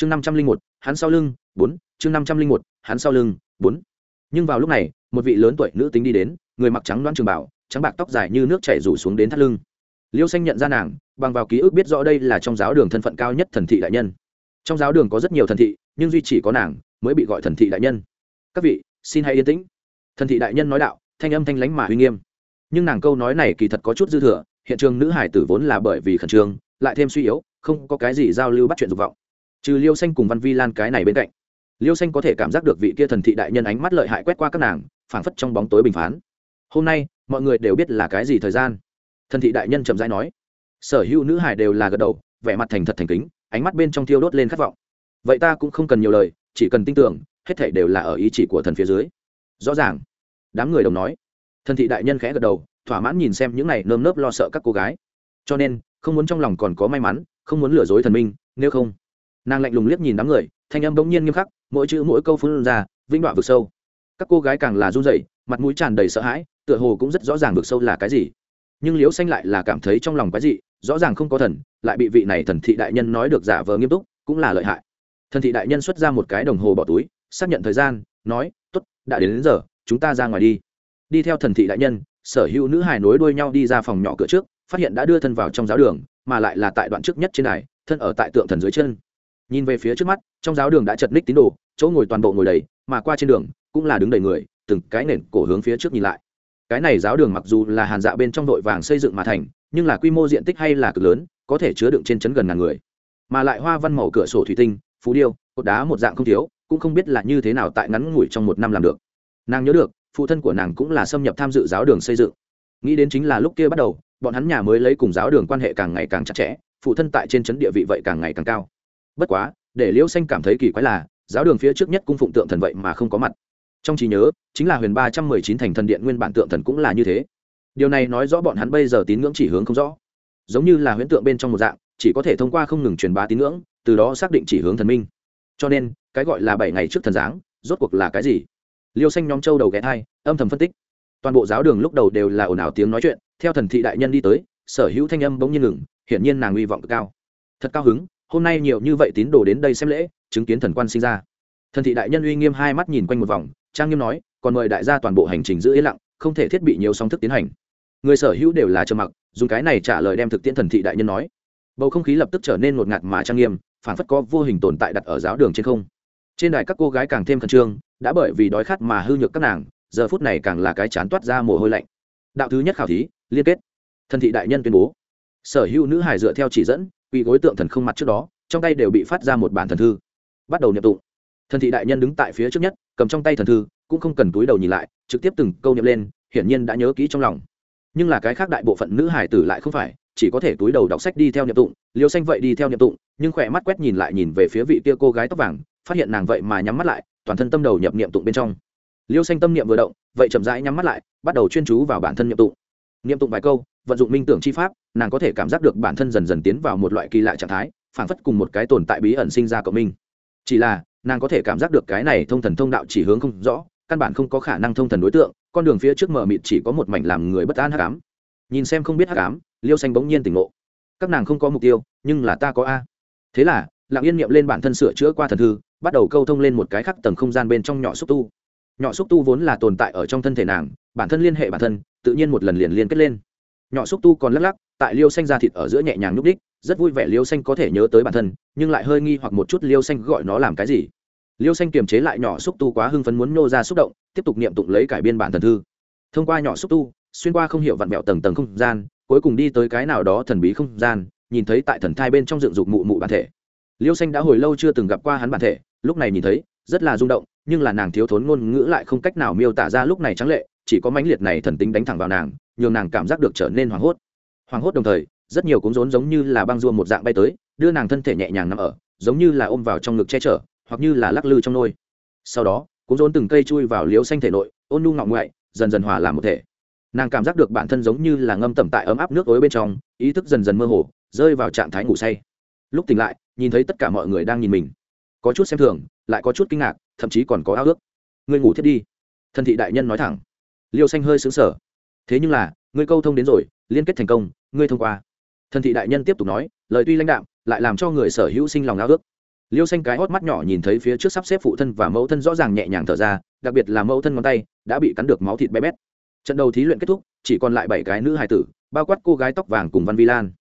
chương năm trăm linh một, hắn sau lưng, bốn, chương năm trăm linh một, hắn sau lưng, bốn. Nhưng vào lúc này, một vị lớn tuổi nữ tính đi đến, người mặc trắng đoan trường bảo, trắng bạc tóc dài như nước chảy rủ xuống đến thắt lưng. Liêu xanh nhận ra nàng, bằng vào ký ức biết rõ đây là trong giáo đường thân phận cao nhất thần thị đại nhân. Trong giáo đường có rất nhiều thần thị, nhưng duy chỉ có nàng mới bị gọi thần thị đại nhân. Các vị, xin hãy yên tĩnh. Thần thị đại nhân nói đạo, thanh âm thanh lánh mà uy nghiêm. Nhưng nàng câu nói này kỳ thật có chút dư thừa, hiện trường nữ hải tử vốn là bởi vì khẩn trương, lại thêm suy yếu, không có cái gì giao lưu bắt chuyện dục vọng trừ liêu xanh cùng văn vi lan cái này bên cạnh. Liêu xanh có thể cảm giác được vị kia thần thị đại nhân ánh mắt lợi hại quét qua các nàng, phảng phất trong bóng tối bình phán. Hôm nay, mọi người đều biết là cái gì thời gian. Thần thị đại nhân chậm rãi nói. Sở hữu nữ hải đều là gật đầu, vẻ mặt thành thật thành kính, ánh mắt bên trong thiêu đốt lên khát vọng. Vậy ta cũng không cần nhiều lời, chỉ cần tin tưởng, hết thảy đều là ở ý chỉ của thần phía dưới. Rõ ràng. Đám người đồng nói. Thần thị đại nhân khẽ gật đầu, thỏa mãn nhìn xem những này nơm nớp lo sợ các cô gái. Cho nên, không muốn trong lòng còn có may mắn, không muốn lừa dối thần minh, nếu không nàng lạnh lùng liếc nhìn đám người thanh âm bỗng nhiên nghiêm khắc mỗi chữ mỗi câu phun ra vĩnh đoạn vực sâu. Các cô gái càng là run rẩy mặt mũi tràn đầy sợ hãi tựa hồ cũng rất rõ ràng vực sâu là cái gì. Nhưng liễu xanh lại là cảm thấy trong lòng cái gì rõ ràng không có thần lại bị vị này thần thị đại nhân nói được giả vờ nghiêm túc cũng là lợi hại. Thần thị đại nhân xuất ra một cái đồng hồ bỏ túi xác nhận thời gian nói t ố t đã đến, đến giờ chúng ta ra ngoài đi. Đi theo thần thị đại nhân sở hữu nữ hài nối đuôi nhau đi ra phòng nhỏ cửa trước phát hiện đã đưa thân vào trong giáo đường mà lại là tại đoạn trước nhất trên này thân ở tại tượng thần dưới chân nhìn về phía trước mắt, trong giáo đường đã chật ních tín đồ, chỗ ngồi toàn bộ ngồi đầy, mà qua trên đường cũng là đứng đầy người, từng cái nền cổ hướng phía trước nhìn lại. Cái này giáo đường mặc dù là hàn dạ bên trong đội vàng xây dựng mà thành, nhưng là quy mô diện tích hay là cực lớn, có thể chứa đựng trên chấn gần ngàn người. Mà lại hoa văn màu cửa sổ thủy tinh, phú điêu, cột đá một dạng không thiếu, cũng không biết là như thế nào tại ngắn ngủi trong một năm làm được. Nàng nhớ được, phụ thân của nàng cũng là xâm nhập tham dự giáo đường xây dựng. Nghĩ đến chính là lúc kia bắt đầu, bọn hắn nhà mới lấy cùng giáo đường quan hệ càng ngày càng chặt chẽ, phụ thân tại trên chấn địa vị vậy càng ngày càng cao bất quá, để liễu xanh cảm thấy kỳ quái là, giáo đường phía trước nhất cung phụng tượng thần vậy mà không có mặt. Trong trí nhớ, chính là huyền ba trăm mười chín thành thần điện nguyên bản tượng thần cũng là như thế. Điều này nói rõ bọn hắn bây giờ tín ngưỡng chỉ hướng không rõ. Giống như là huyễn tượng bên trong một dạng, chỉ có thể thông qua không ngừng truyền bá tín ngưỡng, từ đó xác định chỉ hướng thần minh. Cho nên, cái gọi là bảy ngày trước thần giáng, rốt cuộc là cái gì? Liêu xanh nhóm châu đầu ghé thai, âm thầm phân tích. Toàn bộ giáo đường lúc đầu đều là ồn ào tiếng nói chuyện, theo thần thị đại nhân đi tới, sở hữu thanh âm bỗng nhiên ngừng, hiển nhiên nàng hy vọng cực cao. Thật cao hứng hôm nay nhiều như vậy tín đồ đến đây xem lễ, chứng kiến thần quan sinh ra. Thần thị đại nhân uy nghiêm hai mắt nhìn quanh một vòng, trang nghiêm nói, còn mời đại gia toàn bộ hành trình giữ yên lặng, không thể thiết bị nhiều song thức tiến hành. Người sở hữu đều là trầm mặc, dùng cái này trả lời đem thực tiễn thần thị đại nhân nói. Bầu không khí lập tức trở nên ngột ngạt mà trang nghiêm phản phất có vô hình tồn tại đặt ở giáo đường trên không. Trên đài các cô gái càng thêm khẩn trương, đã bởi vì đói khát mà hư nhược các nàng, giờ phút này càng là cái chán toát ra mồ hôi lạnh. Đạo thứ nhất khảo thí, liên kết. Thần thị đại nhân tuyên bố. Sở hữu nữ hải dựa theo chỉ dẫn quỳ gối tượng thần không mặt trước đó, trong tay đều bị phát ra một bản thần thư. Bắt đầu niệm tụng. Thần thị đại nhân đứng tại phía trước nhất, cầm trong tay thần thư, cũng không cần túi đầu nhìn lại, trực tiếp từng câu niệm lên, hiển nhiên đã nhớ kỹ trong lòng. Nhưng là cái khác đại bộ phận nữ hải tử lại không phải, chỉ có thể túi đầu đọc sách đi theo niệm tụng, liêu xanh vậy đi theo niệm tụng, nhưng khỏe mắt quét nhìn lại nhìn về phía vị kia cô gái tóc vàng, phát hiện nàng vậy mà nhắm mắt lại, toàn thân tâm đầu nhập niệm tụng bên trong. Liêu xanh tâm niệm vừa động, vậy chậm rãi nhắm mắt lại, bắt đầu chuyên chú vào bản thân niệm tụng. Niệm tụng vài câu, vận dụng minh tưởng chi pháp nàng có thể cảm giác được bản thân dần dần tiến vào một loại kỳ lạ trạng thái phản phất cùng một cái tồn tại bí ẩn sinh ra cộng minh. Chỉ là, nàng có thể cảm giác được cái này thông thần thông đạo chỉ hướng không rõ, căn bản không có khả năng thông thần đối tượng, con đường phía trước mở mịt chỉ có một mảnh làm người bất an hắc ám. Nhìn xem không biết hắc ám, liêu xanh bỗng nhiên tỉnh ngộ. Các nàng không có mục tiêu, nhưng là ta có a. Thế là, lặng yên nghiệm lên bản thân sửa chữa qua thần thư, bắt đầu câu thông lên một cái khắc tầng không gian bên trong nhỏ xúc tu. Nhỏ xúc tu vốn là tồn tại ở trong thân thể nàng, bản thân liên hệ bản thân, tự nhiên một lần liền liên kết lên nhỏ xúc tu còn lắc lắc, tại liêu xanh ra thịt ở giữa nhẹ nhàng nhúc đích, rất vui vẻ liêu xanh có thể nhớ tới bản thân, nhưng lại hơi nghi hoặc một chút liêu xanh gọi nó làm cái gì. Liêu xanh kiềm chế lại nhỏ xúc tu quá hưng phấn muốn nô ra xúc động, tiếp tục niệm tụng lấy cải biên bản thần thư. Thông qua nhỏ xúc tu, xuyên qua không hiểu vặn vẹo tầng tầng không gian, cuối cùng đi tới cái nào đó thần bí không gian, nhìn thấy tại thần thai bên trong dựng dục mụ mụ bản thể. Liêu xanh đã hồi lâu chưa từng gặp qua hắn bản thể, lúc này nhìn thấy, rất là rung động, nhưng là nàng thiếu thốn ngôn ngữ lại không cách nào miêu tả ra lúc này trắng lệ chỉ có mãnh liệt này thần tính đánh thẳng vào nàng, nhường nàng cảm giác được trở nên hoảng hốt. Hoảng hốt đồng thời, rất nhiều cúng rốn giống như là băng rua một dạng bay tới, đưa nàng thân thể nhẹ nhàng nằm ở, giống như là ôm vào trong ngực che chở, hoặc như là lắc lư trong nôi. Sau đó cúng rốn từng cây chui vào liếu xanh thể nội, ôn nhu ngọng ngoại, dần dần hòa làm một thể. Nàng cảm giác được bản thân giống như là ngâm tẩm tại ấm áp nước ối bên trong, ý thức dần dần mơ hồ, rơi vào trạng thái ngủ say. Lúc tỉnh lại, nhìn thấy tất cả mọi người đang nhìn mình. Có chút xem thường, lại có chút kinh ngạc, thậm chí còn có ao ước. Ngươi ngủ thiết đi. Thân thị đại nhân nói thẳng liêu xanh hơi xứng sở thế nhưng là, ngươi câu thông đến rồi, liên kết thành công, ngươi thông qua. Thần thị đại nhân tiếp tục nói, lời tuy lãnh đạm, lại làm cho người sở hữu sinh lòng ao ước. Liêu xanh cái hót mắt nhỏ nhìn thấy phía trước sắp xếp phụ thân và mẫu thân rõ ràng nhẹ nhàng thở ra, đặc biệt là mẫu thân ngón tay, đã bị cắn được máu thịt bé bét. Trận đầu thí luyện kết thúc, chỉ còn lại bảy cái nữ hài tử, bao quát cô gái tóc vàng cùng văn vi lan.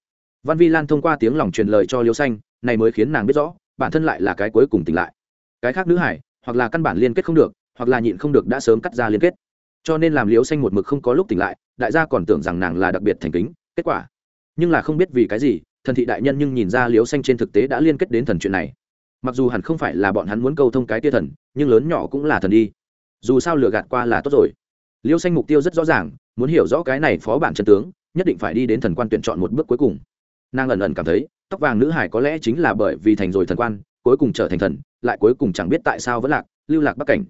Văn vi lan thông qua tiếng lòng truyền lời cho liêu xanh, này mới khiến nàng biết rõ, bản thân lại là cái cuối cùng tỉnh lại. Cái khác nữ hải hoặc là căn bản liên kết không được, hoặc là nhịn không được đã sớm cắt ra liên kết cho nên làm liễu xanh một mực không có lúc tỉnh lại, đại gia còn tưởng rằng nàng là đặc biệt thành kính, kết quả. Nhưng là không biết vì cái gì, thần thị đại nhân nhưng nhìn ra liễu xanh trên thực tế đã liên kết đến thần chuyện này. Mặc dù hẳn không phải là bọn hắn muốn câu thông cái tia thần, nhưng lớn nhỏ cũng là thần đi. Dù sao lừa gạt qua là tốt rồi. Liêu xanh mục tiêu rất rõ ràng, muốn hiểu rõ cái này phó bản chân tướng, nhất định phải đi đến thần quan tuyển chọn một bước cuối cùng. Nàng ẩn ẩn cảm thấy, tóc vàng nữ hải có lẽ chính là bởi vì thành rồi thần quan, cuối cùng trở thành thần, lại cuối cùng chẳng biết tại sao vẫn lạc, lưu lạc bắc cảnh.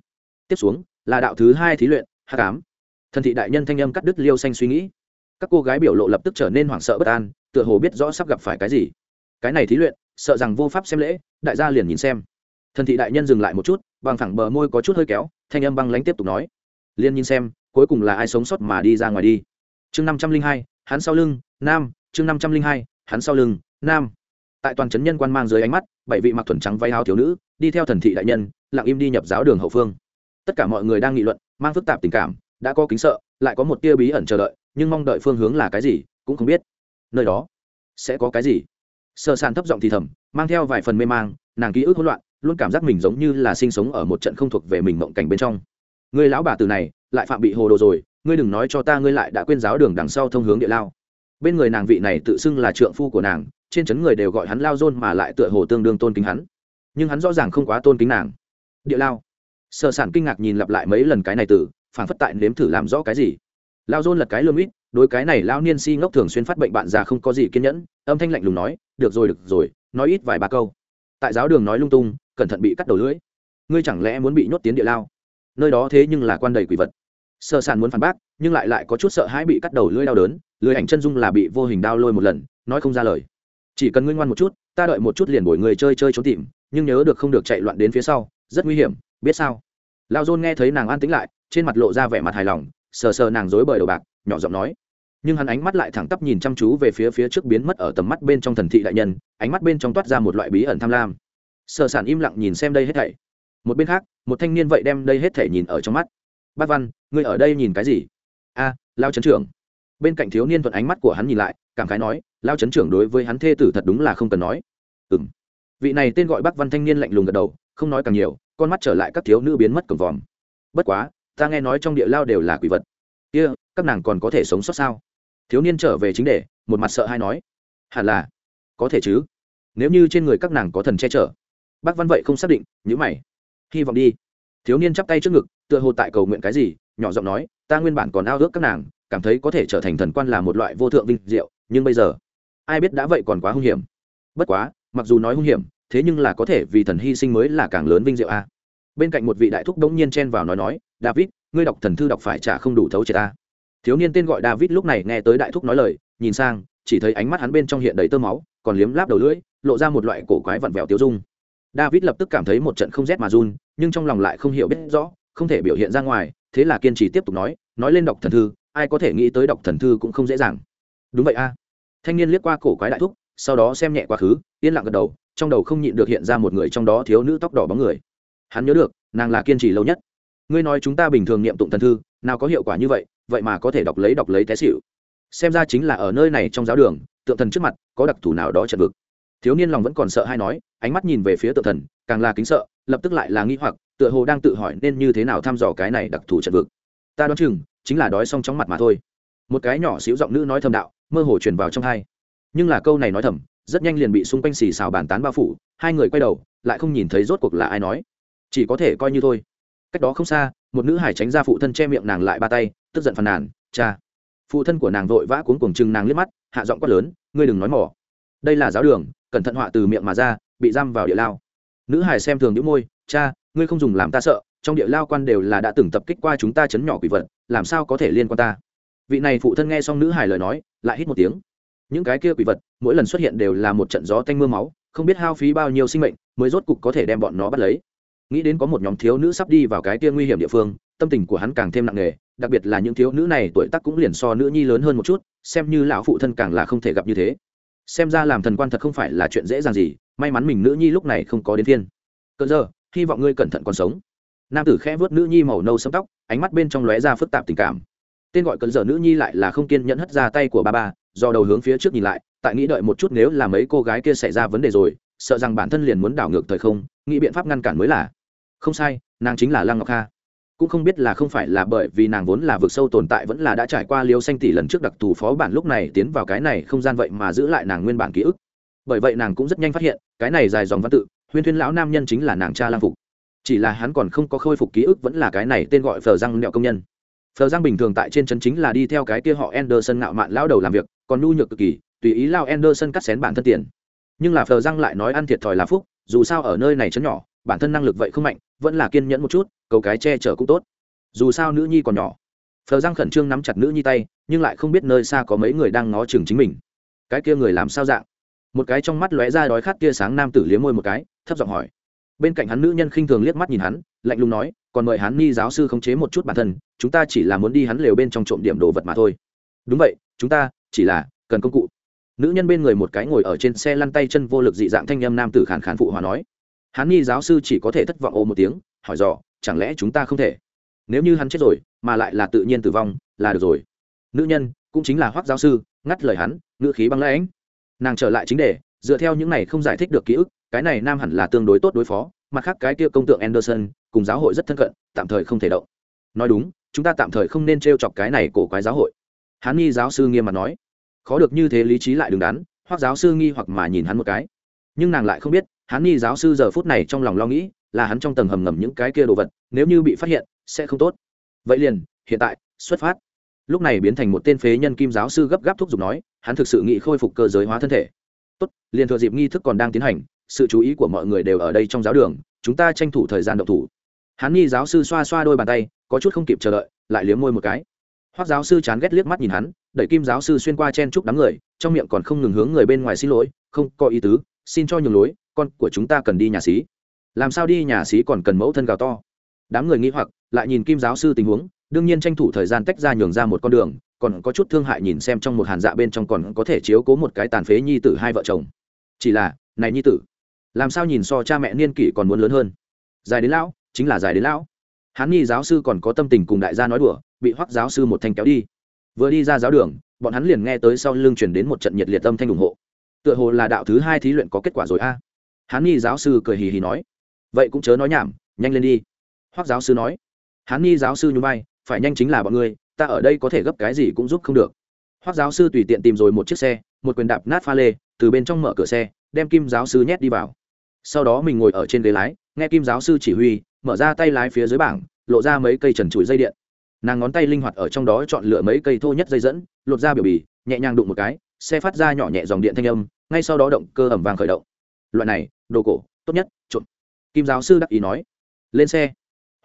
Tiếp xuống, là đạo thứ hai thí luyện hát cám thần thị đại nhân thanh âm cắt đứt liêu xanh suy nghĩ. Các cô gái biểu lộ lập tức trở nên hoảng sợ bất an, tựa hồ biết rõ sắp gặp phải cái gì. Cái này thí luyện, sợ rằng vô pháp xem lễ, đại gia liền nhìn xem. Thần thị đại nhân dừng lại một chút, bằng thẳng bờ môi có chút hơi kéo, thanh âm băng lánh tiếp tục nói. Liên nhìn xem, cuối cùng là ai sống sót mà đi ra ngoài đi. Chương năm trăm linh hai, hắn sau lưng, nam. Chương năm trăm linh hai, hắn sau lưng, nam. Tại toàn trấn nhân quan mang dưới ánh mắt, bảy vị mặc thuần trắng váy áo thiếu nữ, đi theo thần thị đại nhân, lặng im đi nhập giáo đường hậu phương. Tất cả mọi người đang nghị luận mang phức tạp tình cảm, đã có kính sợ, lại có một tia bí ẩn chờ đợi, nhưng mong đợi phương hướng là cái gì, cũng không biết. Nơi đó sẽ có cái gì? Sơ sàn thấp giọng thì thầm, mang theo vài phần mê mang, nàng ký ức hỗn loạn, luôn cảm giác mình giống như là sinh sống ở một trận không thuộc về mình mộng cảnh bên trong. Người lão bà từ này, lại phạm bị hồ đồ rồi, ngươi đừng nói cho ta ngươi lại đã quên giáo đường đằng sau thông hướng địa lao. Bên người nàng vị này tự xưng là trượng phu của nàng, trên chấn người đều gọi hắn lao dôn mà lại tựa hồ tương đương tôn kính hắn. Nhưng hắn rõ ràng không quá tôn kính nàng. Địa lao? Sợ sản kinh ngạc nhìn lặp lại mấy lần cái này từ phản phất tại nếm thử làm rõ cái gì. Lao dôn lật cái lương ít đối cái này lao niên si ngốc thường xuyên phát bệnh bạn già không có gì kiên nhẫn, âm thanh lạnh lùng nói, được rồi được rồi, nói ít vài ba câu. Tại giáo đường nói lung tung, cẩn thận bị cắt đầu lưỡi. Ngươi chẳng lẽ muốn bị nhốt tiến địa lao? Nơi đó thế nhưng là quan đầy quỷ vật. Sợ sản muốn phản bác, nhưng lại lại có chút sợ hãi bị cắt đầu lưỡi đau đớn, lưỡi ảnh chân dung là bị vô hình đao lôi một lần, nói không ra lời. Chỉ cần ngươi ngoan một chút, ta đợi một chút liền bồi người chơi chơi trốn tìm, nhưng nhớ được không được chạy loạn đến phía sau, rất nguy hiểm, biết sao? Lao dôn nghe thấy nàng an tĩnh lại, trên mặt lộ ra vẻ mặt hài lòng, sờ sờ nàng dối bời đầu bạc, nhỏ giọng nói. Nhưng hắn ánh mắt lại thẳng tắp nhìn chăm chú về phía phía trước biến mất ở tầm mắt bên trong thần thị đại nhân, ánh mắt bên trong toát ra một loại bí ẩn tham lam. Sờ sản im lặng nhìn xem đây hết thảy. Một bên khác, một thanh niên vậy đem đây hết thảy nhìn ở trong mắt. Bác văn, ngươi ở đây nhìn cái gì? A, lao trấn trưởng. Bên cạnh thiếu niên thuận ánh mắt của hắn nhìn lại, cảm khái nói, lao trấn trưởng đối với hắn thê tử thật đúng là không cần nói. Ừ m vị này tên gọi bác văn thanh niên lạnh lùng gật đầu không nói càng nhiều con mắt trở lại các thiếu nữ biến mất cổng vòm. Bất quá ta nghe nói trong địa lao đều là quỷ vật. Kia、yeah, các nàng còn có thể sống sót sao? Thiếu niên trở về chính đề một mặt sợ hay nói. Hẳn là. Có thể chứ. Nếu như trên người các nàng có thần che chở. Bác văn vậy không xác định nhữ mày. Hy vọng đi. Thiếu niên chắp tay trước ngực tựa hồ tại cầu nguyện cái gì nhỏ giọng nói ta nguyên bản còn ao ước các nàng cảm thấy có thể trở thành thần quan là một loại vô thượng vinh diệu nhưng bây giờ ai biết đã vậy còn quá hung hiểm. Bất quá mặc dù nói hung hiểm thế nhưng là có thể vì thần hy sinh mới là càng lớn vinh diệu a. Bên cạnh một vị đại thúc đống nhiên chen vào nói nói, david, ngươi đọc thần thư đọc phải trả không đủ thấu triệt ta. Thiếu niên tên gọi david lúc này nghe tới đại thúc nói lời, nhìn sang, chỉ thấy ánh mắt hắn bên trong hiện đầy tơ máu, còn liếm láp đầu lưỡi, lộ ra một loại cổ quái vặn vẹo tiêu dung. David lập tức cảm thấy một trận không rét mà run, nhưng trong lòng lại không hiểu biết rõ, không thể biểu hiện ra ngoài, thế là kiên trì tiếp tục nói nói lên đọc thần thư, ai có thể nghĩ tới đọc thần thư cũng không dễ dàng. Đúng vậy a. Thanh niên liếc qua cổ quái đại thúc, sau đó xem nhẹ quá khứ, yên lặng gật đầu trong đầu không nhịn được hiện ra một người trong đó thiếu nữ tóc đỏ bóng người. Hắn nhớ được, nàng là kiên trì lâu nhất. Ngươi nói chúng ta bình thường niệm tụng thần thư, nào có hiệu quả như vậy vậy mà có thể đọc lấy đọc lấy té xịu xem ra chính là ở nơi này trong giáo đường, tượng thần trước mặt, có đặc thù nào đó chật vực thiếu niên lòng vẫn còn sợ hay nói, ánh mắt nhìn về phía tượng thần, càng là kính sợ, lập tức lại là nghi hoặc, tựa hồ đang tự hỏi nên như thế nào thăm dò cái này đặc thù chật vực ta đoán chừng, chính là đói xong chóng mặt mà thôi. Một cái nhỏ xíu giọng nữ nói thầm đạo, mơ hồ truyền vào trong hai. Nhưng là câu này nói thầm rất nhanh liền bị xung quanh xì xào bàn tán bao phủ, hai người quay đầu, lại không nhìn thấy rốt cuộc là ai nói. Chỉ có thể coi như thôi. Cách đó không xa, một nữ hải tránh ra phụ thân che miệng nàng lại ba tay, tức giận phàn nàn, cha. Phụ thân của nàng vội vã cuống cuồng chừng nàng liếc mắt, hạ giọng quát lớn, ngươi đừng nói mỏ. Đây là giáo đường, cẩn thận họa từ miệng mà ra, bị giam vào địa lao. Nữ hải xem thường những môi, cha, ngươi không dùng làm ta sợ, trong địa lao quan đều là đã từng tập kích qua chúng ta chấn nhỏ quỷ vật, làm sao có thể liên quan ta? Vị này phụ thân nghe xong nữ hải lời nói, lại hít một tiếng những cái kia quỷ vật, mỗi lần xuất hiện đều là một trận gió tanh mưa máu, không biết hao phí bao nhiêu sinh mệnh mới rốt cục có thể đem bọn nó bắt lấy. Nghĩ đến có một nhóm thiếu nữ sắp đi vào cái kia nguy hiểm địa phương, tâm tình của hắn càng thêm nặng nề, đặc biệt là những thiếu nữ này tuổi tác cũng liền so nữ nhi lớn hơn một chút, xem như lão phụ thân càng là không thể gặp như thế. Xem ra làm thần quan thật không phải là chuyện dễ dàng gì, may mắn mình nữ nhi lúc này không có đến thiên cỡ giờ, hy vọng ngươi cẩn thận còn sống. Nam tử khẽ vớt nữ nhi màu nâu sẫm tóc, ánh mắt bên trong lóe ra phức tạp tình cảm. Tên gọi cơn giờ nữ nhi lại là không kiên nhẫn hất ra tay của ba ba do đầu hướng phía trước nhìn lại, tại nghĩ đợi một chút nếu là mấy cô gái kia xảy ra vấn đề rồi, sợ rằng bản thân liền muốn đảo ngược thời không, nghĩ biện pháp ngăn cản mới là. Không sai, nàng chính là lăng ngọc kha. Cũng không biết là không phải là bởi vì nàng vốn là vực sâu tồn tại vẫn là đã trải qua liêu xanh tỷ lần trước đặc thù phó bản lúc này tiến vào cái này không gian vậy mà giữ lại nàng nguyên bản ký ức. Bởi vậy nàng cũng rất nhanh phát hiện, cái này dài dòng văn tự huyên thuyên lão nam nhân chính là nàng cha lang phục. Chỉ là hắn còn không có khôi phục ký ức vẫn là cái này tên gọi phờ răng nẹo công nhân. Phờ răng bình thường tại trên chân chính là đi theo cái kia họ anderson ngạo mạn lão đầu làm việc còn nhu nhược cực kỳ, tùy ý lao anderson cắt xén bản thân tiền. Nhưng là phờ răng lại nói ăn thiệt thòi là phúc, dù sao ở nơi này chấn nhỏ, bản thân năng lực vậy không mạnh, vẫn là kiên nhẫn một chút, cầu cái che chở cũng tốt. Dù sao nữ nhi còn nhỏ. Phờ răng khẩn trương nắm chặt nữ nhi tay, nhưng lại không biết nơi xa có mấy người đang ngó chừng chính mình. Cái kia người làm sao dạng? Một cái trong mắt lóe ra đói khát tia sáng nam tử liếm môi một cái, thấp giọng hỏi. Bên cạnh hắn nữ nhân khinh thường liếc mắt nhìn hắn, lạnh lùng nói, còn mời hắn ni giáo sư khống chế một chút bản thân, chúng ta chỉ là muốn đi hắn lều bên trong trộm điểm đồ vật mà thôi. Đúng vậy, chúng ta chỉ là, cần công cụ. Nữ nhân bên người một cái ngồi ở trên xe lăn tay chân vô lực dị dạng thanh â m nam tử khản khán phụ hòa nói. Hắn nghi giáo sư chỉ có thể thất vọng ô một tiếng, hỏi dò, chẳng lẽ chúng ta không thể? Nếu như hắn chết rồi, mà lại là tự nhiên tử vong, là được rồi. Nữ nhân, cũng chính là hoác giáo sư, ngắt lời hắn, ngữ khí băng lãnh. Nàng trở lại chính đề, dựa theo những này không giải thích được ký ức, cái này nam hẳn là tương đối tốt đối phó, mặt khác cái kia công tượng anderson, cùng giáo hội rất thân cận, tạm thời không thể động. Nói đúng, chúng ta tạm thời không nên t r e o chọc cái này cổ quái giáo hội hắn nghi giáo sư nghiêm mặt nói, khó được như thế lý trí lại đứng đắn hoặc giáo sư nghi hoặc mà nhìn hắn một cái. Nhưng nàng lại không biết hắn nghi giáo sư giờ phút này trong lòng lo nghĩ là hắn trong tầng hầm ngầm những cái kia đồ vật, nếu như bị phát hiện, sẽ không tốt. Vậy liền, hiện tại, xuất phát. Lúc này biến thành một tên phế nhân kim giáo sư gấp gáp thúc giục nói, hắn thực sự nghĩ khôi phục cơ giới hóa thân thể. Tốt, liền thừa dịp nghi thức còn đang tiến hành, sự chú ý của mọi người đều ở đây trong giáo đường, chúng ta tranh thủ thời gian độc thủ. Hắn nghi giáo sư xoa xoa đôi bàn tay, có chút không kịp chờ đợi, lại liếm môi một cái hoác giáo sư chán ghét liếc mắt nhìn hắn, đẩy kim giáo sư xuyên qua chen chúc đám người, trong miệng còn không ngừng hướng người bên ngoài xin lỗi, không, có ý tứ, xin cho nhường lối, con của chúng ta cần đi nhà xí. Làm sao đi nhà xí còn cần mẫu thân gào to? Đám người nghĩ hoặc, lại nhìn kim giáo sư tình huống, đương nhiên tranh thủ thời gian tách ra nhường ra một con đường, còn có chút thương hại nhìn xem trong một hàn dạ bên trong còn có thể chiếu cố một cái tàn phế nhi tử hai vợ chồng. Chỉ là, này nhi tử, làm sao nhìn so cha mẹ niên kỷ còn muốn lớn hơn? Dài đến lão, chính là dài đến lão. Hán nhi giáo sư còn có tâm tình cùng đại gia nói đùa bị hoắc giáo sư một thanh kéo đi. Vừa đi ra giáo đường, bọn hắn liền nghe tới sau lưng chuyển đến một trận nhiệt liệt tâm thanh ủng hộ. Tựa hồ là đạo thứ hai thí luyện có kết quả rồi a. Hán nhi giáo sư cười hì hì nói. Vậy cũng chớ nói nhảm, nhanh lên đi. Hoắc giáo sư nói. Hán nhi giáo sư nhún vai, phải nhanh chính là bọn ngươi, ta ở đây có thể gấp cái gì cũng giúp không được. Hoắc giáo sư tùy tiện tìm rồi một chiếc xe, một quyền đạp nát pha lê, từ bên trong mở cửa xe, đem kim giáo sư nhét đi vào. Sau đó mình ngồi ở trên ghế lái, nghe kim giáo sư chỉ huy, mở ra tay lái phía dưới bảng, lộ ra mấy cây trần trụi dây điện nàng ngón tay linh hoạt ở trong đó chọn lựa mấy cây thô nhất dây dẫn, lột ra biểu bì, nhẹ nhàng đụng một cái, xe phát ra nhỏ nhẹ dòng điện thanh âm, ngay sau đó động cơ ẩm vàng khởi động. Loại này, đồ cổ, tốt nhất, trộn. Kim giáo sư đắc ý nói. Lên xe.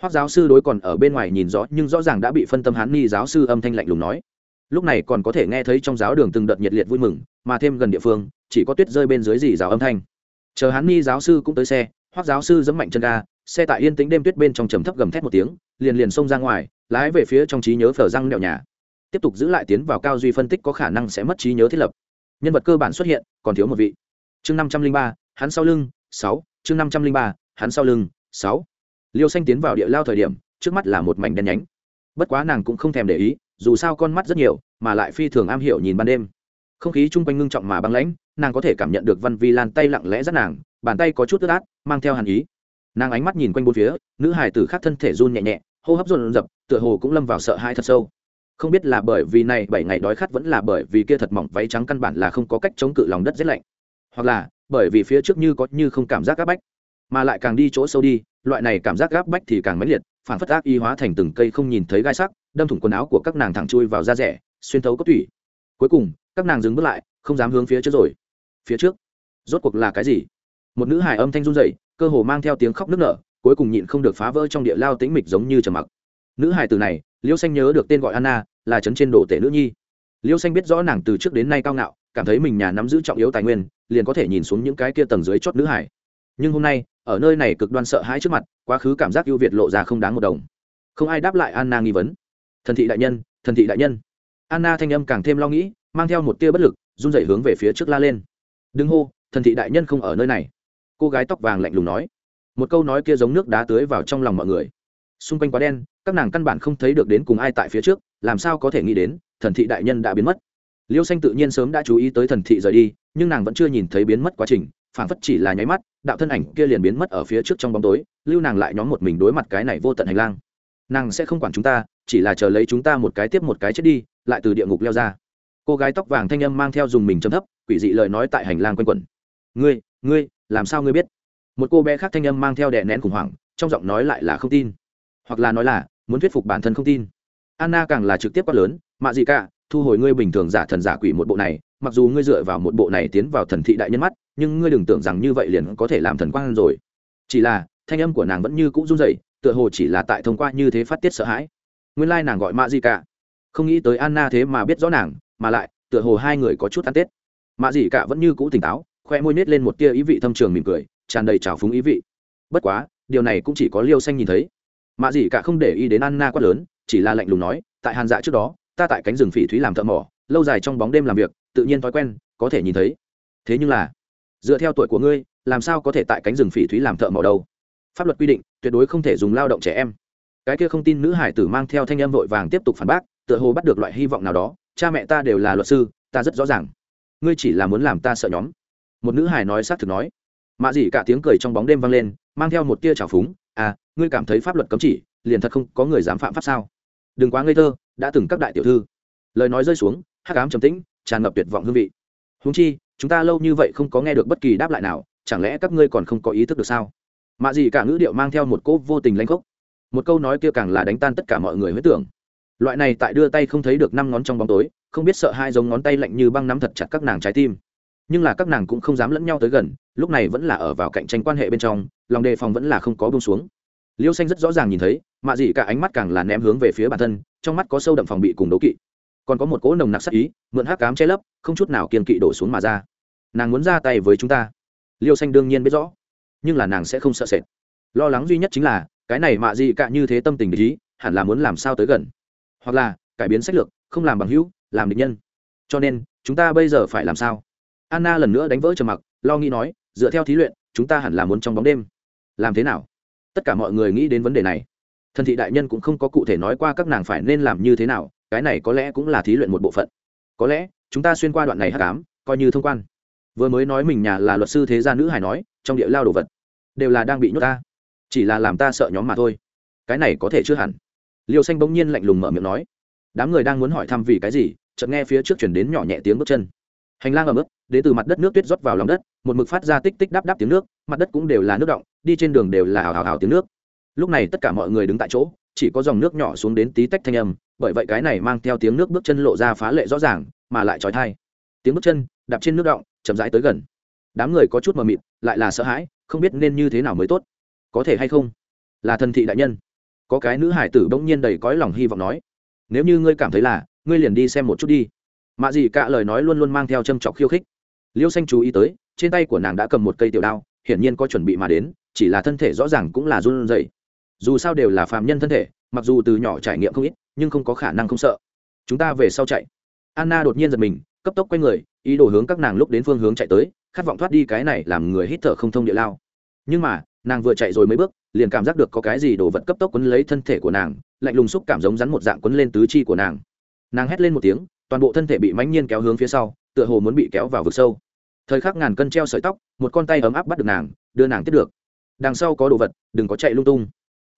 Hoác giáo sư đối còn ở bên ngoài nhìn rõ nhưng rõ ràng đã bị phân tâm hán ni giáo sư âm thanh lạnh lùng nói. Lúc này còn có thể nghe thấy trong giáo đường từng đợt nhiệt liệt vui mừng, mà thêm gần địa phương, chỉ có tuyết rơi bên dưới dì giáo âm thanh. Chờ hán ni giáo sư cũng tới xe hoác giáo sư dẫm mạnh chân ga, xe tại yên tĩnh đêm tuyết bên trong trầm thấp gầm thét một tiếng, liền liền xông ra ngoài lái về phía trong trí nhớ phở răng nẹo nhà. Tiếp tục giữ lại tiến vào cao duy phân tích có khả năng sẽ mất trí nhớ thiết lập. Nhân vật cơ bản xuất hiện, còn thiếu một vị. Chương năm trăm linh ba, hắn sau lưng, sáu. Chương năm trăm linh ba, hắn sau lưng, sáu. Liêu xanh tiến vào địa lao thời điểm, trước mắt là một mảnh đen nhánh. Bất quá nàng cũng không thèm để ý, dù sao con mắt rất nhiều, mà lại phi thường am hiểu nhìn ban đêm. Không khí chung quanh ngưng trọng mà băng lãnh, nàng có thể cảm nhận được văn vi lan tay lặng lẽ rất nàng, bàn tay có chút ướt át, mang theo hàn ý. Nàng ánh mắt nhìn quanh bốn phía, nữ hải tử khác thân thể run nhẹ nhẹ hô hấp run dập tựa hồ cũng lâm vào sợ hãi thật sâu. Không biết là bởi vì này bảy ngày đói khát vẫn là bởi vì kia thật mỏng váy trắng căn bản là không có cách chống cự lòng đất rét lạnh hoặc là bởi vì phía trước như có như không cảm giác gáp bách mà lại càng đi chỗ sâu đi loại này cảm giác gáp bách thì càng mãnh liệt phản phất ác y hóa thành từng cây không nhìn thấy gai sắc đâm thủng quần áo của các nàng thẳng chui vào da rẻ xuyên thấu cốt tủy. Cuối cùng các nàng dừng bước lại không dám hướng phía trước rồi. Phía trước? Rốt cuộc là cái gì? Một nữ hài âm thanh run rẩy, cơ hồ mang theo tiếng khóc nức nở cuối cùng nhịn không được phá vỡ trong địa lao tĩnh mịch giống như trầm mặc. Nữ hài từ này, liêu xanh nhớ được tên gọi anna, là trấn trên đồ tể nữ nhi. Liêu xanh biết rõ nàng từ trước đến nay cao ngạo, cảm thấy mình nhà nắm giữ trọng yếu tài nguyên, liền có thể nhìn xuống những cái kia tầng dưới chót nữ hải nhưng hôm nay, ở nơi này cực đoan sợ hãi trước mặt, quá khứ cảm giác ưu việt lộ ra không đáng một đồng. Không ai đáp lại anna nghi vấn. Thần thị đại nhân, thần thị đại nhân. Anna thanh âm càng thêm lo nghĩ, mang theo một tia bất lực, run rẩy hướng về phía trước la lên. Đừng hô, thần thị đại nhân không ở nơi này. Cô gái tóc vàng lạnh lùng nói một câu nói kia giống nước đá tưới vào trong lòng mọi người. Xung quanh quá đen, các nàng căn bản không thấy được đến cùng ai tại phía trước, làm sao có thể nghĩ đến, thần thị đại nhân đã biến mất. Liêu xanh tự nhiên sớm đã chú ý tới thần thị rời đi, nhưng nàng vẫn chưa nhìn thấy biến mất quá trình phản phất chỉ là nháy mắt, đạo thân ảnh kia liền biến mất ở phía trước trong bóng tối, lưu nàng lại nhóm một mình đối mặt cái này vô tận hành lang. Nàng sẽ không quản chúng ta, chỉ là chờ lấy chúng ta một cái tiếp một cái chết đi, lại từ địa ngục leo ra. Cô gái tóc vàng thanh âm mang theo dùng mình chấm thấp, quỷ dị lời nói tại hành lang quanh quẩn. Ngươi ngươi, làm sao ngươi biết? Một cô bé khác thanh âm mang theo đè nén khủng hoảng, trong giọng nói lại là không tin. Hoặc là nói là, muốn thuyết phục bản thân không tin. Anna càng là trực tiếp quát lớn, mạ gì cả thu hồi ngươi bình thường giả thần giả quỷ một bộ này, mặc dù ngươi dựa vào một bộ này tiến vào thần thị đại nhân mắt, nhưng ngươi đừng tưởng rằng như vậy liền có thể làm thần quang rồi. Chỉ là, thanh âm của nàng vẫn như cũ run rẩy, tựa hồ chỉ là tại thông qua như thế phát tiết sợ hãi. Nguyên lai nàng gọi mạ gì cả không nghĩ tới anna thế mà biết rõ nàng, mà lại, tựa hồ hai người có chút ăn tết. Mạ gì cả vẫn như cũ tỉnh táo, khoe môi nết lên một tia ý vị thâm trường mỉm cười tràn đầy trào phúng ý vị. Bất quá, điều này cũng chỉ có liêu xanh nhìn thấy. Mạ gì cả không để ý đến anna quá lớn, chỉ là lạnh lùng nói, tại hàn dạ trước đó, ta tại cánh rừng phỉ thúy làm thợ mỏ, lâu dài trong bóng đêm làm việc, tự nhiên thói quen, có thể nhìn thấy. Thế nhưng là, dựa theo tuổi của ngươi, làm sao có thể tại cánh rừng phỉ thúy làm thợ mỏ đâu? Pháp luật quy định, tuyệt đối không thể dùng lao động trẻ em. Cái kia không tin nữ hải tử mang theo thanh em vội vàng tiếp tục phản bác, tựa hồ bắt được loại hy vọng nào đó, cha mẹ ta đều là luật sư, ta rất rõ ràng. Ngươi chỉ là muốn làm ta sợ nhóm. Một nữ hải nói xác thực nói mạ dị cả tiếng cười trong bóng đêm vang lên, mang theo một tia trào phúng. À ngươi cảm thấy pháp luật cấm chỉ, liền thật không có người dám phạm pháp sao? Đừng quá ngây thơ, đã từng các đại tiểu thư. Lời nói rơi xuống, hắc ám trầm tĩnh, tràn ngập tuyệt vọng hương vị. Húng chi, chúng ta lâu như vậy không có nghe được bất kỳ đáp lại nào, chẳng lẽ các ngươi còn không có ý thức được sao? Mạ gì cả ngữ điệu mang theo một cỗ vô tình lanh khốc. Một câu nói kia càng là đánh tan tất cả mọi người huyết tưởng. Loại này tại đưa tay không thấy được năm ngón trong bóng tối, không biết sợ hai giống ngón tay lạnh như băng nắm thật chặt các nàng trái tim nhưng là các nàng cũng không dám lẫn nhau tới gần, lúc này vẫn là ở vào cạnh tranh quan hệ bên trong, lòng đề phòng vẫn là không có bông xuống. Liêu xanh rất rõ ràng nhìn thấy, mạ dị cả ánh mắt càng là ném hướng về phía bản thân, trong mắt có sâu đậm phòng bị cùng đấu kỵ. Còn có một cỗ nồng nặc sắc ý, mượn hắc cám che lấp, không chút nào kiên kỵ đổ xuống mà ra. Nàng muốn ra tay với chúng ta. Liêu xanh đương nhiên biết rõ, nhưng là nàng sẽ không sợ sệt. Lo lắng duy nhất chính là, cái này mạ dị cả như thế tâm tình ý, hẳn là muốn làm sao tới gần. Hoặc là, cải biến sách lược, không làm bằng hữu, làm địch nhân. Cho nên, chúng ta bây giờ phải làm sao? Anna lần nữa đánh vỡ trầm mặc, lo nghĩ nói, dựa theo thí luyện, chúng ta hẳn là muốn trong bóng đêm. Làm thế nào? Tất cả mọi người nghĩ đến vấn đề này. Thần thị đại nhân cũng không có cụ thể nói qua các nàng phải nên làm như thế nào, cái này có lẽ cũng là thí luyện một bộ phận. Có lẽ, chúng ta xuyên qua đoạn này hát cám coi như thông quan. Vừa mới nói mình nhà là luật sư thế gia nữ hải nói, trong địa lao đồ vật đều là đang bị nhốt ta. Chỉ là làm ta sợ nhóm mà thôi. Cái này có thể chưa hẳn. Liêu xanh bỗng nhiên lạnh lùng mở miệng nói. Đám người đang muốn hỏi thăm vì cái gì, chợt nghe phía trước chuyển đến nhỏ nhẹ tiếng bước chân. Hành lang ở mức đến từ mặt đất nước tuyết rót vào lòng đất, một mực phát ra tích tích đắp đắp tiếng nước, mặt đất cũng đều là nước động, đi trên đường đều là hào hào hào tiếng nước. Lúc này tất cả mọi người đứng tại chỗ, chỉ có dòng nước nhỏ xuống đến tí tách thanh âm, bởi vậy cái này mang theo tiếng nước bước chân lộ ra phá lệ rõ ràng, mà lại trói thai tiếng bước chân, đạp trên nước động, chậm rãi tới gần. Đám người có chút mờ mịt, lại là sợ hãi, không biết nên như thế nào mới tốt. Có thể hay không? Là thần thị đại nhân. Có cái nữ hải tử bỗng nhiên đầy cõi lòng hy vọng nói, nếu như ngươi cảm thấy là, ngươi liền đi xem một chút đi. Mạ gì cả lời nói luôn luôn mang theo châm trọc khiêu khích liêu xanh chú ý tới, trên tay của nàng đã cầm một cây tiểu đao, hiển nhiên có chuẩn bị mà đến, chỉ là thân thể rõ ràng cũng là run rẩy. Dù sao đều là phàm nhân thân thể, mặc dù từ nhỏ trải nghiệm không ít, nhưng không có khả năng không sợ. Chúng ta về sau chạy. Anna đột nhiên giật mình, cấp tốc quay người, ý đồ hướng các nàng lúc đến phương hướng chạy tới, khát vọng thoát đi cái này làm người hít thở không thông địa lao. Nhưng mà, nàng vừa chạy rồi mấy bước, liền cảm giác được có cái gì đồ vật cấp tốc quấn lấy thân thể của nàng, lạnh lùng xúc cảm giống rắn một dạng quấn lên tứ chi của nàng. Nàng hét lên một tiếng, toàn bộ thân thể bị mãnh nhiên kéo hướng phía sau tựa hồ muốn bị kéo vào vực sâu. Thời khắc ngàn cân treo sợi tóc, một con tay ấm áp bắt được nàng, đưa nàng tiếp được. Đằng sau có đồ vật, đừng có chạy lung tung.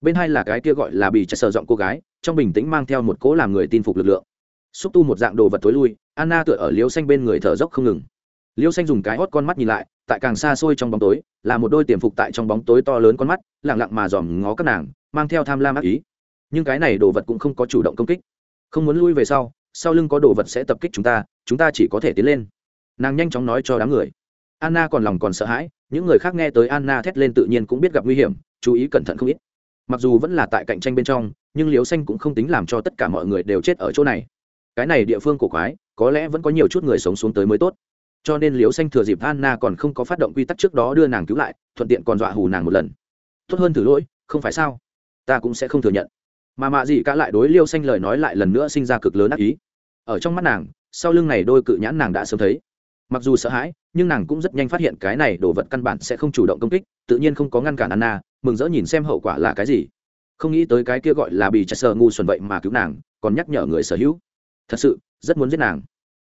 Bên hai là cái kia gọi là bị chạy sợ giọng cô gái, trong bình tĩnh mang theo một cỗ làm người tin phục lực lượng. Xúc tu một dạng đồ vật tối lui, anna tựa ở liêu xanh bên người thở dốc không ngừng. Liêu xanh dùng cái hót con mắt nhìn lại, tại càng xa xôi trong bóng tối, là một đôi tiềm phục tại trong bóng tối to lớn con mắt lẳng lặng mà dòm ngó các nàng, mang theo tham lam ác ý. Nhưng cái này đồ vật cũng không có chủ động công kích. Không muốn lui về sau sau lưng có đồ vật sẽ tập kích chúng ta chúng ta chỉ có thể tiến lên. Nàng nhanh chóng nói cho đám người. Anna còn lòng còn sợ hãi, những người khác nghe tới anna thét lên tự nhiên cũng biết gặp nguy hiểm, chú ý cẩn thận không ít. Mặc dù vẫn là tại cạnh tranh bên trong, nhưng liều xanh cũng không tính làm cho tất cả mọi người đều chết ở chỗ này. Cái này địa phương cổ quái, có lẽ vẫn có nhiều chút người sống xuống tới mới tốt. Cho nên liều xanh thừa dịp anna còn không có phát động quy tắc trước đó đưa nàng cứu lại, thuận tiện còn dọa hù nàng một lần. Tốt hơn thử lỗi, không phải sao? Ta cũng sẽ không thừa nhận mà mạ dị cả lại đối liêu xanh lời nói lại lần nữa sinh ra cực lớn ác ý. Ở trong mắt nàng, sau lưng này đôi cự nhãn nàng đã sớm thấy. Mặc dù sợ hãi, nhưng nàng cũng rất nhanh phát hiện cái này đồ vật căn bản sẽ không chủ động công kích, tự nhiên không có ngăn cản anna, mừng rỡ nhìn xem hậu quả là cái gì. Không nghĩ tới cái kia gọi là bị chặt sờ ngu xuẩn vậy mà cứu nàng, còn nhắc nhở người sở hữu. Thật sự, rất muốn giết nàng.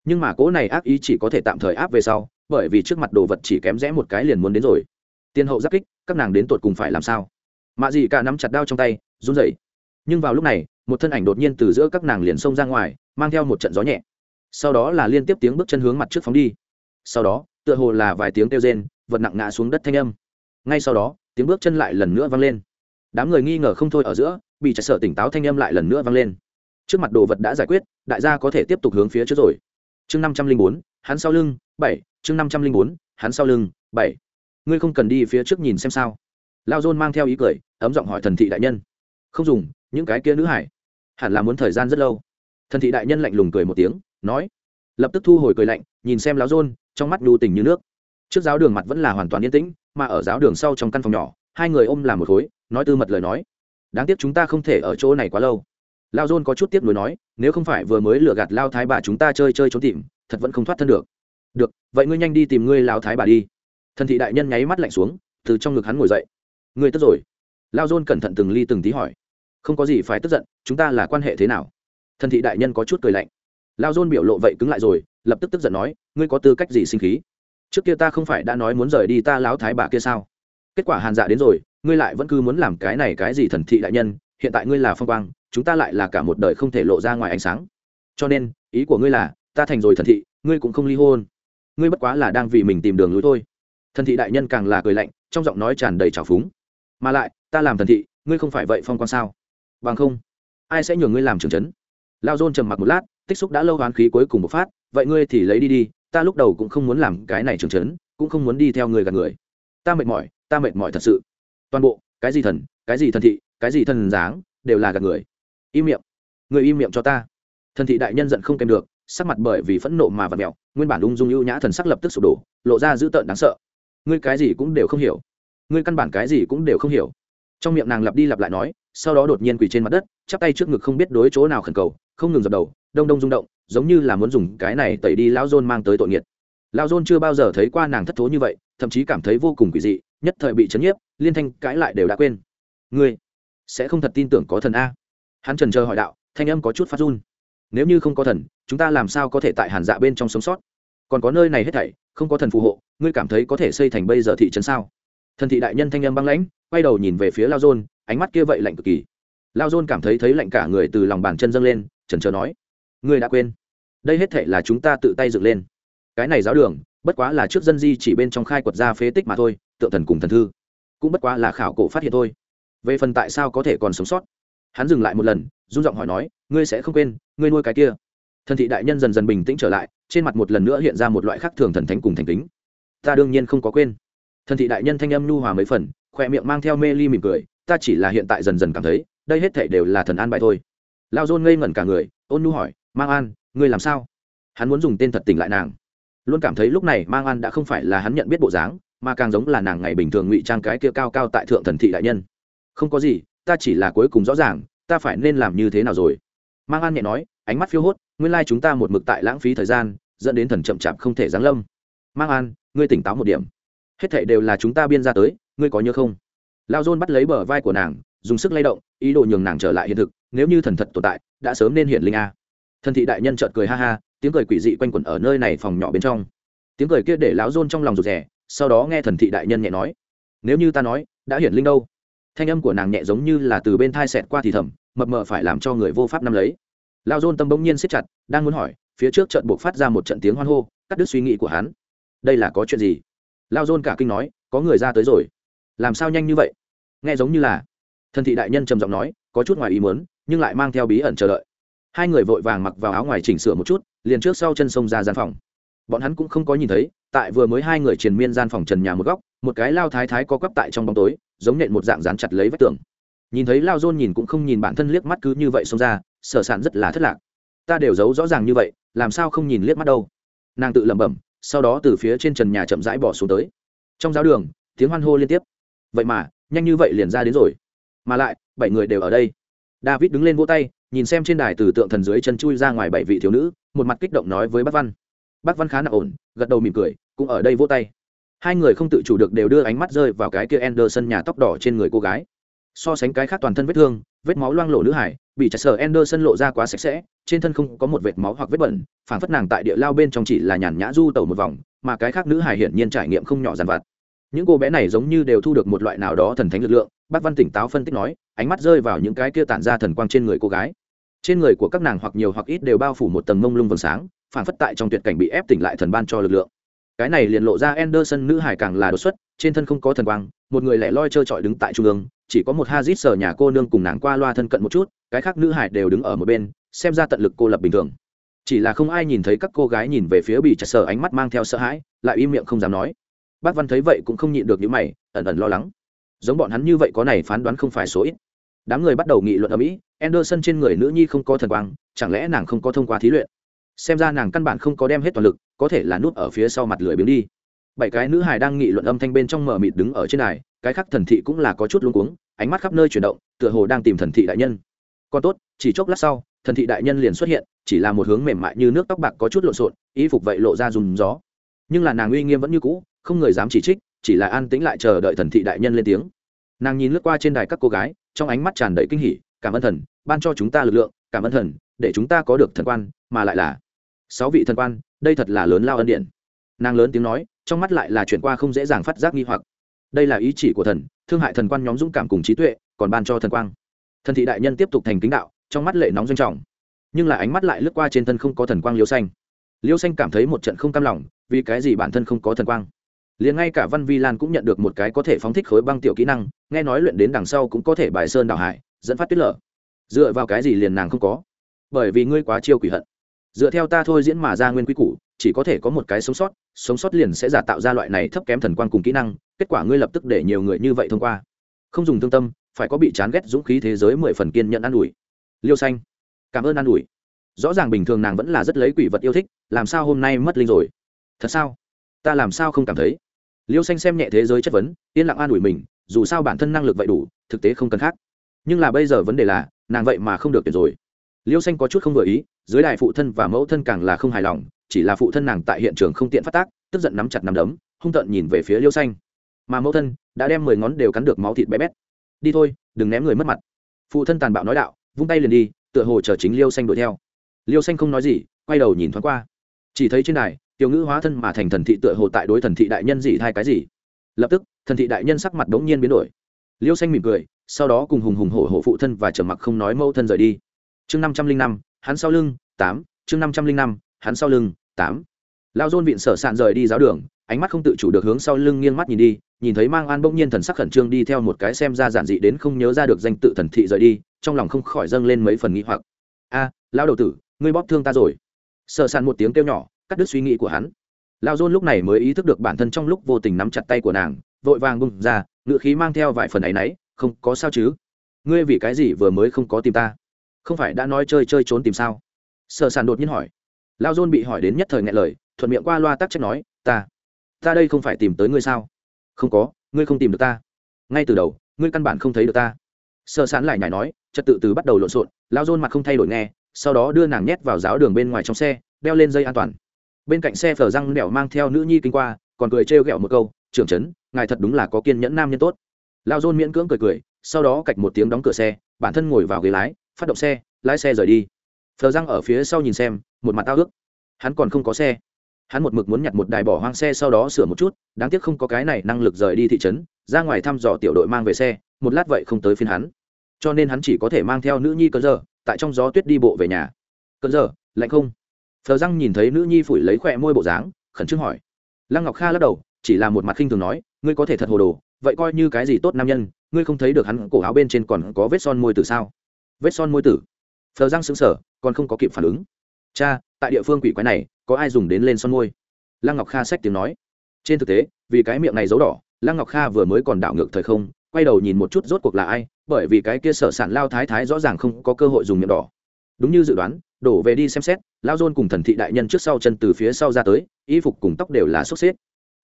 Nhưng mà cỗ này ác ý chỉ có thể tạm thời áp về sau, bởi vì trước mặt đồ vật chỉ kém rẽ một cái liền muốn đến rồi. Tiên hậu giáp kích, các nàng đến tột cùng phải làm sao? Mạ dị cả nắm chặt đao trong tay, run rẩy nhưng vào lúc này, một thân ảnh đột nhiên từ giữa các nàng liền xông ra ngoài, mang theo một trận gió nhẹ. Sau đó là liên tiếp tiếng bước chân hướng mặt trước phóng đi. Sau đó, tựa hồ là vài tiếng kêu rên, vật nặng ngã xuống đất thanh âm. Ngay sau đó, tiếng bước chân lại lần nữa vang lên. Đám người nghi ngờ không thôi ở giữa, bị chạy sợ tỉnh táo thanh âm lại lần nữa vang lên. Trước mặt đồ vật đã giải quyết, đại gia có thể tiếp tục hướng phía trước rồi. Chương năm trăm linh bốn, hắn sau lưng, bảy. Chương năm trăm linh bốn, hắn sau lưng, bảy. Ngươi không cần đi phía trước nhìn xem sao. Lao dôn mang theo ý cười, ấm giọng hỏi thần thị đại nhân. Không dùng những cái kia nữ hải. Hẳn là muốn thời gian rất lâu. Thần thị đại nhân lạnh lùng cười một tiếng, nói. Lập tức thu hồi cười lạnh, nhìn xem lão rôn trong mắt nhu tình như nước. Trước giáo đường mặt vẫn là hoàn toàn yên tĩnh, mà ở giáo đường sau trong căn phòng nhỏ, hai người ôm làm một khối, nói tư mật lời nói. Đáng tiếc chúng ta không thể ở chỗ này quá lâu. Lao dôn có chút tiếp nối nói, nếu không phải vừa mới lừa gạt lao thái bà chúng ta chơi chơi trốn tìm, thật vẫn không thoát thân được. Được, vậy ngươi nhanh đi tìm ngươi lao thái bà đi. Thần thị đại nhân nháy mắt lạnh xuống, từ trong ngực hắn ngồi dậy. Ngươi tức rồi. Lao dôn cẩn thận từng ly từng tí hỏi không có gì phải tức giận, chúng ta là quan hệ thế nào? Thần thị đại nhân có chút cười lạnh. Lao dôn biểu lộ vậy cứng lại rồi, lập tức tức giận nói, ngươi có tư cách gì sinh khí? Trước kia ta không phải đã nói muốn rời đi ta láo thái bà kia sao? Kết quả hàn dạ đến rồi, ngươi lại vẫn cứ muốn làm cái này cái gì thần thị đại nhân, hiện tại ngươi là phong quang, chúng ta lại là cả một đời không thể lộ ra ngoài ánh sáng. Cho nên, ý của ngươi là, ta thành rồi thần thị, ngươi cũng không ly hôn. Ngươi bất quá là đang vì mình tìm đường lối thôi. Thần thị đại nhân càng là cười lạnh, trong giọng nói tràn đầy trào phúng. Mà lại, ta làm thần thị, ngươi không phải vậy phong quang sao? Bằng không, ai sẽ nhường ngươi làm trưởng trấn? Lao dôn trầm mặc một lát, tích xúc đã lâu hoán khí cuối cùng một phát, vậy ngươi thì lấy đi đi, ta lúc đầu cũng không muốn làm cái này trưởng trấn, cũng không muốn đi theo người gạt người. Ta mệt mỏi, ta mệt mỏi thật sự. Toàn bộ, cái gì thần, cái gì thần thị, cái gì thần dáng, đều là gạt người. Im miệng. Người im miệng cho ta. Thần thị đại nhân giận không kèm được, sắc mặt bởi vì phẫn nộ mà vặt mẹo nguyên bản ung dung ưu nhã thần sắc lập tức sụp đổ, lộ ra dữ tợn đáng sợ. Ngươi cái gì cũng đều không hiểu. Ngươi căn bản cái gì cũng đều không hiểu trong miệng nàng lặp đi lặp lại nói, sau đó đột nhiên quỳ trên mặt đất, chắp tay trước ngực không biết đối chỗ nào khẩn cầu, không ngừng dập đầu, đông đông rung động, giống như là muốn dùng cái này tẩy đi lão dôn mang tới tội nghiệt. Lão dôn chưa bao giờ thấy qua nàng thất thố như vậy, thậm chí cảm thấy vô cùng quỷ dị, nhất thời bị chấn nhiếp, liên thanh cãi lại đều đã quên. Ngươi sẽ không thật tin tưởng có thần a. Hắn trần chờ hỏi đạo, thanh âm có chút phát run. Nếu như không có thần, chúng ta làm sao có thể tại hàn dạ bên trong sống sót? Còn có nơi này hết thảy, không có thần phù hộ, ngươi cảm thấy có thể xây thành bây giờ thị trấn sao? Thần thị đại nhân thanh âm băng lãnh quay đầu nhìn về phía lao dôn, ánh mắt kia vậy lạnh cực kỳ. Lao dôn cảm thấy thấy lạnh cả người từ lòng bàn chân dâng lên trần trờ nói, ngươi đã quên. Đây hết thể là chúng ta tự tay dựng lên. Cái này giáo đường, bất quá là trước dân di chỉ bên trong khai quật ra phế tích mà thôi, tượng thần cùng thần thư, cũng bất quá là khảo cổ phát hiện thôi. Về phần tại sao có thể còn sống sót? Hắn dừng lại một lần, run giọng hỏi nói, ngươi sẽ không quên, ngươi nuôi cái kia. Thần thị đại nhân dần dần bình tĩnh trở lại, trên mặt một lần nữa hiện ra một loại khác thường thần thánh cùng thành kính. Ta đương nhiên không có quên. Thần thị đại nhân thanh âm nhu hòa mấy phần khoe miệng mang theo mê ly mỉm cười, ta chỉ là hiện tại dần dần cảm thấy, đây hết thể đều là thần an bài thôi. Lao dôn ngây ngẩn cả người, ôn nu hỏi, mang an, ngươi làm sao? Hắn muốn dùng tên thật tỉnh lại nàng. Luôn cảm thấy lúc này mang an đã không phải là hắn nhận biết bộ dáng, mà càng giống là nàng ngày bình thường ngụy trang cái kia cao cao tại thượng thần thị đại nhân. Không có gì, ta chỉ là cuối cùng rõ ràng, ta phải nên làm như thế nào rồi? Mang an nhẹ nói, ánh mắt phiêu hốt, nguyên lai chúng ta một mực tại lãng phí thời gian, dẫn đến thần chậm chạp không thể giáng lâm. Mang an, ngươi tỉnh táo một điểm. Hết thệ đều là chúng ta biên ra tới ngươi có nhớ không? Lao dôn bắt lấy bờ vai của nàng, dùng sức lay động, ý đồ nhường nàng trở lại hiện thực, nếu như thần thật tồn tại, đã sớm nên hiện linh a. Thần thị đại nhân trợt cười ha ha, tiếng cười quỷ dị quanh quẩn ở nơi này phòng nhỏ bên trong. Tiếng cười kia để lão dôn trong lòng rụt rè, sau đó nghe thần thị đại nhân nhẹ nói, nếu như ta nói, đã hiển linh đâu? Thanh âm của nàng nhẹ giống như là từ bên thai xẹt qua thì thầm, mập mờ phải làm cho người vô pháp nắm lấy. Lao dôn tâm bỗng nhiên siết chặt, đang muốn hỏi, phía trước trận buộc phát ra một trận tiếng hoan hô, cắt đứt suy nghĩ của hắn. Đây là có chuyện gì? Lao dôn cả kinh nói, có người ra tới rồi làm sao nhanh như vậy? Nghe giống như là thần thị đại nhân trầm giọng nói, có chút ngoài ý muốn, nhưng lại mang theo bí ẩn chờ đợi. Hai người vội vàng mặc vào áo ngoài chỉnh sửa một chút, liền trước sau chân sông ra gian phòng. Bọn hắn cũng không có nhìn thấy, tại vừa mới hai người triền miên gian phòng trần nhà một góc, một cái lao thái thái có quắp tại trong bóng tối, giống nện một dạng dán chặt lấy vách tường. Nhìn thấy lao dôn nhìn cũng không nhìn bản thân liếc mắt cứ như vậy xông ra sở sản rất là thất lạc. Ta đều giấu rõ ràng như vậy, làm sao không nhìn liếc mắt đâu? Nàng tự lẩm bẩm, sau đó từ phía trên trần nhà chậm rãi bỏ xuống tới. Trong giáo đường, tiếng hoan hô liên tiếp vậy mà, nhanh như vậy liền ra đến rồi. Mà lại, bảy người đều ở đây. David đứng lên vỗ tay, nhìn xem trên đài từ tượng thần dưới chân chui ra ngoài bảy vị thiếu nữ, một mặt kích động nói với bác văn. Bác văn khá nặng ổn, gật đầu mỉm cười, cũng ở đây vỗ tay. Hai người không tự chủ được đều đưa ánh mắt rơi vào cái kia Anderson nhà tóc đỏ trên người cô gái. So sánh cái khác toàn thân vết thương, vết máu loang lổ nữ hải, bị chặt sờ Anderson lộ ra quá sạch sẽ, trên thân không có một vệt máu hoặc vết bẩn phản phất nàng tại địa lao bên trong chỉ là nhàn nhã du tẩu một vòng, mà cái khác nữ hải hiển nhiên trải nghiệm không nhỏ dằn vặt những cô bé này giống như đều thu được một loại nào đó thần thánh lực lượng, bác văn tỉnh táo phân tích nói, ánh mắt rơi vào những cái kia tản ra thần quang trên người cô gái. Trên người của các nàng hoặc nhiều hoặc ít đều bao phủ một tầng mông lung vầng sáng, phản phất tại trong tuyệt cảnh bị ép tỉnh lại thần ban cho lực lượng. Cái này liền lộ ra Anderson nữ hải càng là đột xuất, trên thân không có thần quang, một người lẻ loi trơ trọi đứng tại trung ương, chỉ có một hazit sở nhà cô nương cùng nàng qua loa thân cận một chút, cái khác nữ hải đều đứng ở một bên, xem ra tận lực cô lập bình thường. Chỉ là không ai nhìn thấy các cô gái nhìn về phía bị chặt sở ánh mắt mang theo sợ hãi, lại im miệng không dám nói bác văn thấy vậy cũng không nhịn được những mày, ẩn ẩn lo lắng. Giống bọn hắn như vậy có này phán đoán không phải số ít. Đám người bắt đầu nghị luận ở mỹ, anderson trên người nữ nhi không có thần quang, chẳng lẽ nàng không có thông qua thí luyện? Xem ra nàng căn bản không có đem hết toàn lực, có thể là nút ở phía sau mặt lười biếng đi. Bảy cái nữ hài đang nghị luận âm thanh bên trong mở mịt đứng ở trên này cái khác thần thị cũng là có chút luống cuống, ánh mắt khắp nơi chuyển động, tựa hồ đang tìm thần thị đại nhân. Còn tốt, chỉ chốc lát sau, thần thị đại nhân liền xuất hiện, chỉ là một hướng mềm mại như nước tóc bạc có chút lộn xộn, y phục vậy lộ ra dùng gió. Nhưng là nàng uy nghiêm vẫn như cũ không người dám chỉ trích, chỉ là an tĩnh lại chờ đợi thần thị đại nhân lên tiếng. Nàng nhìn lướt qua trên đài các cô gái, trong ánh mắt tràn đầy kinh hỉ, cảm ơn thần, ban cho chúng ta lực lượng, cảm ơn thần, để chúng ta có được thần quan, mà lại là sáu vị thần quan, đây thật là lớn lao ân điện nàng lớn tiếng nói, trong mắt lại là chuyển qua không dễ dàng phát giác nghi hoặc. Đây là ý chỉ của thần, thương hại thần quan nhóm dũng cảm cùng trí tuệ, còn ban cho thần quang. Thần thị đại nhân tiếp tục thành kính đạo, trong mắt lệ nóng doanh trọng. Nhưng là ánh mắt lại lướt qua trên thân không có thần quang liêu xanh. Liêu xanh cảm thấy một trận không cam lòng, vì cái gì bản thân không có thần quang? Liền ngay cả văn vi lan cũng nhận được một cái có thể phóng thích khối băng tiểu kỹ năng, nghe nói luyện đến đằng sau cũng có thể bài sơn đào hải, dẫn phát tuyết lở. Dựa vào cái gì liền nàng không có? Bởi vì ngươi quá chiêu quỷ hận. Dựa theo ta thôi diễn mà ra nguyên quy củ, chỉ có thể có một cái sống sót sống sót liền sẽ giả tạo ra loại này thấp kém thần quan cùng kỹ năng, kết quả ngươi lập tức để nhiều người như vậy thông qua. Không dùng thương tâm, phải có bị chán ghét dũng khí thế giới mười phần kiên nhận an ủi. Liêu xanh, cảm ơn an ủi. Rõ ràng bình thường nàng vẫn là rất lấy quỷ vật yêu thích, làm sao hôm nay mất linh rồi? Thật sao? Ta làm sao không cảm thấy? Liêu xanh xem nhẹ thế giới chất vấn, yên lặng an ủi mình, dù sao bản thân năng lực vậy đủ, thực tế không cần khác. Nhưng là bây giờ vấn đề là, nàng vậy mà không được tuyển rồi. Liêu xanh có chút không vừa ý, dưới đại phụ thân và mẫu thân càng là không hài lòng, chỉ là phụ thân nàng tại hiện trường không tiện phát tác, tức giận nắm chặt nắm đấm, hung tợn nhìn về phía liêu xanh. Mà mẫu thân đã đem mười ngón đều cắn được máu thịt bé bét. Đi thôi, đừng ném người mất mặt. Phụ thân tàn bạo nói đạo, vung tay liền đi, tựa hồ chờ chính liêu xanh đuổi theo. Liêu xanh không nói gì, quay đầu nhìn thoáng qua. Chỉ thấy trên đài tiểu ngữ hóa thân mà thành thần thị tựa hồ tại đối thần thị đại nhân gì thay cái gì? Lập tức, thần thị đại nhân sắc mặt đống nhiên biến đổi. Liêu xanh mỉm cười, sau đó cùng hùng hùng hổ hổ phụ thân và trở mặc không nói mẫu thân rời đi. Chương năm trăm linh năm, hắn sau lưng, tám, chương năm trăm linh năm, hắn sau lưng, tám. Lao dôn vịn sở sạn rời đi giáo đường, ánh mắt không tự chủ được hướng sau lưng nghiêng mắt nhìn đi, nhìn thấy mang an bỗng nhiên thần sắc khẩn trương đi theo một cái xem ra giản dị đến không nhớ ra được danh tự thần thị rời đi, trong lòng không khỏi dâng lên mấy phần nghĩ hoặc. A lao đầu tử, ngươi bóp thương ta rồi. Sợ sạn một tiếng kêu nhỏ cắt đứt suy nghĩ của hắn. Lao dôn lúc này mới ý thức được bản thân trong lúc vô tình nắm chặt tay của nàng, vội vàng bung ra, ngựa khí mang theo vài phần ấ y n ấ y không có sao chứ? Ngươi vì cái gì vừa mới không có tìm ta? Không phải đã nói chơi chơi trốn tìm sao? Sợ sàn đột nhiên hỏi. Lao dôn bị hỏi đến nhất thời ngại lời, thuận miệng qua loa tắc trách nói, ta ta đây không phải tìm tới ngươi sao? Không có, ngươi không tìm được ta. Ngay từ đầu, ngươi căn bản không thấy được ta. Sợ sán lại nhảy nói, trật tự từ bắt đầu lộn xộn, lao dôn mặt không thay đổi nghe, sau đó đưa nàng nhét vào giáo đường bên ngoài trong xe, đeo lên dây an toàn bên cạnh xe phở răng đèo mang theo nữ nhi kinh qua, còn cười trêu ghẹo một câu, trưởng trấn, ngài thật đúng là có kiên nhẫn nam nhân tốt. Lao dôn miễn cưỡng cười cười, sau đó cạch một tiếng đóng cửa xe, bản thân ngồi vào ghế lái, phát động xe, lái xe rời đi. Phờ răng ở phía sau nhìn xem, một mặt tao ước. Hắn còn không có xe. Hắn một mực muốn nhặt một đài bỏ hoang xe sau đó sửa một chút, đáng tiếc không có cái này năng lực rời đi thị trấn, ra ngoài thăm dò tiểu đội mang về xe, một lát vậy không tới phiên hắn. Cho nên hắn chỉ có thể mang theo nữ nhi cơn giờ tại trong gió tuyết đi bộ về nhà. Cơn giờ lạnh không? Phờ răng nhìn thấy nữ nhi phủi lấy khỏe môi bộ dáng, khẩn trương hỏi. Lăng ngọc kha lắc đầu, chỉ là một mặt khinh thường nói, ngươi có thể thật hồ đồ, vậy coi như cái gì tốt nam nhân, ngươi không thấy được hắn cổ áo bên trên còn có vết son môi tử sao? Vết son môi tử? Phờ răng xứng sở còn không có kịp phản ứng. Cha, tại địa phương quỷ quái này, có ai dùng đến lên son môi? Lăng ngọc kha xách tiếng nói. Trên thực tế, vì cái miệng này dấu đỏ, lăng ngọc kha vừa mới còn đảo ngược thời không, quay đầu nhìn một chút rốt cuộc là ai, bởi vì cái kia sở sản lao thái thái rõ ràng không có cơ hội dùng miệng đỏ. Đúng như dự đoán đổ về đi xem xét lao dôn cùng thần thị đại nhân trước sau chân từ phía sau ra tới, y phục cùng tóc đều là sốc xếp.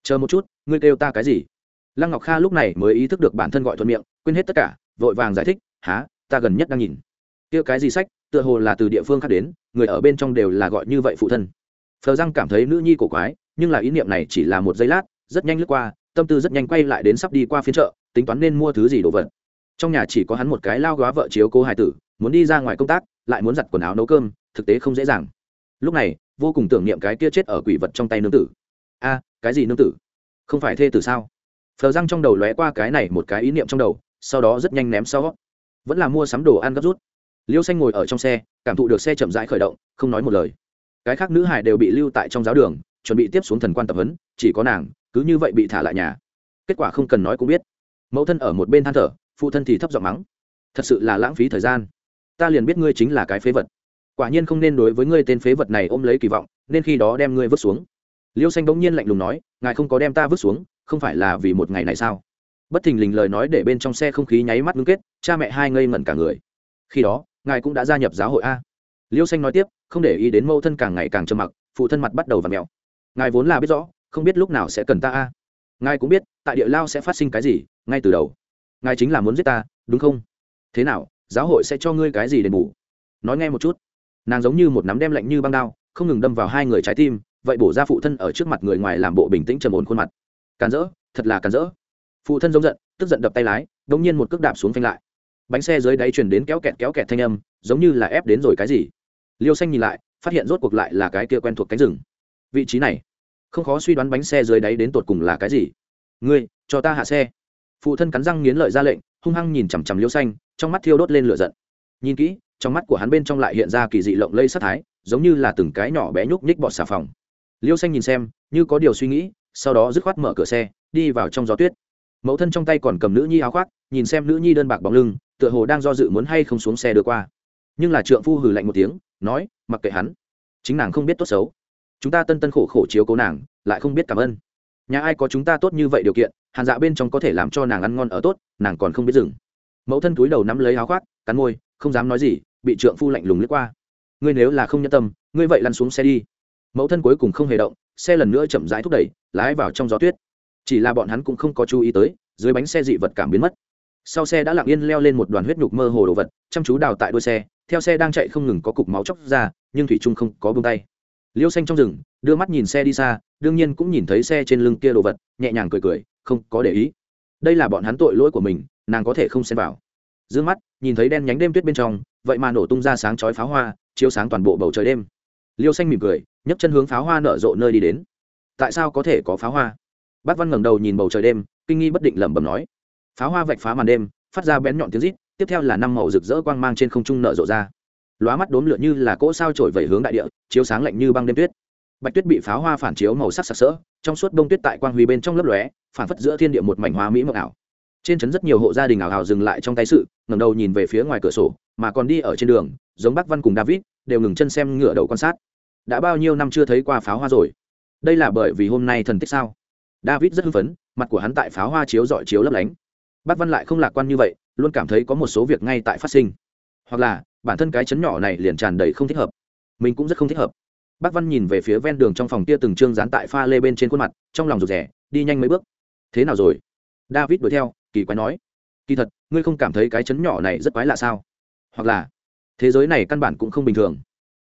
Chờ một chút, ngươi kêu ta cái gì? Lăng ngọc kha lúc này mới ý thức được bản thân gọi thuận miệng, quên hết tất cả, vội vàng giải thích há ta gần nhất đang nhìn. Kia cái gì sách? Tựa hồ là từ địa phương khác đến, người ở bên trong đều là gọi như vậy phụ thân. Phờ răng cảm thấy nữ nhi cổ quái, nhưng là ý niệm này chỉ là một giây lát, rất nhanh lướt qua, tâm tư rất nhanh quay lại đến sắp đi qua phiên chợ, tính toán nên mua thứ gì đồ vật. Trong nhà chỉ có hắn một cái lao góa vợ chiếu cố hài tử, muốn đi ra ngoài công tác, lại muốn giặt quần áo nấu cơm thực tế không dễ dàng. Lúc này, vô cùng tưởng niệm cái kia chết ở quỷ vật trong tay nương tử. A, cái gì nương tử? Không phải thê tử sao? Phờ răng trong đầu lóe qua cái này một cái ý niệm trong đầu, sau đó rất nhanh ném sau. Vẫn là mua sắm đồ ăn gấp rút. Liêu xanh ngồi ở trong xe, cảm thụ được xe chậm rãi khởi động, không nói một lời. Cái khác nữ hải đều bị lưu tại trong giáo đường, chuẩn bị tiếp xuống thần quan tập huấn, chỉ có nàng, cứ như vậy bị thả lại nhà. Kết quả không cần nói cũng biết. Mẫu thân ở một bên than thở, phụ thân thì thấp giọng mắng. Thật sự là lãng phí thời gian. Ta liền biết ngươi chính là cái phế vật quả nhiên không nên đối với ngươi tên phế vật này ôm lấy kỳ vọng, nên khi đó đem ngươi vứt xuống. Liêu xanh bỗng nhiên lạnh lùng nói, ngài không có đem ta vứt xuống, không phải là vì một ngày này sao? Bất thình lình lời nói để bên trong xe không khí nháy mắt ngưng kết, cha mẹ hai ngây ngẩn cả người. Khi đó, ngài cũng đã gia nhập giáo hội a. Liêu xanh nói tiếp, không để ý đến mâu thân càng ngày càng trầm mặc, phụ thân mặt bắt đầu và mèo. Ngài vốn là biết rõ, không biết lúc nào sẽ cần ta a. Ngài cũng biết, tại địa lao sẽ phát sinh cái gì, ngay từ đầu. Ngài chính là muốn giết ta, đúng không? Thế nào, giáo hội sẽ cho ngươi cái gì đền bù? Nói nghe một chút nàng giống như một nắm đem lạnh như băng đao, không ngừng đâm vào hai người trái tim, vậy bổ ra phụ thân ở trước mặt người ngoài làm bộ bình tĩnh trầm ổn khuôn mặt. Càn rỡ, thật là càn rỡ. Phụ thân giống giận, tức giận đập tay lái đ ỗ n g nhiên một cước đạp xuống phanh lại. Bánh xe dưới đáy chuyển đến kéo kẹt kéo kẹt thanh âm, giống như là ép đến rồi cái gì. Liêu xanh nhìn lại, phát hiện rốt cuộc lại là cái kia quen thuộc cánh rừng. Vị trí này, không khó suy đoán bánh xe dưới đáy đến tột cùng là cái gì. Ngươi, cho ta hạ xe. Phụ thân cắn răng nghiến lợi ra lệnh, hung hăng nhìn chằm chằm liêu xanh, trong mắt thiêu đốt lên lửa giận. Nhìn kỹ trong mắt của hắn bên trong lại hiện ra kỳ dị lộng lây sát thái, giống như là từng cái nhỏ bé nhúc nhích bọt xà phòng. Liêu xanh nhìn xem, như có điều suy nghĩ, sau đó dứt khoát mở cửa xe, đi vào trong gió tuyết. Mẫu thân trong tay còn cầm nữ nhi áo khoác, nhìn xem nữ nhi đơn bạc bóng lưng, tựa hồ đang do dự muốn hay không xuống xe đưa qua. Nhưng là trượng phu hừ lạnh một tiếng, nói, mặc kệ hắn. Chính nàng không biết tốt xấu. Chúng ta tân tân khổ khổ chiếu cố nàng, lại không biết cảm ơn. Nhà ai có chúng ta tốt như vậy điều kiện, hàn dạ bên trong có thể làm cho nàng ăn ngon ở tốt, nàng còn không biết dừng. Mẫu thân túi đầu nắm lấy áo khoác, cắn môi, không dám nói gì bị trượng phu lạnh lùng lướt qua. Ngươi nếu là không nhân tâm, ngươi vậy lăn xuống xe đi. Mẫu thân cuối cùng không hề động, xe lần nữa chậm rãi thúc đẩy, lái vào trong gió tuyết. Chỉ là bọn hắn cũng không có chú ý tới, dưới bánh xe dị vật cảm biến mất. Sau xe đã lặng yên leo lên một đoàn huyết nhục mơ hồ đồ vật, chăm chú đào tại đuôi xe, theo xe đang chạy không ngừng có cục máu chóc ra, nhưng thủy trung không có bông tay. Liêu xanh trong rừng, đưa mắt nhìn xe đi xa, đương nhiên cũng nhìn thấy xe trên lưng kia đồ vật, nhẹ nhàng cười cười, không có để ý. Đây là bọn hắn tội lỗi của mình, nàng có thể không xem vào. D ư ơ n g mắt, nhìn thấy đen nhánh đêm tuyết bên trong vậy mà nổ tung ra sáng chói pháo hoa, chiếu sáng toàn bộ bầu trời đêm. Liêu xanh mỉm cười, nhấc chân hướng pháo hoa nở rộ nơi đi đến. Tại sao có thể có pháo hoa? Bác văn ngẩng đầu nhìn bầu trời đêm, kinh nghi bất định lẩm bẩm nói. Pháo hoa vạch phá màn đêm, phát ra bén nhọn tiếng rít, tiếp theo là năm màu rực rỡ quang mang trên không trung nở rộ ra. Lóa mắt đốm lửa như là cỗ sao trổi vẩy hướng đại địa, chiếu sáng lạnh như băng đêm tuyết. Bạch tuyết bị pháo hoa phản chiếu màu sắc sặc sỡ, trong suốt đông tuyết tại quang huy bên trong lớp lóe, phản phất giữa thiên địa một mảnh hoa mỹ mộng ảo trên trấn rất nhiều hộ gia đình ảo hào dừng lại trong tay sự, ngẩng đầu nhìn về phía ngoài cửa sổ, mà còn đi ở trên đường, giống bác văn cùng david, đều ngừng chân xem ngựa đầu quan sát. Đã bao nhiêu năm chưa thấy qua pháo hoa rồi? Đây là bởi vì hôm nay thần tích sao? David rất hưng phấn, mặt của hắn tại pháo hoa chiếu dọi chiếu lấp lánh. Bác văn lại không lạc quan như vậy, luôn cảm thấy có một số việc ngay tại phát sinh. Hoặc là, bản thân cái chấn nhỏ này liền tràn đầy không thích hợp. Mình cũng rất không thích hợp. Bác văn nhìn về phía ven đường trong phòng kia từng trương dán tại pha lê bên trên khuôn mặt, trong lòng rụt rẻ đi nhanh mấy bước. Thế nào rồi? David đuổi theo kỳ quái nói, kỳ thật, ngươi không cảm thấy cái chấn nhỏ này rất quái lạ sao? Hoặc là, thế giới này căn bản cũng không bình thường.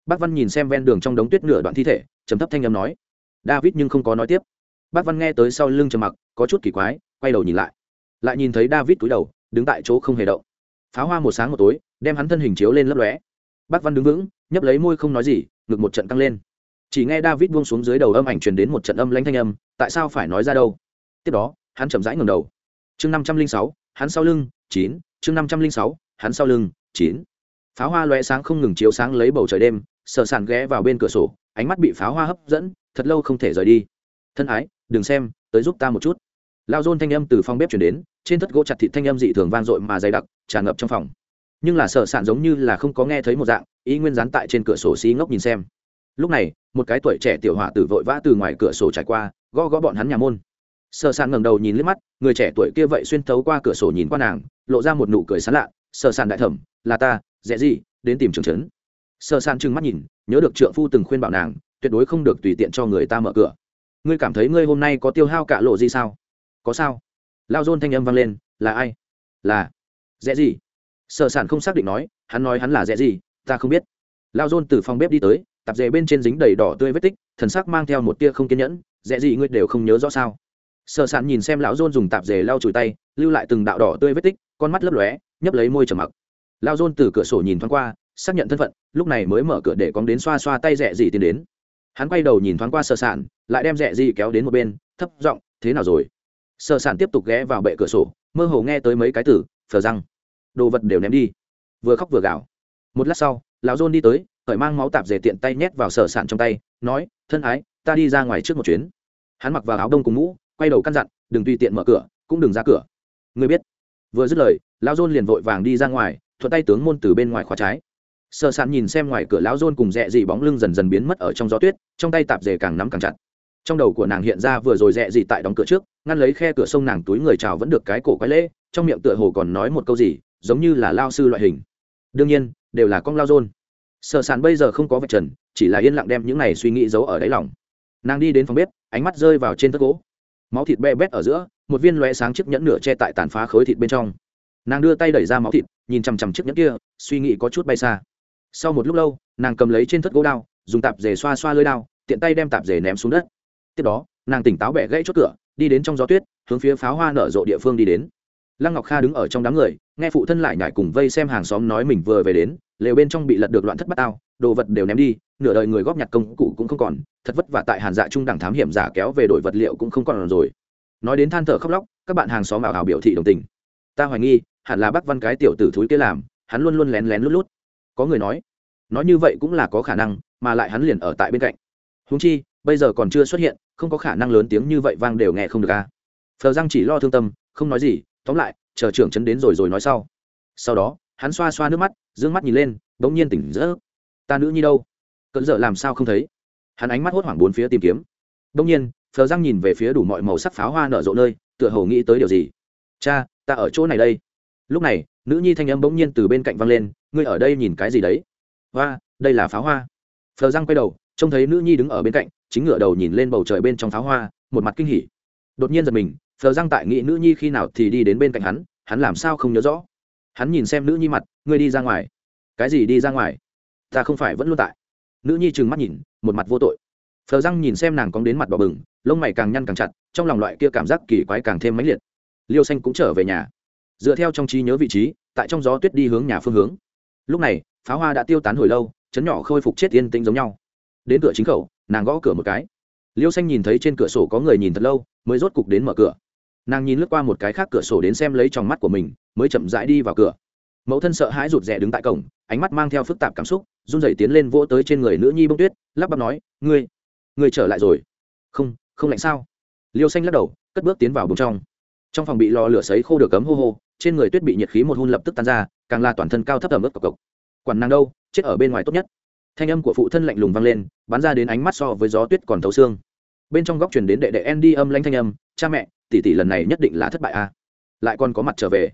Bác văn nhìn xem ven đường trong đống tuyết nửa đoạn thi thể chấm thấp thanh â m nói, david nhưng không có nói tiếp. Bác văn nghe tới sau lưng trầm mặc, có chút kỳ quái, quay đầu nhìn lại. Lại nhìn thấy david cúi đầu, đứng tại chỗ không hề động. Pháo hoa một sáng một tối, đem hắn thân hình chiếu lên lấp lóe. Bác văn đứng vững, nhấp lấy môi không nói gì, ngực một trận căng lên. Chỉ nghe david buông xuống dưới đầu âm ảnh truyền đến một trận âm lãnh thanh âm, tại sao phải nói ra đâu? Tiếp đó, hắn chậm rãi ngầm đầu chương năm trăm linh sáu, hắn sau lưng, chín. Chương năm trăm linh sáu, hắn sau lưng, chín. Pháo hoa lóe sáng không ngừng chiếu sáng lấy bầu trời đêm sợ sàn ghé vào bên cửa sổ, ánh mắt bị pháo hoa hấp dẫn, thật lâu không thể rời đi. Thân ái, đừng xem, tới giúp ta một chút. Lao dôn thanh âm từ phòng bếp chuyển đến, trên thất gỗ chặt thịt thanh âm dị thường vang dội mà dày đặc, tràn ngập trong phòng. Nhưng là sợ sạn giống như là không có nghe thấy một dạng, ý nguyên dán tại trên cửa sổ xí ngốc nhìn xem. Lúc này, một cái tuổi trẻ tiểu họa tử vội vã từ ngoài cửa sổ trải qua, gõ gõ bọn hắn nhà môn sợ sạn ngẩng đầu nhìn liếc mắt, người trẻ tuổi kia vậy xuyên thấu qua cửa sổ nhìn qua nàng, lộ ra một nụ cười sán lạ. Sợ sạn đại thẩm, là ta, dễ gì, đến tìm trường trấn. Sợ sạn trừng mắt nhìn, nhớ được trượng phu từng khuyên bảo nàng, tuyệt đối không được tùy tiện cho người ta mở cửa. Ngươi cảm thấy ngươi hôm nay có tiêu hao cả lộ gì sao? Có sao. Lao dôn thanh âm vang lên, là ai? Là, dễ gì? Sợ sản không xác định nói, hắn nói hắn là dễ gì, ta không biết. Lao dôn từ phòng bếp đi tới, tạp dề bên trên dính đầy đỏ tươi vết tích, thần sắc mang theo một tia không kiên nhẫn, dễ gì ngươi đều không nhớ rõ sao? Sợ sạn nhìn xem lão dôn dùng tạp dề lau chùi tay, lưu lại từng đạo đỏ tươi vết tích, con mắt lấp lóe, nhấp lấy môi trầm mặc. Lão dôn từ cửa sổ nhìn thoáng qua, xác nhận thân phận, lúc này mới mở cửa để cóng đến xoa xoa tay rẻ gì tiến đến. Hắn quay đầu nhìn thoáng qua sợ sạn, lại đem rẻ gì kéo đến một bên, thấp giọng, thế nào rồi? Sợ sạn tiếp tục ghé vào bệ cửa sổ, mơ hồ nghe tới mấy cái từ, phờ răng. Đồ vật đều ném đi. Vừa khóc vừa gào. Một lát sau, lão dôn đi tới khởi mang máu tạp dề tiện tay nhét vào sở sản trong tay, nói, thân ái, ta đi ra ngoài trước một chuyến. Hắn mặc vào áo đông cùng mũ quay đầu căn dặn, đừng tùy tiện mở cửa, cũng đừng ra cửa. Người biết. Vừa dứt lời, lão dôn liền vội vàng đi ra ngoài, thuận tay tướng môn từ bên ngoài khóa trái. Sợ sạn nhìn xem ngoài cửa lão dôn cùng rẽ dị bóng lưng dần dần biến mất ở trong gió tuyết, trong tay tạp dề càng nắm càng chặt. Trong đầu của nàng hiện ra vừa rồi rẽ dị tại đóng cửa trước, ngăn lấy khe cửa sông nàng túi người chào vẫn được cái cổ quái lễ, trong miệng tựa hồ còn nói một câu gì, giống như là lao sư loại hình. Đương nhiên, đều là con lao dôn. Sợ sạn bây giờ không có vật trần, chỉ là yên lặng đem những này suy nghĩ giấu ở đáy lòng. Nàng đi đến phòng bếp, ánh mắt rơi vào trên tất gỗ máu thịt be bét ở giữa, một viên lóe sáng chiếc nhẫn nửa che tại tàn phá khối thịt bên trong. Nàng đưa tay đẩy ra máu thịt, nhìn chằm chằm chiếc nhẫn kia, suy nghĩ có chút bay xa. Sau một lúc lâu, nàng cầm lấy trên thất gỗ đao, dùng tạp dề xoa xoa lơi đao, tiện tay đem tạp dề ném xuống đất. Tiếp đó, nàng tỉnh táo bẻ gãy chốt cửa, đi đến trong gió tuyết, hướng phía pháo hoa nở rộ địa phương đi đến. Lăng ngọc kha đứng ở trong đám người, nghe phụ thân lại nhải cùng vây xem hàng xóm nói mình vừa về đến lều bên trong bị lật được loạn thất bát ao đồ vật đều ném đi, nửa đời người góp nhặt công cụ cũng không còn, thật vất vả tại hàn dạ trung đẳng thám hiểm giả kéo về đổi vật liệu cũng không còn rồi. Nói đến than thở khóc lóc, các bạn hàng xóm ảo ảo biểu thị đồng tình. Ta hoài nghi, hẳn là bác văn cái tiểu tử thúi kia làm, hắn luôn luôn lén lén lút lút. Có người nói nói như vậy cũng là có khả năng, mà lại hắn liền ở tại bên cạnh. Húng chi, bây giờ còn chưa xuất hiện, không có khả năng lớn tiếng như vậy vang đều nghe không được a à. phờ răng chỉ lo thương tâm, không nói gì, tóm lại, chờ trưởng chấn đến rồi rồi nói sau. Sau đó hắn xoa xoa nước mắt d ư ơ n g mắt nhìn lên đ ố n g nhiên tỉnh rỡ ta nữ nhi đâu? Cận dở làm sao không thấy? Hắn ánh mắt hốt hoảng bốn phía tìm kiếm. Đông nhiên, phờ răng nhìn về phía đủ mọi màu sắc pháo hoa nở rộ nơi, tựa hồ nghĩ tới điều gì. Cha, ta ở chỗ này đây. Lúc này, nữ nhi thanh âm bỗng nhiên từ bên cạnh văng lên, ngươi ở đây nhìn cái gì đấy? Hoa, đây là pháo hoa. Phờ răng quay đầu, trông thấy nữ nhi đứng ở bên cạnh, chính ngựa đầu nhìn lên bầu trời bên trong pháo hoa, một mặt kinh hỉ. Đột nhiên giật mình, phờ răng tại nghĩ nữ nhi khi nào thì đi đến bên cạnh hắn hắn làm sao không nhớ rõ? Hắn nhìn xem nữ nhi mặt, ngươi đi ra ngoài. Cái gì đi ra ngoài? Ta không phải vẫn luôn tại. Nữ nhi trừng mắt nhìn, một mặt vô tội. Phờ răng nhìn xem nàng cóng đến mặt bỏ bừng, lông mày càng nhăn càng chặt, trong lòng loại kia cảm giác kỳ quái càng thêm mãnh liệt. Liêu xanh cũng trở về nhà. Dựa theo trong trí nhớ vị trí, tại trong gió tuyết đi hướng nhà phương hướng. Lúc này, pháo hoa đã tiêu tán hồi lâu, chấn nhỏ khôi phục chết yên tĩnh giống nhau. Đến cửa chính khẩu, nàng gõ cửa một cái. Liêu xanh nhìn thấy trên cửa sổ có người nhìn thật lâu, mới rốt cục đến mở cửa nàng nhìn lướt qua một cái khác cửa sổ đến xem lấy trong mắt của mình, mới chậm rãi đi vào cửa. Mẫu thân sợ hãi rụt rè đứng tại cổng, ánh mắt mang theo phức tạp cảm xúc, run rẩy tiến lên vỗ tới trên người nữ nhi bông tuyết, lắp bắp nói, ngươi ngươi trở lại rồi. Không không lạnh sao? Liêu xanh lắc đầu, cất bước tiến vào bùng trong. Trong phòng bị lò lửa sấy khô được cấm hô hô, trên người tuyết bị nhiệt khí một hun lập tức tan ra, càng là toàn thân cao thấp ẩm ướt cộc cộc. Quản nàng đâu, chết ở bên ngoài tốt nhất. Thanh âm của phụ thân lạnh lùng vang lên, bắn ra đến ánh mắt so với gió tuyết còn thấu xương. Bên trong góc truyền đến đệ đệ Andy âm lãnh thanh âm, cha mẹ tỷ tỷ lần này nhất định là thất bại a. À? lại còn có mặt trở về.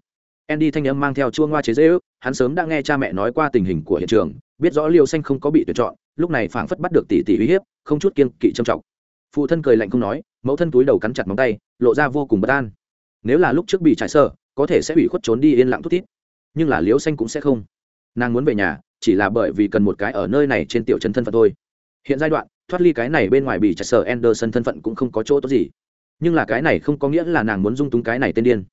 Andy thanh âm mang theo chua ngoa chế dễ ước hắn sớm đã nghe cha mẹ nói qua tình hình của hiện trường, biết rõ liêu xanh không có bị tuyển chọn, lúc này phảng phất bắt được tỷ tỷ uy hiếp, không chút kiên kỵ trầm trọng. Phụ thân cười lạnh không nói, mẫu thân túi đầu cắn chặt móng tay, lộ ra vô cùng bất an. Nếu là lúc trước bị trải sơ, có thể sẽ bị khuất trốn đi yên lặng thút thít. Nhưng là liêu xanh cũng sẽ không. Nàng muốn về nhà, chỉ là bởi vì cần một cái ở nơi này trên tiểu chân thân phận thôi. Hiện giai đoạn, thoát ly cái này bên ngoài bị chặt sở Anderson thân phận cũng không có chỗ tốt gì nhưng là cái này không có nghĩa là nàng muốn dung túng cái này tên điên.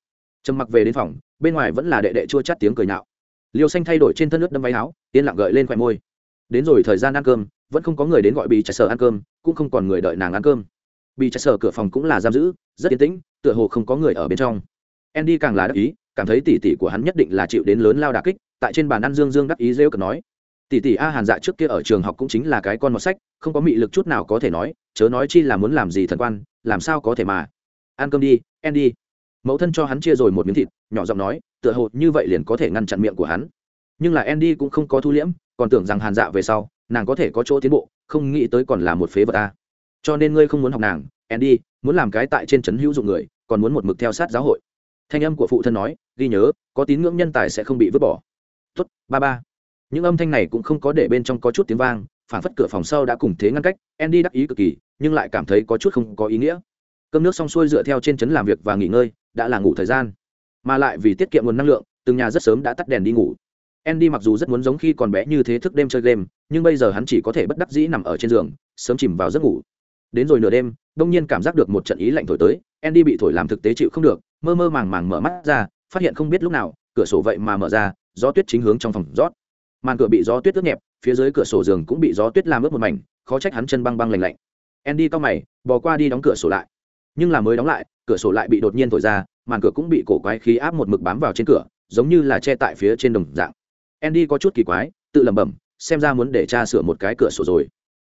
Trầm mặc về đến phòng, bên ngoài vẫn là đệ đệ chua chát tiếng cười nhạo. Liêu xanh thay đổi trên thân nước đâm váy áo, yên lặng gợi lên khoe môi. Đến rồi thời gian ăn cơm, vẫn không có người đến gọi bị chạy sở ăn cơm, cũng không còn người đợi nàng ăn cơm. Bị chạy sở cửa phòng cũng là giam giữ, rất yên tĩnh, tựa hồ không có người ở bên trong. Andy càng là đắc ý, cảm thấy tỉ tỉ của hắn nhất định là chịu đến lớn lao đà kích, tại trên bàn ăn dương dương đắc ý rêu cần nói. Tỷ tỷ a hàn dạ trước kia ở trường học cũng chính là cái con mọt sách, không có mị lực chút nào có thể nói, chớ nói chi là muốn làm gì thần quan làm sao có thể mà? Ăn cơm đi, andy. Mẫu thân cho hắn chia rồi một miếng thịt, nhỏ giọng nói, tựa hồ như vậy liền có thể ngăn chặn miệng của hắn. Nhưng là andy cũng không có thu liễm, còn tưởng rằng hàn dạ về sau, nàng có thể có chỗ tiến bộ, không nghĩ tới còn là một phế vật a. Cho nên ngươi không muốn học nàng, andy, muốn làm cái tại trên trấn hữu dụng người, còn muốn một mực theo sát giáo hội. Thanh âm của phụ thân nói, ghi nhớ, có tín ngưỡng nhân tài sẽ không bị vứt bỏ. Tốt, ba ba. Những âm thanh này cũng không có để bên trong có chút tiếng vang phản phất cửa phòng sau đã cùng thế ngăn cách, andy đắc ý cực kỳ nhưng lại cảm thấy có chút không có ý nghĩa. Cơm nước xong xuôi dựa theo trên chấn làm việc và nghỉ ngơi, đã là ngủ thời gian. Mà lại vì tiết kiệm nguồn năng lượng, từng nhà rất sớm đã tắt đèn đi ngủ. Andy mặc dù rất muốn giống khi còn bé như thế thức đêm chơi game, nhưng bây giờ hắn chỉ có thể bất đắc dĩ nằm ở trên giường, sớm chìm vào giấc ngủ. Đến rồi nửa đêm, đông nhiên cảm giác được một trận ý lạnh thổi tới, andy bị thổi làm thực tế chịu không được, mơ mơ màng màng mở mắt ra, phát hiện không biết lúc nào, cửa sổ vậy mà mở ra, gió tuyết chính hướng trong phòng rót. Màn cửa bị gió tuyết ướt nhẹp, phía dưới cửa sổ giường cũng bị gió tuyết làm ướt một mảnh, khó trách hắn chân băng băng lạnh lạnh andy cau mày, bò qua đi đóng cửa sổ lại. Nhưng là mới đóng lại, cửa sổ lại bị đột nhiên thổi ra, màn cửa cũng bị cổ quái khí áp một mực bám vào trên cửa, giống như là che tại phía trên đồng dạng. Andy có chút kỳ quái, tự lẩm bẩm, xem ra muốn để cha sửa một cái cửa sổ rồi.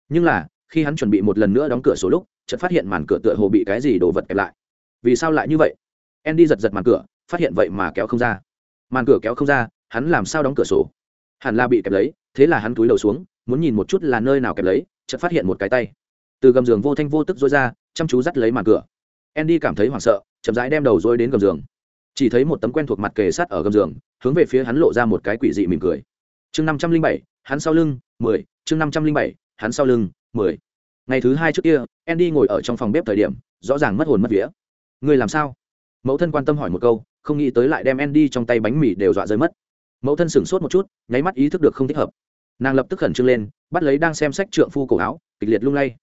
Nhưng là, khi hắn chuẩn bị một lần nữa đóng cửa sổ lúc, chợt phát hiện màn cửa tựa hồ bị cái gì đồ vật kẹp lại. Vì sao lại như vậy? Andy giật giật màn cửa, phát hiện vậy mà kéo không ra. Màn cửa kéo không ra, hắn làm sao đóng cửa sổ? Hẳn là bị kẹp lấy, thế là hắn túi đầu xuống, muốn nhìn một chút là nơi nào kẹp lấy, chợt phát hiện một cái tay từ gầm giường vô thanh vô tức dối ra, chăm chú dắt lấy màn cửa. Andy cảm thấy hoảng sợ, chậm rãi đem đầu dối đến gầm giường. Chỉ thấy một tấm quen thuộc mặt kề sát ở gầm giường, hướng về phía hắn lộ ra một cái quỷ dị mỉm cười. Chương năm trăm linh bảy, hắn sau lưng, mười, chương năm trăm linh bảy, hắn sau lưng, mười. Ngày thứ hai trước kia, andy ngồi ở trong phòng bếp thời điểm, rõ ràng mất hồn mất vía. Người làm sao? Mẫu thân quan tâm hỏi một câu, không nghĩ tới lại đem andy trong tay bánh mì đều dọa rơi mất. Mẫu thân sửng sốt một chút, nháy mắt ý thức được không thích hợp. Nàng lập tức khẩn trương lên, bắt lấy đang xem sách trượng phu cổ áo, kịch liệt lung lay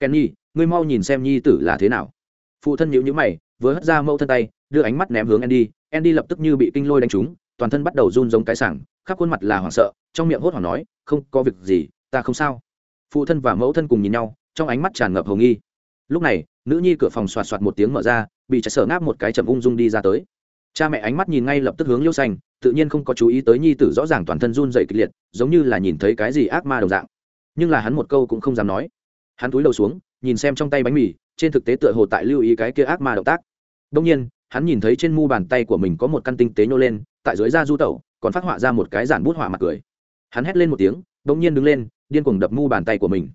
kenny, ngươi mau nhìn xem nhi tử là thế nào. Phụ thân nhíu nhíu mày, vừa hất ra mẫu thân tay, đưa ánh mắt ném hướng andy. Andy lập tức như bị kinh lôi đánh trúng, toàn thân bắt đầu run giống cái sảng, khắp khuôn mặt là hoảng sợ, trong miệng hốt hoảng nói, không có việc gì, ta không sao. Phụ thân và mẫu thân cùng nhìn nhau, trong ánh mắt tràn ngập hồng nghi. Lúc này, nữ nhi cửa phòng xoạt xoạt một tiếng mở ra, bị trái sở ngáp một cái chậm ung dung đi ra tới. Cha mẹ ánh mắt nhìn ngay lập tức hướng liêu xanh, tự nhiên không có chú ý tới nhi tử rõ ràng toàn thân run dậy kịch liệt, giống như là nhìn thấy cái gì ác ma đồng dạng. Nhưng là hắn một câu cũng không dám nói hắn túi đầu xuống, nhìn xem trong tay bánh mì, trên thực tế tựa hồ tại lưu ý cái kia ác ma động tác. Đông nhiên, hắn nhìn thấy trên mu bàn tay của mình có một căn tinh tế nhô lên, tại dưới da du tẩu, còn phát họa ra một cái giản bút họa mặt cười. Hắn hét lên một tiếng đông nhiên đứng lên, điên cuồng đập mu bàn tay của mình.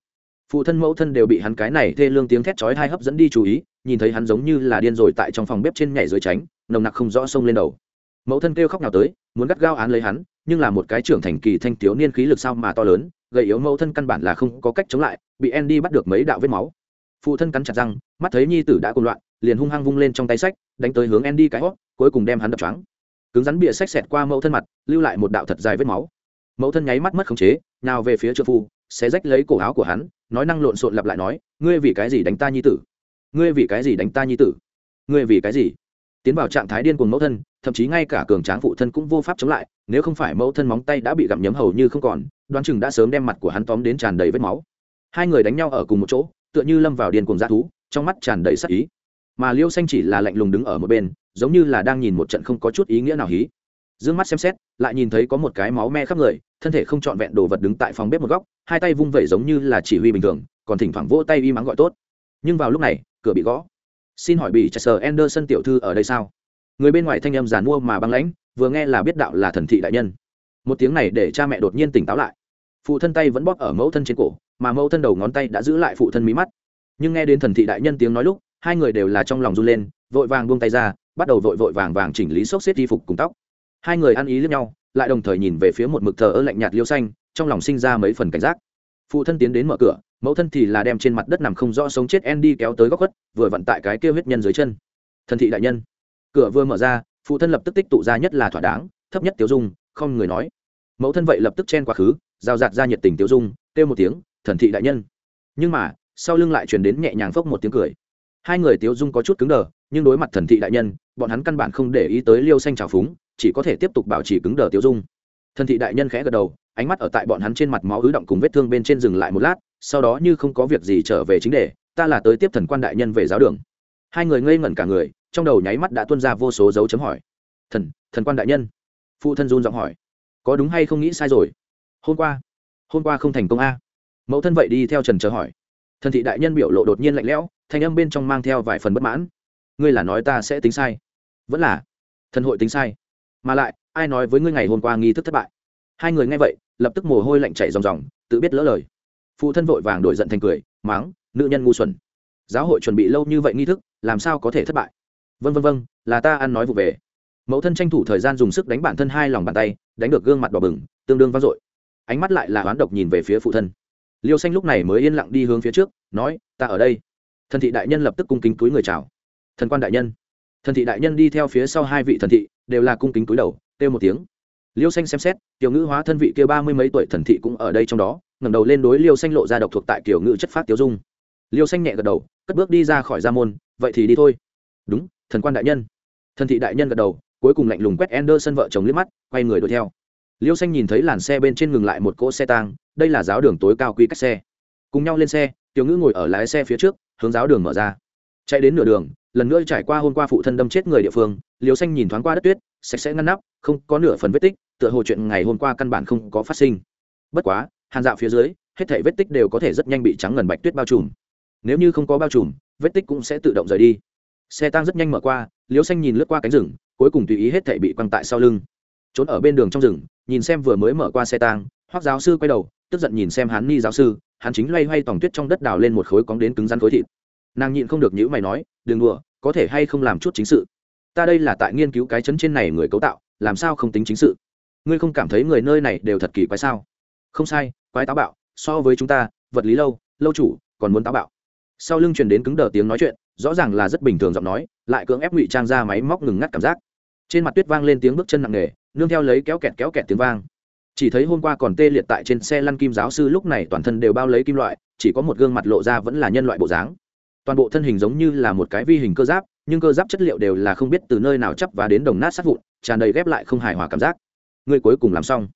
Phụ thân mẫu thân đều bị hắn cái này thê lương tiếng thét chói hai hấp dẫn đi chú ý, nhìn thấy hắn giống như là điên rồi tại trong phòng bếp trên nhảy dưới tránh, nồng nặc không rõ sông lên đầu. Mẫu thân kêu khóc nào tới, muốn gắt gao án lấy hắn, nhưng là một cái trưởng thành kỳ thanh thiếu niên khí lực sao mà to lớn gầy yếu mẫu thân căn bản là không có cách chống lại, bị andy bắt được mấy đạo vết máu. Phụ thân cắn chặt răng, mắt thấy nhi tử đã cuồng loạn, liền hung hăng vung lên trong tay sách, đánh tới hướng andy cái hót, cuối cùng đem hắn đập trắng cứng rắn bịa sách xẹt qua mẫu thân mặt, lưu lại một đạo thật dài vết máu. Mẫu thân nháy mắt mất khống chế, nào về phía trợ phu sẽ rách lấy cổ áo của hắn, nói năng lộn xộn lặp lại nói, ngươi vì cái gì đánh ta nhi tử? Ngươi vì cái gì đánh ta nhi tử? Ngươi vì cái gì? Tiến vào trạng thái điên cuồng mẫu thân, thậm chí ngay cả cường tráng phụ thân cũng vô pháp chống lại, nếu không phải mẫu thân móng tay đã bị gặm nhấm hầu như không còn đoán chừng đã sớm đem mặt của hắn tóm đến tràn đầy vết máu. Hai người đánh nhau ở cùng một chỗ, tựa như lâm vào điên cuồng dã thú, trong mắt tràn đầy sắc ý. Mà liêu xanh chỉ là lạnh lùng đứng ở một bên, giống như là đang nhìn một trận không có chút ý nghĩa nào hí. D ư ơ n g mắt xem xét, lại nhìn thấy có một cái máu me khắp người, thân thể không trọn vẹn đồ vật đứng tại phòng bếp một góc, hai tay vung vẩy giống như là chỉ huy bình thường, còn thỉnh thoảng vỗ tay y mắng gọi tốt. Nhưng vào lúc này, cửa bị gõ. Xin hỏi bị chạy sờ anderson tiểu thư ở đây sao? Người bên ngoài thanh âm giàn mua mà băng lãnh, vừa nghe là biết đạo là thần thị đại nhân một tiếng này để cha mẹ đột nhiên tỉnh táo lại. Phụ thân tay vẫn bóp ở mẫu thân trên cổ, mà mẫu thân đầu ngón tay đã giữ lại phụ thân mí mắt. Nhưng nghe đến thần thị đại nhân tiếng nói lúc, hai người đều là trong lòng run lên, vội vàng buông tay ra, bắt đầu vội vội vàng vàng chỉnh lý xốc xếp y phục cùng tóc. Hai người ăn ý lẫn nhau, lại đồng thời nhìn về phía một mực thờ ơ lạnh nhạt liêu xanh, trong lòng sinh ra mấy phần cảnh giác. Phụ thân tiến đến mở cửa, mẫu thân thì là đem trên mặt đất nằm không rõ sống chết andy kéo tới góc khuất, vừa vận tại cái kêu huyết nhân dưới chân. Thần thị đại nhân. Cửa vừa mở ra, phụ thân lập tức tích tụ ra nhất là thỏa đáng, thấp nhất tiêu dung, không người nói mẫu thân vậy lập tức chen quá khứ rào rạt ra nhiệt tình tiêu dung, kêu một tiếng, thần thị đại nhân. Nhưng mà, sau lưng lại truyền đến nhẹ nhàng phốc một tiếng cười. Hai người tiêu dung có chút cứng đờ, nhưng đối mặt thần thị đại nhân, bọn hắn căn bản không để ý tới liêu xanh trào phúng, chỉ có thể tiếp tục bảo trì cứng đờ tiêu dung. Thần thị đại nhân khẽ gật đầu, ánh mắt ở tại bọn hắn trên mặt máu ứ động cùng vết thương bên trên dừng lại một lát, sau đó như không có việc gì trở về chính đề, ta là tới tiếp thần quan đại nhân về giáo đường. Hai người ngây ngẩn cả người, trong đầu nháy mắt đã tuân ra vô số dấu chấm hỏi. Thần thần quan đại nhân? Phụ thân run giọng hỏi có đúng hay không nghĩ sai rồi? Hôm qua hôm qua không thành công a. Mẫu thân vậy đi theo trần chờ hỏi. Thần thị đại nhân biểu lộ đột nhiên lạnh lẽo, thanh âm bên trong mang theo vài phần bất mãn. Ngươi là nói ta sẽ tính sai? Vẫn là. Thần hội tính sai. Mà lại, ai nói với ngươi ngày hôm qua nghi thức thất bại? Hai người nghe vậy, lập tức mồ hôi lạnh chảy ròng ròng, tự biết lỡ lời. Phụ thân vội vàng đổi giận thành cười máng nữ nhân ngu xuẩn. Giáo hội chuẩn bị lâu như vậy nghi thức, làm sao có thể thất bại? Vân vân vân là ta ăn nói vụ về mẫu thân tranh thủ thời gian dùng sức đánh bản thân hai lòng bàn tay, đánh được gương mặt đỏ bừng, tương đương vang dội. Ánh mắt lại là oán độc nhìn về phía phụ thân. Liêu xanh lúc này mới yên lặng đi hướng phía trước, nói, ta ở đây. Thần thị đại nhân lập tức cung kính túi người chào. Thần quan đại nhân. Thần thị đại nhân đi theo phía sau hai vị thần thị, đều là cung kính túi đầu, kêu một tiếng. Liêu xanh xem xét, tiểu ngữ hóa thân vị kia ba mươi mấy tuổi thần thị cũng ở đây trong đó, ngẩng đầu lên đối liêu xanh lộ ra độc thuộc tại kiểu ngữ chất phát tiêu dung. Liêu xanh nhẹ gật đầu, cất bước đi ra khỏi gia môn, vậy thì đi thôi. Đúng, thần quan đại nhân. Thần thị đại nhân gật đầu cuối cùng lạnh lùng quét Anderson vợ chồng liếc mắt, quay người đuổi theo. Liêu Xanh nhìn thấy làn xe bên trên ngừng lại một cỗ xe tang, đây là giáo đường tối cao quy cách xe. Cùng nhau lên xe, Tiểu Ngữ ngồi ở lái xe phía trước, hướng giáo đường mở ra. Chạy đến nửa đường, lần nữa trải qua hôm qua phụ thân đâm chết người địa phương, Liêu Xanh nhìn thoáng qua đất tuyết, sạch sẽ ngăn nắp, không có nửa phần vết tích, tựa hồ chuyện ngày hôm qua căn bản không có phát sinh. Bất quá, hàn dạo phía dưới, hết thảy vết tích đều có thể rất nhanh bị trắng ngần bạch tuyết bao trùm. Nếu như không có bao trùm, vết tích cũng sẽ tự động rời đi. Xe tang rất nhanh mở qua, Liêu Xanh nhìn lướt qua cánh rừng, cuối cùng tùy ý hết thảy bị quăng tại sau lưng. Trốn ở bên đường trong rừng, nhìn xem vừa mới mở qua xe tang, hoắc giáo sư quay đầu, tức giận nhìn xem hắn ni giáo sư, hắn chính loay hoay tòng tuyết trong đất đào lên một khối cóng đến cứng rắn khối thịt. Nàng nhịn không được nhữ mày nói, đừng đùa, có thể hay không làm chút chính sự? Ta đây là tại nghiên cứu cái chấn trên này người cấu tạo, làm sao không tính chính sự? Ngươi không cảm thấy người nơi này đều thật kỳ quái sao? Không sai, quái táo bạo, so với chúng ta, vật lý lâu lâu chủ, còn muốn táo bạo. Sau lưng truyền đến cứng đờ tiếng nói chuyện, rõ ràng là rất bình thường giọng nói, lại cưỡng ép ngụy trang ra máy móc ngừng ngắt cảm giác trên mặt tuyết vang lên tiếng bước chân nặng nề, nương theo lấy kéo kẹt kéo kẹt tiếng vang. Chỉ thấy hôm qua còn tê liệt tại trên xe lăn kim giáo sư lúc này toàn thân đều bao lấy kim loại, chỉ có một gương mặt lộ ra vẫn là nhân loại bộ dáng. Toàn bộ thân hình giống như là một cái vi hình cơ giáp, nhưng cơ giáp chất liệu đều là không biết từ nơi nào chấp và đến đồng nát sát vụn, tràn đầy ghép lại không hài hòa cảm giác. Người cuối cùng làm xong.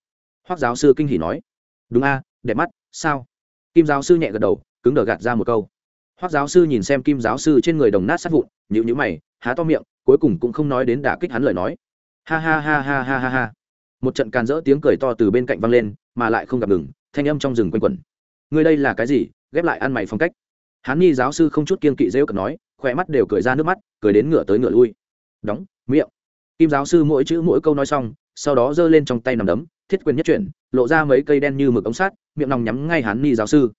Hoác giáo sư kinh hỉ nói. Đúng a, đẹp mắt, sao? Kim giáo sư nhẹ gật đầu, cứng đờ gạt ra một câu. Hoác giáo sư nhìn xem kim giáo sư trên người đồng nát sát vụn nhữ nhữ mày há to miệng, cuối cùng cũng không nói đến đả kích hắn lời nói. Ha ha ha ha ha ha ha. Một trận càn rỡ tiếng cười to từ bên cạnh vang lên, mà lại không gặp ngừng, thanh âm trong rừng quanh quẩn. Người đây là cái gì? Ghép lại ăn mày phong cách. Hắn nhi giáo sư không chút kiên kỵ rêu cật nói, khỏe mắt đều cười ra nước mắt, cười đến ngựa tới ngựa lui. Đóng, miệng. Kim giáo sư mỗi chữ mỗi câu nói xong, sau đó giơ lên trong tay nằm đấm, thiết quyền nhất chuyển, lộ ra mấy cây đen như mực ống sát miệng nòng nhắm ngay hắn ni giáo sư.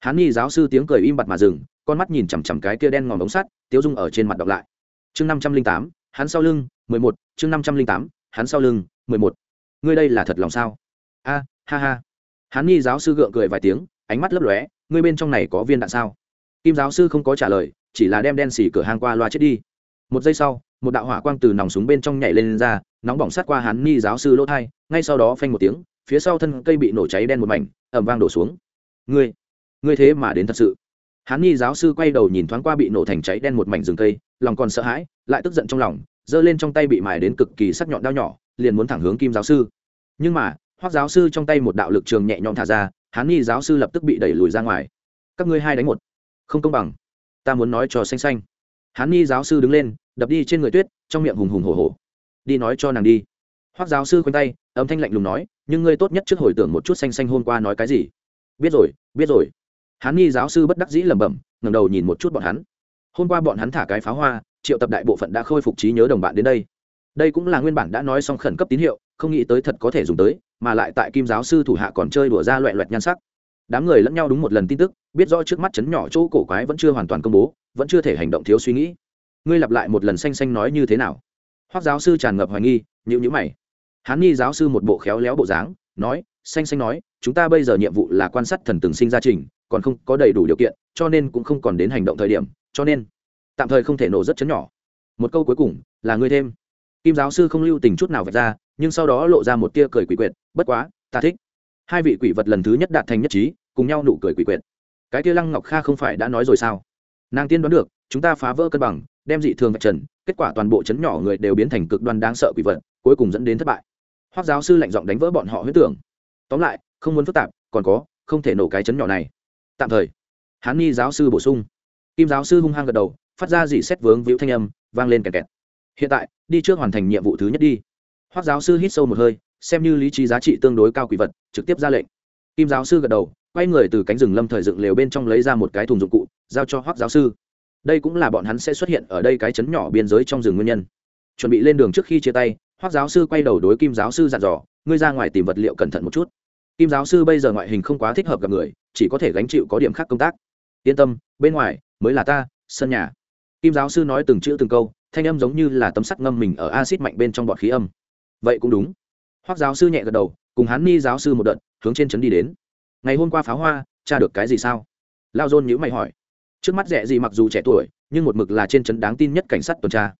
Hắn ni giáo sư tiếng cười im bặt mà dừng, con mắt nhìn chằm chằm cái kia đen ngòm ống sắt, tiếu dung ở trên mặt đọc lại chương năm trăm linh tám hắn sau lưng mười một chương năm trăm linh tám hắn sau lưng mười một. Ngươi đây là thật lòng sao? A ha ha. Hắn nhi giáo sư gượng cười vài tiếng ánh mắt lấp lóe ngươi bên trong này có viên đạn sao? Kim giáo sư không có trả lời chỉ là đem đen xỉ cửa hang qua loa chết đi. Một giây sau một đạo hỏa quang từ nòng súng bên trong nhảy lên, lên ra nóng bỏng sát qua hắn nghi giáo sư lỗ thai ngay sau đó phanh một tiếng phía sau thân cây bị nổ cháy đen một mảnh ẩm vang đổ xuống. Ngươi ngươi thế mà đến thật sự. Hắn nghi giáo sư quay đầu nhìn thoáng qua bị nổ thành cháy đen một mảnh rừng cây lòng còn sợ hãi, lại tức giận trong lòng, giơ lên trong tay bị mài đến cực kỳ sắc nhọn đao nhỏ, liền muốn thẳng hướng kim giáo sư. Nhưng mà hoác giáo sư trong tay một đạo lực trường nhẹ nhõm thả ra, hán nghi giáo sư lập tức bị đẩy lùi ra ngoài. Các ngươi hai đánh một. Không công bằng. Ta muốn nói cho xanh xanh. Hán nghi giáo sư đứng lên, đập đi trên người tuyết, trong miệng hùng hùng hổ hổ. Đi nói cho nàng đi. Hoác giáo sư khoanh tay, âm thanh lạnh lùng nói, nhưng ngươi tốt nhất trước hồi tưởng một chút xanh xanh hôm qua nói cái gì. Biết rồi biết rồi. Hán nghi giáo sư bất đắc dĩ lẩm bẩm, ngẩng đầu nhìn một chút bọn hắn hôm qua bọn hắn thả cái pháo hoa, triệu tập đại bộ phận đã khôi phục trí nhớ đồng bạn đến đây. Đây cũng là nguyên bản đã nói xong khẩn cấp tín hiệu, không nghĩ tới thật có thể dùng tới, mà lại tại kim giáo sư thủ hạ còn chơi đùa ra loẹ loẹt nhan sắc. Đám người lẫn nhau đúng một lần tin tức, biết rõ trước mắt chấn nhỏ chỗ cổ quái vẫn chưa hoàn toàn công bố, vẫn chưa thể hành động thiếu suy nghĩ. Ngươi lặp lại một lần xanh xanh nói như thế nào? Hoác giáo sư tràn ngập hoài nghi nhịu nhữ mày. Hán nghi giáo sư một bộ khéo léo bộ dáng, nói, xanh xanh nói, chúng ta bây giờ nhiệm vụ là quan sát thần từng sinh ra trình, còn không có đầy đủ điều kiện, cho nên cũng không còn đến hành động thời điểm cho nên tạm thời không thể nổ rất chấn nhỏ. Một câu cuối cùng là ngươi thêm. Kim giáo sư không lưu tình chút nào vạch ra, nhưng sau đó lộ ra một tia cười quỷ quyệt, bất quá, ta thích. Hai vị quỷ vật lần thứ nhất đạt thành nhất trí, cùng nhau nụ cười quỷ quyệt. Cái tia lăng ngọc kha không phải đã nói rồi sao? Nàng tiên đoán được, chúng ta phá vỡ cân bằng, đem dị thường vạch trần, kết quả toàn bộ chấn nhỏ người đều biến thành cực đoan đáng sợ quỷ vật, cuối cùng dẫn đến thất bại. Hoác giáo sư lạnh giọng đánh vỡ bọn họ huyết tưởng. Tóm lại, không muốn phức tạp, còn có, không thể nổ cái chấn nhỏ này. Tạm thời, hán nghi giáo sư bổ sung kim giáo sư hung hăng gật đầu, phát ra dị xét vướng víu thanh âm, vang lên kẹt kẹt. Hiện tại, đi trước hoàn thành nhiệm vụ thứ nhất đi. Hoác giáo sư hít sâu một hơi, xem như lý trí giá trị tương đối cao quỷ vật, trực tiếp ra lệnh. Kim giáo sư gật đầu, quay người từ cánh rừng lâm thời dựng lều bên trong lấy ra một cái thùng dụng cụ, giao cho hoác giáo sư. Đây cũng là bọn hắn sẽ xuất hiện ở đây cái chấn nhỏ biên giới trong rừng nguyên nhân. Chuẩn bị lên đường trước khi chia tay hoác giáo sư quay đầu đối kim giáo sư dặn dò, ngươi ra ngoài tìm vật liệu cẩn thận một chút. Kim giáo sư bây giờ ngoại hình không quá thích hợp gặp người, chỉ có thể gánh chịu có điểm khác công tác. Yên tâm, bên ngoài mới là ta, sân nhà. Kim giáo sư nói từng chữ từng câu, thanh âm giống như là tấm sắt ngâm mình ở acid mạnh bên trong bọt khí âm. Vậy cũng đúng. Hoác giáo sư nhẹ gật đầu, cùng hắn ni giáo sư một đợt, hướng trên trấn đi đến. Ngày hôm qua pháo hoa, tra được cái gì sao? Lao dôn nhữ mày hỏi. Trước mắt rẻ gì mặc dù trẻ tuổi, nhưng một mực là trên trấn đáng tin nhất cảnh sát tuần tra.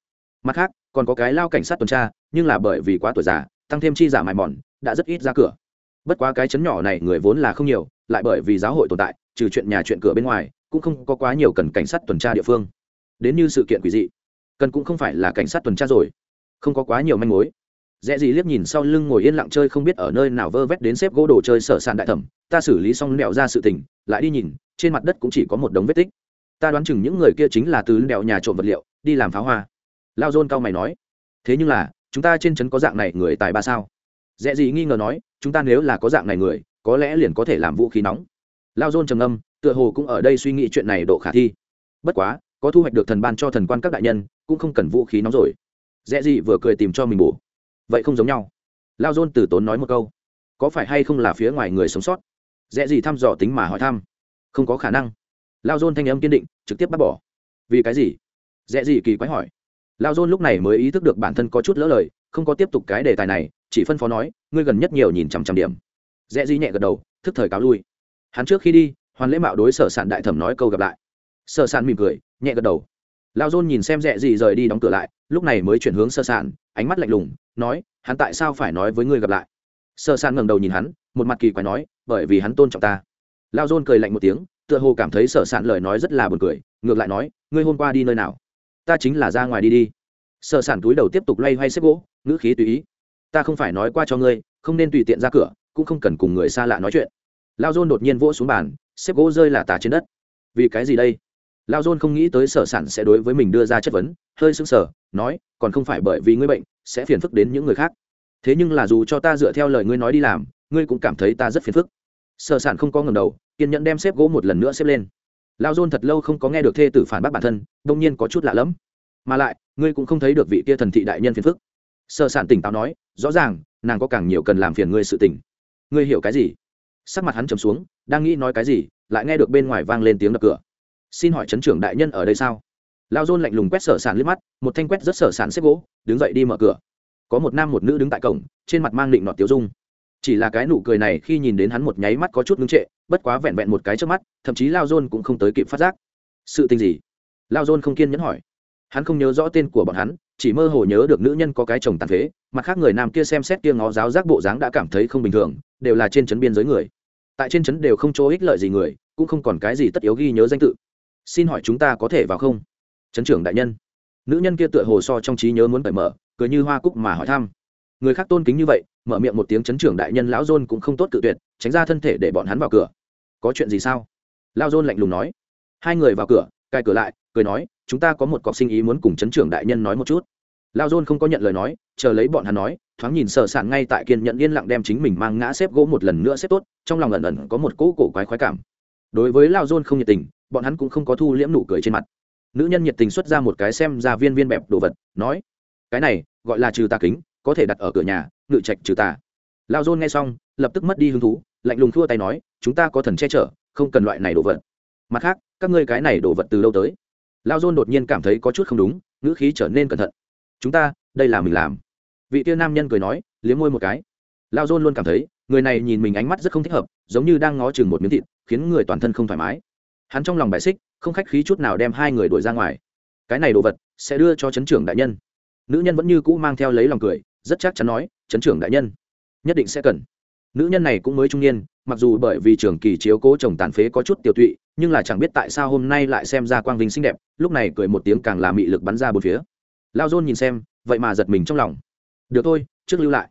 Mặt khác, còn có cái lao cảnh sát tuần tra, nhưng là bởi vì quá tuổi già, tăng thêm chi giả mài mòn, đã rất ít ra cửa. Bất quá cái chấn nhỏ này người vốn là không nhiều, lại bởi vì giáo hội tồn tại, trừ chuyện nhà chuyện cửa bên ngoài cũng không có quá nhiều cần cảnh sát tuần tra địa phương. Đến như sự kiện quỷ dị, cần cũng không phải là cảnh sát tuần tra rồi. Không có quá nhiều manh mối. Dễ gì liếc nhìn sau lưng ngồi yên lặng chơi không biết ở nơi nào vơ vét đến xếp gỗ đồ chơi sở sàn đại thẩm, ta xử lý xong nẹo ra sự tình, lại đi nhìn, trên mặt đất cũng chỉ có một đống vết tích. Ta đoán chừng những người kia chính là từ nẹo nhà trộm vật liệu, đi làm pháo hoa. Lao dôn cao mày nói, thế nhưng là, chúng ta trên trấn có dạng này người tài ba sao? Dễ gì nghi ngờ nói, chúng ta nếu là có dạng này người, có lẽ liền có thể làm vũ khí nóng. Lao dôn trầm âm tựa hồ cũng ở đây suy nghĩ chuyện này độ khả thi. Bất quá, có thu hoạch được thần ban cho thần quan các đại nhân, cũng không cần vũ khí nóng rồi. Dễ gì vừa cười tìm cho mình bổ. Vậy không giống nhau. Lao dôn từ tốn nói một câu. Có phải hay không là phía ngoài người sống sót? Dễ gì thăm dò tính mà hỏi thăm. Không có khả năng. Lao dôn thanh âm kiên định, trực tiếp bắt bỏ. Vì cái gì? Dễ gì kỳ quái hỏi. Lao dôn lúc này mới ý thức được bản thân có chút lỡ lời, không có tiếp tục cái đề tài này, chỉ phân phó nói, ngươi gần nhất nhiều nhìn chằm chằm điểm. Dễ gì nhẹ gật đầu, thức thời cáo lui. Hắn trước khi đi hoàn lễ mạo đối sở sản đại thẩm nói câu gặp lại. Sở sản mỉm cười, nhẹ gật đầu. Lao dôn nhìn xem rẽ gì rời đi đóng cửa lại, lúc này mới chuyển hướng sơ sản ánh mắt lạnh lùng, nói, hắn tại sao phải nói với ngươi gặp lại? Sơ sản ngẩng đầu nhìn hắn, một mặt kỳ quái nói, bởi vì hắn tôn trọng ta. Lao dôn cười lạnh một tiếng, tựa hồ cảm thấy sở sản lời nói rất là buồn cười, ngược lại nói, ngươi hôm qua đi nơi nào? Ta chính là ra ngoài đi đi. Sở sản túi đầu tiếp tục loay hoay xếp gỗ, ngữ khí tùy ý, ta không phải nói qua cho ngươi, không nên tùy tiện ra cửa, cũng không cần cùng người xa lạ nói chuyện. Lao dôn đột nhiên vỗ xuống bàn xếp gỗ rơi là tà trên đất. Vì cái gì đây? Lao dôn không nghĩ tới sở sản sẽ đối với mình đưa ra chất vấn, hơi sững sờ, nói, còn không phải bởi vì ngươi bệnh, sẽ phiền phức đến những người khác. Thế nhưng là dù cho ta dựa theo lời ngươi nói đi làm, ngươi cũng cảm thấy ta rất phiền phức. Sở sản không có ngầm đầu, kiên nhẫn đem xếp gỗ một lần nữa xếp lên. Lao dôn thật lâu không có nghe được thê tử phản bác bản thân, đông nhiên có chút lạ lẫm. Mà lại, ngươi cũng không thấy được vị kia thần thị đại nhân phiền phức. Sở sản tỉnh táo nói, rõ ràng, nàng có càng nhiều cần làm phiền ngươi sự tỉnh. ngươi hiểu cái gì? Sắc mặt hắn trầm xuống đang nghĩ nói cái gì, lại nghe được bên ngoài vang lên tiếng đập cửa. Xin hỏi chấn trưởng đại nhân ở đây sao? Lao dôn lạnh lùng quét sở sản liếc mắt, một thanh quét rất sở sản xếp gỗ, đứng dậy đi mở cửa. Có một nam một nữ đứng tại cổng, trên mặt mang định nọt tiêu dung. Chỉ là cái nụ cười này khi nhìn đến hắn một nháy mắt có chút ngưng trệ, bất quá vẹn vẹn một cái trước mắt, thậm chí lao dôn cũng không tới kịp phát giác. Sự tình gì? Lao dôn không kiên nhẫn hỏi. Hắn không nhớ rõ tên của bọn hắn, chỉ mơ hồ nhớ được nữ nhân có cái chồng tàn phế, mặt khác người nam kia xem xét kia ngó giáo giác bộ dáng đã cảm thấy không bình thường, đều là trên trấn biên giới người tại trên trấn đều không chỗ ích lợi gì người, cũng không còn cái gì tất yếu ghi nhớ danh tự. Xin hỏi chúng ta có thể vào không? Trấn trưởng đại nhân. Nữ nhân kia tựa hồ so trong trí nhớ muốn cởi mở, cười như hoa cúc mà hỏi thăm. Người khác tôn kính như vậy, mở miệng một tiếng trấn trưởng đại nhân lão dôn cũng không tốt cự tuyệt, tránh ra thân thể để bọn hắn vào cửa. Có chuyện gì sao? Lao dôn lạnh lùng nói. Hai người vào cửa, cài cửa lại, cười nói, chúng ta có một cọc sinh ý muốn cùng trấn trưởng đại nhân nói một chút. Lao dôn không có nhận lời nói, chờ lấy bọn hắn nói thoáng nhìn sợ sạn ngay tại kiên nhận yên lặng đem chính mình mang ngã xếp gỗ một lần nữa xếp tốt, trong lòng ẩn ẩn có một cỗ cổ quái khoái cảm. Đối với lao dôn không nhiệt tình, bọn hắn cũng không có thu liễm nụ cười trên mặt. Nữ nhân nhiệt tình xuất ra một cái xem ra viên viên bẹp đồ vật, nói, cái này, gọi là trừ tà kính, có thể đặt ở cửa nhà, ngự trạch trừ tà. Lao dôn nghe xong, lập tức mất đi hứng thú, lạnh lùng thua tay nói, chúng ta có thần che chở, không cần loại này đồ vật. Mặt khác, các ngươi cái này đồ vật từ đâu tới? Lao dôn đột nhiên cảm thấy có chút không đúng, ngữ khí trở nên cẩn thận. Chúng ta, đây là mình làm vị kia nam nhân cười nói, liếm môi một cái. Lao dôn luôn cảm thấy, người này nhìn mình ánh mắt rất không thích hợp, giống như đang ngó chừng một miếng thịt, khiến người toàn thân không thoải mái. Hắn trong lòng bài xích, không khách khí chút nào đem hai người đuổi ra ngoài. Cái này đồ vật sẽ đưa cho chấn trưởng đại nhân. Nữ nhân vẫn như cũ mang theo lấy lòng cười, rất chắc chắn nói, chấn trưởng đại nhân, nhất định sẽ cần. Nữ nhân này cũng mới trung niên, mặc dù bởi vì trường kỳ chiếu cố chồng tàn phế có chút tiểu tụy, nhưng là chẳng biết tại sao hôm nay lại xem ra quang vinh xinh đẹp, lúc này cười một tiếng càng làm mị lực bắn ra bốn phía. Lao dôn nhìn xem, vậy mà giật mình trong lòng được thôi, trước lưu lại.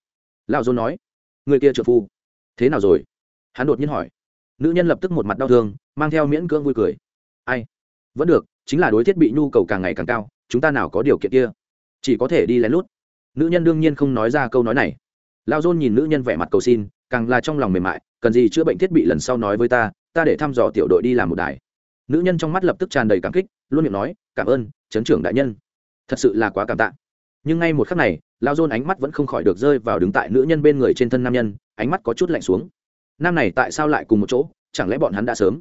Lão dôn nói. Người kia trợ phu. Thế nào rồi? Hắn đột nhiên hỏi. Nữ nhân lập tức một mặt đau thương, mang theo miễn cưỡng vui cười. Ai? Vẫn được, chính là đối thiết bị nhu cầu càng ngày càng cao, chúng ta nào có điều kiện kia? Chỉ có thể đi lén lút. Nữ nhân đương nhiên không nói ra câu nói này. Lao dôn nhìn nữ nhân vẻ mặt cầu xin, càng là trong lòng mềm mại, cần gì chữa bệnh thiết bị lần sau nói với ta ta để thăm dò tiểu đội đi làm một đài. Nữ nhân trong mắt lập tức tràn đầy cảm kích, luôn miệng nói, cảm ơn, chấn trưởng đại nhân. Thật sự là quá cảm tạ. Nhưng ngay một khắc này lao dôn ánh mắt vẫn không khỏi được rơi vào đứng tại nữ nhân bên người trên thân nam nhân, ánh mắt có chút lạnh xuống. Nam này tại sao lại cùng một chỗ? Chẳng lẽ bọn hắn đã sớm?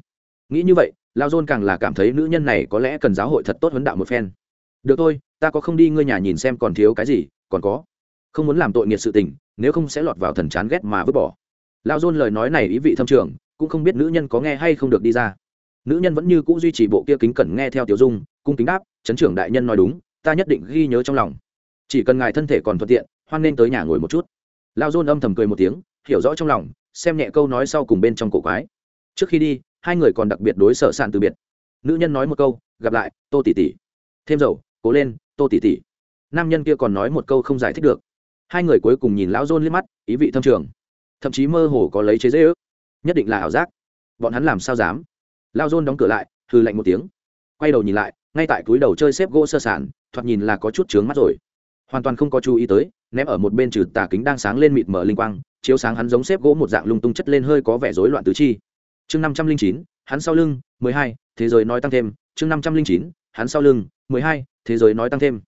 Nghĩ như vậy, lao dôn càng là cảm thấy nữ nhân này có lẽ cần giáo hội thật tốt huấn đạo một phen. Được thôi, ta có không đi ngươi nhà nhìn xem còn thiếu cái gì, còn có. Không muốn làm tội nghiệt sự tình, nếu không sẽ lọt vào thần chán ghét mà vứt bỏ. Lao dôn lời nói này ý vị thâm trường, cũng không biết nữ nhân có nghe hay không được đi ra. Nữ nhân vẫn như c ũ duy trì bộ kia kính cẩn nghe theo tiểu dung, cung kính đáp, chấn trưởng đại nhân nói đúng, ta nhất định ghi nhớ trong lòng chỉ cần ngài thân thể còn thuận tiện, hoan nên tới nhà ngồi một chút. Lao dôn âm thầm cười một tiếng, hiểu rõ trong lòng, xem nhẹ câu nói sau cùng bên trong cổ quái. Trước khi đi, hai người còn đặc biệt đối sở sàn từ biệt. Nữ nhân nói một câu, gặp lại, tô tỷ tỷ. Thêm dầu, cố lên, tô tỷ tỷ. Nam nhân kia còn nói một câu không giải thích được. Hai người cuối cùng nhìn lão dôn liếc mắt, ý vị thâm trường. Thậm chí mơ hồ có lấy chế dễ ước nhất định là ảo giác. Bọn hắn làm sao dám? Lao dôn đóng cửa lại hư lạnh một tiếng. Quay đầu nhìn lại, ngay tại túi đầu chơi xếp gỗ sơ sản thoạt nhìn là có chút trướng mắt rồi hoàn toàn không có chú ý tới, ném ở một bên trừ tà kính đang sáng lên mịt mở linh quang, chiếu sáng hắn giống xếp gỗ một dạng lung tung chất lên hơi có vẻ rối loạn tứ chi. Chương năm trăm linh chín, hắn sau lưng, mười hai, thế giới nói tăng thêm. Chương năm trăm linh chín, hắn sau lưng, mười hai, thế giới nói tăng thêm.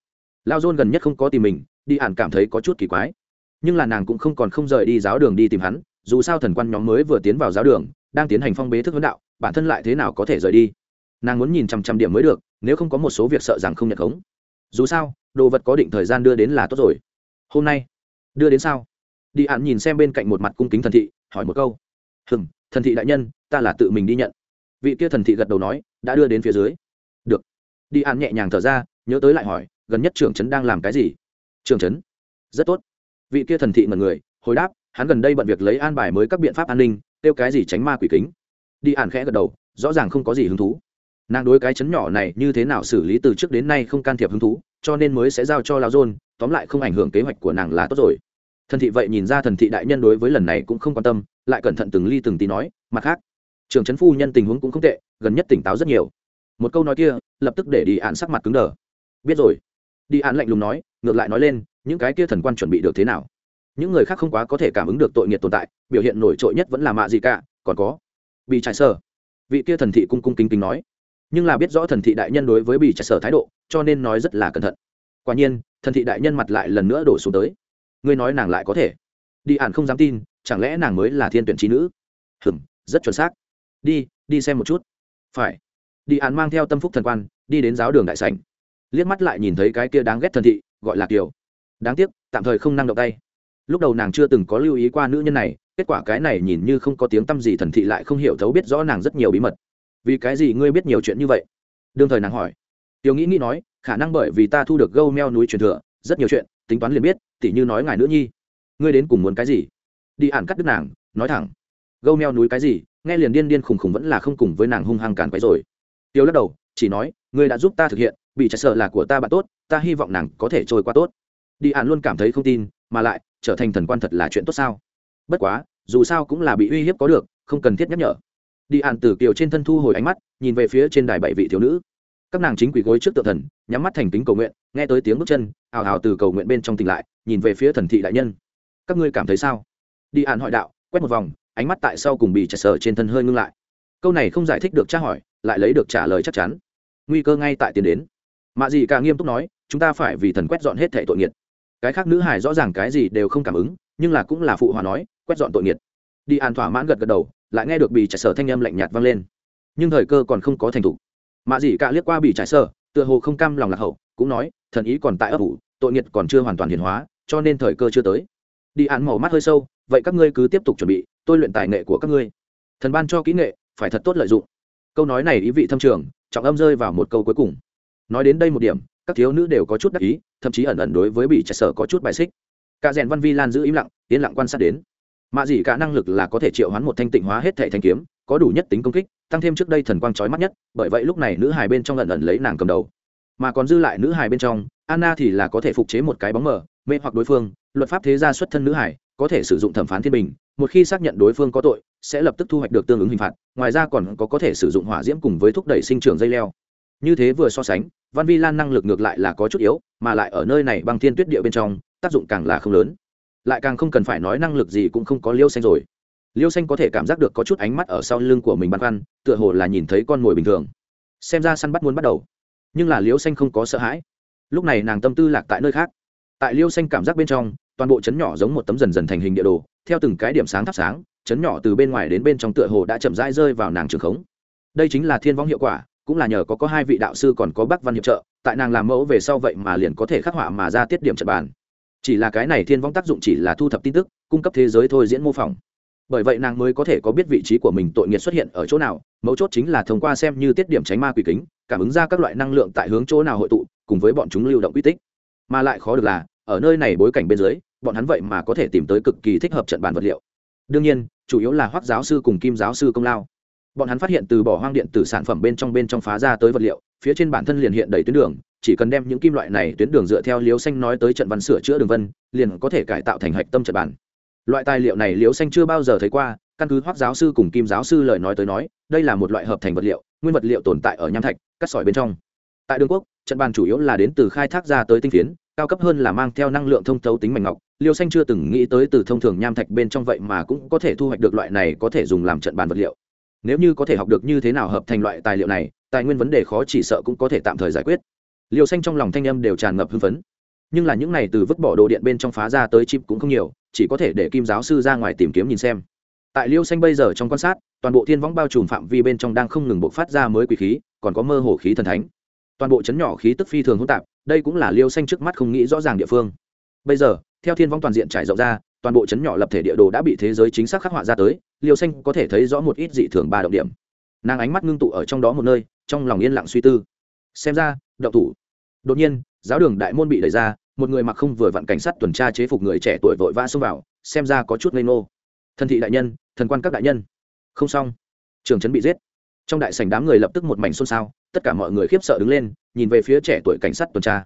Lao dôn gần nhất không có tìm mình, đi ản cảm thấy có chút kỳ quái. Nhưng là nàng cũng không còn không rời đi giáo đường đi tìm hắn, dù sao thần quan nhóm mới vừa tiến vào giáo đường, đang tiến hành phong bế thức huấn đạo, bản thân lại thế nào có thể rời đi? Nàng muốn nhìn chằm chằm điểm mới được, nếu không có một số việc sợ rằng không nhận khống. Dù sao đồ vật có định thời gian đưa đến là tốt rồi. Hôm nay, đưa đến sao? Đi ạn nhìn xem bên cạnh một mặt cung kính thần thị, hỏi một câu. Hừng thần thị đại nhân, ta là tự mình đi nhận. Vị kia thần thị gật đầu nói, đã đưa đến phía dưới. Được. Đi ạn nhẹ nhàng thở ra, nhớ tới lại hỏi, gần nhất trưởng trấn đang làm cái gì? Trưởng trấn? Rất tốt. Vị kia thần thị mật người, hồi đáp, hắn gần đây bận việc lấy an bài mới các biện pháp an ninh tiêu cái gì tránh ma quỷ kính. Đi ạn khẽ gật đầu, rõ ràng không có gì hứng thú. Nàng đối cái chấn nhỏ này như thế nào xử lý từ trước đến nay không can thiệp hứng thú cho nên mới sẽ giao cho lao dôn tóm lại không ảnh hưởng kế hoạch của nàng là tốt rồi. Thần thị vậy nhìn ra thần thị đại nhân đối với lần này cũng không quan tâm, lại cẩn thận từng ly từng tí nói, mặt khác, trường trấn phu nhân tình huống cũng không tệ, gần nhất tỉnh táo rất nhiều. Một câu nói kia, lập tức để đi án sắc mặt cứng đờ. Biết rồi. Đi án lạnh lùng nói, ngược lại nói lên, những cái kia thần quan chuẩn bị được thế nào? Những người khác không quá có thể cảm ứng được tội nghiệt tồn tại, biểu hiện nổi trội nhất vẫn là mạ gì cả, còn có bị trải sơ vị kia thần thị cung cung kính kính nói nhưng là biết rõ thần thị đại nhân đối với bị trả sở thái độ, cho nên nói rất là cẩn thận. Quả nhiên, thần thị đại nhân mặt lại lần nữa đổ xuống tới. Ngươi nói nàng lại có thể. Đi ạn không dám tin, chẳng lẽ nàng mới là thiên tuyển trí nữ? Hừm, rất chuẩn xác. Đi đi xem một chút. Phải. Đi ạn mang theo tâm phúc thần quan, đi đến giáo đường đại sảnh. Liếc mắt lại nhìn thấy cái kia đáng ghét thần thị, gọi là kiều. Đáng tiếc, tạm thời không năng động tay. Lúc đầu nàng chưa từng có lưu ý qua nữ nhân này, kết quả cái này nhìn như không có tiếng t â m gì thần thị lại không hiểu thấu biết rõ nàng rất nhiều bí mật vì cái gì ngươi biết nhiều chuyện như vậy? Đương thời nàng hỏi. Tiểu nghĩ nghĩ nói, khả năng bởi vì ta thu được gâu meo núi truyền thừa, rất nhiều chuyện, tính toán liền biết, tỉ như nói ngài nữ nhi. Ngươi đến cùng muốn cái gì? Đi ản cắt đứt nàng, nói thẳng. Gâu meo núi cái gì? Nghe liền điên điên khùng khùng vẫn là không cùng với nàng hung hăng càn quấy rồi. Tiêu lắc đầu, chỉ nói, ngươi đã giúp ta thực hiện, bị trả sợ là của ta bạn tốt, ta hy vọng nàng có thể trôi qua tốt. Đi ản luôn cảm thấy không tin, mà lại, trở thành thần quan thật là chuyện tốt sao? Bất quá, dù sao cũng là bị uy hiếp có được, không cần thiết nhắc nhở đi ạn từ kiều trên thân thu hồi ánh mắt, nhìn về phía trên đài bảy vị thiếu nữ. Các nàng chính quỷ gối trước tượng thần, nhắm mắt thành kính cầu nguyện, nghe tới tiếng bước chân, ào ào từ cầu nguyện bên trong tỉnh lại, nhìn về phía thần thị đại nhân. Các ngươi cảm thấy sao? Đi ạn hỏi đạo, quét một vòng, ánh mắt tại sau cùng bị chặt sờ trên thân hơi ngưng lại. Câu này không giải thích được tra hỏi, lại lấy được trả lời chắc chắn. Nguy cơ ngay tại tiền đến. Mạ dị cả nghiêm túc nói, chúng ta phải vì thần quét dọn hết thẻ tội nghiệt cái khác nữ hải rõ ràng cái gì đều không cảm ứng, nhưng là cũng là phụ hòa nói, quét dọn tội nghiệt đi an thỏa mãn gật gật đầu lại nghe được bị trải sở thanh âm lạnh nhạt vang lên. Nhưng thời cơ còn không có thành thục. Mạ dị cả liếc qua bị trải sở, tựa hồ không cam lòng lạc hậu, cũng nói, thần ý còn tại ấp ủ, tội nghiệt còn chưa hoàn toàn hiển hóa, cho nên thời cơ chưa tới. Đi án màu mắt hơi sâu, vậy các ngươi cứ tiếp tục chuẩn bị, tôi luyện tài nghệ của các ngươi. Thần ban cho kỹ nghệ, phải thật tốt lợi dụng. Câu nói này ý vị thâm trường, trọng âm rơi vào một câu cuối cùng. Nói đến đây một điểm, các thiếu nữ đều có chút đắc ý, thậm chí ẩn ẩn đối với bị chạy sở có chút bài xích. Cả rèn văn vi lan giữ im lặng, yên lặng quan sát đến mạ dị cả năng lực là có thể triệu hoán một thanh tịnh hóa hết thệ thanh kiếm, có đủ nhất tính công kích, tăng thêm trước đây thần quang trói mắt nhất, bởi vậy lúc này nữ hài bên trong lần lần lấy nàng cầm đầu. Mà còn dư lại nữ hài bên trong, anna thì là có thể phục chế một cái bóng mờ, mê hoặc đối phương, luật pháp thế gia xuất thân nữ hải có thể sử dụng thẩm phán thiên bình, một khi xác nhận đối phương có tội, sẽ lập tức thu hoạch được tương ứng hình phạt, ngoài ra còn có có thể sử dụng hỏa diễm cùng với thúc đẩy sinh trưởng dây leo. Như thế vừa so sánh, văn vi lan năng lực ngược lại là có chút yếu, mà lại ở nơi này băng thiên tuyết địa bên trong, tác dụng càng là không lớn lại càng không cần phải nói năng lực gì cũng không có liêu xanh rồi. Liêu xanh có thể cảm giác được có chút ánh mắt ở sau lưng của mình băn khoăn, tựa hồ là nhìn thấy con mồi bình thường. Xem ra săn bắt muốn bắt đầu. Nhưng là liêu xanh không có sợ hãi. Lúc này nàng tâm tư lạc tại nơi khác. Tại liêu xanh cảm giác bên trong, toàn bộ chấn nhỏ giống một tấm dần dần thành hình địa đồ, theo từng cái điểm sáng thắp sáng chấn nhỏ từ bên ngoài đến bên trong tựa hồ đã chậm rãi rơi vào nàng trường khống. Đây chính là thiên võng hiệu quả, cũng là nhờ có có hai vị đạo sư còn có bác văn hiệp trợ, tại nàng làm mẫu về sau vậy mà liền có thể khắc họa mà ra tiết điểm trận bàn chỉ là cái này thiên võng tác dụng chỉ là thu thập tin tức, cung cấp thế giới thôi diễn mô phỏng. Bởi vậy nàng mới có thể có biết vị trí của mình tội nghiệt xuất hiện ở chỗ nào, mấu chốt chính là thông qua xem như tiết điểm tránh ma quỷ kính, cảm ứng ra các loại năng lượng tại hướng chỗ nào hội tụ, cùng với bọn chúng lưu động quy tích. Mà lại khó được là, ở nơi này bối cảnh bên dưới, bọn hắn vậy mà có thể tìm tới cực kỳ thích hợp trận bàn vật liệu. Đương nhiên, chủ yếu là hoác giáo sư cùng kim giáo sư công lao. Bọn hắn phát hiện từ bỏ hoang điện tử sản phẩm bên trong bên trong phá ra tới vật liệu, phía trên bản thân liền hiện đầy tuyến đường chỉ cần đem những kim loại này tuyến đường dựa theo liếu xanh nói tới trận văn sửa chữa đường vân, liền có thể cải tạo thành hạch tâm trận bản loại tài liệu này liếu xanh chưa bao giờ thấy qua, căn cứ hoác giáo sư cùng kim giáo sư lời nói tới nói, đây là một loại hợp thành vật liệu, nguyên vật liệu tồn tại ở nham thạch, cắt sỏi bên trong. Tại đường quốc, trận bàn chủ yếu là đến từ khai thác ra tới tinh phiến, cao cấp hơn là mang theo năng lượng thông thấu tính mảnh ngọc. Liêu xanh chưa từng nghĩ tới từ thông thường nham thạch bên trong vậy mà cũng có thể thu hoạch được loại này có thể dùng làm trận bàn vật liệu. Nếu như có thể học được như thế nào hợp thành loại tài liệu này, tài nguyên vấn đề khó chỉ sợ cũng có thể tạm thời giải quyết liều xanh trong lòng thanh âm đều tràn ngập hưng phấn. Nhưng là những này từ vứt bỏ đồ điện bên trong phá ra tới chip cũng không nhiều, chỉ có thể để kim giáo sư ra ngoài tìm kiếm nhìn xem. Tại liêu xanh bây giờ trong quan sát, toàn bộ thiên võng bao trùm phạm vi bên trong đang không ngừng bộc phát ra mới quỷ khí, còn có mơ hồ khí thần thánh. Toàn bộ chấn nhỏ khí tức phi thường hỗn tạp, đây cũng là liêu xanh trước mắt không nghĩ rõ ràng địa phương. Bây giờ, theo thiên võng toàn diện trải rộng ra, toàn bộ chấn nhỏ lập thể địa đồ đã bị thế giới chính xác khắc họa ra tới, liêu xanh có thể thấy rõ một ít dị thường ba động điểm. Nàng ánh mắt ngưng tụ ở trong đó một nơi, trong lòng yên lặng suy tư. Xem ra động thủ. Đột nhiên, giáo đường đại môn bị đẩy ra, một người mặc không vừa vặn cảnh sát tuần tra chế phục người trẻ tuổi vội vã xông vào, xem ra có chút ngây ngô. Thần thị đại nhân, thần quan các đại nhân. Không xong. Trường trấn bị giết. Trong đại sảnh đám người lập tức một mảnh xôn xao, tất cả mọi người khiếp sợ đứng lên, nhìn về phía trẻ tuổi cảnh sát tuần tra.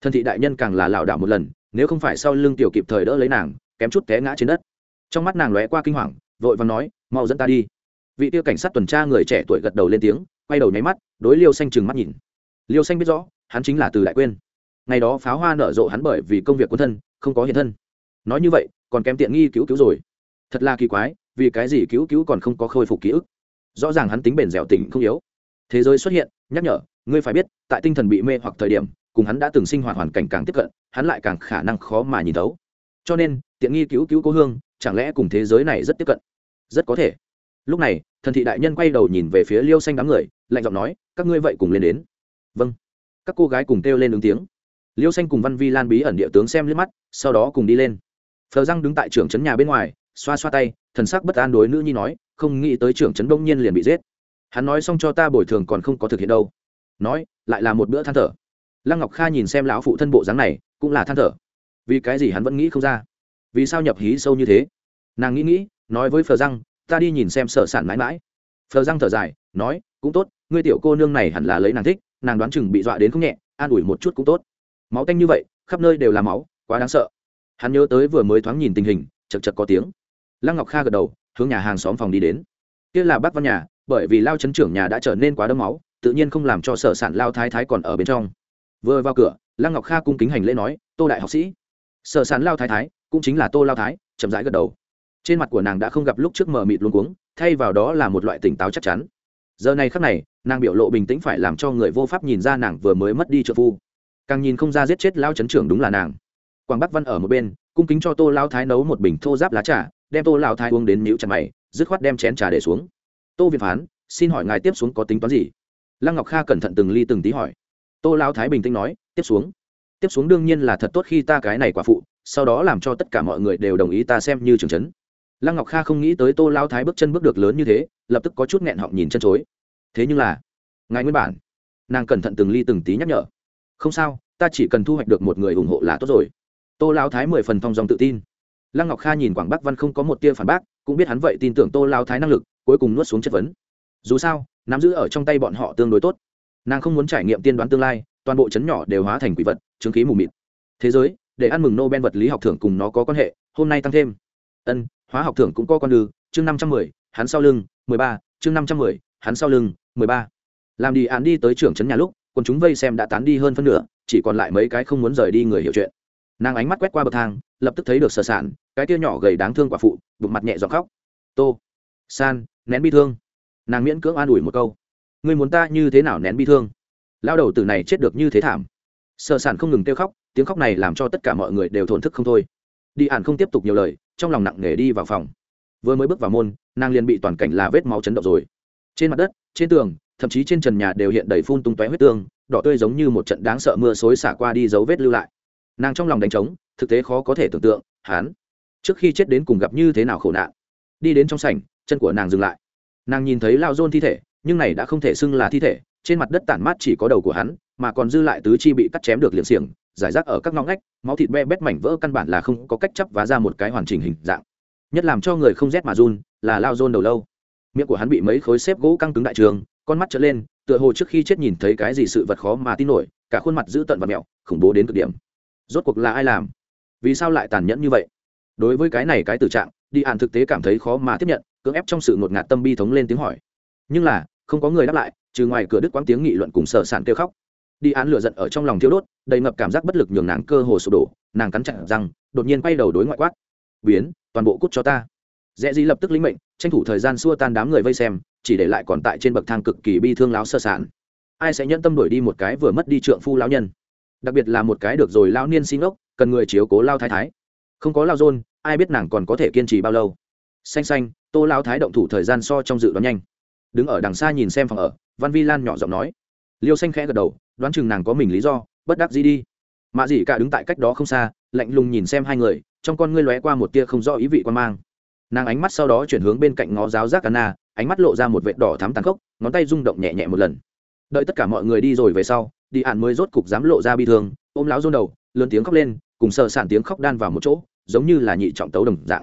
Thần thị đại nhân càng là lảo đảo một lần, nếu không phải sau lưng tiểu kịp thời đỡ lấy nàng, kém chút té ngã trên đất. Trong mắt nàng lóe qua kinh hoàng, vội vàng nói, mau dẫn ta đi. Vị tiêu cảnh sát tuần tra người trẻ tuổi gật đầu lên tiếng, quay đầu nháy mắt, đối liêu xanh chừng mắt nhìn liêu xanh biết rõ, hắn chính là từ đại quyên. Ngày đó pháo hoa nở rộ hắn bởi vì công việc quân thân, không có hiện thân. Nói như vậy, còn kém tiện nghi cứu cứu rồi. Thật là kỳ quái, vì cái gì cứu cứu còn không có khôi phục ký ức? Rõ ràng hắn tính bền dẻo tỉnh không yếu. Thế giới xuất hiện, nhắc nhở, ngươi phải biết, tại tinh thần bị mê hoặc thời điểm, cùng hắn đã từng sinh hoạt hoàn cảnh càng tiếp cận, hắn lại càng khả năng khó mà nhìn thấu. Cho nên, tiện nghi cứu cứu cố hương, chẳng lẽ cùng thế giới này rất tiếp cận? Rất có thể. Lúc này, thần thị đại nhân quay đầu nhìn về phía liêu xanh đám người, lạnh giọng nói, các ngươi vậy cùng lên đến vâng. Các cô gái cùng kêu lên ứng tiếng. Liêu xanh cùng văn vi lan bí ẩn địa tướng xem liếc mắt, sau đó cùng đi lên. Phờ răng đứng tại trưởng trấn nhà bên ngoài, xoa xoa tay, thần sắc bất an đối nữ nhi nói, không nghĩ tới trưởng trấn đông nhiên liền bị giết. Hắn nói xong cho ta bồi thường còn không có thực hiện đâu. Nói, lại là một bữa than thở. Lăng ngọc kha nhìn xem lão phụ thân bộ dáng này, cũng là than thở. Vì cái gì hắn vẫn nghĩ không ra? Vì sao nhập hí sâu như thế? Nàng nghĩ nghĩ, nói với phờ răng, ta đi nhìn xem sở sản mãi mãi. Phờ răng thở dài, nói, cũng tốt, ngươi tiểu cô nương này hẳn là lấy nàng thích nàng đoán chừng bị dọa đến không nhẹ, an ủi một chút cũng tốt. Máu tanh như vậy, khắp nơi đều là máu, quá đáng sợ. Hắn nhớ tới vừa mới thoáng nhìn tình hình chật chật có tiếng. Lăng ngọc kha gật đầu, hướng nhà hàng xóm phòng đi đến. Kia là bác văn nhà, bởi vì lao chấn trưởng nhà đã trở nên quá đẫm máu, tự nhiên không làm cho sở sản lao thái thái còn ở bên trong. Vừa vào cửa, lăng ngọc kha cung kính hành lễ nói, tô đại học sĩ. Sở sản lao thái thái, cũng chính là tô lao thái, chậm rãi gật đầu. Trên mặt của nàng đã không gặp lúc trước mờ mịt luôn cuống, thay vào đó là một loại tỉnh táo chắc chắn giờ này khắc này, nàng biểu lộ bình tĩnh phải làm cho người vô pháp nhìn ra nàng vừa mới mất đi trợ phu. Càng nhìn không ra giết chết lao chấn trưởng đúng là nàng. Quảng bắc văn ở một bên, cung kính cho tô lao thái nấu một bình thô giáp lá trà, đem tô lao thái uống đến níu chặt mày, dứt khoát đem chén trà để xuống. Tô việt phán, xin hỏi ngài tiếp xuống có tính toán gì? Lăng ngọc kha cẩn thận từng ly từng tí hỏi. Tô lao thái bình tĩnh nói, tiếp xuống. Tiếp xuống đương nhiên là thật tốt khi ta cái này quả phụ, sau đó làm cho tất cả mọi người đều đồng ý ta xem như trường trấn lăng ngọc kha không nghĩ tới tô lao thái bước chân bước được lớn như thế, lập tức có chút nghẹn họng nhìn chân chối. Thế nhưng là, ngài nguyên bản, nàng cẩn thận từng ly từng tí nhắc nhở. Không sao, ta chỉ cần thu hoạch được một người ủng hộ là tốt rồi. Tô lao thái mười phần thong dòng tự tin. Lăng ngọc kha nhìn quảng bắc văn không có một tia phản bác, cũng biết hắn vậy tin tưởng tô lao thái năng lực, cuối cùng nuốt xuống chất vấn. Dù sao, nắm giữ ở trong tay bọn họ tương đối tốt. Nàng không muốn trải nghiệm tiên đoán tương lai, toàn bộ chấn nhỏ đều hóa thành quỷ vật, chứng khí mù mịt. Thế giới, để ăn mừng nobel vật lý học thưởng cùng nó có quan hệ, hôm nay tăng thêm. Ân hóa học thưởng cũng có con lư chương năm trăm mười, hắn sau lưng, mười ba, chương năm trăm mười, hắn sau lưng, mười ba. Làm đi án đi tới trưởng trấn nhà lúc còn chúng vây xem đã tán đi hơn phân nửa, chỉ còn lại mấy cái không muốn rời đi người hiểu chuyện. Nàng ánh mắt quét qua bậc thang, lập tức thấy được sở sản cái tia nhỏ gầy đáng thương quả phụ, bụng mặt nhẹ giọng khóc. Tô, san, nén bi thương. Nàng miễn cưỡng an ủi một câu. Ngươi muốn ta như thế nào nén bi thương? Lao đầu tử này chết được như thế thảm. Sở sản không ngừng kêu khóc, tiếng khóc này làm cho tất cả mọi người đều thổn thức không thôi. Đi ản không tiếp tục nhiều lời trong lòng nặng nề đi vào phòng. Vừa mới bước vào môn, nàng liền bị toàn cảnh là vết máu chấn động rồi. Trên mặt đất, trên tường, thậm chí trên trần nhà đều hiện đầy phun tung tóe huyết tương, đỏ tươi giống như một trận đáng sợ mưa xối xả qua đi dấu vết lưu lại. Nàng trong lòng đánh trống, thực tế khó có thể tưởng tượng hán trước khi chết đến cùng gặp như thế nào khổ nạn. Đi đến trong sảnh, chân của nàng dừng lại. Nàng nhìn thấy lao dôn thi thể, nhưng này đã không thể xưng là thi thể, trên mặt đất tản mát chỉ có đầu của hắn, mà còn dư lại tứ chi bị cắt chém được liệng xiềng giải rác ở các ngõ ngách, máu thịt be bét mảnh vỡ căn bản là không có cách chấp vá ra một cái hoàn chỉnh hình dạng. Nhất làm cho người không rét mà run là lao rôn đầu lâu. Miệng của hắn bị mấy khối xếp gỗ căng cứng đại trường, con mắt trở lên, tựa hồ trước khi chết nhìn thấy cái gì sự vật khó mà tin nổi, cả khuôn mặt dữ tợn và mẹo, khủng bố đến cực điểm. Rốt cuộc là ai làm? Vì sao lại tàn nhẫn như vậy? Đối với cái này cái tử trạng, đi ạn thực tế cảm thấy khó mà tiếp nhận, cưỡng ép trong sự ngột ngạt tâm bi thống lên tiếng hỏi. Nhưng là, không có người đáp lại, trừ ngoài cửa đức quãng tiếng nghị luận cùng sợ sản kêu khóc đi án lửa giận ở trong lòng thiếu đốt, đầy ngập cảm giác bất lực nhường nàng cơ hồ sụp đổ, nàng cắn chặt răng, đột nhiên quay đầu đối ngoại quát. Biến, toàn bộ cút cho ta. Dễ dĩ lập tức lĩnh mệnh, tranh thủ thời gian xua tan đám người vây xem, chỉ để lại còn tại trên bậc thang cực kỳ bi thương láo sơ sản ai sẽ nhẫn tâm đuổi đi một cái vừa mất đi trượng phu lão nhân? Đặc biệt là một cái được rồi lao niên xin ốc, cần người chiếu cố lao thái thái. Không có lao dôn, ai biết nàng còn có thể kiên trì bao lâu. Xanh xanh, tô lao thái động thủ thời gian so trong dự đoán nhanh. Đứng ở đằng xa nhìn xem phòng ở, văn vi lan nhỏ giọng nói. Liêu xanh khẽ gật đầu đoán chừng nàng có mình lý do, bất đắc gì đi. Mạ dị cả đứng tại cách đó không xa, lạnh lùng nhìn xem hai người, trong con ngươi lóe qua một tia không rõ ý vị quan mang. Nàng ánh mắt sau đó chuyển hướng bên cạnh ngó giáo giác anna, ánh mắt lộ ra một vệt đỏ thắm tàn khốc, ngón tay rung động nhẹ nhẹ một lần. Đợi tất cả mọi người đi rồi về sau, đi ạn mới rốt cục dám lộ ra bi thương, ôm láo rôn đầu, lớn tiếng khóc lên, cùng sợ sản tiếng khóc đan vào một chỗ, giống như là nhị trọng tấu đồng dạng.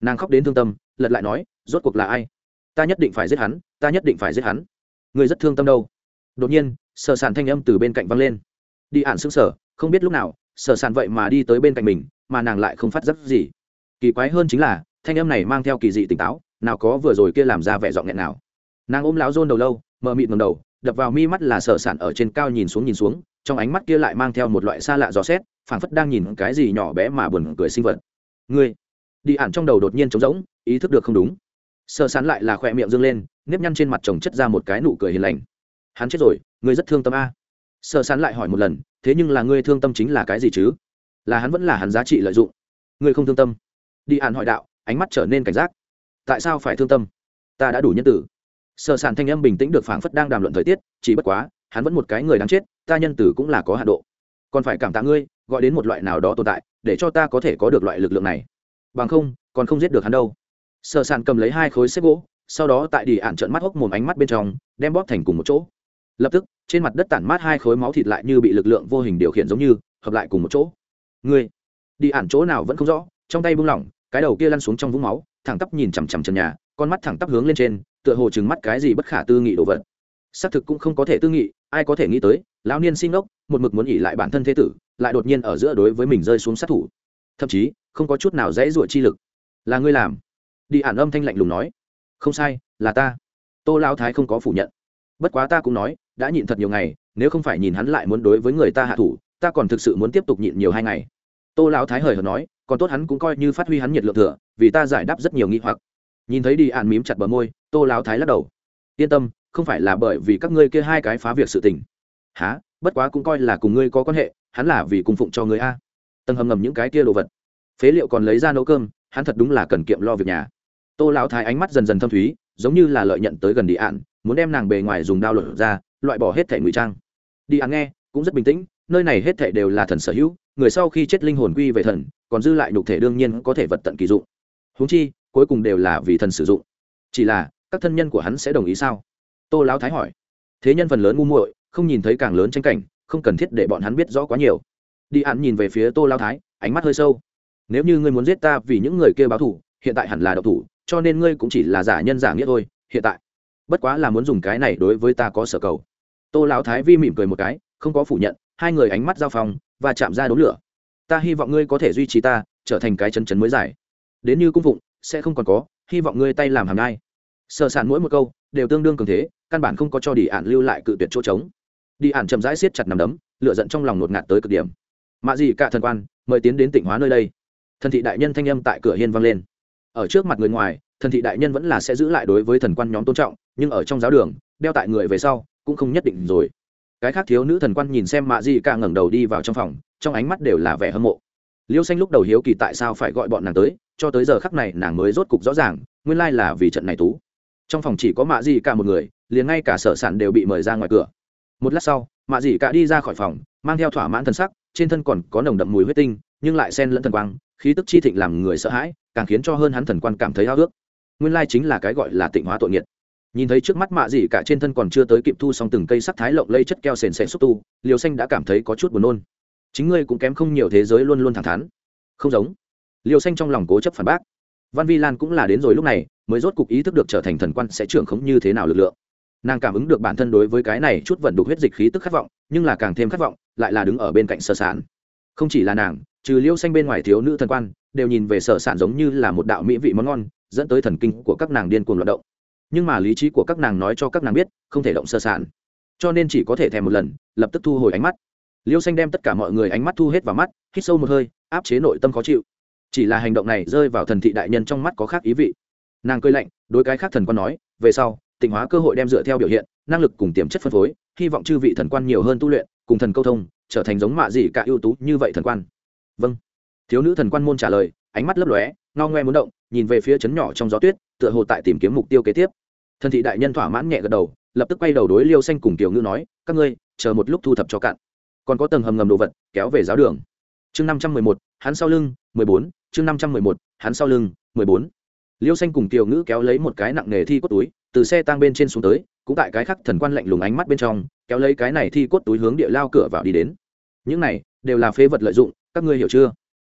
Nàng khóc đến thương tâm, lật lại nói, rốt cuộc là ai? Ta nhất định phải giết hắn, ta nhất định phải giết hắn. Người rất thương tâm đâu. Đột nhiên Sở sản thanh âm từ bên cạnh văng lên. Đi ạn xứng sở không biết lúc nào Sở sản vậy mà đi tới bên cạnh mình, mà nàng lại không phát giác gì. Kỳ quái hơn chính là, thanh âm này mang theo kỳ dị tỉnh táo, nào có vừa rồi kia làm ra vẻ dọn nghẹn nào. Nàng ôm láo rôn đầu lâu, mờ mịt ngầm đầu, đập vào mi mắt là Sở sản ở trên cao nhìn xuống nhìn xuống, trong ánh mắt kia lại mang theo một loại xa lạ gió xét, phảng phất đang nhìn cái gì nhỏ bé mà buồn cười sinh vật. Ngươi, đi ản trong đầu đột nhiên trống rỗng, ý thức được không đúng. Sợ sản lại là khỏe miệng dâng lên, nếp nhăn trên mặt chồng chất ra một cái nụ cười hiền lành hắn chết rồi, ngươi rất thương tâm a. Sợ Sán lại hỏi một lần, thế nhưng là ngươi thương tâm chính là cái gì chứ? Là hắn vẫn là hắn giá trị lợi dụng. Ngươi không thương tâm. Đi hạn hỏi đạo, ánh mắt trở nên cảnh giác. Tại sao phải thương tâm? Ta đã đủ nhân tử. Sợ sản thanh âm bình tĩnh được phảng phất đang đàm luận thời tiết, chỉ bất quá, hắn vẫn một cái người đáng chết, ta nhân tử cũng là có hạ độ. Còn phải cảm tạ ngươi, gọi đến một loại nào đó tồn tại, để cho ta có thể có được loại lực lượng này. Bằng không, còn không giết được hắn đâu. Sợ sản cầm lấy hai khối xếp gỗ, sau đó tại đi ạn trận mắt hốc mồm ánh mắt bên trong, đem bóp thành cùng một chỗ lập tức, trên mặt đất tản mát hai khối máu thịt lại như bị lực lượng vô hình điều khiển giống như, hợp lại cùng một chỗ. Người đi ản chỗ nào vẫn không rõ, trong tay buông lỏng, cái đầu kia lăn xuống trong vũng máu, thẳng tắp nhìn chằm chằm trần nhà, con mắt thẳng tắp hướng lên trên, tựa hồ chừng mắt cái gì bất khả tư nghị đồ vật. Xác thực cũng không có thể tư nghị, ai có thể nghĩ tới, lão niên sinh ốc một mực muốn nghỉ lại bản thân thế tử, lại đột nhiên ở giữa đối với mình rơi xuống sát thủ. Thậm chí, không có chút nào dễ dụa chi lực. Là ngươi làm? Đi ản âm thanh lạnh lùng nói. Không sai, là ta. Tô lão thái không có phủ nhận bất quá ta cũng nói, đã nhịn thật nhiều ngày, nếu không phải nhìn hắn lại muốn đối với người ta hạ thủ, ta còn thực sự muốn tiếp tục nhịn nhiều hai ngày. Tô lão thái hời hợt nói, còn tốt hắn cũng coi như phát huy hắn nhiệt lượng thừa, vì ta giải đáp rất nhiều nghi hoặc. Nhìn thấy đi ạn mím chặt bờ môi, tô lão thái lắc đầu. Yên tâm, không phải là bởi vì các ngươi kia hai cái phá việc sự tình. Há bất quá cũng coi là cùng ngươi có quan hệ, hắn là vì cung phụng cho ngươi a. Tầng hầm ngầm những cái kia đồ vật. Phế liệu còn lấy ra nấu cơm, hắn thật đúng là cần kiệm lo việc nhà. Tô lão thái ánh mắt dần dần thâm thúy, giống như là lợi nhận tới gần đi ạn muốn đem nàng bề ngoài dùng đao lột ra, loại bỏ hết thể ngụy trang. Đi ăn nghe, cũng rất bình tĩnh, nơi này hết thể đều là thần sở hữu, người sau khi chết linh hồn quy về thần, còn dư lại nhục thể đương nhiên có thể vật tận kỳ dụng. Húng chi, cuối cùng đều là vì thần sử dụng. Chỉ là, các thân nhân của hắn sẽ đồng ý sao? Tô lão thái hỏi. Thế nhân phần lớn ngu muội, không nhìn thấy càng lớn tranh cảnh, không cần thiết để bọn hắn biết rõ quá nhiều. Đi ăn nhìn về phía tô lão thái, ánh mắt hơi sâu. Nếu như ngươi muốn giết ta vì những người kia báo thủ hiện tại hẳn là độc thủ, cho nên ngươi cũng chỉ là giả nhân giả nghĩa thôi, hiện tại bất quá là muốn dùng cái này đối với ta có sở cầu. Tô lão thái vi mỉm cười một cái, không có phủ nhận, hai người ánh mắt giao phong, và chạm ra đốn lửa. Ta hy vọng ngươi có thể duy trì ta, trở thành cái chân chấn mới giải. Đến như cung phụng, sẽ không còn có, hy vọng ngươi tay làm hàm nai sợ sản mỗi một câu, đều tương đương cường thế, căn bản không có cho đi ạn lưu lại cự tuyệt chỗ trống. Đi ạn chậm rãi siết chặt nằm đấm lựa giận trong lòng nột ngạt tới cực điểm. Mạ gì cả thần quan, mời tiến đến tỉnh hóa nơi đây. Thần thị đại nhân thanh âm tại cửa hiên vang lên. Ở trước mặt người ngoài thần thị đại nhân vẫn là sẽ giữ lại đối với thần quan nhóm tôn trọng, nhưng ở trong giáo đường, đeo tại người về sau, cũng không nhất định rồi. Cái khác thiếu nữ thần quan nhìn xem mạ di ca ngẩng đầu đi vào trong phòng, trong ánh mắt đều là vẻ hâm mộ. Liêu xanh lúc đầu hiếu kỳ tại sao phải gọi bọn nàng tới, cho tới giờ khắc này nàng mới rốt cục rõ ràng, nguyên lai là vì trận này tú. Trong phòng chỉ có mạ di ca một người, liền ngay cả sở sản đều bị mời ra ngoài cửa. Một lát sau, mạ di ca đi ra khỏi phòng, mang theo thỏa mãn thân sắc, trên thân còn có nồng đậm mùi huyết tinh, nhưng lại xen lẫn thần quang, khí tức chi thịnh làm người sợ hãi, càng khiến cho hơn hắn thần quan cảm thấy háo ước nguyên lai chính là cái gọi là tịnh hóa tội nghiệt. Nhìn thấy trước mắt mạ gì cả trên thân còn chưa tới kịp thu xong từng cây sắc thái lộng lây chất keo sền sệt xúc tu liều xanh đã cảm thấy có chút buồn nôn. Chính ngươi cũng kém không nhiều thế giới luôn luôn thẳng thắn. Không giống. Liều xanh trong lòng cố chấp phản bác. Văn vi lan cũng là đến rồi lúc này, mới rốt cục ý thức được trở thành thần quan sẽ trưởng khống như thế nào lực lượng. Nàng cảm ứng được bản thân đối với cái này chút vận đục huyết dịch khí tức khát vọng, nhưng là càng thêm khát vọng, lại là đứng ở bên cạnh sở sản không chỉ là nàng, trừ liêu xanh bên ngoài thiếu nữ thần quan, đều nhìn về sở sản giống như là một đạo mỹ vị món ngon dẫn tới thần kinh của các nàng điên cuồng loạt động. Nhưng mà lý trí của các nàng nói cho các nàng biết, không thể động sơ sản cho nên chỉ có thể thèm một lần, lập tức thu hồi ánh mắt. Liêu xanh đem tất cả mọi người ánh mắt thu hết vào mắt, hít sâu một hơi, áp chế nội tâm khó chịu. Chỉ là hành động này rơi vào thần thị đại nhân trong mắt có khác ý vị. Nàng cười lạnh, đối cái khác thần quan nói, về sau, tịnh hóa cơ hội đem dựa theo biểu hiện, năng lực cùng tiềm chất phân phối, hy vọng chư vị thần quan nhiều hơn tu luyện, cùng thần câu thông, trở thành giống mạ gì cả ưu tú như vậy thần quan. Vâng. Thiếu nữ thần quan môn trả lời, ánh mắt lấp lóe ngao ngoe muốn động, nhìn về phía chấn nhỏ trong gió tuyết, tựa hồ tại tìm kiếm mục tiêu kế tiếp. Thần thị đại nhân thỏa mãn nhẹ gật đầu, lập tức quay đầu đối liêu xanh cùng tiểu ngữ nói, các ngươi, chờ một lúc thu thập cho cạn. Còn có tầng hầm ngầm đồ vật, kéo về giáo đường. Chương năm trăm mười một, hắn sau lưng, mười bốn, chương năm trăm mười một, hắn sau lưng, mười bốn. Liêu xanh cùng tiểu ngữ kéo lấy một cái nặng nghề thi cốt túi, từ xe tang bên trên xuống tới, cũng tại cái khắc thần quan lạnh lùng ánh mắt bên trong, kéo lấy cái này thi cốt túi hướng địa lao cửa vào đi đến. Những này đều là phế vật lợi dụng, các ngươi hiểu chưa?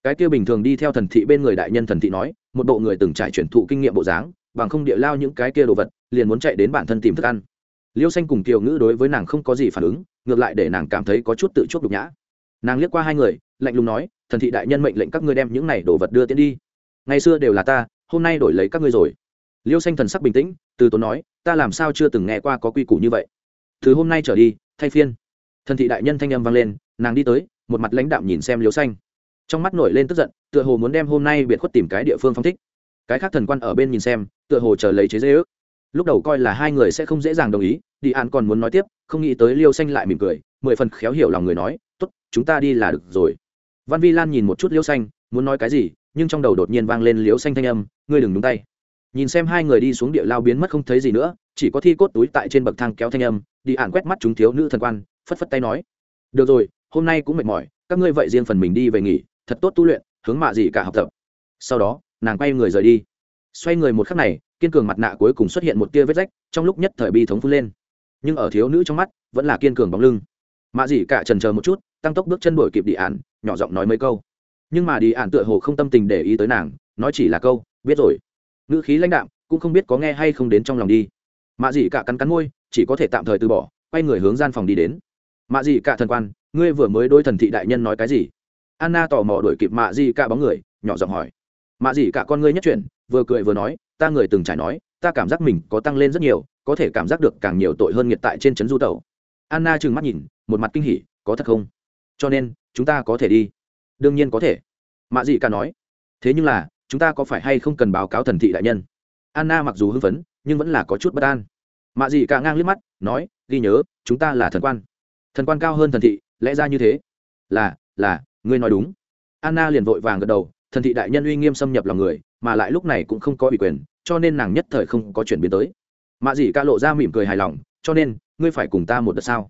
Cái kia bình thường đi theo thần thị bên người đại nhân thần thị nói, một bộ người từng trải chuyển thụ kinh nghiệm bộ dáng, bằng không địa lao những cái kia đồ vật, liền muốn chạy đến bản thân tìm thức ăn. Liêu xanh cùng kiều ngữ đối với nàng không có gì phản ứng, ngược lại để nàng cảm thấy có chút tự chuốc đục nhã. Nàng liếc qua hai người, lạnh lùng nói, thần thị đại nhân mệnh lệnh các ngươi đem những này đồ vật đưa tiến đi. Ngày xưa đều là ta, hôm nay đổi lấy các ngươi rồi. Liêu xanh thần sắc bình tĩnh, từ tốn nói, ta làm sao chưa từng nghe qua có quy củ như vậy. Từ hôm nay trở đi, thay phiên. Thần thị đại nhân thanh âm vang lên, nàng đi tới, một mặt lãnh đạm nhìn xem liêu xanh trong mắt nổi lên tức giận, tựa hồ muốn đem hôm nay biệt khuất tìm cái địa phương phong thích. Cái khác thần quan ở bên nhìn xem, tựa hồ chờ lấy chế dễ ước. Lúc đầu coi là hai người sẽ không dễ dàng đồng ý, đi an còn muốn nói tiếp, không nghĩ tới liêu xanh lại mỉm cười, mười phần khéo hiểu lòng người nói, tốt, chúng ta đi là được rồi. Văn vi lan nhìn một chút liêu xanh, muốn nói cái gì, nhưng trong đầu đột nhiên vang lên liêu xanh thanh âm, ngươi đừng đúng tay. Nhìn xem hai người đi xuống địa lao biến mất không thấy gì nữa, chỉ có thi cốt túi tại trên bậc thang kéo thanh âm, đi ạn quét mắt chúng thiếu nữ thần quan, phất phất tay nói, được rồi, hôm nay cũng mệt mỏi, các ngươi vậy riêng phần mình đi về nghỉ thật tốt tu luyện, hướng mạ gì cả học tập. Sau đó, nàng quay người rời đi. Xoay người một khắc này, kiên cường mặt nạ cuối cùng xuất hiện một tia vết rách, trong lúc nhất thời bi thống phun lên. Nhưng ở thiếu nữ trong mắt, vẫn là kiên cường bóng lưng. Mạ dị cả trần chờ một chút, tăng tốc bước chân đổi kịp đi ạn nhỏ giọng nói mấy câu. Nhưng mà đi ạn tựa hồ không tâm tình để ý tới nàng, nói chỉ là câu, biết rồi. Ngữ khí lãnh đạm, cũng không biết có nghe hay không đến trong lòng đi. Mạ dị cả cắn cắn môi, chỉ có thể tạm thời từ bỏ, quay người hướng gian phòng đi đến. Mạ dị cả thần quan, ngươi vừa mới đôi thần thị đại nhân nói cái gì? Anna tò mò đuổi kịp mạ dị cả bóng người, nhỏ giọng hỏi. Mạ dị cả con ngươi nhất chuyển, vừa cười vừa nói, ta người từng trải nói, ta cảm giác mình có tăng lên rất nhiều, có thể cảm giác được càng nhiều tội hơn nghiệt tại trên trấn du tẩu. anna trừng mắt nhìn, một mặt kinh hỉ, có thật không? Cho nên, chúng ta có thể đi. Đương nhiên có thể. Mạ dị cả nói. Thế nhưng là, chúng ta có phải hay không cần báo cáo thần thị đại nhân? Anna mặc dù hưng phấn, nhưng vẫn là có chút bất an. Mạ dị cả ngang liếc mắt, nói, ghi nhớ, chúng ta là thần quan. Thần quan cao hơn thần thị, lẽ ra như thế? Là là ngươi nói đúng. Anna liền vội vàng gật đầu, thần thị đại nhân uy nghiêm xâm nhập lòng người, mà lại lúc này cũng không có ủy quyền, cho nên nàng nhất thời không có chuyển biến tới. Mạ dị ca lộ ra mỉm cười hài lòng, cho nên, ngươi phải cùng ta một đợt sao?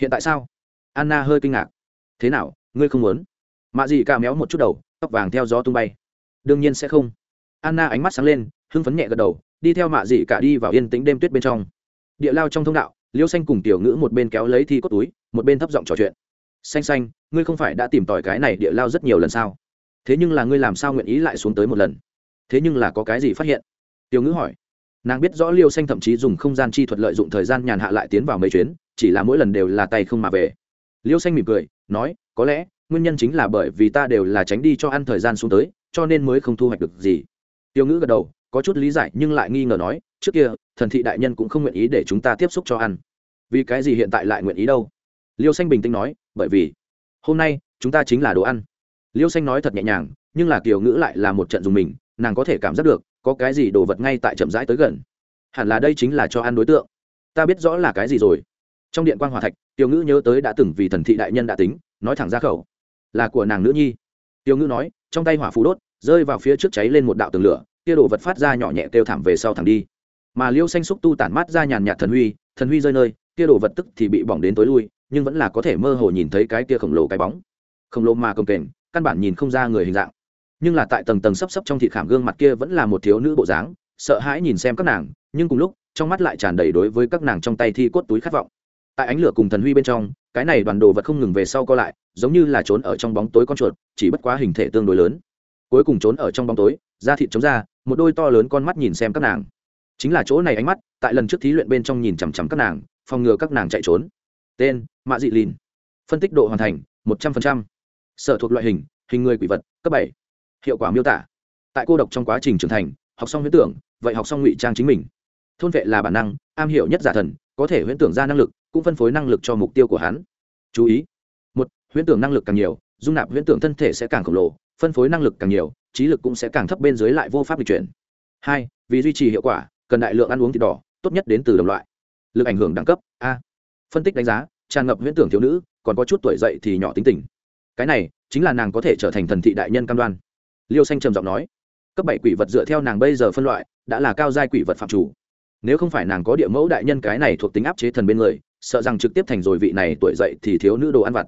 Hiện tại sao? Anna hơi kinh ngạc. Thế nào, ngươi không muốn? Mạ dị ca méo một chút đầu, tóc vàng theo gió tung bay. Đương nhiên sẽ không. Anna ánh mắt sáng lên, hưng phấn nhẹ gật đầu, đi theo mạ dị cả đi vào yên tĩnh đêm tuyết bên trong. Địa lao trong thông đạo, liêu xanh cùng tiểu ngữ một bên kéo lấy thi cốt túi, một bên thấp giọng trò chuyện xanh xanh, ngươi không phải đã tìm tòi cái này địa lao rất nhiều lần sao? Thế nhưng là ngươi làm sao nguyện ý lại xuống tới một lần? Thế nhưng là có cái gì phát hiện? Tiểu ngữ hỏi. Nàng biết rõ liêu xanh thậm chí dùng không gian chi thuật lợi dụng thời gian nhàn hạ lại tiến vào mấy chuyến, chỉ là mỗi lần đều là tay không mà về. Liêu xanh mỉm cười, nói, có lẽ, nguyên nhân chính là bởi vì ta đều là tránh đi cho ăn thời gian xuống tới, cho nên mới không thu hoạch được gì. Tiểu ngữ gật đầu, có chút lý giải nhưng lại nghi ngờ nói, trước kia, thần thị đại nhân cũng không nguyện ý để chúng ta tiếp xúc cho ăn. Vì cái gì hiện tại lại nguyện ý đâu? Liêu xanh bình tĩnh nói bởi vì hôm nay chúng ta chính là đồ ăn. Liêu xanh nói thật nhẹ nhàng, nhưng là kiều ngữ lại là một trận dùng mình, nàng có thể cảm giác được, có cái gì đồ vật ngay tại chậm rãi tới gần. Hẳn là đây chính là cho ăn đối tượng. Ta biết rõ là cái gì rồi. Trong điện quan hòa thạch tiểu ngữ nhớ tới đã từng vì thần thị đại nhân đã tính, nói thẳng ra khẩu. Là của nàng nữ nhi. Tiểu ngữ nói, trong tay hỏa phù đốt, rơi vào phía trước cháy lên một đạo tường lửa, kia đồ vật phát ra nhỏ nhẹ kêu thảm về sau thẳng đi. Mà liêu xanh xúc tu tản mát ra nhàn nhạt thần huy thần huy rơi nơi, kia đồ vật tức thì bị bỏng đến tối lui nhưng vẫn là có thể mơ hồ nhìn thấy cái kia khổng lồ cái bóng. Khổng lồ mà cầm kềnh, căn bản nhìn không ra người hình dạng. Nhưng là tại tầng tầng sấp sấp trong thị khảm gương mặt kia vẫn là một thiếu nữ bộ dáng, sợ hãi nhìn xem các nàng, nhưng cùng lúc, trong mắt lại tràn đầy đối với các nàng trong tay thi cốt túi khát vọng. Tại ánh lửa cùng thần huy bên trong, cái này đoàn đồ vật không ngừng về sau co lại, giống như là trốn ở trong bóng tối con chuột, chỉ bất quá hình thể tương đối lớn. Cuối cùng trốn ở trong bóng tối, da thịt chống ra, một đôi to lớn con mắt nhìn xem các nàng. Chính là chỗ này ánh mắt, tại lần trước thí luyện bên trong nhìn chằm chằm các nàng, phòng ngừa các nàng chạy trốn tên, mạ dị lìn. Phân tích độ hoàn thành, một trăm linh sở thuộc loại hình hình người quỷ vật, cấp bảy. Hiệu quả miêu tả. Tại cô độc trong quá trình trưởng thành, học xong huyễn tưởng, vậy học xong ngụy trang chính mình. Thôn vệ là bản năng, am hiểu nhất giả thần, có thể huyễn tưởng ra năng lực, cũng phân phối năng lực cho mục tiêu của hắn. Chú ý. Một, huyễn tưởng năng lực càng nhiều, dung nạp huyễn tưởng thân thể sẽ càng khổng lồ, phân phối năng lực càng nhiều, trí lực cũng sẽ càng thấp bên dưới lại vô pháp di chuyển. Hai, vì duy trì hiệu quả, cần đại lượng ăn uống thịt đỏ, tốt nhất đến từ đồng loại. Lực ảnh hưởng đẳng cấp, a phân tích đánh giá, tràn ngập huyễn tưởng thiếu nữ, còn có chút tuổi dậy thì nhỏ tính tình. Cái này chính là nàng có thể trở thành thần thị đại nhân cam đoan. Liêu xanh trầm giọng nói, cấp bảy quỷ vật dựa theo nàng bây giờ phân loại, đã là cao giai quỷ vật phạm chủ. Nếu không phải nàng có địa mẫu đại nhân cái này thuộc tính áp chế thần bên người, sợ rằng trực tiếp thành rồi vị này tuổi dậy thì thiếu nữ đồ ăn vặt.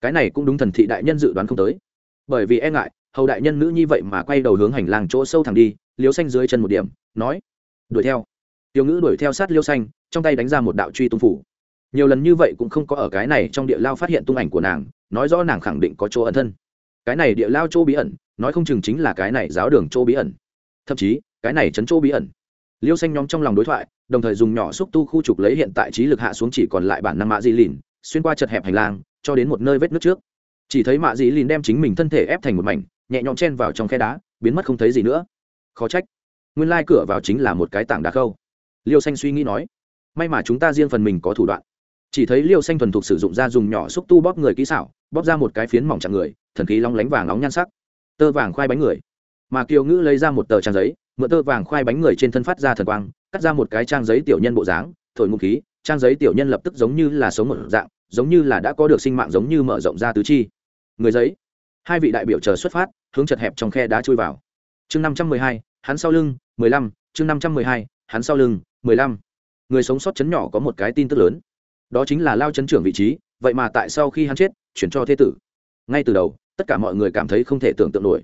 Cái này cũng đúng thần thị đại nhân dự đoán không tới. Bởi vì e ngại, hầu đại nhân nữ như vậy mà quay đầu hướng hành lang chỗ sâu thẳng đi, liêu xanh dưới chân một điểm, nói, đuổi theo. Tiểu ngữ đuổi theo sát liêu xanh, trong tay đánh ra một đạo truy tung phủ nhiều lần như vậy cũng không có ở cái này trong địa lao phát hiện tung ảnh của nàng, nói rõ nàng khẳng định có chỗ ẩn thân. Cái này địa lao chỗ bí ẩn, nói không chừng chính là cái này giáo đường chỗ bí ẩn. Thậm chí, cái này chấn chỗ bí ẩn. Liêu xanh nhóm trong lòng đối thoại, đồng thời dùng nhỏ xúc tu khu trục lấy hiện tại trí lực hạ xuống chỉ còn lại bản năng mạ di lìn, xuyên qua chật hẹp hành lang, cho đến một nơi vết nước trước. Chỉ thấy mạ di lìn đem chính mình thân thể ép thành một mảnh, nhẹ nhõm chen vào trong khe đá, biến mất không thấy gì nữa. Khó trách. Nguyên lai cửa vào chính là một cái tảng đá khâu. Liêu xanh suy nghĩ nói, may mà chúng ta riêng phần mình có thủ đoạn chỉ thấy liêu xanh thuần thục sử dụng da dùng nhỏ xúc tu bóp người kỹ xảo, bóp ra một cái phiến mỏng chặng người, thần khí long lánh vàng nóng nhan sắc. Tơ vàng khoai bánh người. Mà kiều ngữ lấy ra một tờ trang giấy, mượn tơ vàng khoai bánh người trên thân phát ra thần quang, cắt ra một cái trang giấy tiểu nhân bộ dáng, thổi ngụ khí, trang giấy tiểu nhân lập tức giống như là sống một dạng, giống như là đã có được sinh mạng giống như mở rộng ra tứ chi. Người giấy. Hai vị đại biểu chờ xuất phát, hướng chật hẹp trong khe đá chui vào. Chương năm trăm mười hai, hắn sau lưng, mười lăm, chương năm trăm mười hai, hắn sau lưng, mười lăm. Người sống sót chấn nhỏ có một cái tin tức lớn đó chính là lao chấn trưởng vị trí, vậy mà tại sau khi hắn chết, chuyển cho thế tử. Ngay từ đầu, tất cả mọi người cảm thấy không thể tưởng tượng nổi.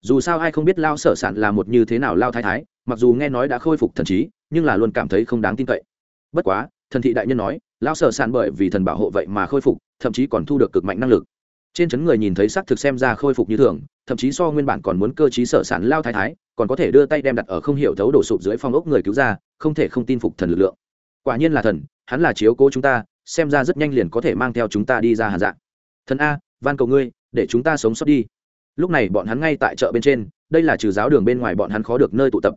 Dù sao ai không biết lao sở sản là một như thế nào lao thái thái, mặc dù nghe nói đã khôi phục thần trí, nhưng là luôn cảm thấy không đáng tin cậy. Bất quá, thần thị đại nhân nói, lao sở sản bởi vì thần bảo hộ vậy mà khôi phục, thậm chí còn thu được cực mạnh năng lực. Trên chấn người nhìn thấy xác thực xem ra khôi phục như thường, thậm chí so nguyên bản còn muốn cơ t sở sản lao thái thái, còn có thể đưa tay đem đặt ở không hiểu thấu đổ sụp dưới phong ốc người cứu ra, không thể không tin phục thần lực lượng. Quả nhiên là thần hắn là chiếu cố chúng ta, xem ra rất nhanh liền có thể mang theo chúng ta đi ra hàn dạng. Thần a, van cầu ngươi, để chúng ta sống sót đi. Lúc này bọn hắn ngay tại chợ bên trên, đây là trừ giáo đường bên ngoài bọn hắn khó được nơi tụ tập.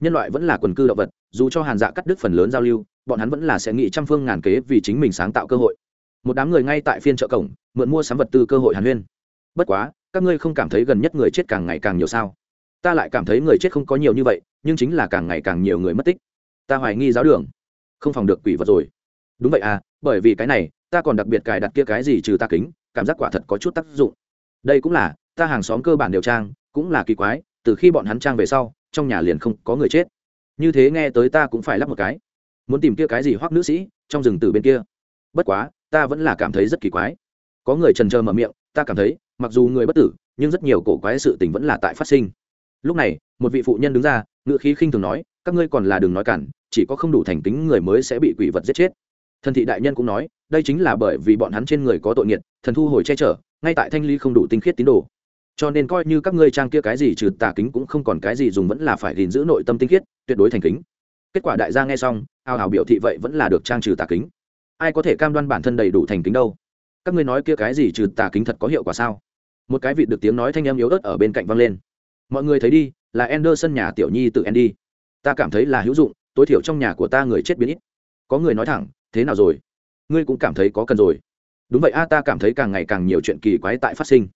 Nhân loại vẫn là quần cư động vật, dù cho hàn dạ cắt đứt phần lớn giao lưu, bọn hắn vẫn là sẽ nghĩ trăm phương ngàn kế vì chính mình sáng tạo cơ hội. Một đám người ngay tại phiên chợ cổng, mượn mua sắm vật tư cơ hội hàn huyên. Bất quá, các ngươi không cảm thấy gần nhất người chết càng ngày càng nhiều sao? Ta lại cảm thấy người chết không có nhiều như vậy, nhưng chính là càng ngày càng nhiều người mất tích. Ta hoài nghi giáo đường không phòng được quỷ vật rồi. Đúng vậy à bởi vì cái này, ta còn đặc biệt cài đặt kia cái gì trừ ta kính, cảm giác quả thật có chút tác dụng. Đây cũng là, ta hàng xóm cơ bản đều trang, cũng là kỳ quái, từ khi bọn hắn trang về sau, trong nhà liền không có người chết. Như thế nghe tới ta cũng phải lắp một cái. Muốn tìm kia cái gì hoắc nữ sĩ, trong rừng từ bên kia. Bất quá, ta vẫn là cảm thấy rất kỳ quái. Có người trần trờ mở miệng, ta cảm thấy, mặc dù người bất tử, nhưng rất nhiều cổ quái sự tình vẫn là tại phát sinh lúc này, một vị phụ nhân đứng ra ngựa khí khinh thường nói, các ngươi còn là đừng nói cản, chỉ có không đủ thành tính người mới sẽ bị quỷ vật giết chết. Thần thị đại nhân cũng nói, đây chính là bởi vì bọn hắn trên người có tội nghiệt, thần thu hồi che chở, ngay tại thanh ly không đủ tinh khiết tín đồ. Cho nên coi như các ngươi trang kia cái gì trừ tà kính cũng không còn cái gì dùng vẫn là phải gìn giữ nội tâm tinh khiết, tuyệt đối thành kính. Kết quả đại gia nghe xong, ao hào biểu thị vậy vẫn là được trang trừ tà kính. Ai có thể cam đoan bản thân đầy đủ thành kính đâu? Các ngươi nói kia cái gì trừ tà kính thật có hiệu quả sao? Một cái vị được tiếng nói thanh em yếu ớt ở bên cạnh vang lên mọi người thấy đi là Anderson nhà tiểu nhi tự Andy. Ta cảm thấy là hữu dụng, tối thiểu trong nhà của ta người chết biến ít. Có người nói thẳng, thế nào rồi? Ngươi cũng cảm thấy có cần rồi. Đúng vậy a, ta cảm thấy càng ngày càng nhiều chuyện kỳ quái tại phát sinh.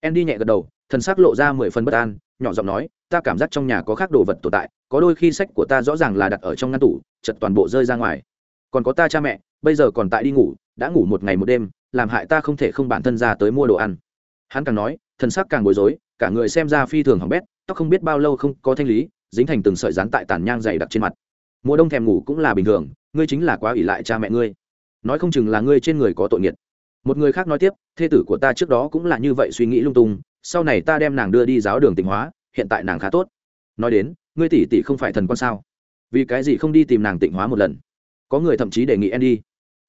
Andy nhẹ gật đầu, thần sắc lộ ra mười phần bất an, nhỏ giọng nói, ta cảm giác trong nhà có khác đồ vật tồn tại, có đôi khi sách của ta rõ ràng là đặt ở trong ngăn tủ, chợt toàn bộ rơi ra ngoài. Còn có ta cha mẹ, bây giờ còn tại đi ngủ, đã ngủ một ngày một đêm, làm hại ta không thể không bản thân ra tới mua đồ ăn. Hắn càng nói, thần sắc càng bối rối, cả người xem ra phi thường hỏng bét, tóc không biết bao lâu không có thanh lý dính thành từng sợi rán tại tàn nhang dày đặc trên mặt. Mùa đông thèm ngủ cũng là bình thường ngươi chính là quá ủy lại cha mẹ ngươi. Nói không chừng là ngươi trên người có tội nghiệt. Một người khác nói tiếp thê tử của ta trước đó cũng là như vậy suy nghĩ lung tung sau này ta đem nàng đưa đi giáo đường tịnh hóa hiện tại nàng khá tốt. Nói đến ngươi tỷ tỷ không phải thần con sao? Vì cái gì không đi tìm nàng tịnh hóa một lần? Có người thậm chí đề nghị andy. Đi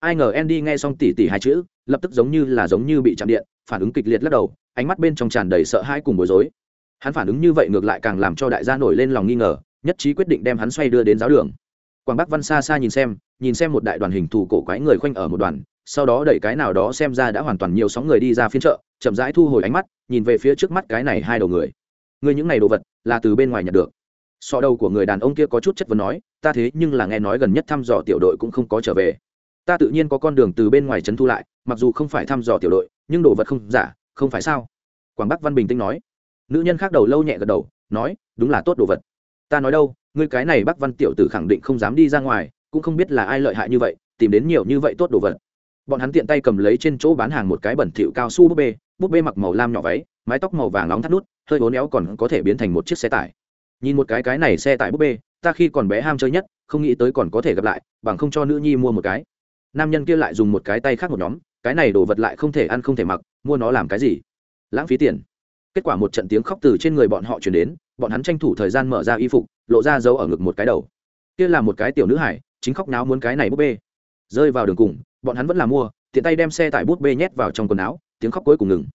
ai ngờ andy nghe xong tỷ tỷ hai chữ lập tức giống như là giống như bị chạm điện phản ứng kịch liệt lắc đầu ánh mắt bên trong tràn đầy sợ hãi cùng bối rối. Hắn phản ứng như vậy ngược lại càng làm cho đại gia nổi lên lòng nghi ngờ, nhất trí quyết định đem hắn xoay đưa đến giáo đường. Quảng bắc văn xa xa nhìn xem nhìn xem một đại đoàn hình thù cổ quái người khoanh ở một đoàn, sau đó đẩy cái nào đó xem ra đã hoàn toàn nhiều sóng người đi ra phiên chợ, chậm rãi thu hồi ánh mắt, nhìn về phía trước mắt cái này hai đầu người. Người những này đồ vật, là từ bên ngoài nhận được. Sọ đầu của người đàn ông kia có chút chất vấn nói, ta thế nhưng là nghe nói gần nhất thăm dò tiểu đội cũng không có trở về. Ta tự nhiên có con đường từ bên ngoài trấn thu lại, mặc dù không phải thăm dò tiểu đội, nhưng đồ vật không giả không phải sao? Quảng bắc văn bình tĩnh nói. Nữ nhân khác đầu lâu nhẹ gật đầu, nói, đúng là tốt đồ vật. Ta nói đâu, ngươi cái này bắc văn tiểu tử khẳng định không dám đi ra ngoài, cũng không biết là ai lợi hại như vậy, tìm đến nhiều như vậy tốt đồ vật. Bọn hắn tiện tay cầm lấy trên chỗ bán hàng một cái bẩn thịu cao su búp bê búp bê mặc màu lam nhỏ váy, mái tóc màu vàng nóng thắt nút, hơi hố néo còn có thể biến thành một chiếc xe tải. Nhìn một cái cái này xe tải búp bê, ta khi còn bé ham chơi nhất, không nghĩ tới còn có thể gặp lại, bằng không cho nữ nhi mua một cái. Nam nhân kia lại dùng một cái tay khác một nhóm cái này đồ vật lại không thể ăn không thể mặc, mua nó làm cái gì? Lãng phí tiền. Kết quả một trận tiếng khóc từ trên người bọn họ chuyển đến, bọn hắn tranh thủ thời gian mở ra y phục, lộ ra dấu ở ngực một cái đầu. Kia là một cái tiểu nữ hải, chính khóc náo muốn cái này búp bê. Rơi vào đường cùng, bọn hắn vẫn là mua, tiện tay đem xe tải bút bê nhét vào trong quần áo, tiếng khóc cuối cùng ngừng.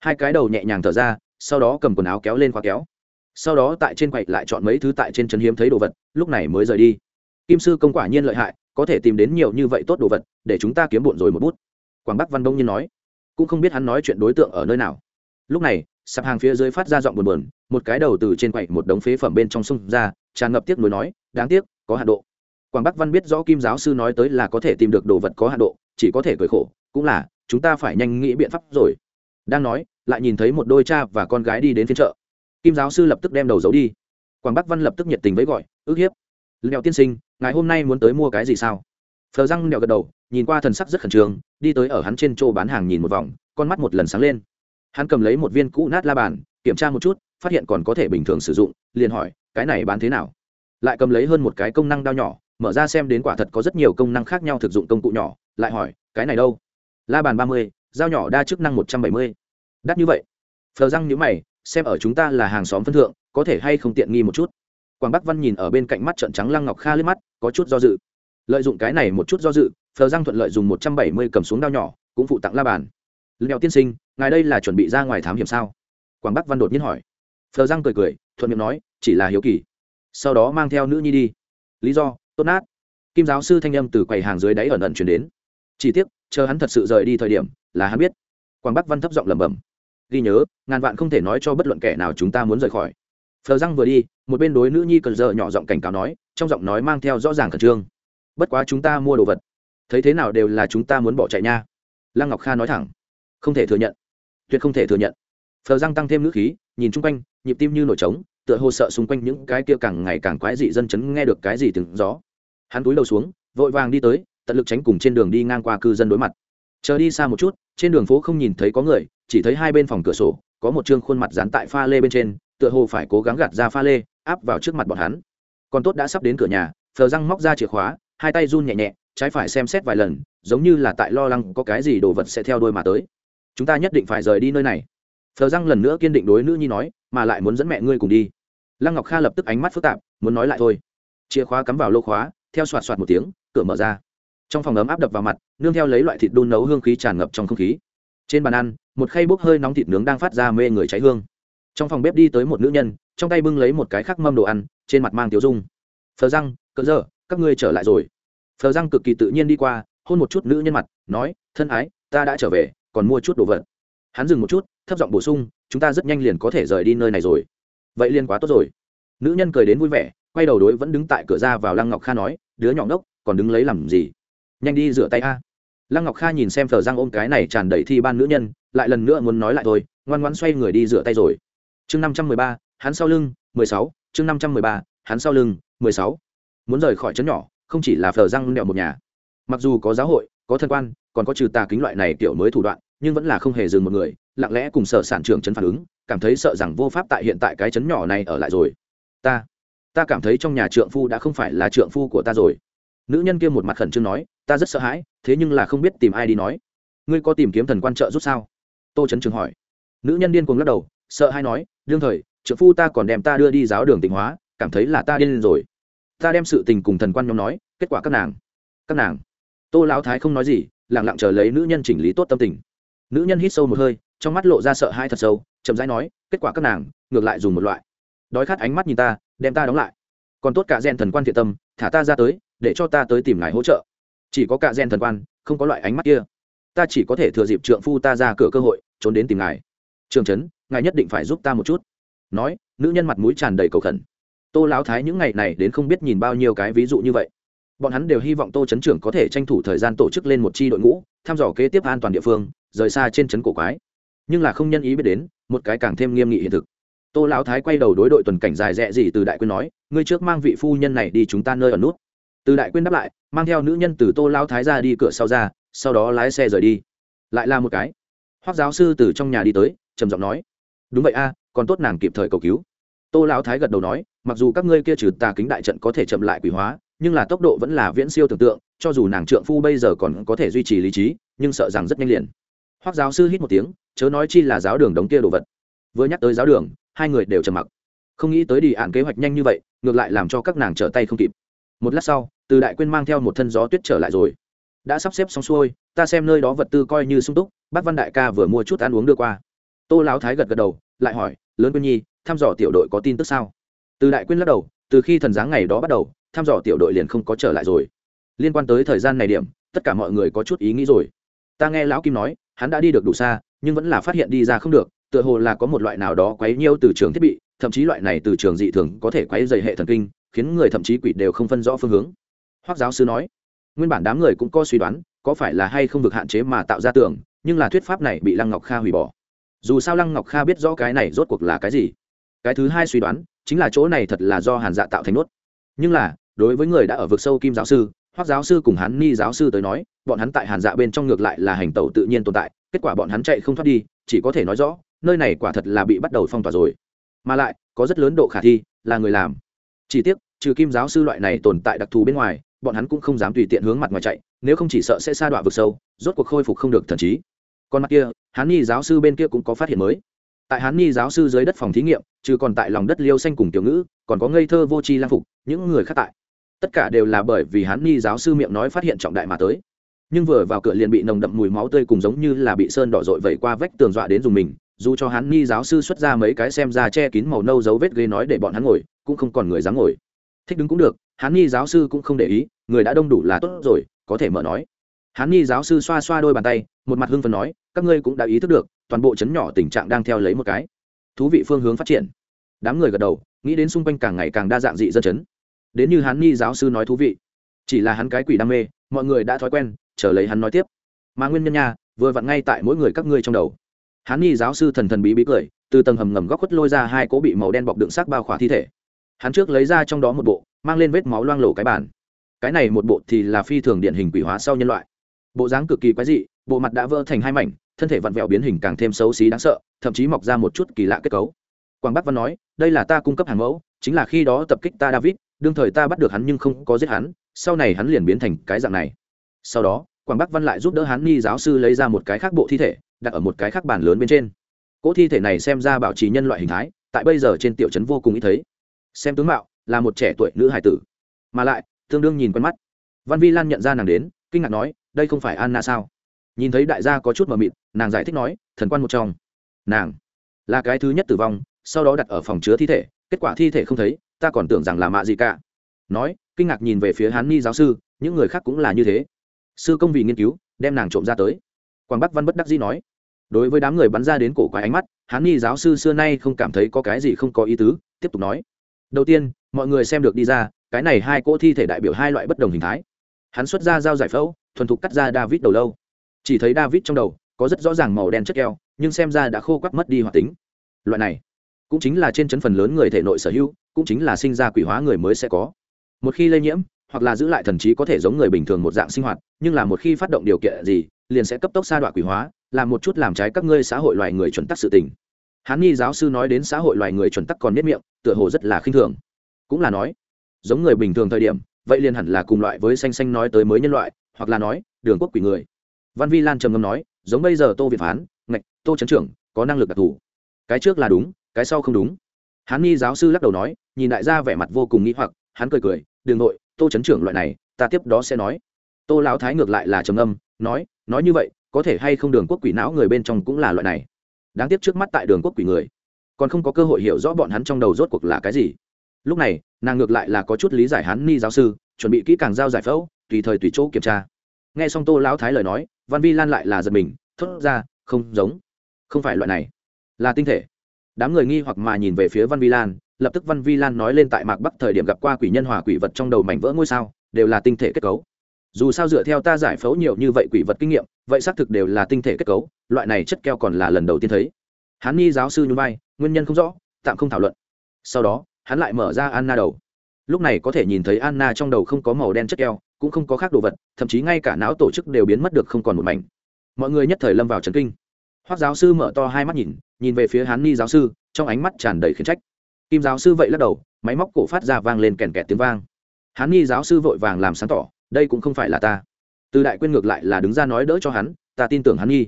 Hai cái đầu nhẹ nhàng thở ra, sau đó cầm quần áo kéo lên khóa kéo. Sau đó tại trên quậy lại chọn mấy thứ tại trên chân hiếm thấy đồ vật, lúc này mới rời đi. Kim sư công quả nhiên lợi hại, có thể tìm đến nhiều như vậy tốt đồ vật, để chúng ta kiếm bộn rồi một bút quảng bắc văn đông nhiên nói, cũng không biết hắn nói chuyện đối tượng ở nơi nào. Lúc này, sạp hàng phía dưới phát ra giọng buồn buồn, một cái đầu từ trên quậy một đống phế phẩm bên trong sông ra, tràn ngập tiếc nuối nói, đáng tiếc, có hạ độ. Quảng bắc văn biết rõ kim giáo sư nói tới là có thể tìm được đồ vật có hạ độ, chỉ có thể cười khổ, cũng là, chúng ta phải nhanh nghĩ biện pháp rồi. Đang nói, lại nhìn thấy một đôi cha và con gái đi đến phiên chợ. Kim giáo sư lập tức đem đầu giấu đi. Quảng bắc văn lập tức nhiệt tình với gọi, ước hiếp. Lẹo tiên sinh, ngày hôm nay muốn tới mua cái gì sao? Phờ răng nẹo gật đầu, nhìn qua thần sắc rất khẩn trương, đi tới ở hắn trên chỗ bán hàng nhìn một vòng, con mắt một lần sáng lên. Hắn cầm lấy một viên cũ nát la bàn, kiểm tra một chút, phát hiện còn có thể bình thường sử dụng, liền hỏi, cái này bán thế nào? Lại cầm lấy hơn một cái công năng đao nhỏ, mở ra xem đến quả thật có rất nhiều công năng khác nhau thực dụng công cụ nhỏ, lại hỏi, cái này đâu? La bàn ba mươi, dao nhỏ đa chức năng một trăm bảy mươi. Đắt như vậy? Phờ răng nhữ mày, xem ở chúng ta là hàng xóm phân thượng, có thể hay không tiện nghi một chút? Quảng bắc văn nhìn ở bên cạnh mắt trận trắng lăng ngọc kha liếc mắt, có chút do dự lợi dụng cái này một chút do dự, phờ Giang thuận lợi dùng một trăm bảy mươi cầm xuống đao nhỏ, cũng phụ tặng la bàn. Lèo tiên sinh, ngài đây là chuẩn bị ra ngoài thám hiểm sao? Quảng bắc văn đột nhiên hỏi. Phờ Giang cười cười, thuận miệng nói, chỉ là hiếu kỳ. Sau đó mang theo nữ nhi đi. Lý do, tốt nát. Kim giáo sư thanh âm từ quầy hàng dưới đáy ẩn ẩn chuyển đến. Chỉ tiếc, chờ hắn thật sự rời đi thời điểm, là hắn biết. Quảng bắc văn thấp giọng lẩm bẩm. Ghi nhớ, ngàn vạn không thể nói cho bất luận kẻ nào chúng ta muốn rời khỏi. Phờ răng vừa đi, một bên đối nữ nhi cần giờ nhỏ giọng cảnh cáo nói, trong giọng nói mang theo rõ ràng khẩn trương bất quá chúng ta mua đồ vật. Thấy thế nào đều là chúng ta muốn bỏ chạy nha. Lăng ngọc kha nói thẳng. Không thể thừa nhận. Tuyệt không thể thừa nhận. Phờ răng tăng thêm nước khí, nhìn chung quanh, nhịp tim như nổi trống, tựa hồ sợ xung quanh những cái kia càng ngày càng quái dị dân chấn nghe được cái gì từng gió. Hắn túi đầu xuống, vội vàng đi tới, tận lực tránh cùng trên đường đi ngang qua cư dân đối mặt. Chờ đi xa một chút, trên đường phố không nhìn thấy có người, chỉ thấy hai bên phòng cửa sổ, có một chương khuôn mặt dán tại pha lê bên trên, tựa hồ phải cố gắng gạt ra pha lê, áp vào trước mặt bọn hắn. Còn tốt đã sắp đến cửa nhà, phờ răng móc ra chìa khóa hai tay run nhẹ nhẹ, trái phải xem xét vài lần, giống như là tại lo lắng có cái gì đồ vật sẽ theo đôi mà tới. Chúng ta nhất định phải rời đi nơi này. Phờ răng lần nữa kiên định đối nữ nhi nói, mà lại muốn dẫn mẹ ngươi cùng đi. Lăng ngọc kha lập tức ánh mắt phức tạp, muốn nói lại thôi. Chìa khóa cắm vào lô khóa, theo soạt soạt một tiếng, cửa mở ra. Trong phòng ấm áp đập vào mặt, nương theo lấy loại thịt đun nấu hương khí tràn ngập trong không khí. Trên bàn ăn, một khay bốc hơi nóng thịt nướng đang phát ra mê người cháy hương. Trong phòng bếp đi tới một nữ nhân, trong tay bưng lấy một cái khắc mâm đồ ăn, trên mặt mang tiếu dung. Phờ răng cỡ giờ? Các ngươi trở lại rồi. Phờ răng cực kỳ tự nhiên đi qua, hôn một chút nữ nhân mặt, nói, thân ái, ta đã trở về, còn mua chút đồ vật. Hắn dừng một chút, thấp giọng bổ sung, chúng ta rất nhanh liền có thể rời đi nơi này rồi. Vậy liền quá tốt rồi. Nữ nhân cười đến vui vẻ, quay đầu đối vẫn đứng tại cửa ra vào lăng ngọc kha nói, đứa nhỏ ngốc, còn đứng lấy làm gì? Nhanh đi rửa tay a. Lăng ngọc kha nhìn xem phờ răng ôm cái này tràn đầy thi ban nữ nhân, lại lần nữa muốn nói lại thôi, ngoan ngoãn xoay người đi rửa tay rồi. Chương năm trăm mười ba, hắn sau lưng, mười sáu, chương năm trăm mười ba, hắn sau lưng, mười sáu muốn rời khỏi trấn nhỏ, không chỉ là phờ răng đẹo một nhà. Mặc dù có giáo hội, có thân quan, còn có trừ tà kính loại này kiểu mới thủ đoạn, nhưng vẫn là không hề dừng một người, lặng lẽ cùng sở sản trưởng chấn phản ứng, cảm thấy sợ rằng vô pháp tại hiện tại cái chấn nhỏ này ở lại rồi. Ta ta cảm thấy trong nhà trượng phu đã không phải là trượng phu của ta rồi. Nữ nhân kia một mặt khẩn trương nói, ta rất sợ hãi, thế nhưng là không biết tìm ai đi nói. Ngươi có tìm kiếm thần quan trợ giúp sao? Tô trấn trường hỏi. Nữ nhân điên cuồng lắc đầu, sợ hay nói, đương thời, trượng phu ta còn đem ta đưa đi giáo đường tịnh hóa, cảm thấy là ta điên rồi ta đem sự tình cùng thần quan nhóm nói, kết quả các nàng các nàng. Tô lão thái không nói gì lẳng lặng chờ lấy nữ nhân chỉnh lý tốt tâm tình. Nữ nhân hít sâu một hơi, trong mắt lộ ra sợ hai thật sâu, chậm rãi nói, kết quả các nàng, ngược lại dùng một loại. Đói khát ánh mắt nhìn ta, đem ta đóng lại. Còn tốt cả gen thần quan thiện tâm, thả ta ra tới, để cho ta tới tìm ngài hỗ trợ. Chỉ có cả gen thần quan, không có loại ánh mắt kia. Ta chỉ có thể thừa dịp trượng phu ta ra cửa cơ hội, trốn đến tìm ngài. Trường trấn ngài nhất định phải giúp ta một chút. Nói, nữ nhân mặt mũi tràn đầy cầu khẩn tô lão thái những ngày này đến không biết nhìn bao nhiêu cái ví dụ như vậy. Bọn hắn đều hy vọng tô chấn trưởng có thể tranh thủ thời gian tổ chức lên một c h i đội ngũ, thăm dò kế tiếp an toàn địa phương, rời xa trên trấn cổ quái. Nhưng là không nhân ý biết đến, một cái càng thêm nghiêm nghị hiện thực. Tô lão thái quay đầu đối đội tuần cảnh dài rẽ gì từ đại quyên nói, ngươi trước mang vị phu nhân này đi chúng ta nơi ở nút. Từ đại quyên đáp lại, mang theo nữ nhân từ tô lão thái ra đi cửa sau ra, sau đó lái xe rời đi. Lại là một cái. Hoác giáo sư từ trong nhà đi tới, trầm giọng nói, đúng vậy a, còn tốt nàng kịp thời cầu cứu tô lão thái gật đầu nói, mặc dù các ngươi kia trừ tà kính đại trận có thể chậm lại quỷ hóa, nhưng là tốc độ vẫn là viễn siêu tưởng tượng, cho dù nàng trượng phu bây giờ còn có thể duy trì lý trí, nhưng sợ rằng rất nhanh liền. Hoác giáo sư hít một tiếng, chớ nói chi là giáo đường đống kia đồ vật. Vừa nhắc tới giáo đường, hai người đều trầm mặc. Không nghĩ tới đi ạn kế hoạch nhanh như vậy, ngược lại làm cho các nàng trở tay không kịp. Một lát sau, từ đại quyên mang theo một thân gió tuyết trở lại rồi. Đã sắp xếp xong xuôi, ta xem nơi đó vật tư coi như sung túc, bác văn đại ca vừa mua chút ăn uống đưa qua. Tô lão thái gật gật đầu, lại hỏi, lớn quyên nhi thăm dò tiểu đội có tin tức sao? Từ đại quyên lắc đầu, từ khi thần giáng ngày đó bắt đầu, thăm dò tiểu đội liền không có trở lại rồi. Liên quan tới thời gian này điểm, tất cả mọi người có chút ý nghĩ rồi. Ta nghe lão kim nói, hắn đã đi được đủ xa, nhưng vẫn là phát hiện đi ra không được, tựa hồ là có một loại nào đó quấy nhiêu từ trường thiết bị, thậm chí loại này từ trường dị thường có thể quấy dày hệ thần kinh, khiến người thậm chí quỷ đều không phân rõ phương hướng. Hoác giáo sư nói, nguyên bản đám người cũng có suy đoán, có phải là hay không được hạn chế mà tạo ra tưởng nhưng là thuyết pháp này bị lăng ngọc kha hủy bỏ. Dù sao lăng ngọc kha biết rõ cái này rốt cuộc là cái gì cái thứ hai suy đoán chính là chỗ này thật là do hàn dạ tạo thành nốt. Nhưng là, đối với người đã ở vực sâu kim giáo sư hoặc giáo sư cùng hắn ni giáo sư tới nói, bọn hắn tại hàn dạ bên trong ngược lại là hành tẩu tự nhiên tồn tại, kết quả bọn hắn chạy không thoát đi, chỉ có thể nói rõ, nơi này quả thật là bị bắt đầu phong tỏa rồi. Mà lại, có rất lớn độ khả thi, là người làm. Chỉ tiếc, trừ kim giáo sư loại này tồn tại đặc thù bên ngoài, bọn hắn cũng không dám tùy tiện hướng mặt ngoài chạy, nếu không chỉ sợ sẽ sa đọa vực sâu, rốt cuộc khôi phục không được thần trí. Còn mặt kia, hắn ni giáo sư bên kia cũng có phát hiện mới tại hán ni giáo sư dưới đất phòng thí nghiệm chứ còn tại lòng đất liêu xanh cùng tiểu ngữ, còn có ngây thơ vô tri lang phục, những người khác tại. Tất cả đều là bởi vì hán ni giáo sư miệng nói phát hiện trọng đại mà tới. Nhưng vừa vào cửa liền bị nồng đậm mùi máu tươi cùng giống như là bị sơn đỏ dội vẩy qua vách tường dọa đến dùng mình, dù cho hán ni giáo sư xuất ra mấy cái xem ra che kín màu nâu dấu vết ghế nói để bọn hắn ngồi, cũng không còn người dám ngồi. Thích đứng cũng được, hán ni giáo sư cũng không để ý, người đã đông đủ là tốt rồi, có thể mở nói. Hán ni giáo sư xoa xoa đôi bàn tay, một mặt hưng phần nói, các ngươi cũng đã ý thức được toàn bộ chấn nhỏ tình trạng đang theo lấy một cái. Thú vị phương hướng phát triển. Đám người gật đầu, nghĩ đến xung quanh càng ngày càng đa dạng dị dân chấn. Đến như hắn ni giáo sư nói thú vị. Chỉ là hắn cái quỷ đam mê, mọi người đã thói quen, chờ lấy hắn nói tiếp. Mà nguyên nhân nha, vừa vặn ngay tại mỗi người các ngươi trong đầu. Hắn ni giáo sư thần thần bí bí cười, từ tầng hầm ngầm góc khuất lôi ra hai cỗ bị màu đen bọc đựng xác bao khỏa thi thể. Hắn trước lấy ra trong đó một bộ, mang lên vết máu loang lổ cái bàn. Cái này một bộ thì là phi thường điển hình quỷ hóa sau nhân loại. Bộ dáng cực kỳ quái dị, bộ mặt đã vỡ thành hai mảnh thân thể vặn vẹo biến hình càng thêm xấu xí đáng sợ, thậm chí mọc ra một chút kỳ lạ kết cấu. Quảng bắc văn nói, đây là ta cung cấp hàng mẫu, chính là khi đó tập kích ta david, đương thời ta bắt được hắn nhưng không có giết hắn, sau này hắn liền biến thành cái dạng này. Sau đó, quảng bắc văn lại giúp đỡ hắn nghi giáo sư lấy ra một cái khác bộ thi thể, đặt ở một cái khác bàn lớn bên trên. Cỗ thi thể này xem ra bảo trì nhân loại hình thái, tại bây giờ trên tiểu trấn vô cùng ít thấy. Xem tướng mạo, là một trẻ tuổi nữ hải tử. Mà lại, tương đương nhìn quen mắt. Văn vi lan nhận ra nàng đến, kinh ngạc nói, đây không phải anna sao? Nhìn thấy đại gia có chút mờ mịt, nàng giải thích nói, thần quan một trong. Nàng là cái thứ nhất tử vong, sau đó đặt ở phòng chứa thi thể, kết quả thi thể không thấy, ta còn tưởng rằng là mạ gì cả. Nói, kinh ngạc nhìn về phía hán ni giáo sư, những người khác cũng là như thế. Sư công vì nghiên cứu, đem nàng trộm ra tới. Quảng bắc văn bất đắc dĩ nói, đối với đám người bắn ra đến cổ quái ánh mắt, hán ni giáo sư xưa nay không cảm thấy có cái gì không có ý tứ, tiếp tục nói. Đầu tiên, mọi người xem được đi ra, cái này hai cỗ thi thể đại biểu hai loại bất đồng hình thái. Hắn xuất ra dao giải phẫu, thuần thục cắt ra david đầu lâu chỉ thấy david trong đầu có rất rõ ràng màu đen chất keo, nhưng xem ra đã khô quắc mất đi hoạt tính. Loại này cũng chính là trên chấn phần lớn người thể nội sở hữu, cũng chính là sinh ra quỷ hóa người mới sẽ có. Một khi lây nhiễm, hoặc là giữ lại thần trí có thể giống người bình thường một dạng sinh hoạt, nhưng là một khi phát động điều kiện gì, liền sẽ cấp tốc sa đoạn quỷ hóa, làm một chút làm trái các ngươi xã hội loài người chuẩn tắc sự tình. Hán nhi giáo sư nói đến xã hội loài người chuẩn tắc còn biết miệng, tựa hồ rất là khinh thường. Cũng là nói, giống người bình thường thời điểm, vậy liền hẳn là cùng loại với xanh xanh nói tới mới nhân loại, hoặc là nói, đường quốc quỷ người văn vi lan trầm ngâm nói, giống bây giờ tô việt phán, ngạch, tô trấn trưởng, có năng lực đặc thù. Cái trước là đúng, cái sau không đúng. Hán nghi giáo sư lắc đầu nói, nhìn đại gia vẻ mặt vô cùng nghĩ hoặc, hắn cười cười, đường nội, tô trấn trưởng loại này, ta tiếp đó sẽ nói. Tô lão thái ngược lại là trầm âm nói nói như vậy, có thể hay không đường quốc quỷ não người bên trong cũng là loại này? Đáng tiếc trước mắt tại đường quốc quỷ người, còn không có cơ hội hiểu rõ bọn hắn trong đầu rốt cuộc là cái gì. Lúc này, nàng ngược lại là có chút lý giải hắn ni giáo sư, chuẩn bị kỹ càng giao giải phẫu, tùy thời tùy chỗ kiểm tra nghe xong tô lão thái lời nói, văn vi lan lại là giật mình, thốt ra, không giống, không phải loại này, là tinh thể. Đám người nghi hoặc mà nhìn về phía văn vi lan, lập tức văn vi lan nói lên tại mạc bắc thời điểm gặp qua quỷ nhân hòa quỷ vật trong đầu mảnh vỡ ngôi sao, đều là tinh thể kết cấu. Dù sao dựa theo ta giải phẫu nhiều như vậy quỷ vật kinh nghiệm, vậy xác thực đều là tinh thể kết cấu, loại này chất keo còn là lần đầu tiên thấy. Hắn nghi giáo sư nhún vai, nguyên nhân không rõ, tạm không thảo luận. Sau đó, hắn lại mở ra anna đầu. Lúc này có thể nhìn thấy anna trong đầu không có màu đen chất keo cũng không có khác đồ vật, thậm chí ngay cả não tổ chức đều biến mất được không còn một mảnh. Mọi người nhất thời lâm vào trấn kinh. Hoác giáo sư mở to hai mắt nhìn nhìn về phía Hán ni giáo sư, trong ánh mắt tràn đầy khiển trách. Kim giáo sư vậy lắc đầu, máy móc cổ phát ra vang lên kèn kẹt tiếng vang. Hán ni giáo sư vội vàng làm sáng tỏ, đây cũng không phải là ta. Từ đại quyên ngược lại là đứng ra nói đỡ cho hắn, ta tin tưởng hắn ni.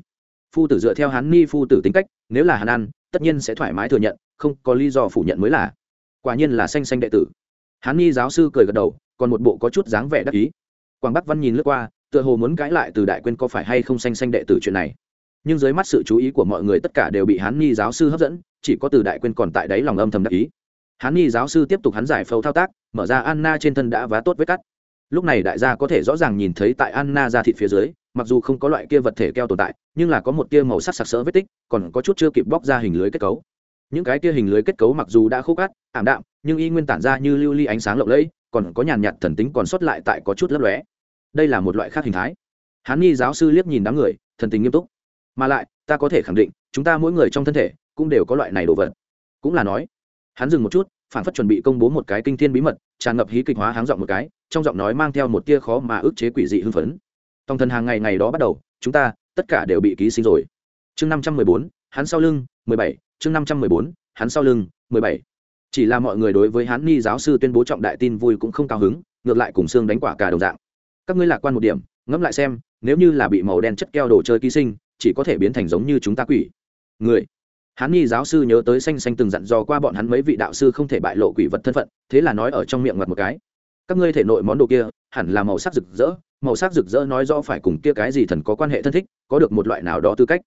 Phu tử dựa theo hắn ni phu tử tính cách, nếu là hắn ăn tất nhiên sẽ thoải mái thừa nhận, không có lý do phủ nhận mới là. Quả nhiên là xanh xanh đệ tử. Hắn ni giáo sư cười gật đầu, còn một bộ có chút dáng vẻ đắc ý quảng bắc văn nhìn lướt qua, tựa hồ muốn cãi lại từ đại quyên có phải hay không xanh xanh đệ tử chuyện này. Nhưng dưới mắt sự chú ý của mọi người tất cả đều bị Hán ni giáo sư hấp dẫn, chỉ có từ đại quyên còn tại đáy lòng âm thầm đắc ý. Hán ni giáo sư tiếp tục hắn giải phẫu thao tác, mở ra anna trên thân đã vá tốt với cắt. Lúc này đại gia có thể rõ ràng nhìn thấy tại anna ra thịt phía dưới, mặc dù không có loại kia vật thể keo tồn tại, nhưng là có một tia màu sắc sặc sỡ vết tích, còn có chút chưa kịp bóc ra hình lưới kết cấu. Những cái tia hình lưới kết cấu mặc dù đã khô cát, ảm đạm, nhưng y nguyên tản ra như lưu ly ánh sáng lộng lẫy còn có nhàn nhạt thần tính còn sót lại tại có chút lấp lóe. Đây là một loại khác hình thái. Hán nghi giáo sư liếc nhìn đám người, thần tình nghiêm túc. Mà lại, ta có thể khẳng định, chúng ta mỗi người trong thân thể cũng đều có loại này đồ vật. Cũng là nói, hắn dừng một chút, phản phất chuẩn bị công bố một cái kinh thiên bí mật, tràn ngập hí kịch hóa háng giọng một cái, trong giọng nói mang theo một tia khó mà ức chế quỷ dị hưng phấn. Tòng thần hàng ngày ngày đó bắt đầu, chúng ta, tất cả đều bị ký sinh rồi. Chương năm trăm mười bốn, hắn sau lưng, mười bảy. Chương năm trăm mười bốn, hắn sau lưng, mười bảy chỉ là mọi người đối với hắn ni giáo sư tuyên bố trọng đại tin vui cũng không cao hứng, ngược lại cùng xương đánh quả cả đồng dạng. Các ngươi lạc quan một điểm, ngẫm lại xem, nếu như là bị màu đen chất keo đồ chơi ký sinh, chỉ có thể biến thành giống như chúng ta quỷ. Người. Hắn nhi giáo sư nhớ tới xanh xanh từng dặn dò qua bọn hắn mấy vị đạo sư không thể bại lộ quỷ vật thân phận, thế là nói ở trong miệng ngặt một cái. Các ngươi thể nội món đồ kia, hẳn là màu sắc rực rỡ, màu sắc rực rỡ nói rõ phải cùng kia cái gì thần có quan hệ thân thích, có được một loại nào đó tư cách.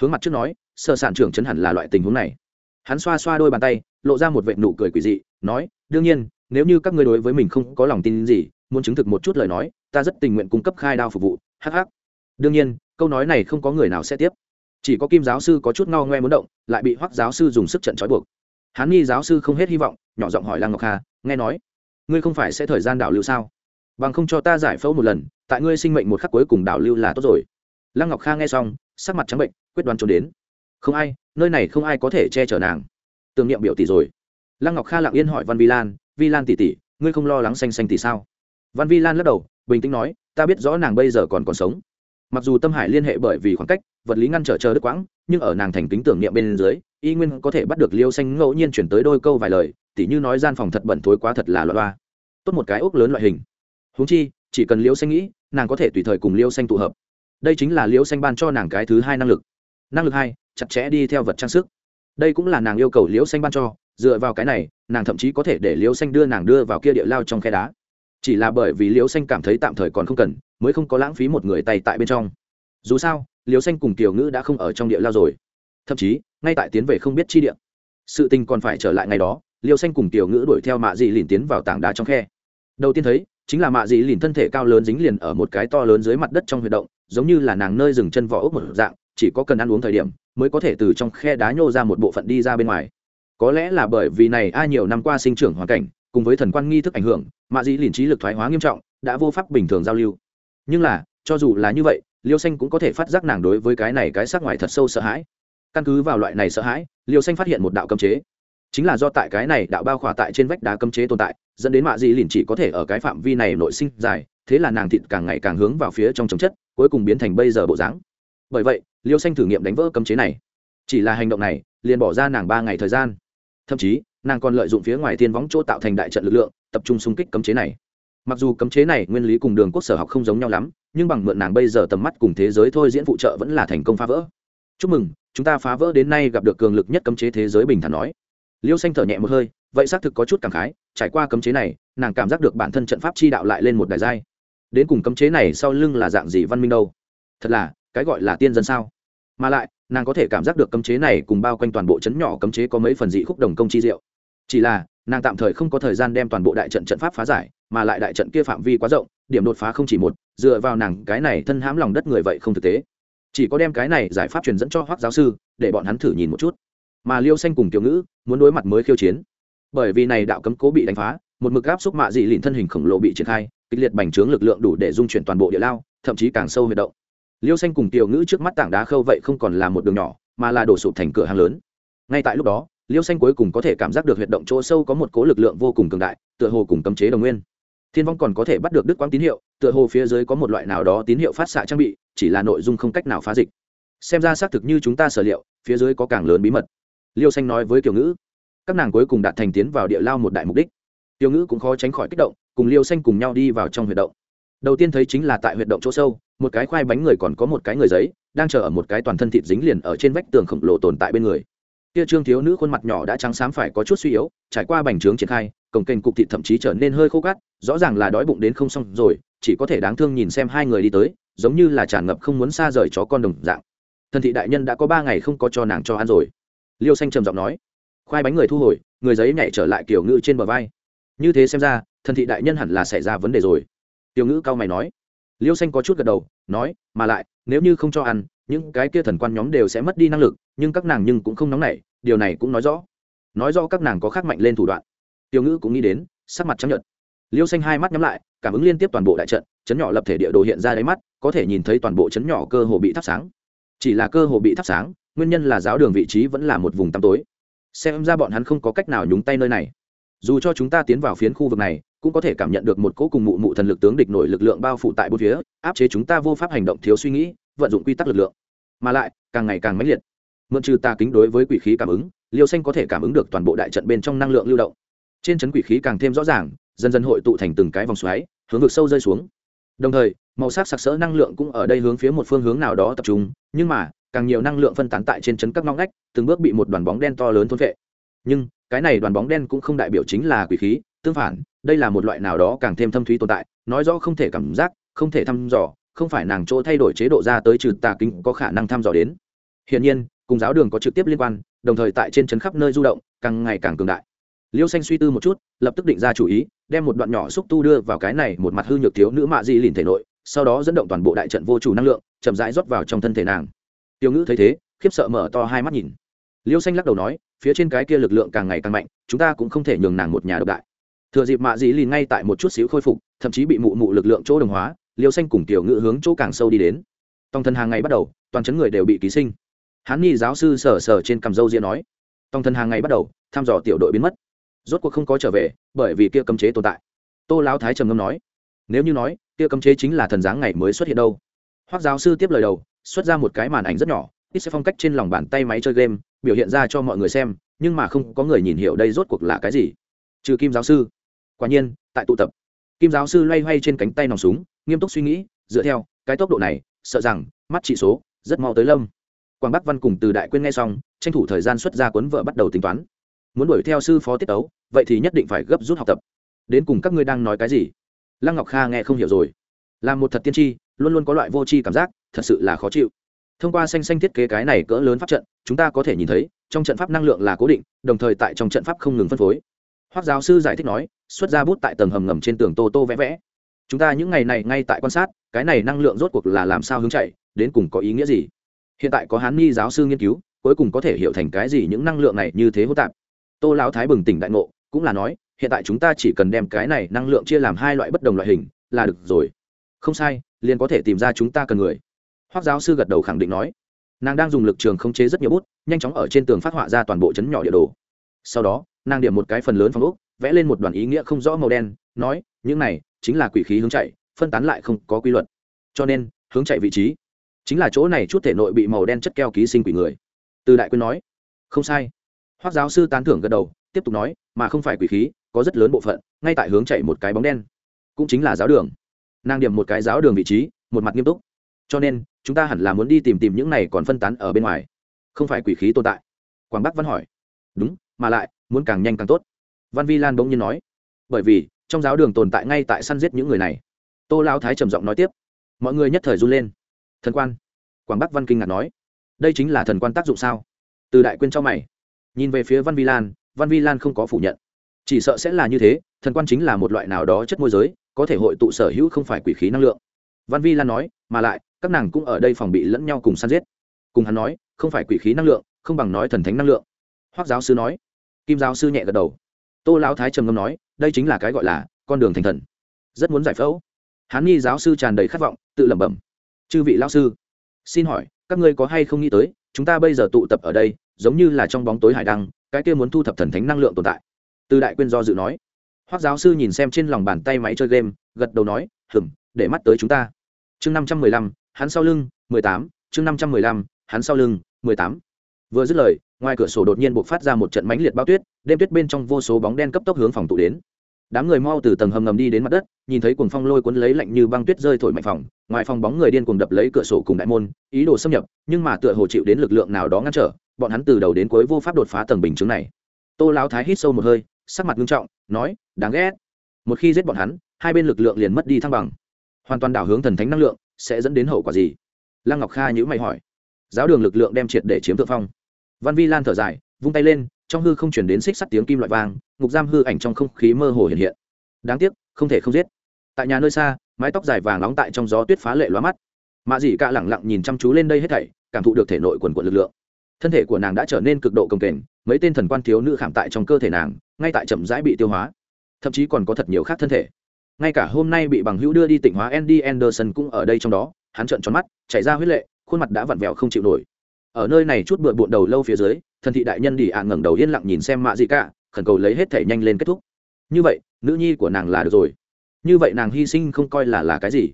Hướng mặt trước nói, sơ sản trưởng chấn hẳn là loại tình huống này hắn xoa xoa đôi bàn tay, lộ ra một vệ nụ cười quỷ dị, nói, đương nhiên, nếu như các ngươi đối với mình không có lòng tin gì, muốn chứng thực một chút lời nói, ta rất tình nguyện cung cấp khai đao phục vụ. Hh đương nhiên, câu nói này không có người nào sẽ tiếp. Chỉ có kim giáo sư có chút ngao ngoe muốn động, lại bị hoắc giáo sư dùng sức trận trói buộc. Hắn nghi giáo sư không hết hy vọng, nhỏ giọng hỏi lăng ngọc hà, nghe nói, ngươi không phải sẽ thời gian đảo lưu sao? Bằng không cho ta giải phẫu một lần, tại ngươi sinh mệnh một khắc cuối cùng đảo lưu là tốt rồi. Lăng ngọc kha nghe xong, sắc mặt trắng bệnh, quyết đoán trốn đến không ai, nơi này không ai có thể che chở nàng. Tưởng niệm biểu tỷ rồi. Lăng ngọc kha lặng yên hỏi văn vi lan vi lan tỷ tỷ, ngươi không lo lắng xanh xanh tỷ sao? Văn vi lan lắc đầu, bình tĩnh nói, ta biết rõ nàng bây giờ còn còn sống. Mặc dù tâm hải liên hệ bởi vì khoảng cách, vật lý ngăn trở chờ đứt quãng, nhưng ở nàng thành kính tưởng niệm bên dưới, y nguyên có thể bắt được liêu xanh ngẫu nhiên chuyển tới đôi câu vài lời, tỉ như nói gian phòng thật bẩn thối quá thật là loại ba tốt một cái ốc lớn loại hình. Huống chi, chỉ cần liêu xanh nghĩ, nàng có thể tùy thời cùng liêu xanh tụ hợp. Đây chính là liêu xanh ban cho nàng cái thứ hai năng lực. Năng lực hai chặt chẽ đi theo vật trang sức. Đây cũng là nàng yêu cầu Liễu xanh ban cho, dựa vào cái này, nàng thậm chí có thể để Liễu xanh đưa nàng đưa vào kia địa lao trong khe đá. Chỉ là bởi vì Liễu xanh cảm thấy tạm thời còn không cần, mới không có lãng phí một người tay tại bên trong. Dù sao, Liễu xanh cùng tiểu ngữ đã không ở trong địa lao rồi. Thậm chí, ngay tại tiến về không biết chi địa. Sự tình còn phải trở lại ngày đó, Liễu xanh cùng tiểu ngữ đuổi theo mạ dị lìn tiến vào tảng đá trong khe. Đầu tiên thấy, chính là mạ dị lìn thân thể cao lớn dính liền ở một cái to lớn dưới mặt đất trong huy động, giống như là nàng nơi dừng chân vỏ ốc một dạng chỉ có cần ăn uống thời điểm mới có thể từ trong khe đá nhô ra một bộ phận đi ra bên ngoài. Có lẽ là bởi vì này ai nhiều năm qua sinh trưởng hoàn cảnh, cùng với thần quan nghi thức ảnh hưởng mạ dĩ liền trí lực thoái hóa nghiêm trọng, đã vô pháp bình thường giao lưu. Nhưng là, cho dù là như vậy, liêu xanh cũng có thể phát giác nàng đối với cái này cái sắc ngoài thật sâu sợ hãi. Căn cứ vào loại này sợ hãi, liêu xanh phát hiện một đạo cấm chế. Chính là do tại cái này đạo bao khỏa tại trên vách đá cấm chế tồn tại, dẫn đến mạ dĩ liền chỉ có thể ở cái phạm vi này nội sinh dài, thế là nàng thịt càng ngày càng hướng vào phía trong chống chất, cuối cùng biến thành bây giờ bộ dáng bởi vậy, liêu xanh thử nghiệm đánh vỡ cấm chế này. Chỉ là hành động này, liền bỏ ra nàng ba ngày thời gian. Thậm chí, nàng còn lợi dụng phía ngoài thiên võng chỗ tạo thành đại trận lực lượng, tập trung xung kích cấm chế này. Mặc dù cấm chế này nguyên lý cùng đường quốc sở học không giống nhau lắm, nhưng bằng mượn nàng bây giờ tầm mắt cùng thế giới thôi diễn phụ trợ vẫn là thành công phá vỡ. Chúc mừng, chúng ta phá vỡ đến nay gặp được cường lực nhất cấm chế thế giới bình thản nói. Liêu xanh thở nhẹ một hơi, vậy xác thực có chút cảm khái, trải qua cấm chế này, nàng cảm giác được bản thân trận pháp chi đạo lại lên một đài giai. Đến cùng cấm chế này sau lưng là dạng gì văn minh đâu? Thật là cái gọi là tiên dân sao? Mà lại, nàng có thể cảm giác được cấm chế này cùng bao quanh toàn bộ chấn nhỏ cấm chế có mấy phần dị khúc đồng công chi diệu. Chỉ là, nàng tạm thời không có thời gian đem toàn bộ đại trận trận pháp phá giải, mà lại đại trận kia phạm vi quá rộng, điểm đột phá không chỉ một, dựa vào nàng cái này thân hãm lòng đất người vậy không thực tế. Chỉ có đem cái này giải pháp truyền dẫn cho hoác giáo sư, để bọn hắn thử nhìn một chút. Mà liêu xanh cùng tiểu ngữ, muốn đối mặt mới khiêu chiến. Bởi vì này đạo cấm cố bị đánh phá, một mực áp xúc mạ dị lìn thân hình khổng lồ bị triển khai, kịch liệt bành trướng lực lượng đủ để dung chuyển toàn bộ địa lao, thậm chí càng sâu huy động liêu xanh cùng tiểu ngữ trước mắt tảng đá khâu vậy không còn là một đường nhỏ, mà là đổ sụp thành cửa hàng lớn. Ngay tại lúc đó, liêu xanh cuối cùng có thể cảm giác được huyệt động chỗ sâu có một cố lực lượng vô cùng cường đại, tựa hồ cùng cấm chế đồng nguyên. Thiên vong còn có thể bắt được đức quang tín hiệu, tựa hồ phía dưới có một loại nào đó tín hiệu phát xạ trang bị, chỉ là nội dung không cách nào phá dịch. Xem ra xác thực như chúng ta sở liệu, phía dưới có càng lớn bí mật. Liêu xanh nói với kiểu ngữ, các nàng cuối cùng đạt thành tiến vào địa lao một đại mục đích. Tiểu ngữ cũng khó tránh khỏi kích động, cùng liêu xanh cùng nhau đi vào trong huyệt động đầu tiên thấy chính là tại huyệt động chỗ sâu, một cái khoai bánh người còn có một cái người giấy, đang chờ ở một cái toàn thân thịt dính liền ở trên vách tường khổng lồ tồn tại bên người. Kia trương thiếu nữ khuôn mặt nhỏ đã trắng xám phải có chút suy yếu, trải qua bành trướng triển khai, cổng kênh cục thịt thậm chí trở nên hơi khô cát, rõ ràng là đói bụng đến không xong rồi, chỉ có thể đáng thương nhìn xem hai người đi tới, giống như là tràn ngập không muốn xa rời chó con đồng dạng. Thần thị đại nhân đã có ba ngày không có cho nàng cho ăn rồi. Liêu xanh trầm giọng nói. Khoai bánh người thu hồi, người giấy nhảy trở lại kiểu ngự trên bờ vai. Như thế xem ra thần thị đại nhân hẳn là xảy ra vấn đề rồi tiểu ngữ cao mày nói. Liêu xanh có chút gật đầu, nói, mà lại, nếu như không cho ăn, những cái kia thần quan nhóm đều sẽ mất đi năng lực, nhưng các nàng nhưng cũng không nóng nảy, điều này cũng nói rõ. Nói rõ các nàng có khác mạnh lên thủ đoạn. Tiểu ngữ cũng nghĩ đến, sắc mặt chấp nhận liêu xanh hai mắt nhắm lại, cảm ứng liên tiếp toàn bộ đại trận, chấn nhỏ lập thể địa đồ hiện ra đáy mắt, có thể nhìn thấy toàn bộ chấn nhỏ cơ hồ bị thắp sáng. Chỉ là cơ hồ bị thắp sáng, nguyên nhân là giáo đường vị trí vẫn là một vùng tăm tối. Xem ra bọn hắn không có cách nào nhúng tay nơi này. Dù cho chúng ta tiến vào phiến khu vực này cũng có thể cảm nhận được một cỗ cùng mụ mụ thần lực tướng địch nổi lực lượng bao phủ tại bốn phía, áp chế chúng ta vô pháp hành động thiếu suy nghĩ, vận dụng quy tắc lực lượng. Mà lại, càng ngày càng mãnh liệt. Mượn trừ ta kính đối với quỷ khí cảm ứng, liêu xanh có thể cảm ứng được toàn bộ đại trận bên trong năng lượng lưu động. Trên chấn quỷ khí càng thêm rõ ràng, dần dần hội tụ thành từng cái vòng xoáy, hướng vực sâu rơi xuống. Đồng thời, màu sắc sặc sỡ năng lượng cũng ở đây hướng phía một phương hướng nào đó tập trung, nhưng mà, càng nhiều năng lượng phân tán tại trên chấn các ngóc ngách, từng bước bị một đoàn bóng đen to lớn thôn vệ nhưng, cái này đoàn bóng đen cũng không đại biểu chính là quỷ khí tương phản, đây là một loại nào đó càng thêm thâm thúy tồn tại, nói rõ không thể cảm giác, không thể thăm dò, không phải nàng chỗ thay đổi chế độ ra tới trừ tà kính có khả năng thăm dò đến. Hiển nhiên, cùng giáo đường có trực tiếp liên quan, đồng thời tại trên trấn khắp nơi du động, càng ngày càng cường đại. Liêu xanh suy tư một chút, lập tức định ra chủ ý, đem một đoạn nhỏ xúc tu đưa vào cái này một mặt hư nhược thiếu nữ mạ di lìn thể nội, sau đó dẫn động toàn bộ đại trận vô chủ năng lượng, chậm rãi rót vào trong thân thể nàng. Tiêu ngữ thấy thế, khiếp sợ mở to hai mắt nhìn. Liêu xanh lắc đầu nói, phía trên cái kia lực lượng càng ngày càng mạnh, chúng ta cũng không thể nhường nàng một nhà độc đại thừa dịp mạ dĩ lìn ngay tại một chút xíu khôi phục, thậm chí bị mụ mụ lực lượng chỗ đồng hóa, liêu xanh cùng tiểu ngữ hướng chỗ càng sâu đi đến. Tòng thần hàng ngày bắt đầu, toàn chấn người đều bị ký sinh. Hán nhi giáo sư sở sở trên cằm râu diễn nói. Tòng thần hàng ngày bắt đầu, thăm dò tiểu đội biến mất. Rốt cuộc không có trở về, bởi vì kia cấm chế tồn tại. Tô lão thái trầm ngâm nói. Nếu như nói, kia cấm chế chính là thần dáng ngày mới xuất hiện đâu. Hoác giáo sư tiếp lời đầu, xuất ra một cái màn ảnh rất nhỏ, ít sẽ phong cách trên lòng bàn tay máy chơi game, biểu hiện ra cho mọi người xem, nhưng mà không có người nhìn hiểu đây rốt cuộc là cái gì. Trừ kim giáo sư quả nhiên, tại tụ tập. Kim giáo sư loay hoay trên cánh tay nòng súng, nghiêm túc suy nghĩ, dựa theo, cái tốc độ này, sợ rằng, mắt chỉ số, rất mau tới lâm. Quảng bắc văn cùng từ đại quyên nghe xong, tranh thủ thời gian xuất ra cuốn vợ bắt đầu tính toán. Muốn đuổi theo sư phó tiết tấu, vậy thì nhất định phải gấp rút học tập. Đến cùng các ngươi đang nói cái gì? Lăng ngọc kha nghe không hiểu rồi. Làm một thật tiên tri, luôn luôn có loại vô tri cảm giác, thật sự là khó chịu. Thông qua xanh xanh thiết kế cái này cỡ lớn pháp trận, chúng ta có thể nhìn thấy, trong trận pháp năng lượng là cố định, đồng thời tại trong trận pháp không ngừng phân phối. Hoác giáo sư giải thích nói xuất ra bút tại tầng hầm ngầm trên tường tô tô vẽ vẽ. Chúng ta những ngày này ngay tại quan sát, cái này năng lượng rốt cuộc là làm sao hướng chạy, đến cùng có ý nghĩa gì? Hiện tại có hán ni giáo sư nghiên cứu, cuối cùng có thể hiểu thành cái gì những năng lượng này như thế hỗn tạp. Tô lão thái bừng tỉnh đại ngộ, cũng là nói, hiện tại chúng ta chỉ cần đem cái này năng lượng chia làm hai loại bất đồng loại hình, là được rồi. Không sai, liền có thể tìm ra chúng ta cần người. Hoác giáo sư gật đầu khẳng định nói. Nàng đang dùng lực trường khống chế rất nhiều bút, nhanh chóng ở trên tường phát họa ra toàn bộ chấn nhỏ địa đồ. Sau đó, nàng điểm một cái phần lớn phòng úc vẽ lên một đoàn ý nghĩa không rõ màu đen, nói, những này chính là quỷ khí hướng chạy, phân tán lại không có quy luật. Cho nên, hướng chạy vị trí chính là chỗ này chút thể nội bị màu đen chất keo ký sinh quỷ người. Từ đại quyên nói, không sai. Hoác giáo sư tán thưởng gật đầu, tiếp tục nói, mà không phải quỷ khí, có rất lớn bộ phận, ngay tại hướng chạy một cái bóng đen, cũng chính là giáo đường. Nàng điểm một cái giáo đường vị trí, một mặt nghiêm túc. Cho nên, chúng ta hẳn là muốn đi tìm tìm những này còn phân tán ở bên ngoài. Không phải quỷ khí tồn tại. Quảng bắc văn hỏi, đúng, mà lại, muốn càng nhanh càng tốt văn vi lan bỗng nhiên nói, bởi vì, trong giáo đường tồn tại ngay tại săn giết những người này. Tô lão thái trầm giọng nói tiếp, mọi người nhất thời run lên. Thần quan, quảng bắc văn kinh ngạc nói, đây chính là thần quan tác dụng sao? Từ đại quyên cho mày, nhìn về phía văn vi lan, văn vi lan không có phủ nhận. Chỉ sợ sẽ là như thế, thần quan chính là một loại nào đó chất môi giới, có thể hội tụ sở hữu không phải quỷ khí năng lượng. Văn vi lan nói, mà lại, các nàng cũng ở đây phòng bị lẫn nhau cùng săn giết. Cùng hắn nói, không phải quỷ khí năng lượng, không bằng nói thần thánh năng lượng. Hoác giáo sư nói. Kim giáo sư nhẹ gật đầu tô lão thái trầm ngâm nói, đây chính là cái gọi là con đường thành thần. Rất muốn giải phẫu. Hán nhi giáo sư tràn đầy khát vọng, tự lẩm bẩm. Chư vị lão sư, xin hỏi, các ngươi có hay không nghĩ tới, chúng ta bây giờ tụ tập ở đây, giống như là trong bóng tối hải đăng, cái kia muốn thu thập thần thánh năng lượng tồn tại. Từ đại quyên do dự nói. Hoác giáo sư nhìn xem trên lòng bàn tay máy chơi game, gật đầu nói hừng để mắt tới chúng ta. Chương năm trăm mười lăm, hắn sau lưng, mười tám, chương năm trăm mười lăm, hắn sau lưng, mười tám. Vừa dứt lời ngoài cửa sổ đột nhiên buộc phát ra một trận mánh liệt bao tuyết, đêm tuyết bên trong vô số bóng đen cấp tốc hướng phòng tụ đến. Đám người mau từ tầng hầm ngầm đi đến mặt đất, nhìn thấy cuồng phong lôi cuốn lấy lạnh như băng tuyết rơi thổi mạnh phòng, ngoài phòng bóng người điên cuồng đập lấy cửa sổ cùng đại môn, ý đồ xâm nhập, nhưng mà tựa hồ chịu đến lực lượng nào đó ngăn trở, bọn hắn từ đầu đến cuối vô pháp đột phá tầng bình chứng này. Tô lão thái hít sâu một hơi, sắc mặt nghiêm trọng, nói, đáng ghét. Một khi giết bọn hắn, hai bên lực lượng liền mất đi thăng bằng. Hoàn toàn đảo hướng thần thánh năng lượng, sẽ dẫn đến hậu quả gì? Lăng ngọc kha nhữ mày hỏi. Giáo đường lực lượng đem triệt để chiếm thượng phong văn vi lan thở dài vung tay lên trong hư không chuyển đến xích sắt tiếng kim loại vàng, ngục giam hư ảnh trong không khí mơ hồ hiện hiện. Đáng tiếc không thể không giết. Tại nhà nơi xa mái tóc dài vàng nóng tại trong gió tuyết phá lệ lóa mắt. Mạ dị cạ lẳng lặng nhìn chăm chú lên đây hết thảy cảm thụ được thể nội quần quận lực lượng. Thân thể của nàng đã trở nên cực độ công kềnh mấy tên thần quan thiếu nữ khảm tại trong cơ thể nàng ngay tại chậm rãi bị tiêu hóa. Thậm chí còn có thật nhiều khác thân thể. Ngay cả hôm nay bị bằng hữu đưa đi tỉnh hóa andy anderson cũng ở đây trong đó hắn trợn tròn mắt chảy ra huyết lệ khuôn mặt đã vặn vẹo không chịu nổi ở nơi này chút bựa bộn đầu lâu phía dưới, thần thị đại nhân đi ạn à ngẩng đầu yên lặng nhìn xem mạ gì cả, khẩn cầu lấy hết thể nhanh lên kết thúc. Như vậy, nữ nhi của nàng là được rồi. Như vậy nàng hy sinh không coi là là cái gì.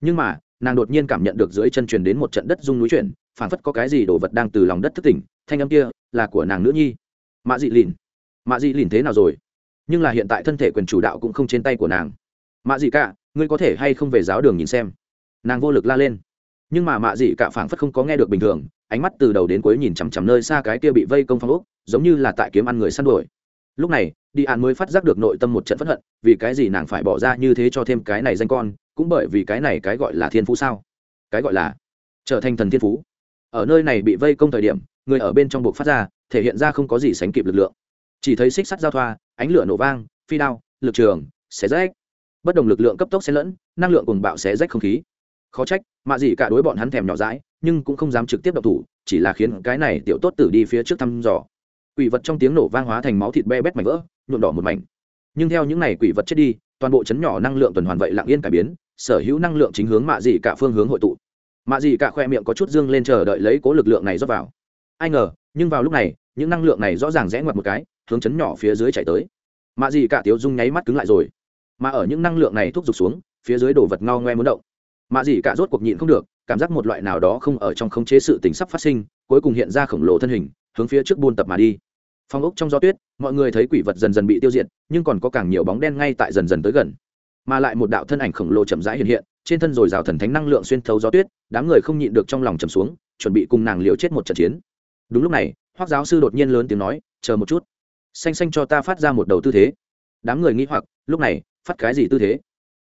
Nhưng mà, nàng đột nhiên cảm nhận được dưới chân truyền đến một trận đất rung núi chuyển phản phất có cái gì đồ vật đang từ lòng đất thức tỉnh, thanh âm kia là của nàng nữ nhi. Mạ dị lìn. Mạ dị lìn thế nào rồi? Nhưng là hiện tại thân thể quyền chủ đạo cũng không trên tay của nàng. Mạ dị cả, ngươi có thể hay không về giáo đường nhìn xem? Nàng vô lực la lên nhưng mà mạ dị cả phảng phất không có nghe được bình thường, ánh mắt từ đầu đến cuối nhìn chằm chằm nơi xa cái kia bị vây công phong úc giống như là tại kiếm ăn người săn đuổi. Lúc này, đi an mới phát giác được nội tâm một trận phẫn hận, vì cái gì nàng phải bỏ ra như thế cho thêm cái này danh con, cũng bởi vì cái này cái gọi là thiên phú sao? Cái gọi là trở thành thần thiên phú. Ở nơi này bị vây công thời điểm, người ở bên trong buộc phát ra, thể hiện ra không có gì sánh kịp lực lượng. Chỉ thấy xích sắt giao thoa, ánh lửa nổ vang, phi đao, lực trường, xé rách. Bất đồng lực lượng cấp tốc xen lẫn, năng lượng cùng bạo xé rách không khí khó trách mạ gì cả đối bọn hắn thèm nhỏ dãi, nhưng cũng không dám trực tiếp độc thủ, chỉ là khiến cái này tiểu tốt tử đi phía trước thăm dò. Quỷ vật trong tiếng nổ vang hóa thành máu thịt be bét mảnh vỡ, nhuộm đỏ một mảnh. Nhưng theo những n à y quỷ vật chết đi, toàn bộ chấn nhỏ năng lượng tuần hoàn vậy lặng yên cải biến, sở hữu năng lượng chính hướng mạ dị cả phương hướng hội tụ. Mạ dị cả khoe miệng có chút dương lên chờ đợi lấy cố lực lượng này rót vào. Ai ngờ, nhưng vào lúc này, những năng lượng này rõ ràng rẽ ngoặt một cái, hướng chấn nhỏ phía dưới chạy tới. Mạ dị cả tiếu dung nháy mắt cứng lại rồi. Mà ở những năng lượng này thúc giục xuống, phía dưới đồ vật ngao ngoe muốn động mạ dị cả rốt cuộc nhịn không được, cảm giác một loại nào đó không ở trong khống chế sự tình sắp phát sinh, cuối cùng hiện ra khổng lồ thân hình, hướng phía trước buôn tập mà đi. Phong ốc trong gió tuyết, mọi người thấy quỷ vật dần dần bị tiêu diệt, nhưng còn có càng nhiều bóng đen ngay tại dần dần tới gần. Mà lại một đạo thân ảnh khổng lồ chậm rãi hiện hiện, trên thân dồi dào thần thánh năng lượng xuyên thấu gió tuyết, đám người không nhịn được trong lòng trầm xuống, chuẩn bị cùng nàng liều chết một trận chiến. Đúng lúc này hoác giáo sư đột nhiên lớn tiếng nói, chờ một chút. Xanh xanh cho ta phát ra một đầu tư thế. Đám người nghĩ hoặc, lúc này, phát cái gì tư thế?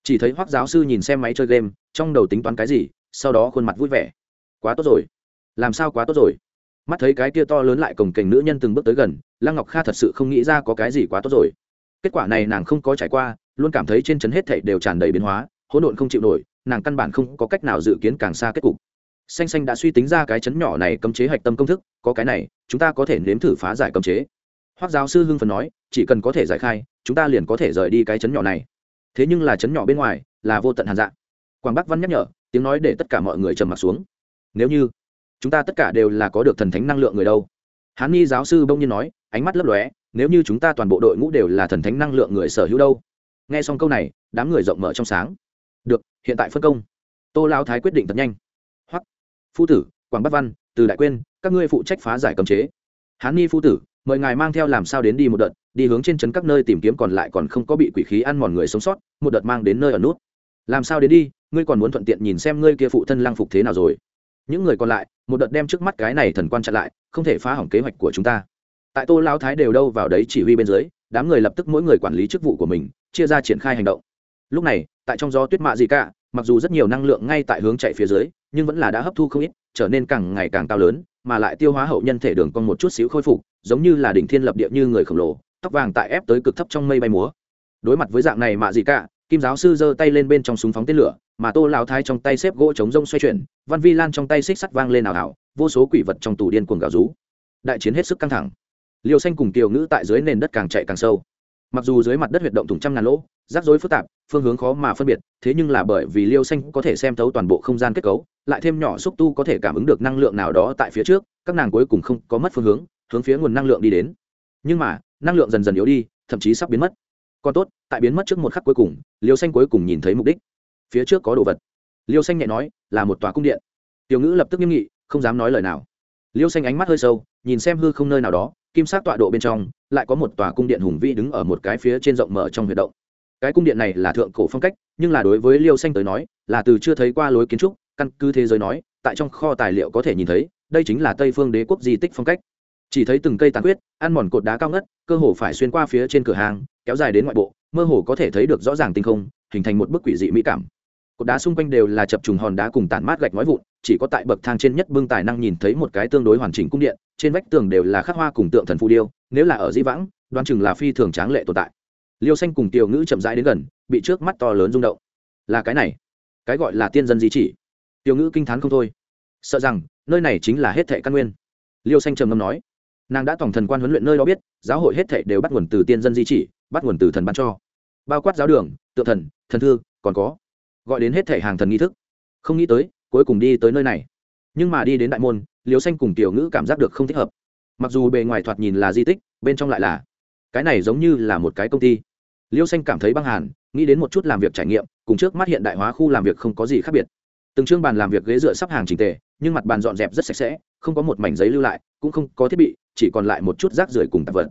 Chỉ thấy hoác giáo sư nhìn xem máy chơi game, trong đầu tính toán cái gì, sau đó khuôn mặt vui vẻ. Quá tốt rồi. Làm sao quá tốt rồi? Mắt thấy cái kia to lớn lại cồng kềnh nữ nhân từng bước tới gần, lăng ngọc kha thật sự không nghĩ ra có cái gì quá tốt rồi. Kết quả này nàng không có trải qua, luôn cảm thấy trên trấn hết thảy đều tràn đầy biến hóa, hỗn độn không chịu nổi, nàng căn bản không có cách nào dự kiến càng xa kết cục. Xanh xanh đã suy tính ra cái chấn nhỏ này cấm chế hạch tâm công thức, có cái này, chúng ta có thể nếm thử phá giải cấm chế. Hoác giáo sư hưng phần nói, chỉ cần có thể giải khai, chúng ta liền có thể rời đi cái chấn nhỏ này thế nhưng là chấn nhỏ bên ngoài là vô tận hàn dạng. Quảng bắc văn nhắc nhở, tiếng nói để tất cả mọi người trầm m ặ t xuống. Nếu như chúng ta tất cả đều là có được thần thánh năng lượng người đâu? Hán nghi giáo sư bông nhiên nói, ánh mắt lấp lóe, nếu như chúng ta toàn bộ đội ngũ đều là thần thánh năng lượng người sở hữu đâu? Nghe xong câu này, đám người rộng mở trong sáng. Được, hiện tại phân công. Tô lao thái quyết định thật nhanh. Hoặc phu tử, quảng bắc văn, từ đại quyên các ngươi phụ trách phá giải cấm chế. Hán nghi phu tử, mời ngài mang theo làm sao đến đi một đợt đi hướng trên trấn các nơi tìm kiếm còn lại còn không có bị quỷ khí ăn mòn người sống sót, một đợt mang đến nơi ở nút. Làm sao đến đi, ngươi còn muốn thuận tiện nhìn xem ngươi kia phụ thân lang phục thế nào rồi. Những người còn lại, một đợt đem trước mắt cái này thần quan chặn lại, không thể phá hỏng kế hoạch của chúng ta. Tại tô lao thái đều đâu vào đấy chỉ huy bên dưới, đám người lập tức mỗi người quản lý chức vụ của mình, chia ra triển khai hành động. Lúc này, tại trong gió tuyết mạ gì cả, mặc dù rất nhiều năng lượng ngay tại hướng chạy phía dưới, nhưng vẫn là đã hấp thu không ít, trở nên càng ngày càng cao lớn, mà lại tiêu hóa hậu nhân thể đường con một chút xíu khôi phục, giống như là đỉnh thiên lập địa như người khổng lồ tóc vàng tại ép tới cực thấp trong mây bay múa. Đối mặt với dạng này mạ gì cả, kim giáo sư giơ tay lên bên trong súng phóng tên lửa, mà tô lão thái trong tay xếp gỗ chống rông xoay chuyển, văn vi lan trong tay xích sắt vang lên ảo ảo, vô số quỷ vật trong tủ điên cuồng gào rú. Đại chiến hết sức căng thẳng. Liều xanh cùng kiều ngữ tại dưới nền đất càng chạy càng sâu. Mặc dù dưới mặt đất huyệt động thủng trăm ngàn lỗ, rắc rối phức tạp, phương hướng khó mà phân biệt, thế nhưng là bởi vì liêu xanh có thể xem thấu toàn bộ không gian kết cấu, lại thêm nhỏ xúc tu có thể cảm ứng được năng lượng nào đó tại phía trước, các nàng cuối cùng không có mất phương hướng hướng phía nguồn năng lượng đi đến. Nhưng mà năng lượng dần dần yếu đi, thậm chí sắp biến mất. Còn tốt, tại biến mất trước một khắc cuối cùng, liêu xanh cuối cùng nhìn thấy mục đích. Phía trước có đồ vật. Liêu xanh nhẹ nói, là một tòa cung điện. Tiểu ngữ lập tức nghiêm nghị, không dám nói lời nào. Liêu xanh ánh mắt hơi sâu, nhìn xem hư không nơi nào đó, kim sát tọa độ bên trong, lại có một tòa cung điện hùng vĩ đứng ở một cái phía trên rộng mở trong huyệt động. Cái cung điện này là thượng cổ phong cách, nhưng là đối với liêu xanh tới nói, là từ chưa thấy qua lối kiến trúc, căn cứ thế giới nói, tại trong kho tài liệu có thể nhìn thấy, đây chính là tây phương đế quốc di tích phong cách chỉ thấy từng cây tàn huyết ăn mòn cột đá cao ngất, cơ hồ phải xuyên qua phía trên cửa hàng, kéo dài đến ngoại bộ, mơ hồ có thể thấy được rõ ràng tinh không, hình thành một bức quỷ dị mỹ cảm. Cột đá xung quanh đều là chập trùng hòn đá cùng tản mát gạch nói vụn, chỉ có tại bậc thang trên nhất bưng tài năng nhìn thấy một cái tương đối hoàn chỉnh cung điện, trên vách tường đều là khắc hoa cùng tượng thần phù điêu, nếu là ở di vãng đoan chừng là phi thường tráng lệ tồn tại. Liêu xanh cùng tiểu ngữ chậm rãi đến gần, bị trước mắt to lớn rung động. Là cái này, cái gọi là tiên dân di chỉ. Tiểu ngữ kinh t h á n không thôi. Sợ rằng, nơi này chính là hết thệ căn nguyên. Liêu xanh trầm ngâm nói nàng đã tổng thần quan huấn luyện nơi đó biết, giáo hội hết thệ đều bắt nguồn từ tiên dân di chỉ, bắt nguồn từ thần ban cho. Bao quát giáo đường tự thần thần thư, còn có gọi đến hết thệ hàng thần nghi thức. Không nghĩ tới, cuối cùng đi tới nơi này. Nhưng mà đi đến đại môn liêu xanh cùng tiểu ngữ cảm giác được không thích hợp. Mặc dù bề ngoài thoạt nhìn là di tích, bên trong lại là cái này giống như là một cái công ty. Liêu xanh cảm thấy băng hàn, nghĩ đến một chút làm việc trải nghiệm, cùng trước mắt hiện đại hóa khu làm việc không có gì khác biệt. Từng chương bàn làm việc ghế dựa sắp hàng trình tề, nhưng mặt bàn dọn dẹp rất sạch sẽ, không có một mảnh giấy lưu lại, cũng không có thiết bị chỉ còn lại một chút rác rưởi cùng tạp vật.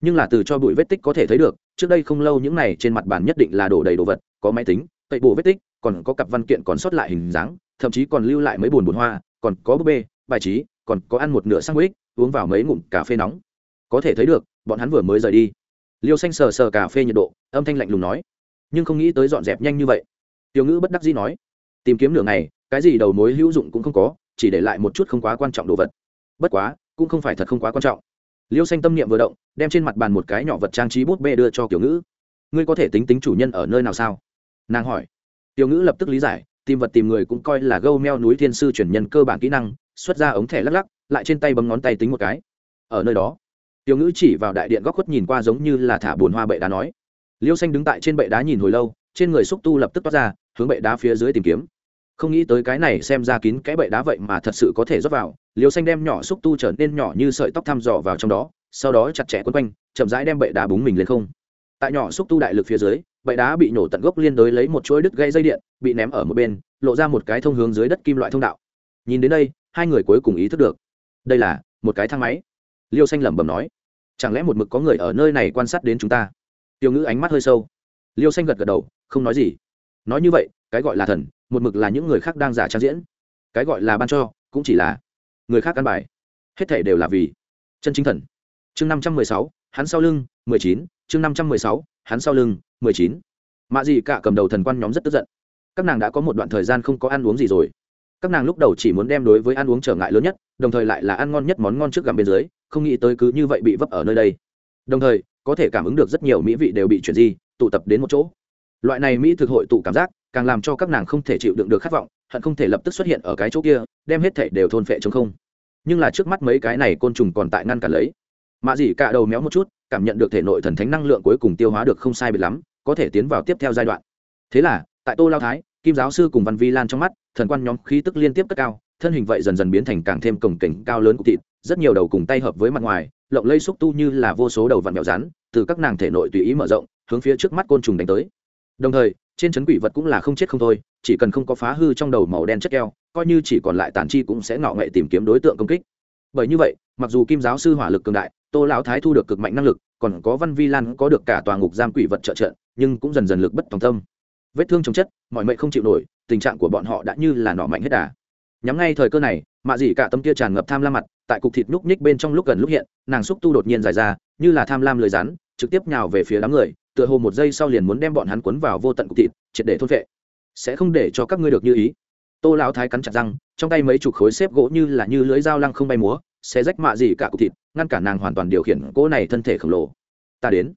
Nhưng là từ cho bụi vết tích có thể thấy được, trước đây không lâu những này trên mặt bàn nhất định là đổ đầy đồ vật, có máy tính, tẩy bổ vết tích, còn có cặp văn kiện còn sót lại hình dáng, thậm chí còn lưu lại mấy bồn bồn hoa, còn có búp bê, bài trí, còn có ăn một nửa sang sandwich, uống vào mấy ngụm cà phê nóng. Có thể thấy được, bọn hắn vừa mới rời đi. Liêu xanh sờ sờ cà phê nhiệt độ, âm thanh lạnh lùng nói. Nhưng không nghĩ tới dọn dẹp nhanh như vậy. Tiểu ngữ bất đắc dĩ nói. Tìm kiếm nửa ngày, cái gì đầu mối hữu dụng cũng không có, chỉ để lại một chút không quá quan trọng đồ vật. Bất quá cũng không phải thật không quá quan trọng. Liêu xanh tâm niệm vừa động, đem trên mặt bàn một cái nhỏ vật trang trí bút bê đưa cho kiểu ngữ. Ngươi có thể tính tính chủ nhân ở nơi nào sao? Nàng hỏi. Tiểu ngữ lập tức lý giải, tìm vật tìm người cũng coi là gâu meo núi thiên sư chuyển nhân cơ bản kỹ năng, xuất ra ống thẻ lắc lắc, lại trên tay bấm ngón tay tính một cái. Ở nơi đó tiểu ngữ chỉ vào đại điện góc khuất nhìn qua giống như là thả bồn hoa bệ đá nói. Liêu xanh đứng tại trên bệ đá nhìn hồi lâu, trên người xúc tu lập tức toát ra, hướng bệ đá phía dưới tìm kiếm không nghĩ tới cái này xem ra kín cái bệ đá vậy mà thật sự có thể rót vào. Liêu xanh đem nhỏ xúc tu trở nên nhỏ như sợi tóc thăm dò vào trong đó, sau đó chặt chẽ quấn quanh, chậm rãi đem bệ đá búng mình lên không. Tại nhỏ xúc tu đại lực phía dưới, bệ đá bị nổ tận gốc liên đối lấy một chuỗi đứt gây dây điện, bị ném ở một bên, lộ ra một cái thông hướng dưới đất kim loại thông đạo. Nhìn đến đây, hai người cuối cùng ý thức được. Đây là một cái thang máy. Liêu xanh lẩm bẩm nói, chẳng lẽ một mực có người ở nơi này quan sát đến chúng ta? Tiêu ngữ ánh mắt hơi sâu. Liêu xanh gật gật đầu, không nói gì. Nói như vậy cái gọi là thần, một mực là những người khác đang giả trang diễn. Cái gọi là ban cho, cũng chỉ là người khác ăn bài. Hết thể đều là vì chân chính thần. Chương năm trăm mười sáu, hắn sau lưng, mười chín. Chương năm trăm mười sáu, hắn sau lưng, mười chín. Mạ gì cả cầm đầu thần quan nhóm rất tức giận. Các nàng đã có một đoạn thời gian không có ăn uống gì rồi. Các nàng lúc đầu chỉ muốn đem đối với ăn uống trở ngại lớn nhất, đồng thời lại là ăn ngon nhất món ngon trước gặm bên dưới, không nghĩ tới cứ như vậy bị vấp ở nơi đây. Đồng thời, có thể cảm ứng được rất nhiều mỹ vị đều bị chuyển di, tụ tập đến một chỗ. Loại này mỹ thực hội tụ cảm giác càng làm cho các nàng không thể chịu đựng được khát vọng, hận không thể lập tức xuất hiện ở cái chỗ kia, đem hết thể đều thôn phệ chống không. Nhưng là trước mắt mấy cái này côn trùng còn tại ngăn cản lấy. Mạ dỉ cả đầu méo một chút, cảm nhận được thể nội thần thánh năng lượng cuối cùng tiêu hóa được không sai biệt lắm, có thể tiến vào tiếp theo giai đoạn. Thế là, tại tô lao thái, kim giáo sư cùng văn vi lan trong mắt, thần quan nhóm khí tức liên tiếp cất cao, thân hình vậy dần dần biến thành càng thêm cổng cảnh cao lớn của thịt, rất nhiều đầu cùng tay hợp với mặt ngoài, lộng lây xúc tu như là vô số đầu vặn mèo rắn, từ các nàng thể nội tùy ý mở rộng, hướng phía trước mắt côn trùng đánh tới. Đồng thời trên chấn quỷ vật cũng là không chết không thôi, chỉ cần không có phá hư trong đầu màu đen chất keo, coi như chỉ còn lại tàn chi cũng sẽ ngọ nghệ tìm kiếm đối tượng công kích. Bởi như vậy, mặc dù kim giáo sư hỏa lực cường đại, tô lão thái thu được cực mạnh năng lực, còn có văn vi lan có được cả tòa ngục giam quỷ vật trợ trợ, nhưng cũng dần dần lực bất tòng tâm. Vết thương chống chất, mọi mệnh không chịu nổi, tình trạng của bọn họ đã như là nọ mạnh hết đà. Nhắm ngay thời cơ này, mạ dị cả tâm kia tràn ngập tham lam mặt, tại cục thịt núc nhích bên trong lúc gần lúc hiện, nàng xúc tu đột nhiên dài ra, như là tham lam lười rắn, trực tiếp nhào về phía đám người tựa hồ một giây sau liền muốn đem bọn hắn cuốn vào vô tận cục thịt, triệt để thôn vệ sẽ không để cho các ngươi được như ý. Tô lão thái cắn chặt răng, trong tay mấy chục khối xếp gỗ như là như lưới dao lăng không bay múa sẽ rách mạ gì cả cục thịt, ngăn cả nàng hoàn toàn điều khiển cỗ này thân thể khổng lồ. Ta đến.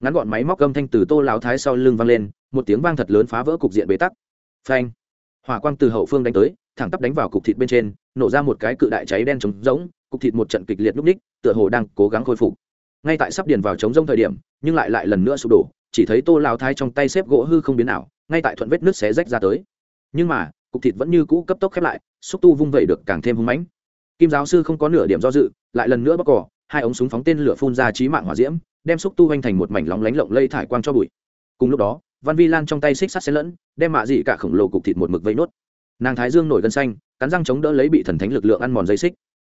Ngắn gọn máy móc gâm thanh từ tô lão thái sau lưng vang lên, một tiếng vang thật lớn phá vỡ cục diện bế tắc. Phanh. Hỏa quang từ hậu phương đánh tới, thẳng tắp đánh vào cục thịt bên trên, nổ ra một cái cự đại cháy đen trống rỗng, cục thịt một trận kịch liệt núp ních, tựa hồ đang cố gắng khôi phục ngay tại sắp điền vào trống rông thời điểm, nhưng lại lại lần nữa sụp đổ, chỉ thấy tô lao thái trong tay xếp gỗ hư không biến ảo, ngay tại thuận vết nước xé rách ra tới. Nhưng mà, cục thịt vẫn như cũ cấp tốc khép lại, xúc tu vung vẩy được càng thêm hung mãnh. Kim giáo sư không có nửa điểm do dự, lại lần nữa bóc cỏ, hai ống súng phóng tên lửa phun ra trí mạng hỏa diễm, đem xúc tu hoành thành một mảnh lóng lánh lộng lây thải quang cho bụi. Cùng lúc đó, văn vi lan trong tay xích sắt xen lẫn, đem mạ dị cả khổng lồ cục thịt một mực vây nốt. Nàng thái dương nổi gân xanh, cắn răng chống đỡ lấy bị thần thánh lực lượng ăn mòn dây xích.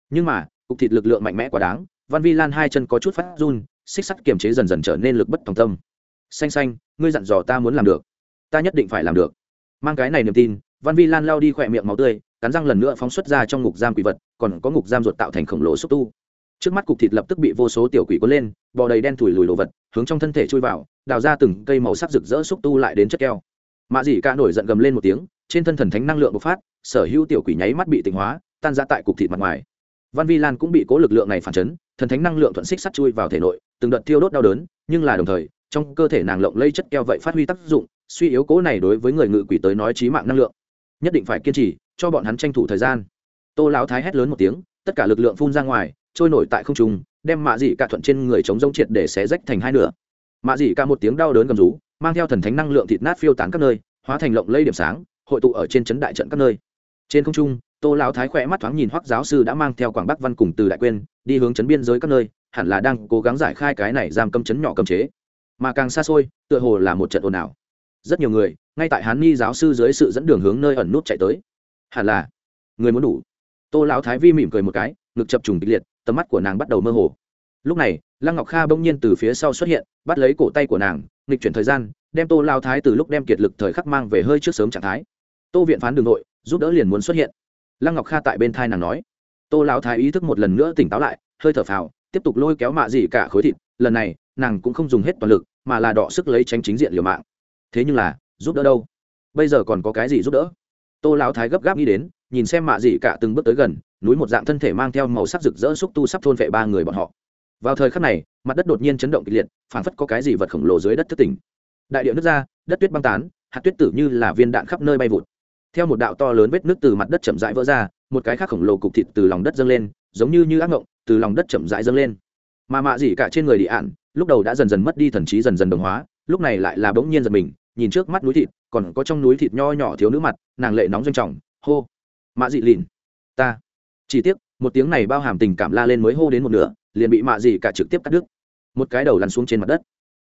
Nhưng mà, cục thịt lực lượng mạnh mẽ quá đáng văn vi lan hai chân có chút phát run, xích sắt kiềm chế dần dần trở nên lực bất tòng tâm. Xanh xanh, ngươi dặn dò ta muốn làm được. Ta nhất định phải làm được. Mang cái này niềm tin, văn vi lan lao đi khỏe miệng máu tươi, cắn răng lần nữa phóng xuất ra trong ngục giam quỷ vật, còn có ngục giam ruột tạo thành khổng lồ xúc tu. Trước mắt cục thịt lập tức bị vô số tiểu quỷ cuốn lên, bò đầy đen thủi lùi đồ vật, hướng trong thân thể chui vào, đào ra từng cây màu sắc rực rỡ xúc tu lại đến chất keo. Mạ Dĩ ca nổi giận gầm lên một tiếng, trên thân thần thánh năng lượng bộc phát, sở hữu tiểu quỷ nháy mắt bị tịnh hóa, tan ra tại cục thịt mặt ngoài. Văn vi lan cũng bị cố lực lượng này phản chấn thần thánh năng lượng thuận xích sắt chui vào thể nội, từng đợt thiêu đốt đau đớn, nhưng là đồng thời, trong cơ thể nàng lộng lây chất keo vậy phát huy tác dụng, suy yếu cố này đối với người ngự quỷ tới nói trí mạng năng lượng. Nhất định phải kiên trì, cho bọn hắn tranh thủ thời gian. Tô lão thái hét lớn một tiếng, tất cả lực lượng phun ra ngoài, trôi nổi tại không trung, đem mạ dị cả thuận trên người chống rông triệt để xé rách thành hai nửa. Mạ dị cả một tiếng đau đớn gầm rú, mang theo thần thánh năng lượng thịt nát phiêu tán các nơi, hóa thành lộng lây điểm sáng, hội tụ ở trên trấn đại trận các nơi. Trên không trung, tô lão thái khỏe mắt thoáng nhìn hoắc giáo sư đã mang theo quảng bắc văn cùng từ đại quyên đi hướng chấn biên giới các nơi, hẳn là đang cố gắng giải khai cái này giam cầm chấn nhỏ cầm chế. Mà càng xa xôi, tựa hồ là một trận ồn ào. Rất nhiều người, ngay tại hán ni giáo sư dưới sự dẫn đường hướng nơi ẩn nút chạy tới. Hẳn là, người muốn đủ. Tô lão thái vi mỉm cười một cái, ngực chập trùng kịch liệt, tầm mắt của nàng bắt đầu mơ hồ. Lúc này, lăng ngọc kha bỗng nhiên từ phía sau xuất hiện, bắt lấy cổ tay của nàng, nghịch chuyển thời gian, đem tô lao thái từ lúc đem kiệt lực thời khắc mang về hơi trước sớm trạng thái. Tô viện phán đường nội, giúp đỡ liền muốn xuất hiện. Lăng ngọc kha tại bên thai nàng nói tô Lão thái ý thức một lần nữa tỉnh táo lại, hơi thở phào, tiếp tục lôi kéo mạ dị cả khối thịt, lần này, nàng cũng không dùng hết toàn lực, mà là đọ sức lấy tránh chính diện liều mạng. Thế nhưng là, giúp đỡ đâu? Bây giờ còn có cái gì giúp đỡ? Tô lão thái gấp gáp nghĩ đến, nhìn xem mạ dị cả từng bước tới gần, núi một dạng thân thể mang theo màu sắc rực rỡ xúc tu sắp thôn vệ ba người bọn họ. Vào thời khắc này, mặt đất đột nhiên chấn động kịch liệt, phảng phất có cái gì vật khổng lồ dưới đất thất tỉnh. Đại điệu nước ra, đất tuyết băng tán, hạt tuyết tử như là viên đạn khắp nơi bay vụt theo một đạo to lớn vết nước từ mặt đất chậm rãi vỡ ra, một cái khác khổng lồ cục thịt từ lòng đất dâng lên, giống như như ác ngộng, từ lòng đất chậm rãi dâng lên. Mà mạ dị cả trên người đi ạn, lúc đầu đã dần dần mất đi thần trí, dần dần đồng hóa, lúc này lại là bỗng nhiên giật mình, nhìn trước mắt núi thịt, còn có trong núi thịt nho nhỏ thiếu nữ mặt, nàng lệ nóng doanh trọng, hô. Mạ dị lìn ta. Chỉ tiếc, một tiếng này bao hàm tình cảm la lên mới hô đến một nửa, liền bị mạ dị cả trực tiếp cắt đứt. Một cái đầu lăn xuống trên mặt đất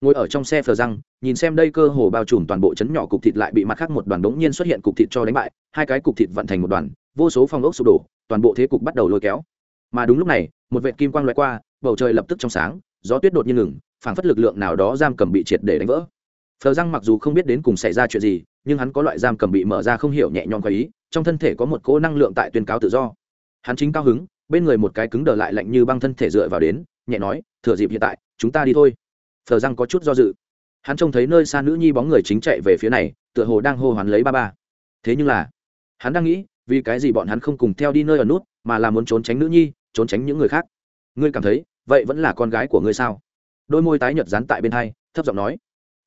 ngồi ở trong xe phờ răng, nhìn xem đây cơ hồ bao trùm toàn bộ chấn nhỏ cục thịt lại bị mặt khác một đoàn đống nhiên xuất hiện cục thịt cho đánh bại, hai cái cục thịt vận thành một đoàn, vô số phong ốc sụp đổ, toàn bộ thế cục bắt đầu lôi kéo. Mà đúng lúc này, một vệ kim quang loại qua, bầu trời lập tức trong sáng, gió tuyết đột nhiên ngừng, phảng phất lực lượng nào đó giam cầm bị triệt để đánh vỡ. Phờ răng mặc dù không biết đến cùng xảy ra chuyện gì, nhưng hắn có loại giam cầm bị mở ra không hiểu nhẹ nhõm có ý, trong thân thể có một cỗ năng lượng tại tuyên cáo tự do. Hắn chính cao hứng, bên người một cái cứng đờ lại lạnh như băng thân thể dựa vào đến, nhẹ nói, thừa dịp hiện tại, chúng ta đi thôi thờ răng có chút do dự. Hắn trông thấy nơi xa nữ nhi bóng người chính chạy về phía này, tựa hồ đang hô hoán lấy ba ba. Thế nhưng là, hắn đang nghĩ, vì cái gì bọn hắn không cùng theo đi nơi ở nút, mà là muốn trốn tránh nữ nhi, trốn tránh những người khác. Ngươi cảm thấy, vậy vẫn là con gái của ngươi sao? Đôi môi tái nhợt dán tại bên hai, thấp giọng nói.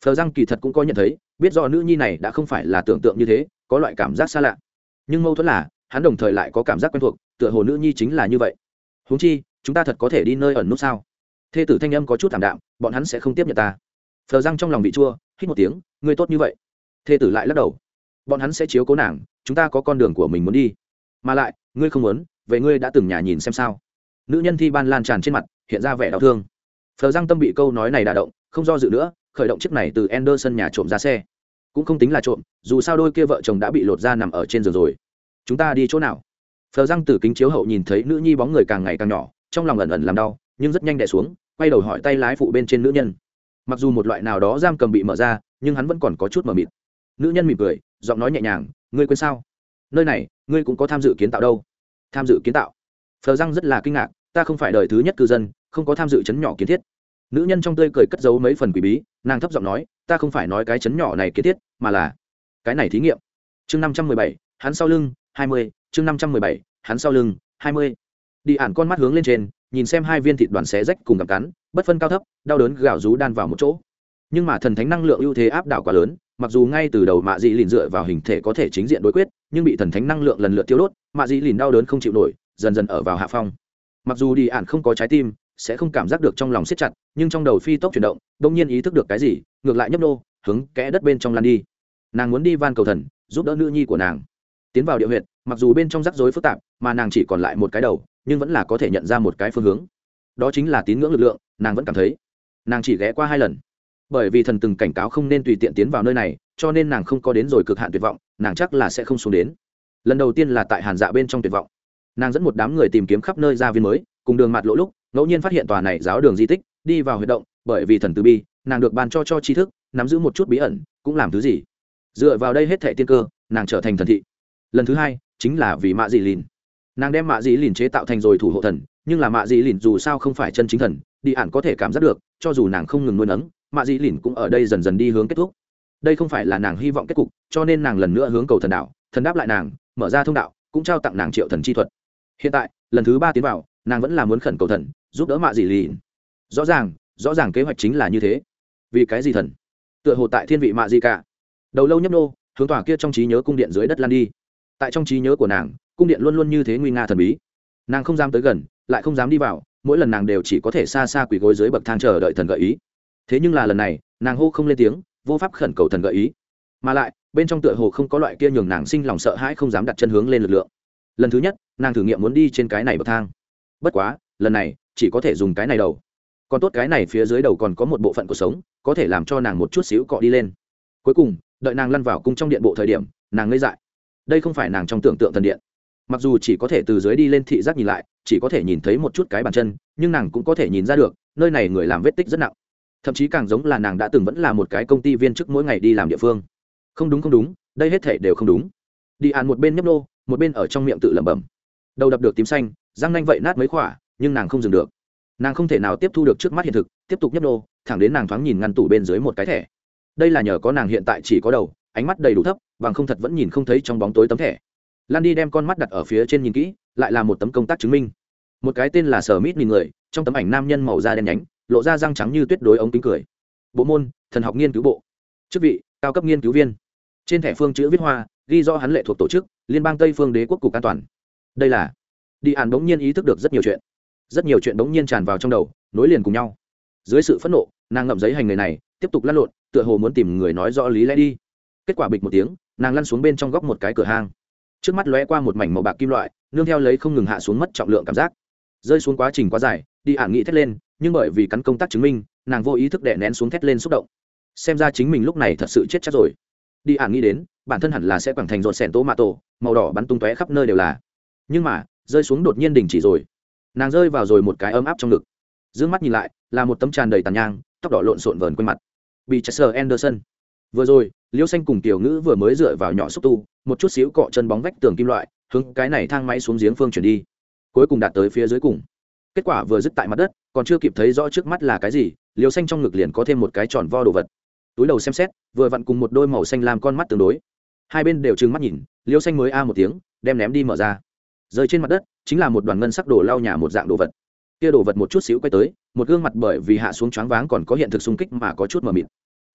Phờ răng kỳ thật cũng có nhận thấy, biết do nữ nhi này đã không phải là tưởng tượng như thế, có loại cảm giác xa lạ. Nhưng mâu thuẫn là, hắn đồng thời lại có cảm giác quen thuộc, tựa hồ nữ nhi chính là như vậy. Huống chi, chúng ta thật có thể đi nơi ẩn nút sao? Thê tử thanh âm có chút thảm đạm bọn hắn sẽ không tiếp nhận ta phờ răng trong lòng bị chua hít một tiếng ngươi tốt như vậy thê tử lại lắc đầu bọn hắn sẽ chiếu cố nàng chúng ta có con đường của mình muốn đi mà lại ngươi không muốn vậy ngươi đã từng nhà nhìn xem sao nữ nhân thi ban lan tràn trên mặt hiện ra vẻ đau thương phờ răng tâm bị câu nói này đả động không do dự nữa khởi động chiếc này từ Anderson nhà trộm ra xe. Cũng không tính là trộm, dù sao đôi kia vợ chồng đã bị lột ra nằm ở trên giường rồi. Chúng ta đi chỗ nào? Phờ răng từ kính chiếu hậu nhìn thấy nữ nhi bóng người càng ngày càng nhỏ, trong lòng ẩn ẩn làm đau, nhưng rất nhanh đè xuống, quay đầu hỏi tay lái phụ bên trên nữ nhân. Mặc dù một loại nào đó giam cầm bị mở ra, nhưng hắn vẫn còn có chút mờ mịt. Nữ nhân mỉm cười, giọng nói nhẹ nhàng, ngươi quên sao? Nơi này, ngươi cũng có tham dự kiến tạo đâu? Tham dự kiến tạo? Phờ răng rất là kinh ngạc, ta không phải đời thứ nhất cư dân, không có tham dự chấn nhỏ kiến thiết nữ nhân trong tươi cười cất giấu mấy phần quỷ bí nàng thấp giọng nói ta không phải nói cái chấn nhỏ này kiến thiết mà là cái này thí nghiệm chương năm trăm mười bảy hắn sau lưng hai mươi chương năm trăm mười bảy hắn sau lưng hai mươi đi ản con mắt hướng lên trên nhìn xem hai viên thịt đoàn xé rách cùng gặp cắn, bất phân cao thấp, đau đớn gào rú đan vào một chỗ. Nhưng mà thần thánh năng lượng ưu thế áp đảo quá lớn, mặc dù ngay từ đầu mạ dị lìn dựa vào hình thể có thể chính diện đối quyết, nhưng bị thần thánh năng lượng lần lượt tiêu đốt, mạ dị lìn đau đớn không chịu nổi, dần dần ở vào hạ phong. Mặc dù đi ạn không có trái tim, sẽ không cảm giác được trong lòng siết chặt, nhưng trong đầu phi tốc chuyển động đông nhiên ý thức được cái gì, ngược lại nhấp nô, hướng kẽ đất bên trong lan đi. Nàng muốn đi van cầu thần, giúp đỡ nữ nhi của nàng. Tiến vào địa huyện mặc dù bên trong rắc rối phức tạp, mà nàng chỉ còn lại một cái đầu nhưng vẫn là có thể nhận ra một cái phương hướng. Đó chính là tín ngưỡng lực lượng, nàng vẫn cảm thấy. Nàng chỉ ghé qua hai lần. Bởi vì thần từng cảnh cáo không nên tùy tiện tiến vào nơi này, cho nên nàng không có đến rồi cực hạn tuyệt vọng, nàng chắc là sẽ không xuống đến. Lần đầu tiên là tại hàn dạ bên trong tuyệt vọng. Nàng dẫn một đám người tìm kiếm khắp nơi gia viên mới, cùng đường mặt lỗ lúc, ngẫu nhiên phát hiện tòa này giáo đường di tích, đi vào huy động, bởi vì thần từ bi, nàng được bàn cho cho tri thức, nắm giữ một chút bí ẩn, cũng làm thứ gì. Dựa vào đây hết thẻ tiên cơ, nàng trở thành thần thị. Lần thứ hai, chính là vì mạ dị lìn nàng đem mạ dị lìn chế tạo thành rồi thủ hộ thần, nhưng là mạ dị lìn dù sao không phải chân chính thần, đi ản có thể cảm giác được, cho dù nàng không ngừng nuôi nấng, mạ dị lìn cũng ở đây dần dần đi hướng kết thúc. Đây không phải là nàng hy vọng kết cục, cho nên nàng lần nữa hướng cầu thần đạo, thần đáp lại nàng, mở ra thông đạo, cũng trao tặng nàng triệu thần chi thuật. Hiện tại, lần thứ ba tiến vào, nàng vẫn là muốn khẩn cầu thần, giúp đỡ mạ dị lìn. Rõ ràng rõ ràng kế hoạch chính là như thế. Vì cái gì thần? Tựa hồ tại thiên vị mạ dị cả. Đầu lâu nhấp nô, hướng tòa kia trong trí nhớ cung điện dưới đất lan đi. Tại trong trí nhớ của nàng cung điện luôn luôn như thế nguy nga thần bí. Nàng không dám tới gần, lại không dám đi vào, mỗi lần nàng đều chỉ có thể xa xa quỳ gối dưới bậc thang chờ đợi thần gợi ý. Thế nhưng là lần này, nàng hô không lên tiếng, vô pháp khẩn cầu thần gợi ý. Mà lại, bên trong tựa hồ không có loại kia nhường nàng sinh lòng sợ hãi không dám đặt chân hướng lên lực lượng. Lần thứ nhất, nàng thử nghiệm muốn đi trên cái này bậc thang. Bất quá, lần này, chỉ có thể dùng cái này đầu. Còn tốt cái này phía dưới đầu còn có một bộ phận cuộc sống, có thể làm cho nàng một chút xíu cọ đi lên. Cuối cùng, đợi nàng lăn vào cung trong điện bộ thời điểm, nàng ngây dại. Đây không phải nàng trong tưởng tượng thần điện mặc dù chỉ có thể từ dưới đi lên thị giác nhìn lại, chỉ có thể nhìn thấy một chút cái bàn chân, nhưng nàng cũng có thể nhìn ra được, nơi này người làm vết tích rất nặng. Thậm chí càng giống là nàng đã từng vẫn là một cái công ty viên chức mỗi ngày đi làm địa phương. Không đúng không đúng, đây hết thể đều không đúng. Đi ạn một bên nhấp nô, một bên ở trong miệng tự lẩm bẩm. Đầu đập được tím xanh, răng nanh vậy nát mấy khỏa, nhưng nàng không dừng được. Nàng không thể nào tiếp thu được trước mắt hiện thực, tiếp tục nhấp nô, thẳng đến nàng thoáng nhìn ngăn tủ bên dưới một cái thẻ. Đây là nhờ có nàng hiện tại chỉ có đầu, ánh mắt đầy đủ thấp và không thật vẫn nhìn không thấy trong bóng tối tấm thẻ lan đi đem con mắt đặt ở phía trên nhìn kỹ, lại là một tấm công tác chứng minh. Một cái tên là sở mít nhìn người, trong tấm ảnh nam nhân màu da đen nhánh, lộ ra răng trắng như tuyết đối ống kính cười. Bộ môn, thần học nghiên cứu bộ. Chức vị, cao cấp nghiên cứu viên. Trên thẻ phương chữ viết hoa, ghi do hắn lệ thuộc tổ chức, liên bang tây phương đế quốc cục an toàn. Đây là đi ạn bỗng nhiên ý thức được rất nhiều chuyện. Rất nhiều chuyện bỗng nhiên tràn vào trong đầu, nối liền cùng nhau. Dưới sự phẫn nộ, nàng ngậm giấy hành người này, tiếp tục lăn lộn, tựa hồ muốn tìm người nói rõ lý lẽ đi. Kết quả bịch một tiếng, nàng lăn xuống bên trong góc một cái cửa hang trước mắt lóe qua một mảnh màu bạc kim loại, nương theo lấy không ngừng hạ xuống mất trọng lượng cảm giác. Rơi xuống quá trình quá dài, đi ả nghĩ thét lên, nhưng bởi vì cắn công tác chứng minh, nàng vô ý thức đè nén xuống thét lên xúc động. Xem ra chính mình lúc này thật sự chết chắc rồi. Đi ả nghĩ đến, bản thân hẳn là sẽ quẳng thành dọn sẻn tố mạ tổ màu đỏ bắn tung tóe khắp nơi đều là. Nhưng mà, rơi xuống đột nhiên đình chỉ rồi. Nàng rơi vào rồi một cái ấm áp trong ngực. D mắt nhìn lại, là một tấm tràn đầy tàn nhang, tóc đỏ lộn xộn vờn quanh mặt. Bị chester anderson vừa rồi, liêu xanh cùng tiểu ngữ vừa mới dựa vào nhỏ xúc tu, một chút xíu cọ chân bóng vách tường kim loại, hướng cái này thang máy xuống giếng phương chuyển đi. Cuối cùng đạt tới phía dưới cùng. Kết quả vừa dứt tại mặt đất, còn chưa kịp thấy rõ trước mắt là cái gì, liêu xanh trong ngực liền có thêm một cái tròn vo đồ vật. Túi đầu xem xét, vừa vặn cùng một đôi màu xanh làm con mắt tương đối. Hai bên đều trừng mắt nhìn, liêu xanh mới a một tiếng, đem ném đi mở ra. Rơi trên mặt đất, chính là một đoàn ngân sắc đồ lau nhà một dạng đồ vật. Kia đồ vật một chút xíu quay tới, một gương mặt bởi vì hạ xuống choáng váng còn có hiện thực xung kích mà có chút mờ mịt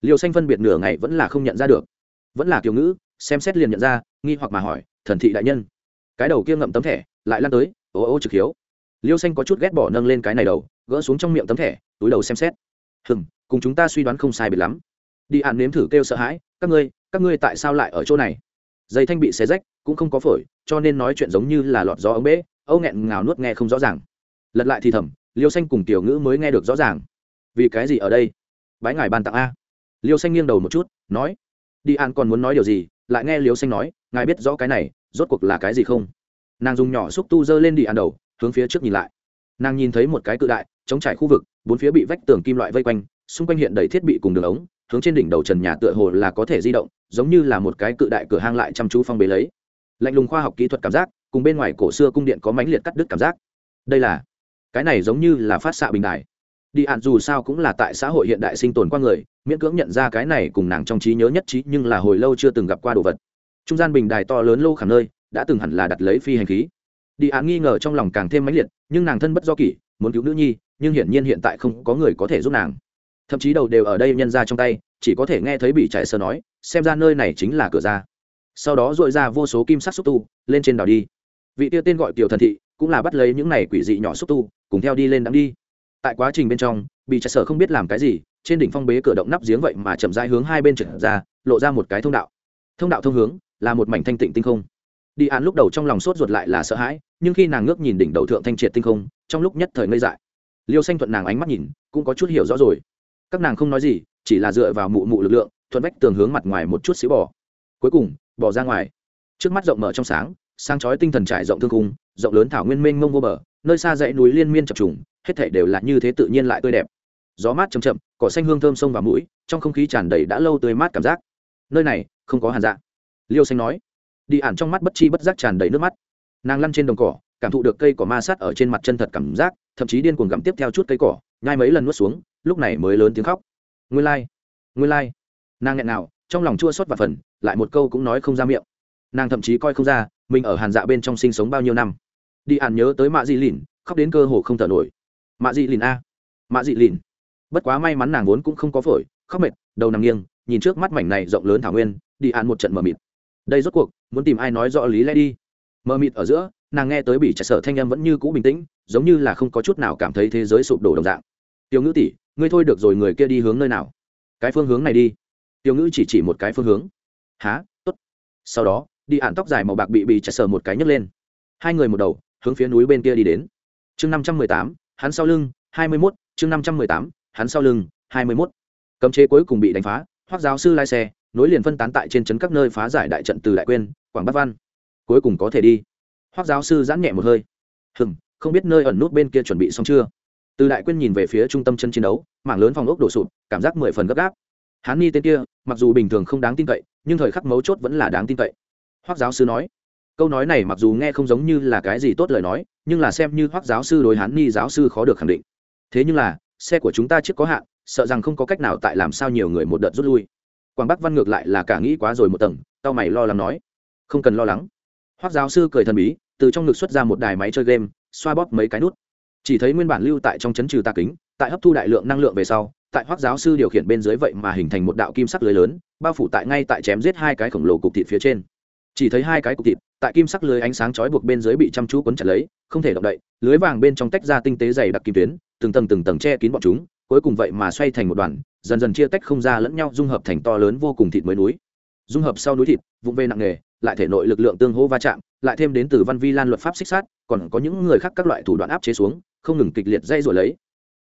liều xanh phân biệt nửa ngày vẫn là không nhận ra được. Vẫn là kiểu ngữ, xem xét liền nhận ra, nghi hoặc mà hỏi, thần thị đại nhân? Cái đầu kia ngậm tấm thẻ, lại lan tới, ô ô trực hiếu. Liêu xanh có chút ghét bỏ nâng lên cái này đầu, gỡ xuống trong miệng tấm thẻ, túi đầu xem xét. Hừng cùng chúng ta suy đoán không sai biệt lắm. Đi hạn nếm thử kêu sợ hãi, các ngươi các ngươi tại sao lại ở chỗ này? Dây thanh bị xé rách, cũng không có phổi, cho nên nói chuyện giống như là lọt gió ống bể âu nghẹn ngào nuốt nghe không rõ ràng. Lật lại thì thầm, liêu xanh cùng tiểu ngữ mới nghe được rõ ràng. Vì cái gì ở đây? Bái ngài ban tặng a liêu xanh nghiêng đầu một chút, nói, đi an còn muốn nói điều gì? Lại nghe liêu xanh nói, ngài biết rõ cái này, rốt cuộc là cái gì không? Nàng dùng nhỏ xúc tu dơ lên đi an đầu, hướng phía trước nhìn lại. Nàng nhìn thấy một cái cự đại chống trải khu vực, bốn phía bị vách tường kim loại vây quanh, xung quanh hiện đầy thiết bị cùng đường ống, hướng trên đỉnh đầu trần nhà tựa hồ là có thể di động, giống như là một cái cự đại cửa hang lại chăm chú phong bế lấy. Lạnh lùng khoa học kỹ thuật cảm giác, cùng bên ngoài cổ xưa cung điện có mãnh liệt cắt đứt cảm giác. Đây là, cái này giống như là phát xạ bình đài đi ạn dù sao cũng là tại xã hội hiện đại sinh tồn qua người, miễn cưỡng nhận ra cái này cùng nàng trong trí nhớ nhất trí nhưng là hồi lâu chưa từng gặp qua đồ vật. Trung gian bình đài to lớn lâu khảm nơi, đã từng hẳn là đặt lấy phi hành khí. Đi ạn nghi ngờ trong lòng càng thêm mãnh liệt, nhưng nàng thân bất do kỷ, muốn cứu nữ nhi, nhưng hiển nhiên hiện tại không có người có thể giúp nàng. Thậm chí đầu đều ở đây nhân ra trong tay, chỉ có thể nghe thấy bị chạy sơ nói, xem ra nơi này chính là cửa ra. Sau đó dội ra vô số kim sắc xúc tu, lên trên đảo đi. Vị tiêu tên gọi tiểu thần thị, cũng là bắt lấy những này quỷ dị nhỏ xúc tu, cùng theo đi lên đắng đi tại quá trình bên trong, bị chạy sở không biết làm cái gì, trên đỉnh phong bế cửa động nắp giếng vậy mà chậm rãi hướng hai bên trượt ra, lộ ra một cái thông đạo. Thông đạo thông hướng, là một mảnh thanh tịnh tinh không. Đi án lúc đầu trong lòng sốt ruột lại là sợ hãi, nhưng khi nàng ngước nhìn đỉnh đầu thượng thanh triệt tinh không, trong lúc nhất thời ngây dại. Liêu xanh thuận nàng ánh mắt nhìn, cũng có chút hiểu rõ rồi. Các nàng không nói gì, chỉ là dựa vào mụ mụ lực lượng, thuận vách tường hướng mặt ngoài một chút xíu bỏ cuối cùng bỏ ra ngoài. Trước mắt rộng mở trong sáng sang chói tinh thần trải rộng thương cung rộng lớn thảo nguyên mênh mông vô bờ, nơi xa dãy núi liên miên chập trùng hết thảy đều là như thế tự nhiên lại tươi đẹp. Gió mát chầm chậm, cỏ xanh hương thơm sông vào mũi, trong không khí tràn đầy đã lâu tươi mát cảm giác. Nơi này, không có hàn dạ. Liêu xanh nói. Đi ản trong mắt bất chi bất giác tràn đầy nước mắt. Nàng lăn trên đồng cỏ, cảm thụ được cây cỏ ma sát ở trên mặt chân thật cảm giác, thậm chí điên cuồng gặm tiếp theo chút cây cỏ, nhai mấy lần nuốt xuống, lúc này mới lớn tiếng khóc. Nguyên lai、like. nguyên lai、like. nàng nghẹn nào trong lòng chua xót và phần lại một câu cũng nói không ra miệng. Nàng thậm chí coi không ra, mình ở hàn dạ bên trong sinh sống bao nhiêu năm. Đi ản nhớ tới mạ di lìn, khóc đến cơ hồ không thở nổi mạ dị lìn a. Mạ dị lìn. Bất quá may mắn nàng vốn cũng không có phổi, khóc mệt, đầu nằm nghiêng, nhìn trước mắt mảnh này rộng lớn thảo nguyên, đi ăn một trận mờ mịt. Đây rốt cuộc, muốn tìm ai nói rõ lý lẽ đi. Mờ mịt ở giữa, nàng nghe tới bị trả sở thanh em vẫn như cũ bình tĩnh, giống như là không có chút nào cảm thấy thế giới sụp đổ đồng dạng. Tiểu ngữ tỷ, ngươi thôi được rồi, người kia đi hướng nơi nào? Cái phương hướng này đi. Tiểu ngữ chỉ chỉ một cái phương hướng. Há t ố t sau đó, đi ạn tóc dài màu bạc bị bị trả sở một cái nhấc lên. Hai người một đầu, hướng phía núi bên kia đi đến. Chương năm trăm mười tám hắn sau lưng hai mươi mốt chương năm trăm mười tám hắn sau lưng hai mươi mốt. Cấm chế cuối cùng bị đánh phá hoác giáo sư lai xe nối liền phân tán tại trên trấn các nơi phá giải đại trận từ đại quên, quảng bắc văn. Cuối cùng có thể đi. Hoác giáo sư giãn nhẹ một hơi. Hừm không biết nơi ẩn nút bên kia chuẩn bị xong chưa? Từ đại quyên nhìn về phía trung tâm chân chiến đấu mảng lớn phòng ốc đổ sụp cảm giác mười phần gấp gáp. Hán ni tên kia mặc dù bình thường không đáng tin cậy nhưng thời khắc mấu chốt vẫn là đáng tin cậy. Hoác giáo sư nói câu nói này mặc dù nghe không giống như là cái gì tốt lời nói nhưng là xem như hoác giáo sư đối hán ni giáo sư khó được khẳng định. Thế nhưng là, xe của chúng ta trước có hạn, sợ rằng không có cách nào tại làm sao nhiều người một đợt rút lui. Quảng bắc văn ngược lại là cả nghĩ quá rồi một tầng, tao mày lo lắng nói. Không cần lo lắng. Hoác giáo sư cười thần bí, từ trong ngực xuất ra một đài máy chơi game, xoa bóp mấy cái nút. Chỉ thấy nguyên bản lưu tại trong chấn trừ tà kính, tại hấp thu đại lượng năng lượng về sau, tại hoác giáo sư điều khiển bên dưới vậy mà hình thành một đạo kim sắc lưới lớn, bao phủ tại ngay tại chém giết hai cái khổng lồ cục thịt phía trên chỉ thấy hai cái cục thịt, tại kim sắc lưới ánh sáng chói buộc bên dưới bị chăm chú quấn chặt lấy, không thể động đậy, lưới vàng bên trong tách ra tinh tế dày đặc kim tuyến, từng tầng từng tầng che kín bọn chúng, cuối cùng vậy mà xoay thành một đoàn, dần dần chia tách không ra lẫn nhau dung hợp thành to lớn vô cùng thịt mới núi. Dung hợp sau núi thịt, vụng về nặng nghề lại thể nội lực lượng tương hỗ va chạm, lại thêm đến từ văn vi lan luật pháp xích sát còn có những người khác các loại thủ đoạn áp chế xuống, không ngừng kịch liệt dây rồi lấy.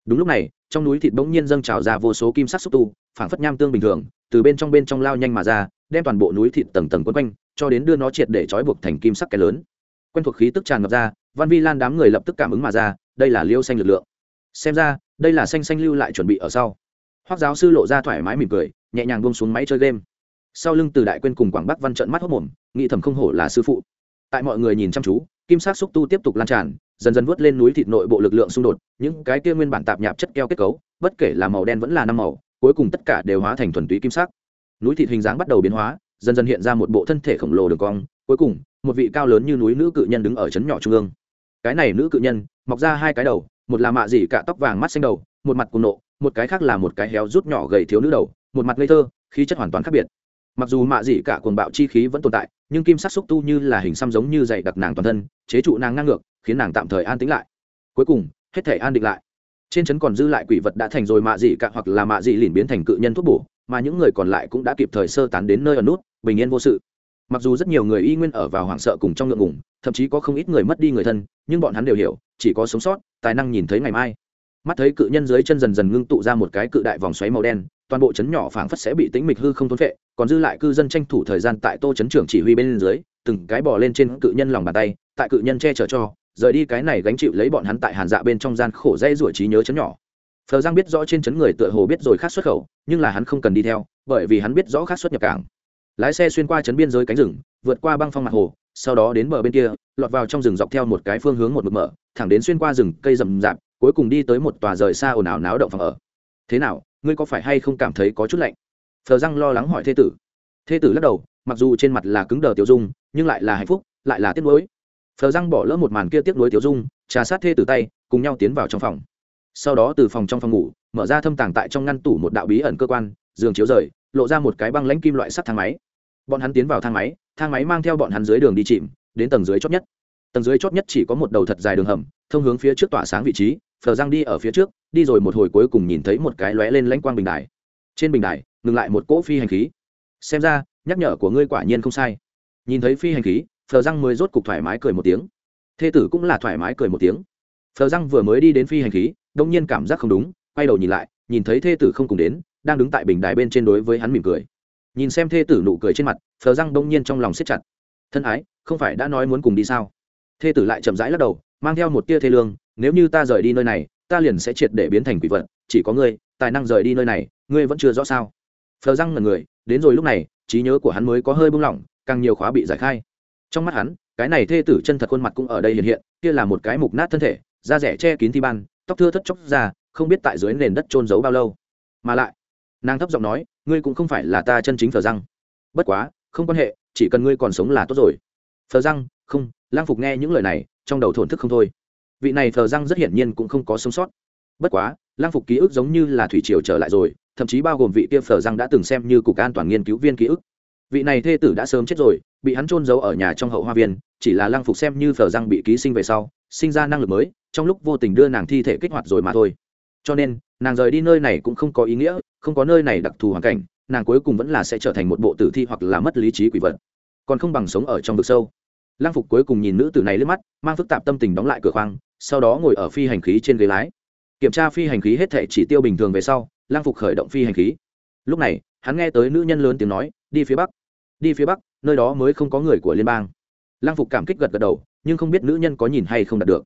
Đúng lúc này, trong núi thịt bỗng nhiên dâng trào ra vô số kim sắc xúc tu, phảng phất nham tương bình thường, từ bên trong bên trong lao nhanh mà ra, đem toàn bộ núi thịt tầng tầng quấn quanh cho đến đưa nó triệt để trói buộc thành kim sắc cái lớn. Quen thuộc khí tức tràn ngập ra, văn vi lan đám người lập tức cảm ứng mà ra, đây là liêu xanh lực lượng. Xem ra, đây là xanh xanh lưu lại chuẩn bị ở sau. Hoác giáo sư lộ ra thoải mái mỉm cười, nhẹ nhàng buông xuống máy chơi game. Sau lưng từ đại quên cùng quảng bắc văn trận mắt hốc mồm, nghĩ thầm không hổ là sư phụ. Tại mọi người nhìn chăm chú, kim sắc xúc tu tiếp tục lan tràn, dần dần vớt lên núi thịt nội bộ lực lượng xung đột, những cái kia nguyên bản tạp nhạp chất keo kết cấu, bất kể là màu đen vẫn là năm màu, cuối cùng tất cả đều hóa thành thuần túy kim sắc. Núi thịt hình dáng bắt đầu biến hóa dần dần hiện ra một bộ thân thể khổng lồ đường cong, cuối cùng, một vị cao lớn như núi nữ cự nhân đứng ở trấn nhỏ trung ương. Cái này nữ cự nhân, mọc ra hai cái đầu, một là mạ dỉ cả tóc vàng mắt xanh đầu, một mặt cùng nộ, một cái khác là một cái héo rút nhỏ gầy thiếu nữ đầu, một mặt ngây thơ, khí chất hoàn toàn khác biệt. Mặc dù mạ dỉ cả cuồng bạo chi khí vẫn tồn tại, nhưng kim sắc xúc tu như là hình xăm giống như dày đặc nàng toàn thân, chế trụ nàng ngang ngược, khiến nàng tạm thời an tĩnh lại. Cuối cùng, hết thể an định lại. Trên trấn còn dư lại quỷ vật đã thành rồi mạ dị cả hoặc là mạ dị lìn biến thành cự nhân thuốc bổ mà những người còn lại cũng đã kịp thời sơ tán đến nơi ở nút, bình yên vô sự. Mặc dù rất nhiều người y nguyên ở vào hoảng sợ cùng trong ngượng ngùng, thậm chí có không ít người mất đi người thân, nhưng bọn hắn đều hiểu, chỉ có sống sót, tài năng nhìn thấy ngày mai. Mắt thấy cự nhân dưới chân dần dần ngưng tụ ra một cái cự đại vòng xoáy màu đen, toàn bộ chấn nhỏ phảng phất sẽ bị tĩnh mịch hư không thốn phệ, còn dư lại cư dân tranh thủ thời gian tại tô chấn trưởng chỉ huy bên dưới, từng cái bò lên trên cự nhân lòng bàn tay, tại cự nhân che chở cho, rời đi cái này gánh chịu lấy bọn hắn tại hàn dạ bên trong gian khổ dây ruổi trí nhớ chấn nhỏ phờ giang biết rõ trên chấn người tựa hồ biết rồi khác xuất khẩu, nhưng là hắn không cần đi theo, bởi vì hắn biết rõ khác xuất nhập cảng. Lái xe xuyên qua chấn biên giới cánh rừng, vượt qua băng phong mặt hồ, sau đó đến bờ bên kia, lọt vào trong rừng dọc theo một cái phương hướng một mực mở, thẳng đến xuyên qua rừng cây rậm rạp, cuối cùng đi tới một tòa rời xa ồn ào náo động phòng ở. Thế nào, ngươi có phải hay không cảm thấy có chút lạnh? Phờ răng lo lắng hỏi thê tử. Thê tử lắc đầu, mặc dù trên mặt là cứng đờ tiểu dung, nhưng lại là hạnh phúc, lại là tiếc nuối. Phờ răng bỏ lỡ một màn kia tiếc nuối tiểu dung, trà sát thê tử tay, cùng nhau tiến vào trong phòng sau đó từ phòng trong phòng ngủ, mở ra thâm tàng tại trong ngăn tủ một đạo bí ẩn cơ quan, giường chiếu rời, lộ ra một cái băng lãnh kim loại sắt thang máy. Bọn hắn tiến vào thang máy thang máy mang theo bọn hắn dưới đường đi chìm, đến tầng dưới chót nhất. Tầng dưới chót nhất chỉ có một đầu thật dài đường hầm, thông hướng phía trước tỏa sáng vị trí, phờ giang đi ở phía trước, đi rồi một hồi cuối cùng nhìn thấy một cái lóe lên lãnh quang bình đài. Trên bình đài, ngừng lại một cỗ phi hành khí. Xem ra, nhắc nhở của ngươi quả nhiên không sai. Nhìn thấy phi hành khí, phờ răng mới rốt cục thoải mái cười một tiếng. Thê tử cũng là thoải mái cười một tiếng phờ răng vừa mới đi đến phi hành khí, đông nhiên cảm giác không đúng, quay đầu nhìn lại, nhìn thấy thê tử không cùng đến, đang đứng tại bình đài bên trên đối với hắn mỉm cười. Nhìn xem thê tử nụ cười trên mặt, phờ răng đông nhiên trong lòng siết chặt. Thân ái, không phải đã nói muốn cùng đi sao? Thê tử lại chậm rãi lắc đầu, mang theo một tia thê lương, nếu như ta rời đi nơi này, ta liền sẽ triệt để biến thành quỷ vật, chỉ có ngươi, tài năng rời đi nơi này, ngươi vẫn chưa rõ sao? Phờ răng ngần người, đến rồi lúc này, trí nhớ của hắn mới có hơi buông lỏng, càng nhiều khóa bị giải khai. Trong mắt hắn, cái này thê tử chân thật khuôn mặt cũng ở đây hiện hiện, kia là một cái mục nát thân thể da rẻ che kín thi ban, tóc thưa thất chóc ra, không biết tại dưới nền đất trôn giấu bao lâu. Mà lại, nàng thấp giọng nói, ngươi cũng không phải là ta chân chính thờ răng. Bất quá, không quan hệ, chỉ cần ngươi còn sống là tốt rồi. Thờ răng, không, lang phục nghe những lời này, trong đầu thổn thức không thôi. Vị này thờ răng rất hiển nhiên cũng không có sống sót. Bất quá, lang phục ký ức giống như là thủy triều trở lại rồi, thậm chí bao gồm vị kia thờ răng đã từng xem như cục an toàn nghiên cứu viên ký ức. Vị này thê tử đã sớm chết rồi, bị hắn trôn giấu ở nhà trong hậu hoa viên, chỉ là lang phục xem như thờ răng bị ký sinh về sau sinh ra năng lực mới, trong lúc vô tình đưa nàng thi thể kích hoạt rồi mà thôi. Cho nên, nàng rời đi nơi này cũng không có ý nghĩa, không có nơi này đặc thù hoàn cảnh, nàng cuối cùng vẫn là sẽ trở thành một bộ tử thi hoặc là mất lý trí quỷ vật. Còn không bằng sống ở trong vực sâu. Lang phục cuối cùng nhìn nữ tử này lướt mắt, mang phức tạp tâm tình đóng lại cửa khoang, sau đó ngồi ở phi hành khí trên ghế lái. Kiểm tra phi hành khí hết thể chỉ tiêu bình thường về sau lang phục khởi động phi hành khí. Lúc này, hắn nghe tới nữ nhân lớn tiếng nói, đi phía bắc, đi phía bắc, nơi đó mới không có người của liên bang. Lang phục cảm kích gật gật đầu nhưng không biết nữ nhân có nhìn hay không đạt được.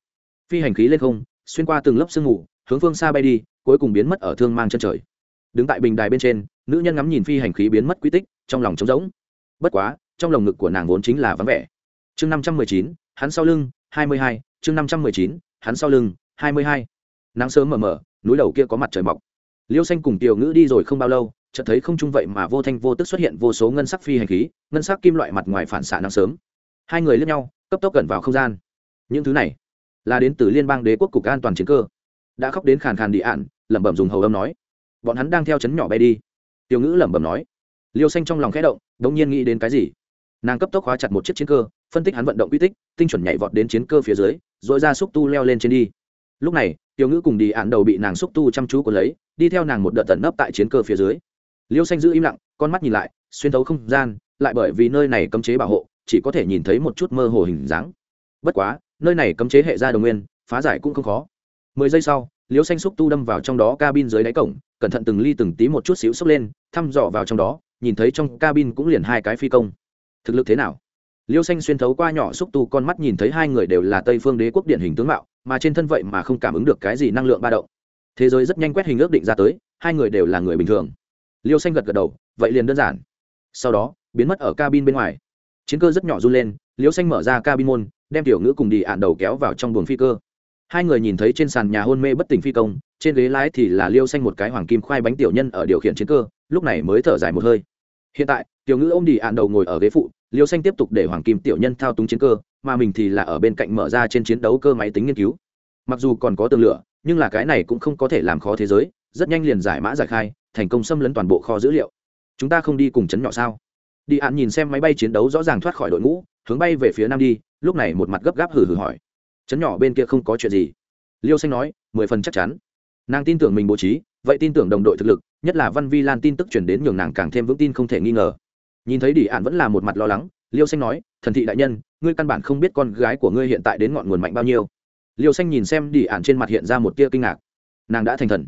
Phi hành khí lên không, xuyên qua từng lớp sương mù, hướng phương xa bay đi, cuối cùng biến mất ở thương mang chân trời. Đứng tại bình đài bên trên, nữ nhân ngắm nhìn phi hành khí biến mất quy tích, trong lòng trống rỗng. Bất quá, trong lồng ngực của nàng vốn chính là vắng vẻ. Chương năm trăm mười chín, hắn sau lưng, hai mươi hai, chương năm trăm mười chín, hắn sau lưng, hai mươi hai. Nắng sớm mờ mờ, núi đầu kia có mặt trời mọc. Liêu xanh cùng tiểu ngữ đi rồi không bao lâu, chợt thấy không trung vậy mà vô thanh vô tức xuất hiện vô số ngân sắc phi hành khí, ngân sắc kim loại mặt ngoài phản xạ nắng sớm hai người lướt nhau, cấp tốc cẩn vào không gian. Những thứ này là đến từ liên bang đế quốc cục an toàn chiến cơ. Đã khóc đến khàn khàn đi ạn, lẩm bẩm dùng hầu âm nói. Bọn hắn đang theo chấn nhỏ bay đi. Tiểu ngữ lẩm bẩm nói. Liêu xanh trong lòng khẽ động, đống nhiên nghĩ đến cái gì? Nàng cấp tốc khóa chặt một chiếc chiến cơ, phân tích hắn vận động quy tích, tinh chuẩn nhảy vọt đến chiến cơ phía dưới dội ra xúc tu leo lên trên đi. Lúc này, tiểu ngữ cùng đi ạn đầu bị nàng xúc tu chăm chú của lấy, đi theo nàng một đợt tận nấp tại chiến cơ phía dưới. Liêu xanh giữ im lặng, con mắt nhìn lại, xuyên thấu không gian, lại bởi vì nơi này cấm chế bảo hộ chỉ có thể nhìn thấy một chút mơ hồ hình dáng. Bất quá, nơi này cấm chế hệ ra đồng nguyên, phá giải cũng không khó. Mười giây sau liêu xanh xúc tu đâm vào trong đó cabin dưới đáy cổng, cẩn thận từng ly từng tí một chút xíu xốc lên, thăm dò vào trong đó, nhìn thấy trong cabin cũng liền hai cái phi công. Thực lực thế nào? Liêu xanh xuyên thấu qua nhỏ xúc tu con mắt nhìn thấy hai người đều là tây phương đế quốc điển hình tướng mạo, mà trên thân vậy mà không cảm ứng được cái gì năng lượng ba động. Thế giới rất nhanh quét hình ước định ra tới, hai người đều là người bình thường. Liêu xanh gật gật đầu, vậy liền đơn giản. Sau đó, biến mất ở cabin bên ngoài chiến cơ rất nhỏ run lên liêu xanh mở ra cabin môn, đem tiểu ngữ cùng đi ạn đầu kéo vào trong buồng phi cơ. Hai người nhìn thấy trên sàn nhà hôn mê bất tỉnh phi công, trên ghế lái thì là liêu xanh một cái hoàng kim khoai bánh tiểu nhân ở điều khiển chiến cơ, lúc này mới thở dài một hơi. Hiện tại, tiểu ngữ ô m đi ạn đầu ngồi ở ghế phụ liêu xanh tiếp tục để hoàng kim tiểu nhân thao túng chiến cơ, mà mình thì là ở bên cạnh mở ra trên chiến đấu cơ máy tính nghiên cứu. Mặc dù còn có tường lửa, nhưng là cái này cũng không có thể làm khó thế giới, rất nhanh liền giải mã giải khai, thành công xâm lấn toàn bộ kho dữ liệu. Chúng ta không đi cùng chấn nhỏ sao? Đi ạn nhìn xem máy bay chiến đấu rõ ràng thoát khỏi đội ngũ, hướng bay về phía nam đi, lúc này một mặt gấp gáp hử hử hỏi. Chấn nhỏ bên kia không có chuyện gì. Liêu xanh nói, mười phần chắc chắn. Nàng tin tưởng mình bố trí, vậy tin tưởng đồng đội thực lực, nhất là văn vi lan tin tức chuyển đến nhường nàng càng thêm vững tin không thể nghi ngờ. Nhìn thấy đi ạn vẫn là một mặt lo lắng, liêu xanh nói, thần thị đại nhân, ngươi căn bản không biết con gái của ngươi hiện tại đến ngọn nguồn mạnh bao nhiêu. Liêu xanh nhìn xem đi ạn trên mặt hiện ra một tia kinh ngạc. Nàng đã thành thần.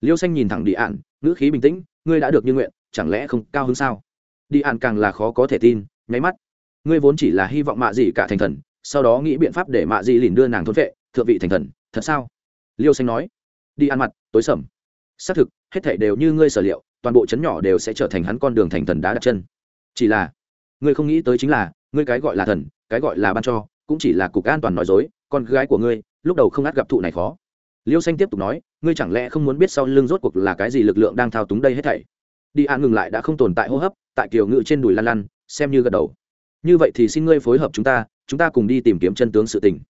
Liêu xanh nhìn thẳng đi ạn ngữ khí bình tĩnh, ngươi đã được như nguyện, chẳng lẽ không cao hơn sao? Đi ạn càng là khó có thể tin, nháy mắt. Ngươi vốn chỉ là hy vọng mạ gì cả thành thần, sau đó nghĩ biện pháp để mạ gì lìn đưa nàng thôn vệ, thượng vị thành thần, thật sao? Liêu xanh nói. Đi ăn mặt, tối sầm. Xác thực, hết thảy đều như ngươi sở liệu, toàn bộ chấn nhỏ đều sẽ trở thành hắn con đường thành thần đá đặt chân. Chỉ là, ngươi không nghĩ tới chính là, ngươi cái gọi là thần, cái gọi là ban cho, cũng chỉ là cục an toàn nói dối, con gái của ngươi, lúc đầu không át gặp thụ này khó. Liêu xanh tiếp tục nói, ngươi chẳng lẽ không muốn biết sau lưng rốt cuộc là cái gì lực lượng đang thao túng đây hết thảy? Đi ạ ngừng lại đã không tồn tại hô hấp, tại kiều ngự trên đùi lăn lăn, xem như gật đầu. Như vậy thì xin ngươi phối hợp chúng ta chúng ta cùng đi tìm kiếm chân tướng sự tình.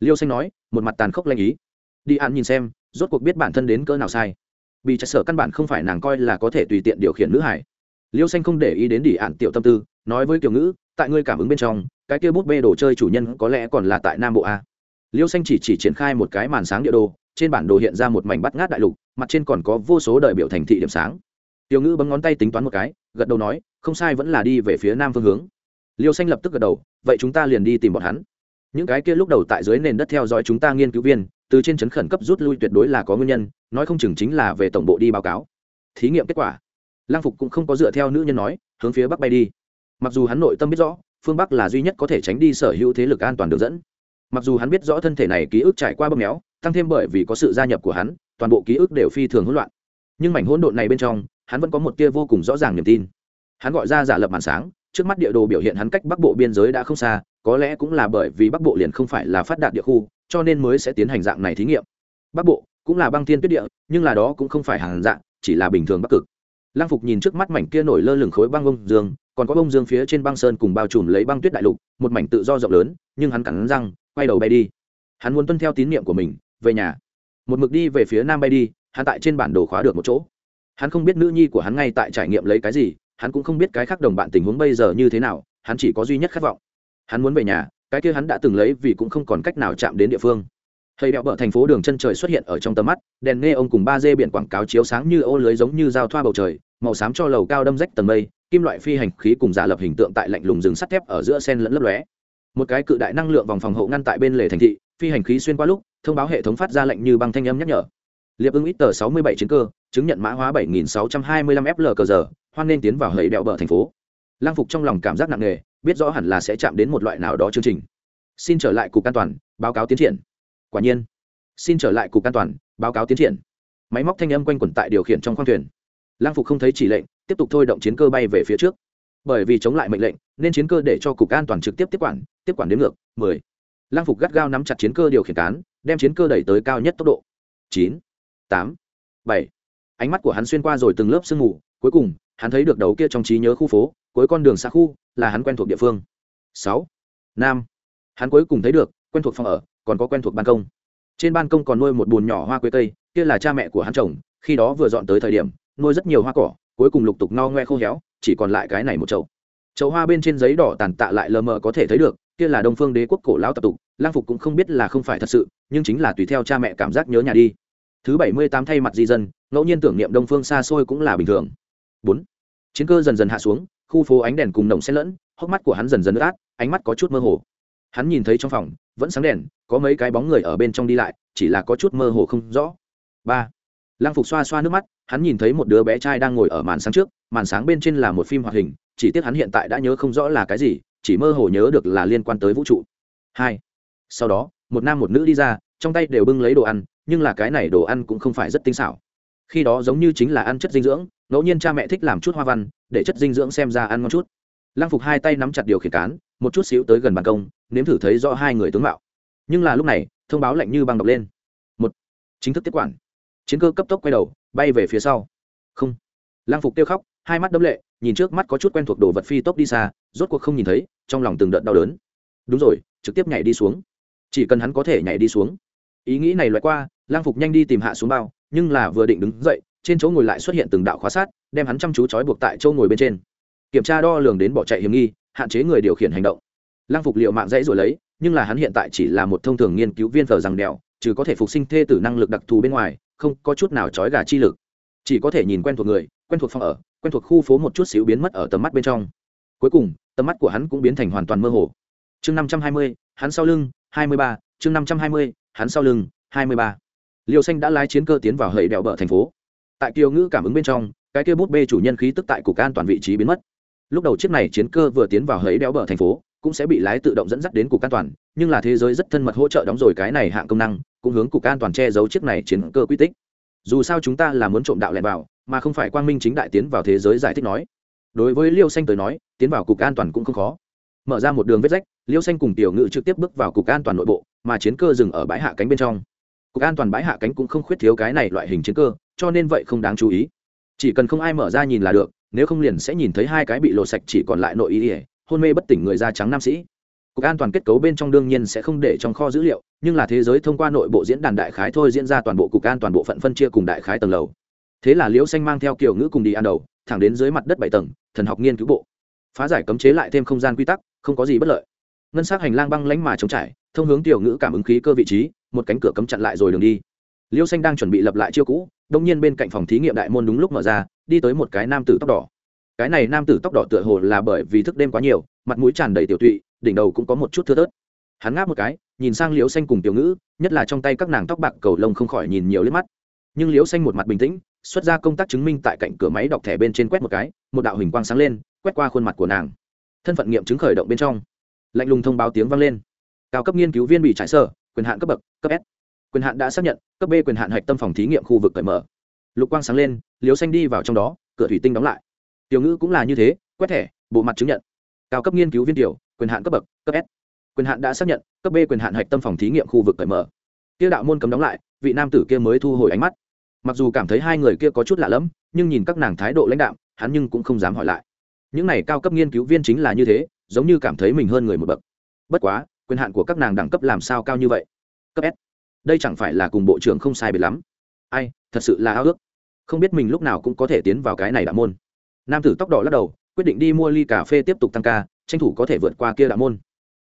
Liêu xanh nói, một mặt tàn khốc lanh ý. Đi an nhìn xem, rốt cuộc biết bản thân đến cỡ nào sai. Bị trạch sở căn bản không phải nàng coi là có thể tùy tiện điều khiển nữ hải. Liêu xanh không để ý đến đi ạn tiểu tâm tư, nói với kiều ngữ, tại ngươi cảm ứng bên trong, cái kia bút bê đồ chơi chủ nhân có lẽ còn là tại nam bộ a. Liêu xanh chỉ chỉ triển khai một cái màn sáng địa đồ, trên bản đồ hiện ra một mảnh bắt ngát đại lục, mặt trên còn có vô số đời biểu thành thị điểm sáng tiểu ngữ bấm ngón tay tính toán một cái, gật đầu nói, không sai vẫn là đi về phía nam phương hướng. Liêu xanh lập tức gật đầu, vậy chúng ta liền đi tìm bọn hắn. Những cái kia lúc đầu tại dưới nền đất theo dõi chúng ta nghiên cứu viên, từ trên chấn khẩn cấp rút lui tuyệt đối là có nguyên nhân, nói không chừng chính là về tổng bộ đi báo cáo. Thí nghiệm kết quả. Lang phục cũng không có dựa theo nữ nhân nói, hướng phía bắc bay đi. Mặc dù hắn nội tâm biết rõ, phương bắc là duy nhất có thể tránh đi sở hữu thế lực an toàn được dẫn. Mặc dù hắn biết rõ thân thể này ký ức trải qua bơm méo, tăng thêm bởi vì có sự gia nhập của hắn, toàn bộ ký ức đều phi thường hỗn loạn. Nhưng mảnh hỗn độn này bên trong hắn vẫn có một tia vô cùng rõ ràng niềm tin. Hắn gọi ra giả lập màn sáng, trước mắt địa đồ biểu hiện hắn cách bắc bộ biên giới đã không xa, có lẽ cũng là bởi vì bắc bộ liền không phải là phát đạt địa khu, cho nên mới sẽ tiến hành dạng này thí nghiệm. Bắc bộ cũng là băng thiên tuyết địa, nhưng là đó cũng không phải hàng dạng, chỉ là bình thường bắc cực. Lang phục nhìn trước mắt mảnh kia nổi lơ lửng khối băng bông dương, còn có bông dương phía trên băng sơn cùng bao trùm lấy băng tuyết đại lục, một mảnh tự do rộng lớn, nhưng hắn cắn răng, quay đầu bay đi. Hắn muốn tuân theo tín nhiệm của mình, về nhà. Một mực đi về phía nam bay đi, hắn tại trên bản đồ khóa được một chỗ hắn không biết nữ nhi của hắn ngay tại trải nghiệm lấy cái gì, hắn cũng không biết cái khác đồng bạn tình huống bây giờ như thế nào, hắn chỉ có duy nhất khát vọng. Hắn muốn về nhà, cái kia hắn đã từng lấy vì cũng không còn cách nào chạm đến địa phương. Thầy đẹo bờ thành phố đường chân trời xuất hiện ở trong tầm mắt, đèn nghe ông cùng ba dê biển quảng cáo chiếu sáng như ô lưới giống như dao thoa bầu trời, màu xám cho lầu cao đâm rách tầng mây, kim loại phi hành khí cùng giả lập hình tượng tại lạnh lùng rừng sắt thép ở giữa sen lẫn lấp lóe. Một cái cự đại năng lượng vòng phòng hộ ngăn tại bên lề thành thị, phi hành khí xuyên qua lúc, thông báo hệ thống phát ra lệnh như băng thanh âm nhắc nhở liệp ưng ít tờ sáu mươi bảy chiến cơ, chứng nhận mã hóa bảy nghìn sáu trăm hai mươi lăm fl cờ giờ hoan nên tiến vào hầy đẹo bờ thành phố. Lang phục trong lòng cảm giác nặng nề, biết rõ hẳn là sẽ chạm đến một loại nào đó chương trình. Xin trở lại cục an toàn, báo cáo tiến triển. Quả nhiên, xin trở lại cục an toàn, báo cáo tiến triển. Máy móc thanh âm quanh quẩn tại điều khiển trong khoang thuyền. Lang phục không thấy chỉ lệnh, tiếp tục thôi động chiến cơ bay về phía trước. Bởi vì chống lại mệnh lệnh, nên chiến cơ để cho cục an toàn trực tiếp tiếp quản tiếp quản đến ngược, mười. Lang phục gắt gao nắm chặt chiến cơ điều khiển cán, đem chiến cơ đẩy tới cao nhất tốc độ. Chín tám, bảy. Ánh mắt của hắn xuyên qua rồi từng lớp sương mù, cuối cùng, hắn thấy được đầu kia trong trí nhớ khu phố, cuối con đường xa khu, là hắn quen thuộc địa phương. Sáu. Nam. Hắn cuối cùng thấy được, quen thuộc phòng ở, còn có quen thuộc ban công. Trên ban công còn nuôi một bùn nhỏ hoa quế cây, kia là cha mẹ của hắn chồng khi đó vừa dọn tới thời điểm, nuôi rất nhiều hoa cỏ, cuối cùng lục tục no ngoe khô héo, chỉ còn lại cái này một chậu. Chậu hoa bên trên giấy đỏ tàn tạ lại lờ mờ có thể thấy được, kia là đông phương đế quốc cổ lão tập tục, lang phục cũng không biết là không phải thật sự, nhưng chính là tùy theo cha mẹ cảm giác nhớ nhà đi thứ bảy mươi tám thay mặt di dân, ngẫu nhiên tưởng niệm đông phương xa xôi cũng là bình thường. Bốn, chiến cơ dần dần hạ xuống, khu phố ánh đèn cùng nồng xen lẫn, hốc mắt của hắn dần dần ướt át, ánh mắt có chút mơ hồ. Hắn nhìn thấy trong phòng, vẫn sáng đèn, có mấy cái bóng người ở bên trong đi lại, chỉ là có chút mơ hồ không rõ. Ba, lăng phục xoa xoa nước mắt, hắn nhìn thấy một đứa bé trai đang ngồi ở màn sáng trước, màn sáng bên trên là một phim hoạt hình, chỉ tiếc hắn hiện tại đã nhớ không rõ là cái gì, chỉ mơ hồ nhớ được là liên quan tới vũ trụ. Hai, sau đó, một nam một nữ đi ra, trong tay đều bưng lấy đồ ăn nhưng là cái này đồ ăn cũng không phải rất tinh xảo. Khi đó giống như chính là ăn chất dinh dưỡng, ngẫu nhiên cha mẹ thích làm chút hoa văn, để chất dinh dưỡng xem ra ăn ngon chút. Lăng phục hai tay nắm chặt điều khiển cán, một chút xíu tới gần ban công, nếm thử thấy rõ hai người tướng mạo. Nhưng là lúc này, thông báo lạnh như băng đọc lên. Một, chính thức tiếp quản. Chiến cơ cấp tốc quay đầu, bay về phía sau. Không. Lăng phục kêu khóc, hai mắt đấm lệ, nhìn trước mắt có chút quen thuộc đồ vật phi tốc đi xa, rốt cuộc không nhìn thấy, trong lòng từng đợt đau đớn. Đúng rồi, trực tiếp nhảy đi xuống. Chỉ cần hắn có thể nhảy đi xuống. Ý nghĩ này loại qua lang phục nhanh đi tìm hạ xuống bao, nhưng là vừa định đứng dậy, trên chỗ ngồi lại xuất hiện từng đạo khóa sát, đem hắn chăm chú trói buộc tại chỗ ngồi bên trên. Kiểm tra đo lường đến bỏ chạy hiểm nghi, hạn chế người điều khiển hành động. Lang phục liệu mạng dãy rồi lấy, nhưng là hắn hiện tại chỉ là một thông thường nghiên cứu viên thờ rằng đèo, trừ có thể phục sinh thê tử năng lực đặc thù bên ngoài, không có chút nào trói gà chi lực. Chỉ có thể nhìn quen thuộc người, quen thuộc phòng ở, quen thuộc khu phố một chút xíu biến mất ở tầm mắt bên trong. Cuối cùng, tầm mắt của hắn cũng biến thành hoàn toàn mơ hồ. Chương năm trăm hai mươi, hắn sau lưng, hai mươi ba, chương năm trăm hai mươi, hắn sau lưng, hai mươi ba liều xanh đã lái chiến cơ tiến vào hầy đèo bờ thành phố. Tại kiều ngữ cảm ứng bên trong, cái kia bút bê chủ nhân khí tức tại cục an toàn vị trí biến mất. Lúc đầu chiếc này chiến cơ vừa tiến vào hấy đèo bờ thành phố, cũng sẽ bị lái tự động dẫn dắt đến cục an toàn, nhưng là thế giới rất thân mật hỗ trợ đóng rồi cái này hạng công năng, cũng hướng cục an toàn che giấu chiếc này chiến cơ quy tích. Dù sao chúng ta là muốn trộm đạo lẻn vào, mà không phải quang minh chính đại tiến vào thế giới giải thích nói. Đối với liêu xanh tới nói, tiến vào cục an toàn cũng không khó. Mở ra một đường vết rách, liêu xanh cùng tiểu ngự trực tiếp bước vào cục an toàn nội bộ, mà chiến cơ dừng ở bãi hạ cánh bên trong cục an toàn bãi hạ cánh cũng không khuyết thiếu cái này loại hình chiến cơ, cho nên vậy không đáng chú ý. Chỉ cần không ai mở ra nhìn là được, nếu không liền sẽ nhìn thấy hai cái bị lộ sạch chỉ còn lại nội ý ỉa hôn mê bất tỉnh người da trắng nam sĩ. Cục an toàn kết cấu bên trong đương nhiên sẽ không để trong kho dữ liệu, nhưng là thế giới thông qua nội bộ diễn đàn đại khái thôi diễn ra toàn bộ cục an toàn bộ phận phân chia cùng đại khái tầng lầu. Thế là liễu xanh mang theo kiểu ngữ cùng đi ăn đầu, thẳng đến dưới mặt đất bảy tầng, thần học nghiên cứu bộ. Phá giải cấm chế lại thêm không gian quy tắc, không có gì bất lợi. Ngân s á c hành lang băng lánh mà chống trải thông hướng tiểu ngữ cảm ứng khí cơ vị trí, một cánh cửa cấm chặn lại rồi đường đi. Liêu xanh đang chuẩn bị lập lại chiêu cũ, đông nhiên bên cạnh phòng thí nghiệm đại môn đúng lúc mở ra, đi tới một cái nam tử tóc đỏ. Cái này nam tử tóc đỏ tựa hồ là bởi vì thức đêm quá nhiều, mặt mũi tràn đầy tiểu tụy, đỉnh đầu cũng có một chút thưa tớt hắn ngáp một cái, nhìn sang liễu xanh cùng tiểu ngữ, nhất là trong tay các nàng tóc bạc cầu lông không khỏi nhìn nhiều liếc mắt. Nhưng liễu xanh một mặt bình tĩnh, xuất ra công tác chứng minh tại cạnh cửa máy đọc thẻ bên trên quét một cái, một đạo hình quang sáng lên, quét qua khuôn mặt của nàng. Thân phận nghiệm chứng khởi động bên trong. Lạnh lùng thông báo tiếng vang lên cao cấp nghiên cứu viên bị trải sở quyền hạn cấp bậc, cấp s. Quyền hạn đã xác nhận, cấp b quyền hạn hạch tâm phòng thí nghiệm khu vực cởi mở. Lục quang sáng lên liều xanh đi vào trong đó, cửa thủy tinh đóng lại. Tiểu ngữ cũng là như thế, quét thẻ, bộ mặt chứng nhận. Cao cấp nghiên cứu viên tiểu, quyền hạn cấp bậc, cấp s. Quyền hạn đã xác nhận, cấp b quyền hạn hạch tâm phòng thí nghiệm khu vực cởi mở. Tiêu đạo môn cấm đóng lại, vị nam tử kia mới thu hồi ánh mắt. Mặc dù cảm thấy hai người kia có chút lạ lẫm, nhưng nhìn các nàng thái độ lãnh đạo hắn nhưng cũng không dám hỏi lại. Những này cao cấp nghiên cứu viên chính là như thế, giống như cảm thấy mình hơn người một bậc. Bất quá quyền hạn của các nàng đẳng cấp làm sao cao như vậy? Cấp s. Đây chẳng phải là cùng bộ trưởng không sai biệt lắm. Ai, thật sự là ao ước. Không biết mình lúc nào cũng có thể tiến vào cái này đạo môn. Nam tử tóc đỏ lắc đầu, quyết định đi mua ly cà phê tiếp tục tăng ca, tranh thủ có thể vượt qua kia đạo môn.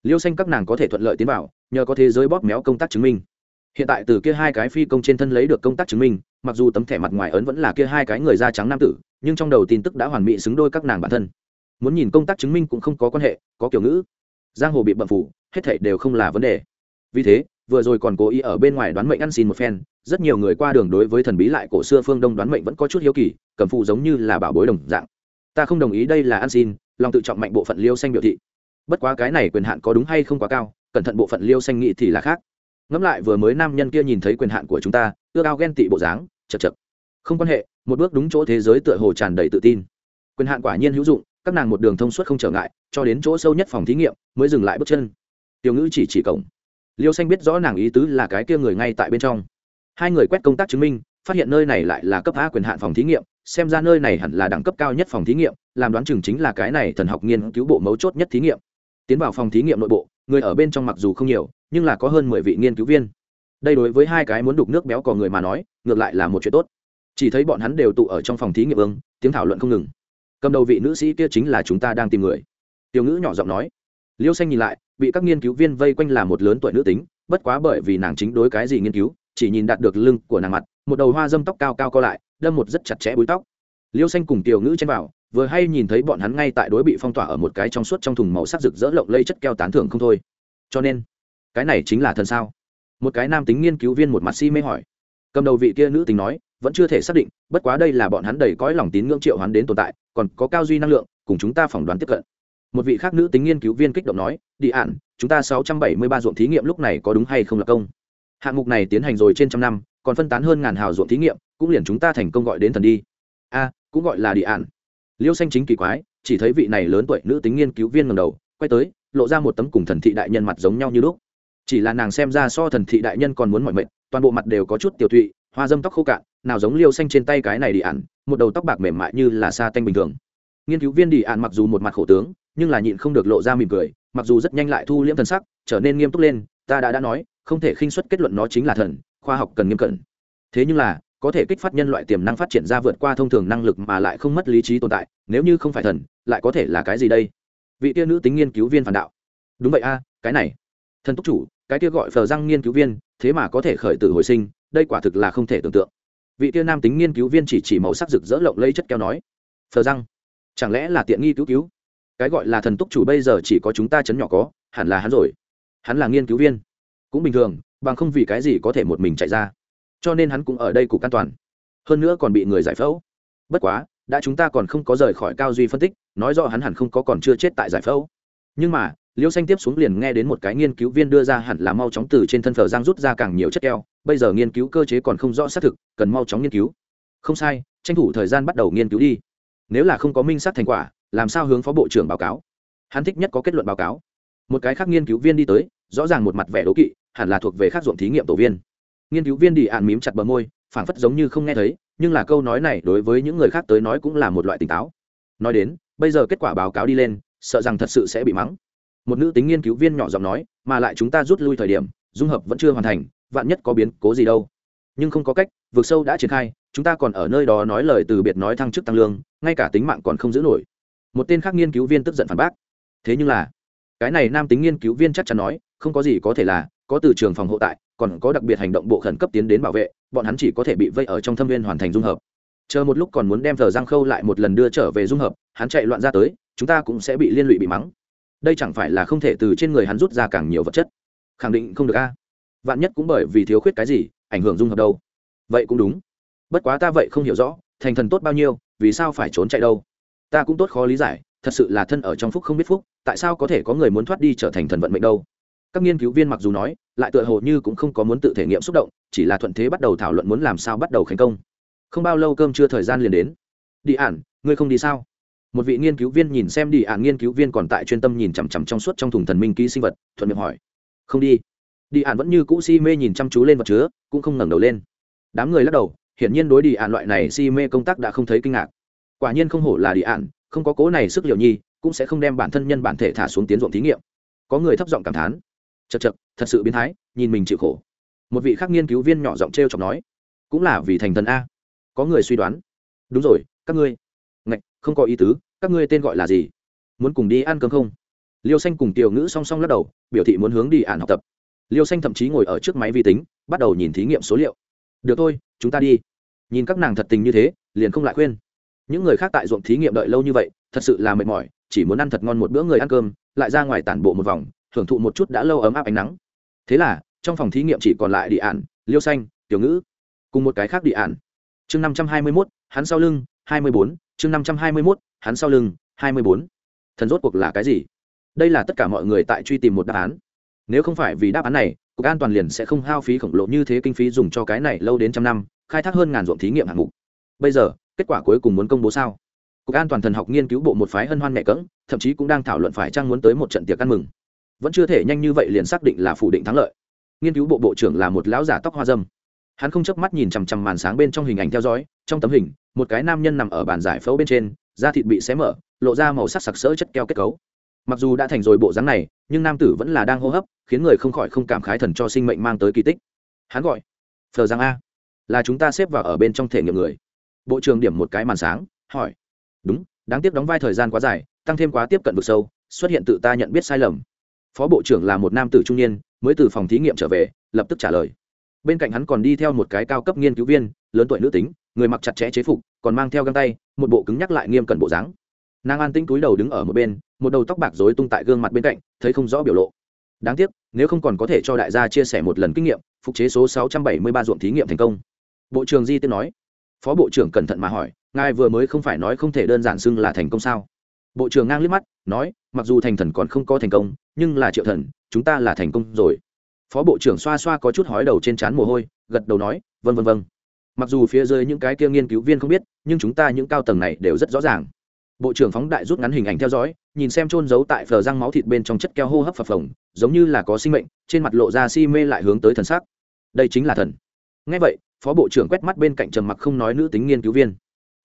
Liêu xanh các nàng có thể thuận lợi tiến vào, nhờ có thế giới bóp méo công tác chứng minh. Hiện tại từ kia hai cái phi công trên thân lấy được công tác chứng minh, mặc dù tấm thẻ mặt ngoài ấn vẫn là kia hai cái người da trắng nam tử, nhưng trong đầu tin tức đã hoàn mỹ xứng đôi các nàng bản thân. Muốn nhìn công tác chứng minh cũng không có quan hệ, có kiểu ngữ giang hồ bị bậm phủ, hết thảy đều không là vấn đề. Vì thế, vừa rồi còn cố ý ở bên ngoài đoán mệnh ăn xin một phen, rất nhiều người qua đường đối với thần bí lại cổ xưa phương đông đoán mệnh vẫn có chút hiếu kỳ, cầm phụ giống như là bảo bối đồng dạng. Ta không đồng ý đây là ăn xin, lòng tự trọng mạnh bộ phận liêu xanh biểu thị. Bất quá cái này quyền hạn có đúng hay không quá cao, cẩn thận bộ phận liêu xanh nghĩ thì là khác. Ngẫm lại vừa mới nam nhân kia nhìn thấy quyền hạn của chúng ta ưa cao ghen tị bộ dáng, chật chật. Không quan hệ, một bước đúng chỗ thế giới tựa hồ tràn đầy tự tin. Quyền hạn quả nhiên hữu dụng các nàng một đường thông suốt không trở ngại, cho đến chỗ sâu nhất phòng thí nghiệm, mới dừng lại bước chân. Tiểu ngữ chỉ chỉ cổng. Liêu xanh biết rõ nàng ý tứ là cái kia người ngay tại bên trong. Hai người quét công tác chứng minh, phát hiện nơi này lại là cấp a quyền hạn phòng thí nghiệm, xem ra nơi này hẳn là đẳng cấp cao nhất phòng thí nghiệm, làm đoán chừng chính là cái này thần học nghiên cứu bộ mấu chốt nhất thí nghiệm. Tiến vào phòng thí nghiệm nội bộ, người ở bên trong mặc dù không nhiều, nhưng là có hơn mười vị nghiên cứu viên. Đây đối với hai cái muốn đục nước béo cò người mà nói, ngược lại là một chuyện tốt. Chỉ thấy bọn hắn đều tụ ở trong phòng thí nghiệm ương tiếng thảo luận không ngừng cầm đầu vị nữ sĩ kia chính là chúng ta đang tìm người. Tiểu ngữ nhỏ giọng nói. Liêu xanh nhìn lại, bị các nghiên cứu viên vây quanh là một lớn tuổi nữ tính, bất quá bởi vì nàng chính đối cái gì nghiên cứu, chỉ nhìn đạt được lưng của nàng mặt, một đầu hoa dâm tóc cao cao co lại, đâm một rất chặt chẽ búi tóc. Liêu xanh cùng tiểu ngữ chen vào vừa hay nhìn thấy bọn hắn ngay tại đối bị phong tỏa ở một cái trong suốt trong thùng màu sắc rực rỡ lộng lây chất keo tán thưởng không thôi. Cho nên, cái này chính là thần sao? Một cái nam tính nghiên cứu viên một mặt si mê hỏi. Cầm đầu vị kia nữ tính nói, vẫn chưa thể xác định, bất quá đây là bọn hắn đầy cõi lòng tín ngưỡng triệu hắn đến tồn tại còn có cao duy năng lượng, cùng chúng ta phỏng đoán tiếp cận. Một vị khác nữ tính nghiên cứu viên kích động nói, đi ạn chúng ta sáu trăm bảy mươi ba ruộng thí nghiệm lúc này có đúng hay không là công? Hạng mục này tiến hành rồi trên trăm năm, còn phân tán hơn ngàn hào ruộng thí nghiệm, cũng liền chúng ta thành công gọi đến thần đi. A, cũng gọi là đi ạn liêu xanh chính kỳ quái, chỉ thấy vị này lớn tuổi nữ tính nghiên cứu viên ngầm đầu, quay tới, lộ ra một tấm cùng thần thị đại nhân mặt giống nhau như lúc. Chỉ là nàng xem ra so thần thị đại nhân còn muốn mọi mệnh toàn bộ mặt đều có chút tiểu thụy hoa dâm tóc khô cạn, nào giống liêu xanh trên tay cái này đi ạn một đầu tóc bạc mềm mại như là sa tanh bình thường. Nghiên cứu viên đi ạn mặc dù một mặt khổ tướng, nhưng là nhịn không được lộ ra mỉm cười, mặc dù rất nhanh lại thu liễm thần sắc, trở nên nghiêm túc lên, ta đã đã nói, không thể khinh xuất kết luận nó chính là thần, khoa học cần nghiêm cẩn. Thế nhưng là, có thể kích phát nhân loại tiềm năng phát triển ra vượt qua thông thường năng lực mà lại không mất lý trí tồn tại, nếu như không phải thần, lại có thể là cái gì đây? Vị tia nữ tính nghiên cứu viên phản đạo. Đúng vậy a, cái này. Thần túc chủ, cái kia gọi phờ răng nghiên cứu viên, thế mà có thể khởi tử hồi sinh đây quả thực là không thể tưởng tượng. Vị tiên nam tính nghiên cứu viên chỉ chỉ màu sắc rực rỡ lộng lấy chất keo nói, phờ răng, chẳng lẽ là tiện nghi cứu cứu? Cái gọi là thần túc chủ bây giờ chỉ có chúng ta chấn nhỏ có, hẳn là hắn rồi. Hắn là nghiên cứu viên. Cũng bình thường, bằng không vì cái gì có thể một mình chạy ra. Cho nên hắn cũng ở đây cục an toàn. Hơn nữa còn bị người giải phẫu. Bất quá, đã chúng ta còn không có rời khỏi cao duy phân tích, nói rõ hắn hẳn không có còn chưa chết tại giải phẫu. Nhưng mà, liêu xanh tiếp xuống liền nghe đến một cái nghiên cứu viên đưa ra hẳn là mau chóng từ trên thân phở giang rút ra càng nhiều chất keo bây giờ nghiên cứu cơ chế còn không rõ xác thực, cần mau chóng nghiên cứu. Không sai, tranh thủ thời gian bắt đầu nghiên cứu đi. Nếu là không có minh xác thành quả, làm sao hướng phó bộ trưởng báo cáo? Hắn thích nhất có kết luận báo cáo. Một cái khác nghiên cứu viên đi tới, rõ ràng một mặt vẻ đố kỵ, hẳn là thuộc về khác ruộng thí nghiệm tổ viên. Nghiên cứu viên đi ạn mím chặt bờ môi, phảng phất giống như không nghe thấy, nhưng là câu nói này đối với những người khác tới nói cũng là một loại tỉnh táo. Nói đến, bây giờ kết quả báo cáo đi lên, sợ rằng thật sự sẽ bị mắng. Một nữ tính nghiên cứu viên nhỏ giọng nói, mà lại chúng ta rút lui thời điểm, dung hợp vẫn chưa hoàn thành vạn nhất có biến cố gì đâu. Nhưng không có cách vượt sâu đã triển khai, chúng ta còn ở nơi đó nói lời từ biệt nói thăng chức tăng lương, ngay cả tính mạng còn không giữ nổi. Một tên khác nghiên cứu viên tức giận phản bác. Thế nhưng là, cái này nam tính nghiên cứu viên chắc chắn nói, không có gì có thể là, có từ trường phòng hộ tại, còn có đặc biệt hành động bộ khẩn cấp tiến đến bảo vệ, bọn hắn chỉ có thể bị vây ở trong thâm viên hoàn thành dung hợp. Chờ một lúc còn muốn đem thờ giang khâu lại một lần đưa trở về dung hợp, hắn chạy loạn ra tới, chúng ta cũng sẽ bị liên lụy bị mắng. Đây chẳng phải là không thể từ trên người hắn rút ra càng nhiều vật chất. Khẳng định không được a vạn nhất cũng bởi vì thiếu khuyết cái gì, ảnh hưởng dung hợp đâu? Vậy cũng đúng. Bất quá ta vậy không hiểu rõ, thành thần tốt bao nhiêu, vì sao phải trốn chạy đâu? Ta cũng tốt khó lý giải, thật sự là thân ở trong phúc không biết phúc, tại sao có thể có người muốn thoát đi trở thành thần vận mệnh đâu? Các nghiên cứu viên mặc dù nói, lại tựa hồ như cũng không có muốn tự thể nghiệm xúc động, chỉ là thuận thế bắt đầu thảo luận muốn làm sao bắt đầu thành công. Không bao lâu cơm chưa thời gian liền đến. Đi ản, ngươi không đi sao? Một vị nghiên cứu viên nhìn xem đi ản, nghiên cứu viên còn tại chuyên tâm nhìn chằm chằm trong suốt trong thùng thần minh ký sinh vật, thuận miệng hỏi. Không đi đi ạn vẫn như cũ si mê nhìn chăm chú lên vật chứa, cũng không ngẩng đầu lên. Đám người lắc đầu, hiển nhiên đối đi ạn loại này si mê công tác đã không thấy kinh ngạc. Quả nhiên không hổ là đi ạn không có cố này sức liệu nhi, cũng sẽ không đem bản thân nhân bản thể thả xuống tiến ruộng thí nghiệm. Có người thấp giọng cảm thán. Chật chật thật sự biến thái, nhìn mình chịu khổ. Một vị khác nghiên cứu viên nhỏ giọng t r e o chọc nói. Cũng là vì thành thần a. Có người suy đoán. Đúng rồi, các ngươi. Ngạch, không có ý tứ, các ngươi tên gọi là gì? Muốn cùng đi ăn cơm không? Liêu xanh cùng tiểu ngữ song song lắc đầu, biểu thị muốn hướng đi ạn học tập liêu xanh thậm chí ngồi ở trước máy vi tính, bắt đầu nhìn thí nghiệm số liệu. Được thôi, chúng ta đi. Nhìn các nàng thật tình như thế, liền không lại khuyên. Những người khác tại ruộng thí nghiệm đợi lâu như vậy, thật sự là mệt mỏi, chỉ muốn ăn thật ngon một bữa người ăn cơm, lại ra ngoài tản bộ một vòng hưởng thụ một chút đã lâu ấm áp ánh nắng. Thế là, trong phòng thí nghiệm chỉ còn lại địa ản, liêu xanh, tiểu ngữ, cùng một cái khác địa ản. Chương năm trăm hai mươi mốt, hắn sau lưng, hai mươi bốn, chương năm trăm hai mươi mốt, hắn sau lưng, hai mươi bốn. Thần rốt cuộc là cái gì? Đây là tất cả mọi người tại truy tìm một đáp án nếu không phải vì đáp án này, cục an toàn liền sẽ không hao phí khổng lồ như thế kinh phí dùng cho cái này lâu đến trăm năm, khai thác hơn ngàn ruộng thí nghiệm hạng mục. Bây giờ, kết quả cuối cùng muốn công bố sao? Cục an toàn thần học nghiên cứu bộ một phái hân hoan mẹ cỡng thậm chí cũng đang thảo luận phải trang muốn tới một trận tiệc ăn mừng. Vẫn chưa thể nhanh như vậy liền xác định là phủ định thắng lợi. Nghiên cứu bộ bộ trưởng là một lão giả tóc hoa dâm. Hắn không chớp mắt nhìn chằm chằm màn sáng bên trong hình ảnh theo dõi, trong tấm hình, một cái nam nhân nằm ở bàn giải phẫu bên trên, da thịt bị xé mở, lộ ra màu sắc sặc sỡ chất keo kết cấu mặc dù đã thành rồi bộ dáng này, nhưng nam tử vẫn là đang hô hấp, khiến người không khỏi không cảm khái thần cho sinh mệnh mang tới kỳ tích. Hắn gọi, phờ giang a. Là chúng ta xếp vào ở bên trong thể nghiệm người. Bộ trưởng điểm một cái màn sáng, hỏi, đúng, đáng tiếc đóng vai thời gian quá dài, tăng thêm quá tiếp cận vực sâu, xuất hiện tự ta nhận biết sai lầm. Phó bộ trưởng là một nam tử trung niên, mới từ phòng thí nghiệm trở về, lập tức trả lời. Bên cạnh hắn còn đi theo một cái cao cấp nghiên cứu viên, lớn tuổi nữ tính, người mặc chặt chẽ chế phục, còn mang theo găng tay, một bộ cứng nhắc lại nghiêm cẩn bộ dáng nàng an tĩnh túi đầu đứng ở một bên, một đầu tóc bạc rối tung tại gương mặt bên cạnh, thấy không rõ biểu lộ. Đáng tiếc, nếu không còn có thể cho đại gia chia sẻ một lần kinh nghiệm, phục chế số 673 ruộng thí nghiệm thành công. Bộ trưởng di tiên nói. Phó bộ trưởng cẩn thận mà hỏi, ngài vừa mới không phải nói không thể đơn giản xưng là thành công sao? Bộ trưởng ngang liếc mắt, nói, mặc dù thành thần còn không có thành công, nhưng là triệu thần, chúng ta là thành công rồi. Phó bộ trưởng xoa xoa có chút hói đầu trên trán mồ hôi, gật đầu nói vân vân vân mặc dù phía dưới những cái kia nghiên cứu viên không biết, nhưng chúng ta những cao tầng này đều rất rõ ràng bộ trưởng phóng đại rút ngắn hình ảnh theo dõi, nhìn xem trôn giấu tại phờ răng máu thịt bên trong chất keo hô hấp phập phồng, giống như là có sinh mệnh, trên mặt lộ ra si mê lại hướng tới thần sắc. Đây chính là thần. Ngay vậy, phó bộ trưởng quét mắt bên cạnh trầm mặc không nói nữ tính nghiên cứu viên.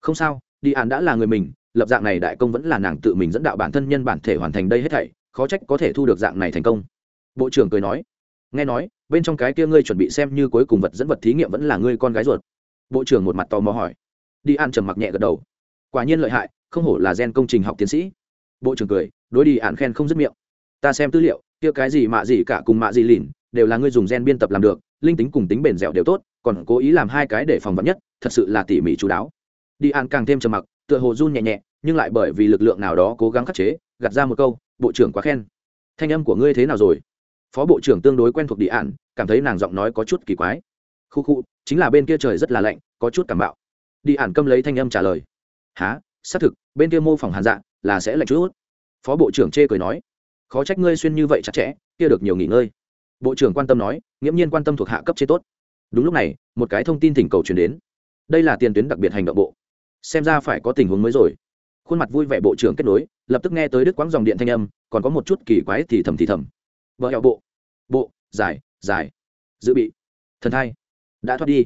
Không sao, đi ạn đã là người mình, lập dạng này đại công vẫn là nàng tự mình dẫn đạo bản thân nhân bản thể hoàn thành đây hết thảy, khó trách có thể thu được dạng này thành công. Bộ trưởng cười nói. Nghe nói, bên trong cái kia ngươi chuẩn bị xem như cuối cùng vật dẫn vật thí nghiệm vẫn là ngươi con gái ruột. Bộ trưởng một mặt tò mò hỏi. Đi an trầm mặc nhẹ gật đầu. Quả nhiên lợi hại không hổ là gen công trình học tiến sĩ. Bộ trưởng cười, đối đi ạn khen không dứt miệng. Ta xem tư liệu, kia cái gì mạ gì cả cùng mạ gì lìn, đều là người dùng gen biên tập làm được, linh tính cùng tính bền dẻo đều tốt, còn cố ý làm hai cái để phòng vật nhất, thật sự là tỉ mỉ chú đáo. Đi ạn càng thêm trầm mặc, tựa hồ run nhẹ nhẹ, nhưng lại bởi vì lực lượng nào đó cố gắng khắc chế, gạt ra một câu, bộ trưởng quá khen. Thanh âm của ngươi thế nào rồi? Phó bộ trưởng tương đối quen thuộc đi ạn cảm thấy nàng giọng nói có chút kỳ quái. Khu khu, chính là bên kia trời rất là lạnh, có chút cảm bạo. Đi ạn câm lấy thanh âm trả lời. Há xác thực, bên kia mô phỏng hàn dạ là sẽ lạnh chút. Phó bộ trưởng chê cười nói, khó trách ngươi xuyên như vậy chặt chẽ, kia được nhiều nghỉ ngơi. Bộ trưởng quan tâm nói, nghiễm nhiên quan tâm thuộc hạ cấp chế tốt. Đúng lúc này, một cái thông tin thỉnh cầu truyền đến. Đây là tiền tuyến đặc biệt hành động bộ. Xem ra phải có tình huống mới rồi. Khuôn mặt vui vẻ bộ trưởng kết nối, lập tức nghe tới đức quãng dòng điện thanh âm, còn có một chút kỳ quái thì thầm thì thầm. Vợ hẹo bộ. Bộ, giải giải. Dự bị. Thần thai. Đã thoát đi.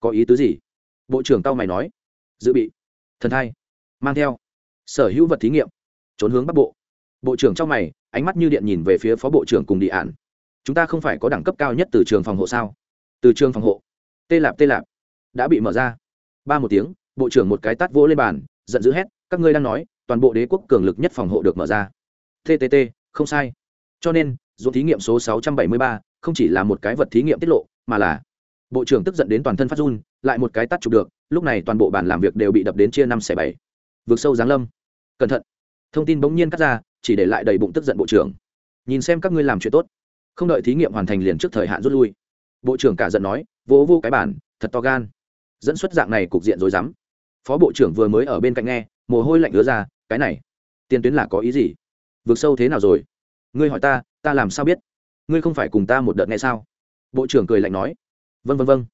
Có ý tứ gì? Bộ trưởng tao mày nói. Dự bị. Thần thai mang theo. Sở hữu vật thí nghiệm. Trốn hướng bắc bộ. Bộ trưởng trong mày, ánh mắt như điện nhìn về phía phó bộ trưởng cùng địa ạn chúng ta không phải có đẳng cấp cao nhất từ trường phòng hộ sao? Từ trường phòng hộ. Tê lạp tê lạp. Đã bị mở ra. Ba một tiếng, bộ trưởng một cái tát vỗ lên bàn, giận dữ hét, các ngươi đang nói, toàn bộ đế quốc cường lực nhất phòng hộ được mở ra. Ttt không sai. Cho nên dụng thí nghiệm số 673 không chỉ là một cái vật thí nghiệm tiết lộ, mà là bộ trưởng tức giận đến toàn thân phát run, lại một cái tắt chụp được, lúc này toàn bộ bàn làm việc đều bị đập đến chia năm xẻ bảy vượt sâu giáng lâm. Cẩn thận. Thông tin bỗng nhiên cắt ra, chỉ để lại đầy bụng tức giận bộ trưởng. Nhìn xem các ngươi làm chuyện tốt. Không đợi thí nghiệm hoàn thành liền trước thời hạn rút lui. Bộ trưởng cả giận nói vỗ vô cái bản, thật to gan. Dẫn xuất dạng này cục diện rối rắm. Phó bộ trưởng vừa mới ở bên cạnh nghe, mồ hôi lạnh ứa ra, cái này, tiền tuyến là có ý gì? Vượt sâu thế nào rồi? Ngươi hỏi ta ta làm sao biết? Ngươi không phải cùng ta một đợt nghe sao? Bộ trưởng cười lạnh nói vân vân vân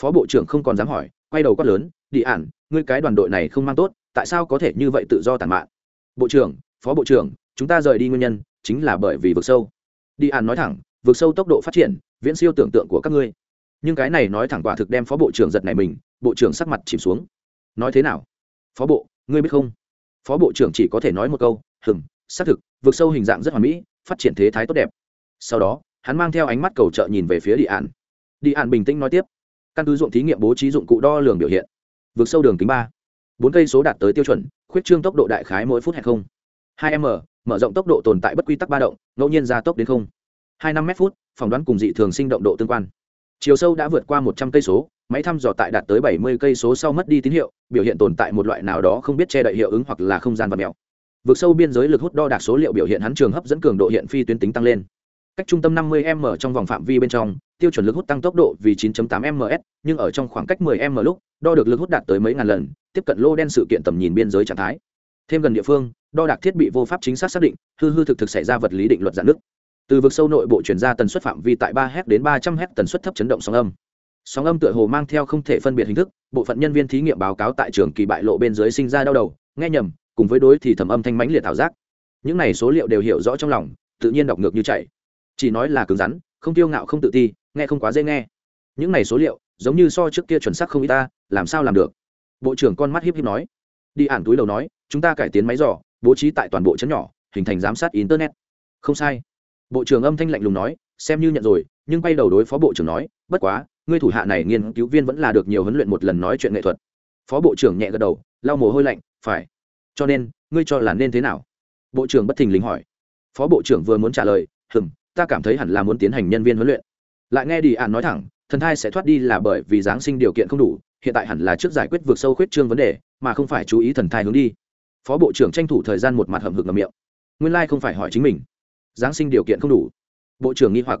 phó bộ trưởng không còn dám hỏi, quay đầu quát lớn, đi ản, ngươi cái đoàn đội này không mang tốt tại sao có thể như vậy tự do tàn mạn? Bộ trưởng, phó bộ trưởng, chúng ta rời đi nguyên nhân chính là bởi vì vực sâu. Đi An nói thẳng, vực sâu tốc độ phát triển, viễn siêu tưởng tượng của các ngươi. Nhưng cái này nói thẳng quả thực đem phó bộ trưởng giật này mình, bộ trưởng sắc mặt chìm xuống. Nói thế nào? Phó bộ, ngươi biết không? Phó bộ trưởng chỉ có thể nói một câu hừng xác thực, vực sâu hình dạng rất hoàn mỹ, phát triển thế thái tốt đẹp. Sau đó, hắn mang theo ánh mắt cầu trợ nhìn về phía đi ạn đi ạn bình tĩnh nói tiếp, căn cứ dụng thí nghiệm bố trí dụng cụ đo lường biểu hiện, vực sâu đường kính ba bốn cây số đạt tới tiêu chuẩn, khuyết trương tốc độ đại khái mỗi phút hay không. Hai m, mở rộng tốc độ tồn tại bất quy tắc ba động, ngẫu nhiên gia tốc đến không. Hai năm m phút, phỏng đoán cùng dị thường sinh động độ tương quan. Chiều sâu đã vượt qua một trăm cây số, máy thăm dò tại đạt tới bảy mươi cây số sau mất đi tín hiệu, biểu hiện tồn tại một loại nào đó không biết che đậy hiệu ứng hoặc là không gian vật mèo vượt sâu biên giới lực hút đo đạc số liệu biểu hiện hắn trường hấp dẫn cường độ hiện phi tuyến tính tăng lên. Cách trung tâm 50 m trong vòng phạm vi bên trong, tiêu chuẩn lực hút tăng tốc độ vì 9.8 ms nhưng ở trong khoảng cách 10 m lúc, đo được lực hút đạt tới mấy ngàn lần tiếp cận lô đen sự kiện tầm nhìn biên giới trạng thái. Thêm gần địa phương, đo đạc thiết bị vô pháp chính xác xác định, hư hư thực thực xảy ra vật lý định luật giãn nước từ vực sâu nội bộ chuyển ra tần suất phạm vi tại ba h đến 300 h tần suất thấp chấn động sóng âm. Sóng âm tựa hồ mang theo không thể phân biệt hình thức, bộ phận nhân viên thí nghiệm báo cáo tại trường kỳ bại lộ bên dưới sinh ra đau đầu, nghe nhầm, cùng với đối thì thẩm âm thanh mãnh liệt thảo giác. Những này số liệu đều hiểu rõ trong lòng, tự nhiên đọc ngược như chạy. Chỉ nói là cứng rắn, không tiêu ngạo không tự ti, nghe không quá dễ nghe. Những này số liệu, giống như so trước kia chuẩn xác không y ta, làm sao làm được? Bộ trưởng con mắt hiếp hiếp nói. Đi ản túi đầu nói, chúng ta cải tiến máy dò, bố trí tại toàn bộ chấn nhỏ, hình thành giám sát internet. Không sai. Bộ trưởng âm thanh lạnh lùng nói, xem như nhận rồi, nhưng quay đầu đối phó bộ trưởng nói, bất quá, ngươi thủ hạ này nghiên cứu viên vẫn là được nhiều huấn luyện một lần nói chuyện nghệ thuật. Phó bộ trưởng nhẹ gật đầu, lau mồ hôi lạnh, phải. Cho nên, ngươi cho là nên thế nào? Bộ trưởng bất thình lình hỏi. Phó bộ trưởng vừa muốn trả lời, hừm, ta cảm thấy hẳn là muốn tiến hành nhân viên huấn luyện. Lại nghe đi ạn nói thẳng, thần thai sẽ thoát đi là bởi vì giáng sinh điều kiện không đủ hiện tại hẳn là trước giải quyết vượt sâu khuyết trương vấn đề, mà không phải chú ý thần thai hướng đi. Phó bộ trưởng tranh thủ thời gian một mặt hầm hực ngầm miệng. Nguyên lai、like、không phải hỏi chính mình. Giáng sinh điều kiện không đủ. Bộ trưởng nghi hoặc.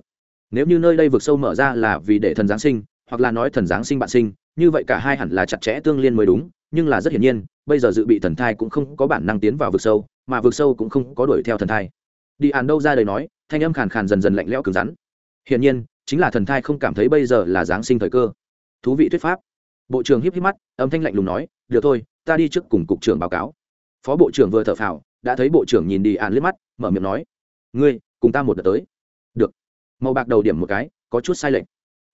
Nếu như nơi đây vượt sâu mở ra là vì để thần giáng sinh, hoặc là nói thần giáng sinh bạn sinh, như vậy cả hai hẳn là chặt chẽ tương liên mới đúng, nhưng là rất hiển nhiên, bây giờ dự bị thần thai cũng không có bản năng tiến vào vực sâu, mà vực sâu cũng không có đuổi theo thần thai. Đi ăn đâu ra đời nói, thanh âm khàn khàn dần dần lạnh lẽo cứng rắn. Hiển nhiên, chính là thần thai không cảm thấy bây giờ là giáng sinh thời cơ. Thú vị thuyết pháp bộ trưởng híp híp mắt, âm thanh lạnh lùng nói, được thôi, ta đi trước cùng cục trưởng báo cáo. Phó bộ trưởng vừa thở phào, đã thấy bộ trưởng nhìn đi ạn liếc mắt, mở miệng nói, ngươi, cùng ta một đợt tới. Được. Màu bạc đầu điểm một cái, có chút sai lệch.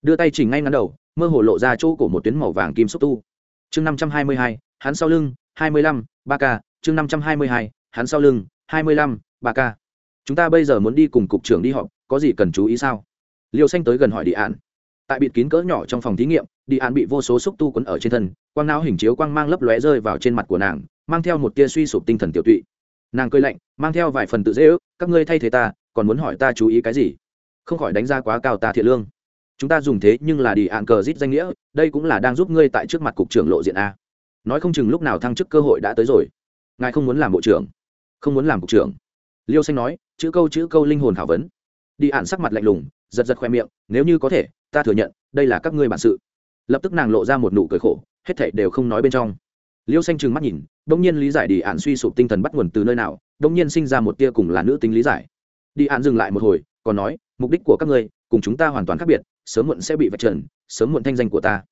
Đưa tay chỉnh ngay ngắn đầu, mơ hồ lộ ra chỗ của một tuyến màu vàng kim xúc tu. Chương năm trăm hai mươi hai, hắn sau lưng, hai mươi lăm, ba k chương năm trăm hai mươi hai, hắn sau lưng, hai mươi lăm, ba k chúng ta bây giờ muốn đi cùng cục trưởng đi họp, có gì cần chú ý sao? Liêu xanh tới gần hỏi đi ạn tại bịt kín cỡ nhỏ trong phòng thí nghiệm đi án bị vô số xúc tu quấn ở trên thân, quang não hình chiếu quang mang lấp lóe rơi vào trên mặt của nàng, mang theo một tia suy sụp tinh thần tiểu tụy. Nàng cười lạnh, mang theo vài phần tự dễ ước, các ngươi thay thế ta, còn muốn hỏi ta chú ý cái gì? Không khỏi đánh giá quá cao ta thiện lương. Chúng ta dùng thế nhưng là đi ạn cờ rít danh nghĩa, đây cũng là đang giúp ngươi tại trước mặt cục trưởng lộ diện a. Nói không chừng lúc nào thăng chức cơ hội đã tới rồi. Ngài không muốn làm bộ trưởng, không muốn làm cục trưởng. Liêu xanh nói, chữ câu chữ câu linh hồn thảo vấn. Đi ạn sắc mặt lạnh lùng, giật giật khoe miệng, nếu như có thể, ta thừa nhận, đây là các ngươi bản sự lập tức nàng lộ ra một nụ cười khổ, hết thảy đều không nói bên trong. Liêu xanh trừng mắt nhìn đông nhiên lý giải đi ạn suy sụp tinh thần bắt nguồn từ nơi nào đông nhiên sinh ra một tia cùng là nữ tính lý giải. Đi ạn dừng lại một hồi, còn nói, mục đích của các ngươi, cùng chúng ta hoàn toàn khác biệt, sớm muộn sẽ bị vạch trần, sớm muộn thanh danh của ta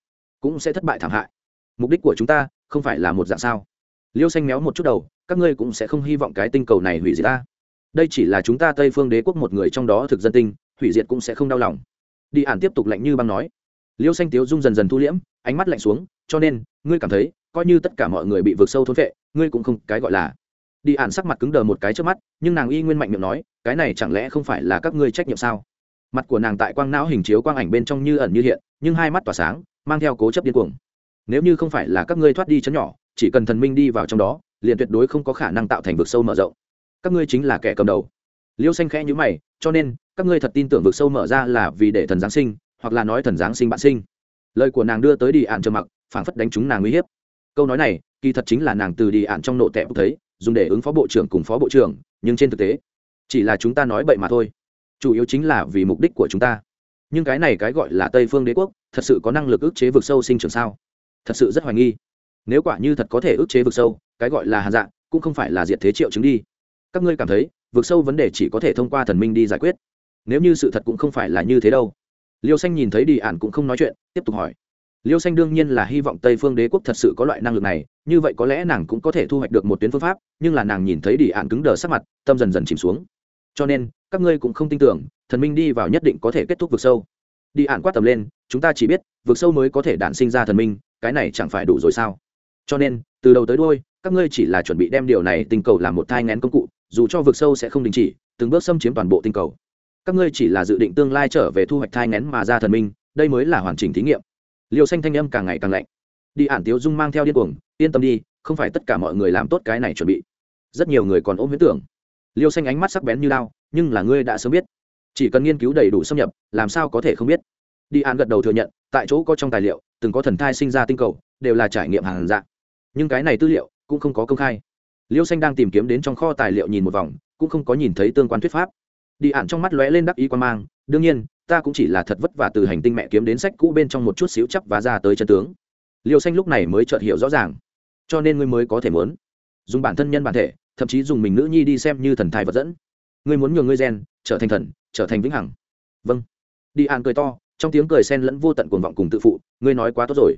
cũng sẽ thất bại thảm hại. Mục đích của chúng ta không phải là một dạng sao? Liêu xanh méo một chút đầu, các ngươi cũng sẽ không hy vọng cái tinh cầu này hủy diệt ta. Đây chỉ là chúng ta tây phương đế quốc một người trong đó thực dân tinh, hủy diệt cũng sẽ không đau lòng. Đi ản tiếp tục lạnh như băng nói liêu xanh tiếu dung dần dần thu liễm, ánh mắt lạnh xuống, cho nên, ngươi cảm thấy, coi như tất cả mọi người bị vượt sâu thôn vệ ngươi cũng không cái gọi là. Đi ạn sắc mặt cứng đờ một cái trước mắt, nhưng nàng y nguyên mạnh miệng nói, cái này chẳng lẽ không phải là các ngươi trách nhiệm sao? Mặt của nàng tại quang não hình chiếu quang ảnh bên trong như ẩn như hiện, nhưng hai mắt tỏa sáng, mang theo cố chấp điên cuồng. Nếu như không phải là các ngươi thoát đi chấn nhỏ, chỉ cần thần minh đi vào trong đó, liền tuyệt đối không có khả năng tạo thành vực sâu mở rộng. Các ngươi chính là kẻ cầm đầu. Liêu xanh khẽ nhữ mày, cho nên, các ngươi thật tin tưởng vực sâu mở ra là vì để thần giáng sinh hoặc là nói thần giáng sinh bạn sinh. Lời của nàng đưa tới đi ạn trầm mặc, phảng phất đánh chúng nàng uy hiếp. Câu nói này, kỳ thật chính là nàng từ đi ạn trong nộ tẹp thấy, dùng để ứng phó bộ trưởng cùng phó bộ trưởng, nhưng trên thực tế, chỉ là chúng ta nói bậy mà thôi. Chủ yếu chính là vì mục đích của chúng ta. Nhưng cái này cái gọi là tây phương đế quốc, thật sự có năng lực ức chế vực sâu sinh trưởng sao? Thật sự rất hoài nghi. Nếu quả như thật có thể ức chế vực sâu, cái gọi là hàn dạng, cũng không phải là diệt thế triệu chứng đi. Các ngươi cảm thấy, vực sâu vấn đề chỉ có thể thông qua thần minh đi giải quyết. Nếu như sự thật cũng không phải là như thế đâu liêu xanh nhìn thấy đi ạn cũng không nói chuyện, tiếp tục hỏi. Liêu xanh đương nhiên là hy vọng tây phương đế quốc thật sự có loại năng lực này, như vậy có lẽ nàng cũng có thể thu hoạch được một tuyến phương pháp, nhưng là nàng nhìn thấy đi ạn cứng đờ sắc mặt, tâm dần dần chìm xuống. Cho nên, các ngươi cũng không tin tưởng, thần minh đi vào nhất định có thể kết thúc vực sâu. Đi ạn quát tầm lên, chúng ta chỉ biết, vực sâu mới có thể đản sinh ra thần minh, cái này chẳng phải đủ rồi sao? Cho nên, từ đầu tới đôi các ngươi chỉ là chuẩn bị đem điều này tinh cầu làm một thai ngén công cụ, dù cho vực sâu sẽ không đình chỉ, từng bước xâm chiếm toàn bộ tinh cầu các ngươi chỉ là dự định tương lai trở về thu hoạch thai ngén mà ra thần minh, đây mới là hoàn chỉnh thí nghiệm. Liều xanh thanh âm càng ngày càng lạnh. Đi ản tiếu dung mang theo điên cuồng, yên tâm đi, không phải tất cả mọi người làm tốt cái này chuẩn bị. Rất nhiều người còn ôm huyết tưởng. Liêu xanh ánh mắt sắc bén như lao nhưng là ngươi đã sớm biết. Chỉ cần nghiên cứu đầy đủ xâm nhập, làm sao có thể không biết? Đi an gật đầu thừa nhận, tại chỗ có trong tài liệu, từng có thần thai sinh ra tinh cầu, đều là trải nghiệm hàng dạng. Nhưng cái này tư liệu cũng không có công khai. Liêu xanh đang tìm kiếm đến trong kho tài liệu nhìn một vòng, cũng không có nhìn thấy tương quan thuyết pháp đi ạn trong mắt lóe lên đắc ý quan mang, đương nhiên, ta cũng chỉ là thật vất vả từ hành tinh mẹ kiếm đến sách cũ bên trong một chút xíu chắp và ra tới chân tướng. Liêu xanh lúc này mới chợt hiểu rõ ràng. Cho nên ngươi mới có thể muốn dùng bản thân nhân bản thể, thậm chí dùng mình nữ nhi đi xem như thần thai vật dẫn. Ngươi muốn nhường ngươi gen trở thành thần, trở thành vĩnh hằng. Vâng. Đi ạn cười to, trong tiếng cười sen lẫn vô tận cuồng vọng cùng tự phụ, ngươi nói quá tốt rồi.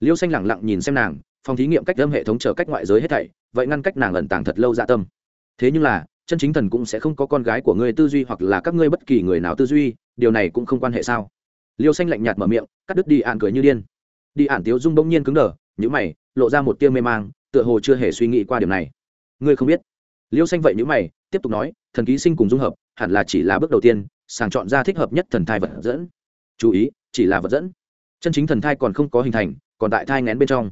Liêu xanh lẳng lặng nhìn xem nàng, phòng thí nghiệm cách âm hệ thống trở cách ngoại giới hết thảy, vậy ngăn cách nàng ẩn tàng thật lâu dạ tâm. Thế nhưng là chân chính thần cũng sẽ không có con gái của ngươi tư duy hoặc là các ngươi bất kỳ người nào tư duy, điều này cũng không quan hệ sao? Liêu xanh lạnh nhạt mở miệng, cắt đứt đi ạn cười như điên. Đi ạn tiếu dung bỗng nhiên cứng đờ nhữ mày, lộ ra một tia mê mang, tựa hồ chưa hề suy nghĩ qua điều này. Ngươi không biết? Liêu xanh vậy nhữ mày, tiếp tục nói, thần ký sinh cùng dung hợp, hẳn là chỉ là bước đầu tiên, sàng chọn ra thích hợp nhất thần thai vật dẫn. Chú ý, chỉ là vật dẫn. Chân chính thần thai còn không có hình thành, còn tại thai ngén bên trong.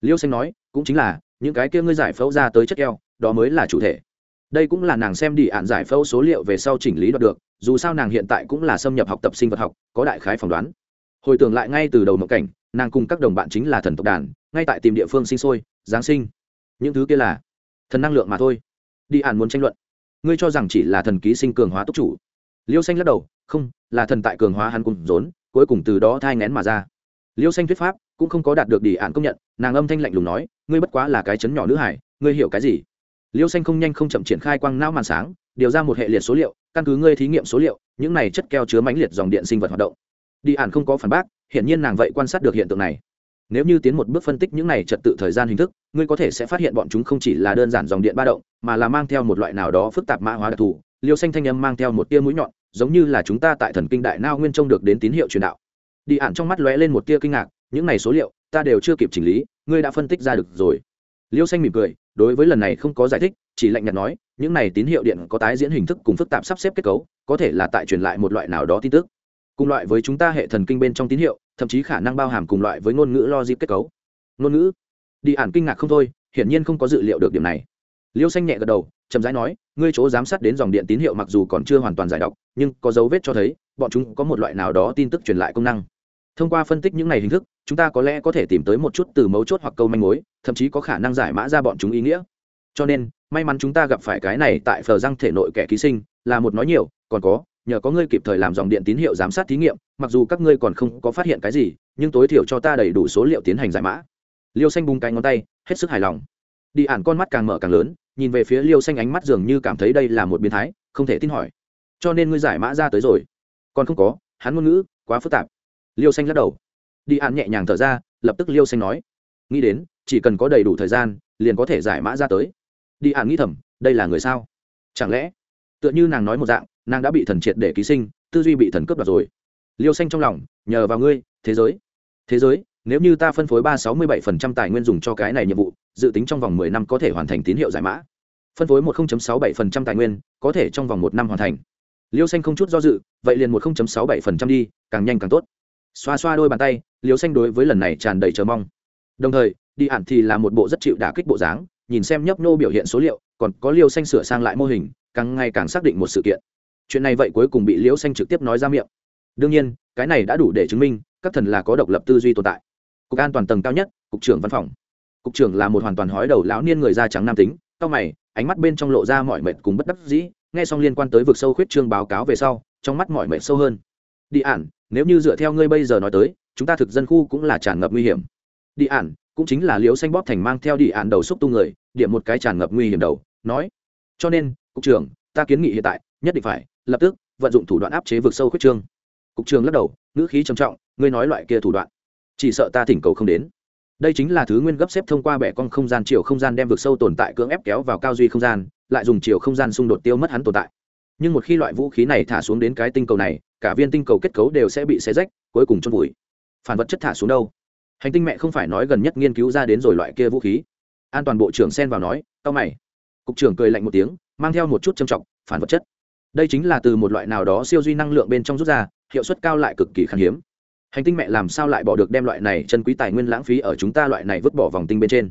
Liêu xanh nói, cũng chính là, những cái kia ngươi giải phẫu ra tới chất keo, đó mới là chủ thể đây cũng là nàng xem đi ạn giải phẫu số liệu về sau chỉnh lý đoạt được, dù sao nàng hiện tại cũng là xâm nhập học tập sinh vật học, có đại khái phỏng đoán. Hồi tưởng lại ngay từ đầu mộng cảnh, nàng cùng các đồng bạn chính là thần tộc đàn, ngay tại tìm địa phương sinh sôi, giáng sinh. Những thứ kia là thần năng lượng mà thôi. Đi ạn muốn tranh luận. Ngươi cho rằng chỉ là thần ký sinh cường hóa túc chủ. Liêu xanh lắc đầu, không, là thần tại cường hóa hắn cùng rốn, cuối cùng từ đó thai ngén mà ra. Liêu xanh thuyết pháp cũng không có đạt được đi ạn công nhận, nàng âm thanh lạnh lùng nói, ngươi bất quá là cái chấn nhỏ nữ hải, ngươi hiểu cái gì? Liêu xanh không nhanh không chậm triển khai quang não màn sáng, điều ra một hệ liệt số liệu, căn cứ ngươi thí nghiệm số liệu, những này chất keo chứa mãnh liệt dòng điện sinh vật hoạt động. Đi ản không có phản bác, hiển nhiên nàng vậy quan sát được hiện tượng này. Nếu như tiến một bước phân tích những này trật tự thời gian hình thức, ngươi có thể sẽ phát hiện bọn chúng không chỉ là đơn giản dòng điện ba động, mà là mang theo một loại nào đó phức tạp mã hóa đặc thù. Liêu xanh thanh âm mang theo một tia mũi nhọn, giống như là chúng ta tại thần kinh đại nao nguyên trông được đến tín hiệu truyền đạo. Đi ạn trong mắt lóe lên một tia kinh ngạc, những này số liệu, ta đều chưa kịp chỉnh lý, ngươi đã phân tích ra được rồi liêu xanh mỉm cười, đối với lần này không có giải thích, chỉ lạnh nhạt nói, những này tín hiệu điện có tái diễn hình thức cùng phức tạp sắp xếp kết cấu, có thể là tại truyền lại một loại nào đó tin tức. Cùng loại với chúng ta hệ thần kinh bên trong tín hiệu, thậm chí khả năng bao hàm cùng loại với ngôn ngữ logic kết cấu. Ngôn ngữ? Đi ản kinh ngạc không thôi, hiển nhiên không có dự liệu được điểm này. Liêu xanh nhẹ gật đầu, chậm rãi nói, ngươi chỗ giám sát đến dòng điện tín hiệu mặc dù còn chưa hoàn toàn giải đọc, nhưng có dấu vết cho thấy, bọn chúng có một loại nào đó tin tức truyền lại công năng thông qua phân tích những này hình thức, chúng ta có lẽ có thể tìm tới một chút từ mấu chốt hoặc câu manh mối, thậm chí có khả năng giải mã ra bọn chúng ý nghĩa. Cho nên, may mắn chúng ta gặp phải cái này tại phờ răng thể nội kẻ ký sinh, là một nói nhiều, còn có, nhờ có ngươi kịp thời làm dòng điện tín hiệu giám sát thí nghiệm, mặc dù các ngươi còn không có phát hiện cái gì, nhưng tối thiểu cho ta đầy đủ số liệu tiến hành giải mã. Liêu xanh bung cái ngón tay, hết sức hài lòng. Đi ản con mắt càng mở càng lớn, nhìn về phía liêu xanh ánh mắt dường như cảm thấy đây là một biến thái, không thể tin hỏi. Cho nên ngươi giải mã ra tới rồi. Còn không có, hắn ngôn ngữ, quá phức tạp liêu xanh lắc đầu. Đi An nhẹ nhàng thở ra, lập tức liêu xanh nói. Nghĩ đến, chỉ cần có đầy đủ thời gian, liền có thể giải mã ra tới. Đi An nghĩ thầm, đây là người sao? Chẳng lẽ, tựa như nàng nói một dạng, nàng đã bị thần triệt để ký sinh, tư duy bị thần cướp đoạt rồi. Liêu xanh trong lòng, nhờ vào ngươi, thế giới. Thế giới, nếu như ta phân phối ba sáu mươi bảy phần trăm tài nguyên dùng cho cái này nhiệm vụ, dự tính trong vòng mười năm có thể hoàn thành tín hiệu giải mã. Phân phối một sáu bảy phần trăm tài nguyên, có thể trong vòng một năm hoàn thành. Liêu xanh không chút do dự, vậy liền một sáu bảy phần trăm đi, càng nhanh càng tốt xoa xoa đôi bàn tay, liêu xanh đối với lần này tràn đầy chờ mong. Đồng thời, đi ạn thì là một bộ rất chịu đả kích bộ dáng, nhìn xem nhấp nô biểu hiện số liệu, còn có liêu xanh sửa sang lại mô hình, càng ngày càng xác định một sự kiện. Chuyện này vậy cuối cùng bị liêu xanh trực tiếp nói ra miệng. Đương nhiên, cái này đã đủ để chứng minh, các thần là có độc lập tư duy tồn tại. Cục an toàn tầng cao nhất, cục trưởng văn phòng. Cục trưởng là một hoàn toàn hói đầu lão niên người da trắng nam tính, cao mày, ánh mắt bên trong lộ ra mọi mệt cùng bất đắc dĩ, nghe xong liên quan tới vực sâu khuyết trương báo cáo về sau, trong mắt mọi mệt sâu hơn. Đi ản nếu như dựa theo ngươi bây giờ nói tới, chúng ta thực dân khu cũng là tràn ngập nguy hiểm. Đi ản, cũng chính là liếu xanh bóp thành mang theo đi ản đầu xúc tu người, điểm một cái tràn ngập nguy hiểm đầu, nói. Cho nên, cục trưởng, ta kiến nghị hiện tại, nhất định phải, lập tức, vận dụng thủ đoạn áp chế vực sâu khuyết trương. Cục trưởng lắc đầu, ngữ khí trầm trọng, ngươi nói loại kia thủ đoạn. Chỉ sợ ta thỉnh cầu không đến. Đây chính là thứ nguyên gấp xếp thông qua bẻ con không gian chiều không gian đem vực sâu tồn tại cưỡng ép kéo vào cao duy không gian, lại dùng chiều không gian xung đột tiêu mất hắn tồn tại. Nhưng một khi loại vũ khí này thả xuống đến cái tinh cầu này cả viên tinh cầu kết cấu đều sẽ bị xé rách, cuối cùng chôn vùi. Phản vật chất thả xuống đâu? Hành tinh mẹ không phải nói gần nhất nghiên cứu ra đến rồi loại kia vũ khí. An toàn bộ trưởng xen vào nói tao mày. Cục trưởng cười lạnh một tiếng, mang theo một chút trầm trọng, phản vật chất. Đây chính là từ một loại nào đó siêu duy năng lượng bên trong rút ra, hiệu suất cao lại cực kỳ khan hiếm. Hành tinh mẹ làm sao lại bỏ được đem loại này chân quý tài nguyên lãng phí ở chúng ta loại này vứt bỏ vòng tinh bên trên?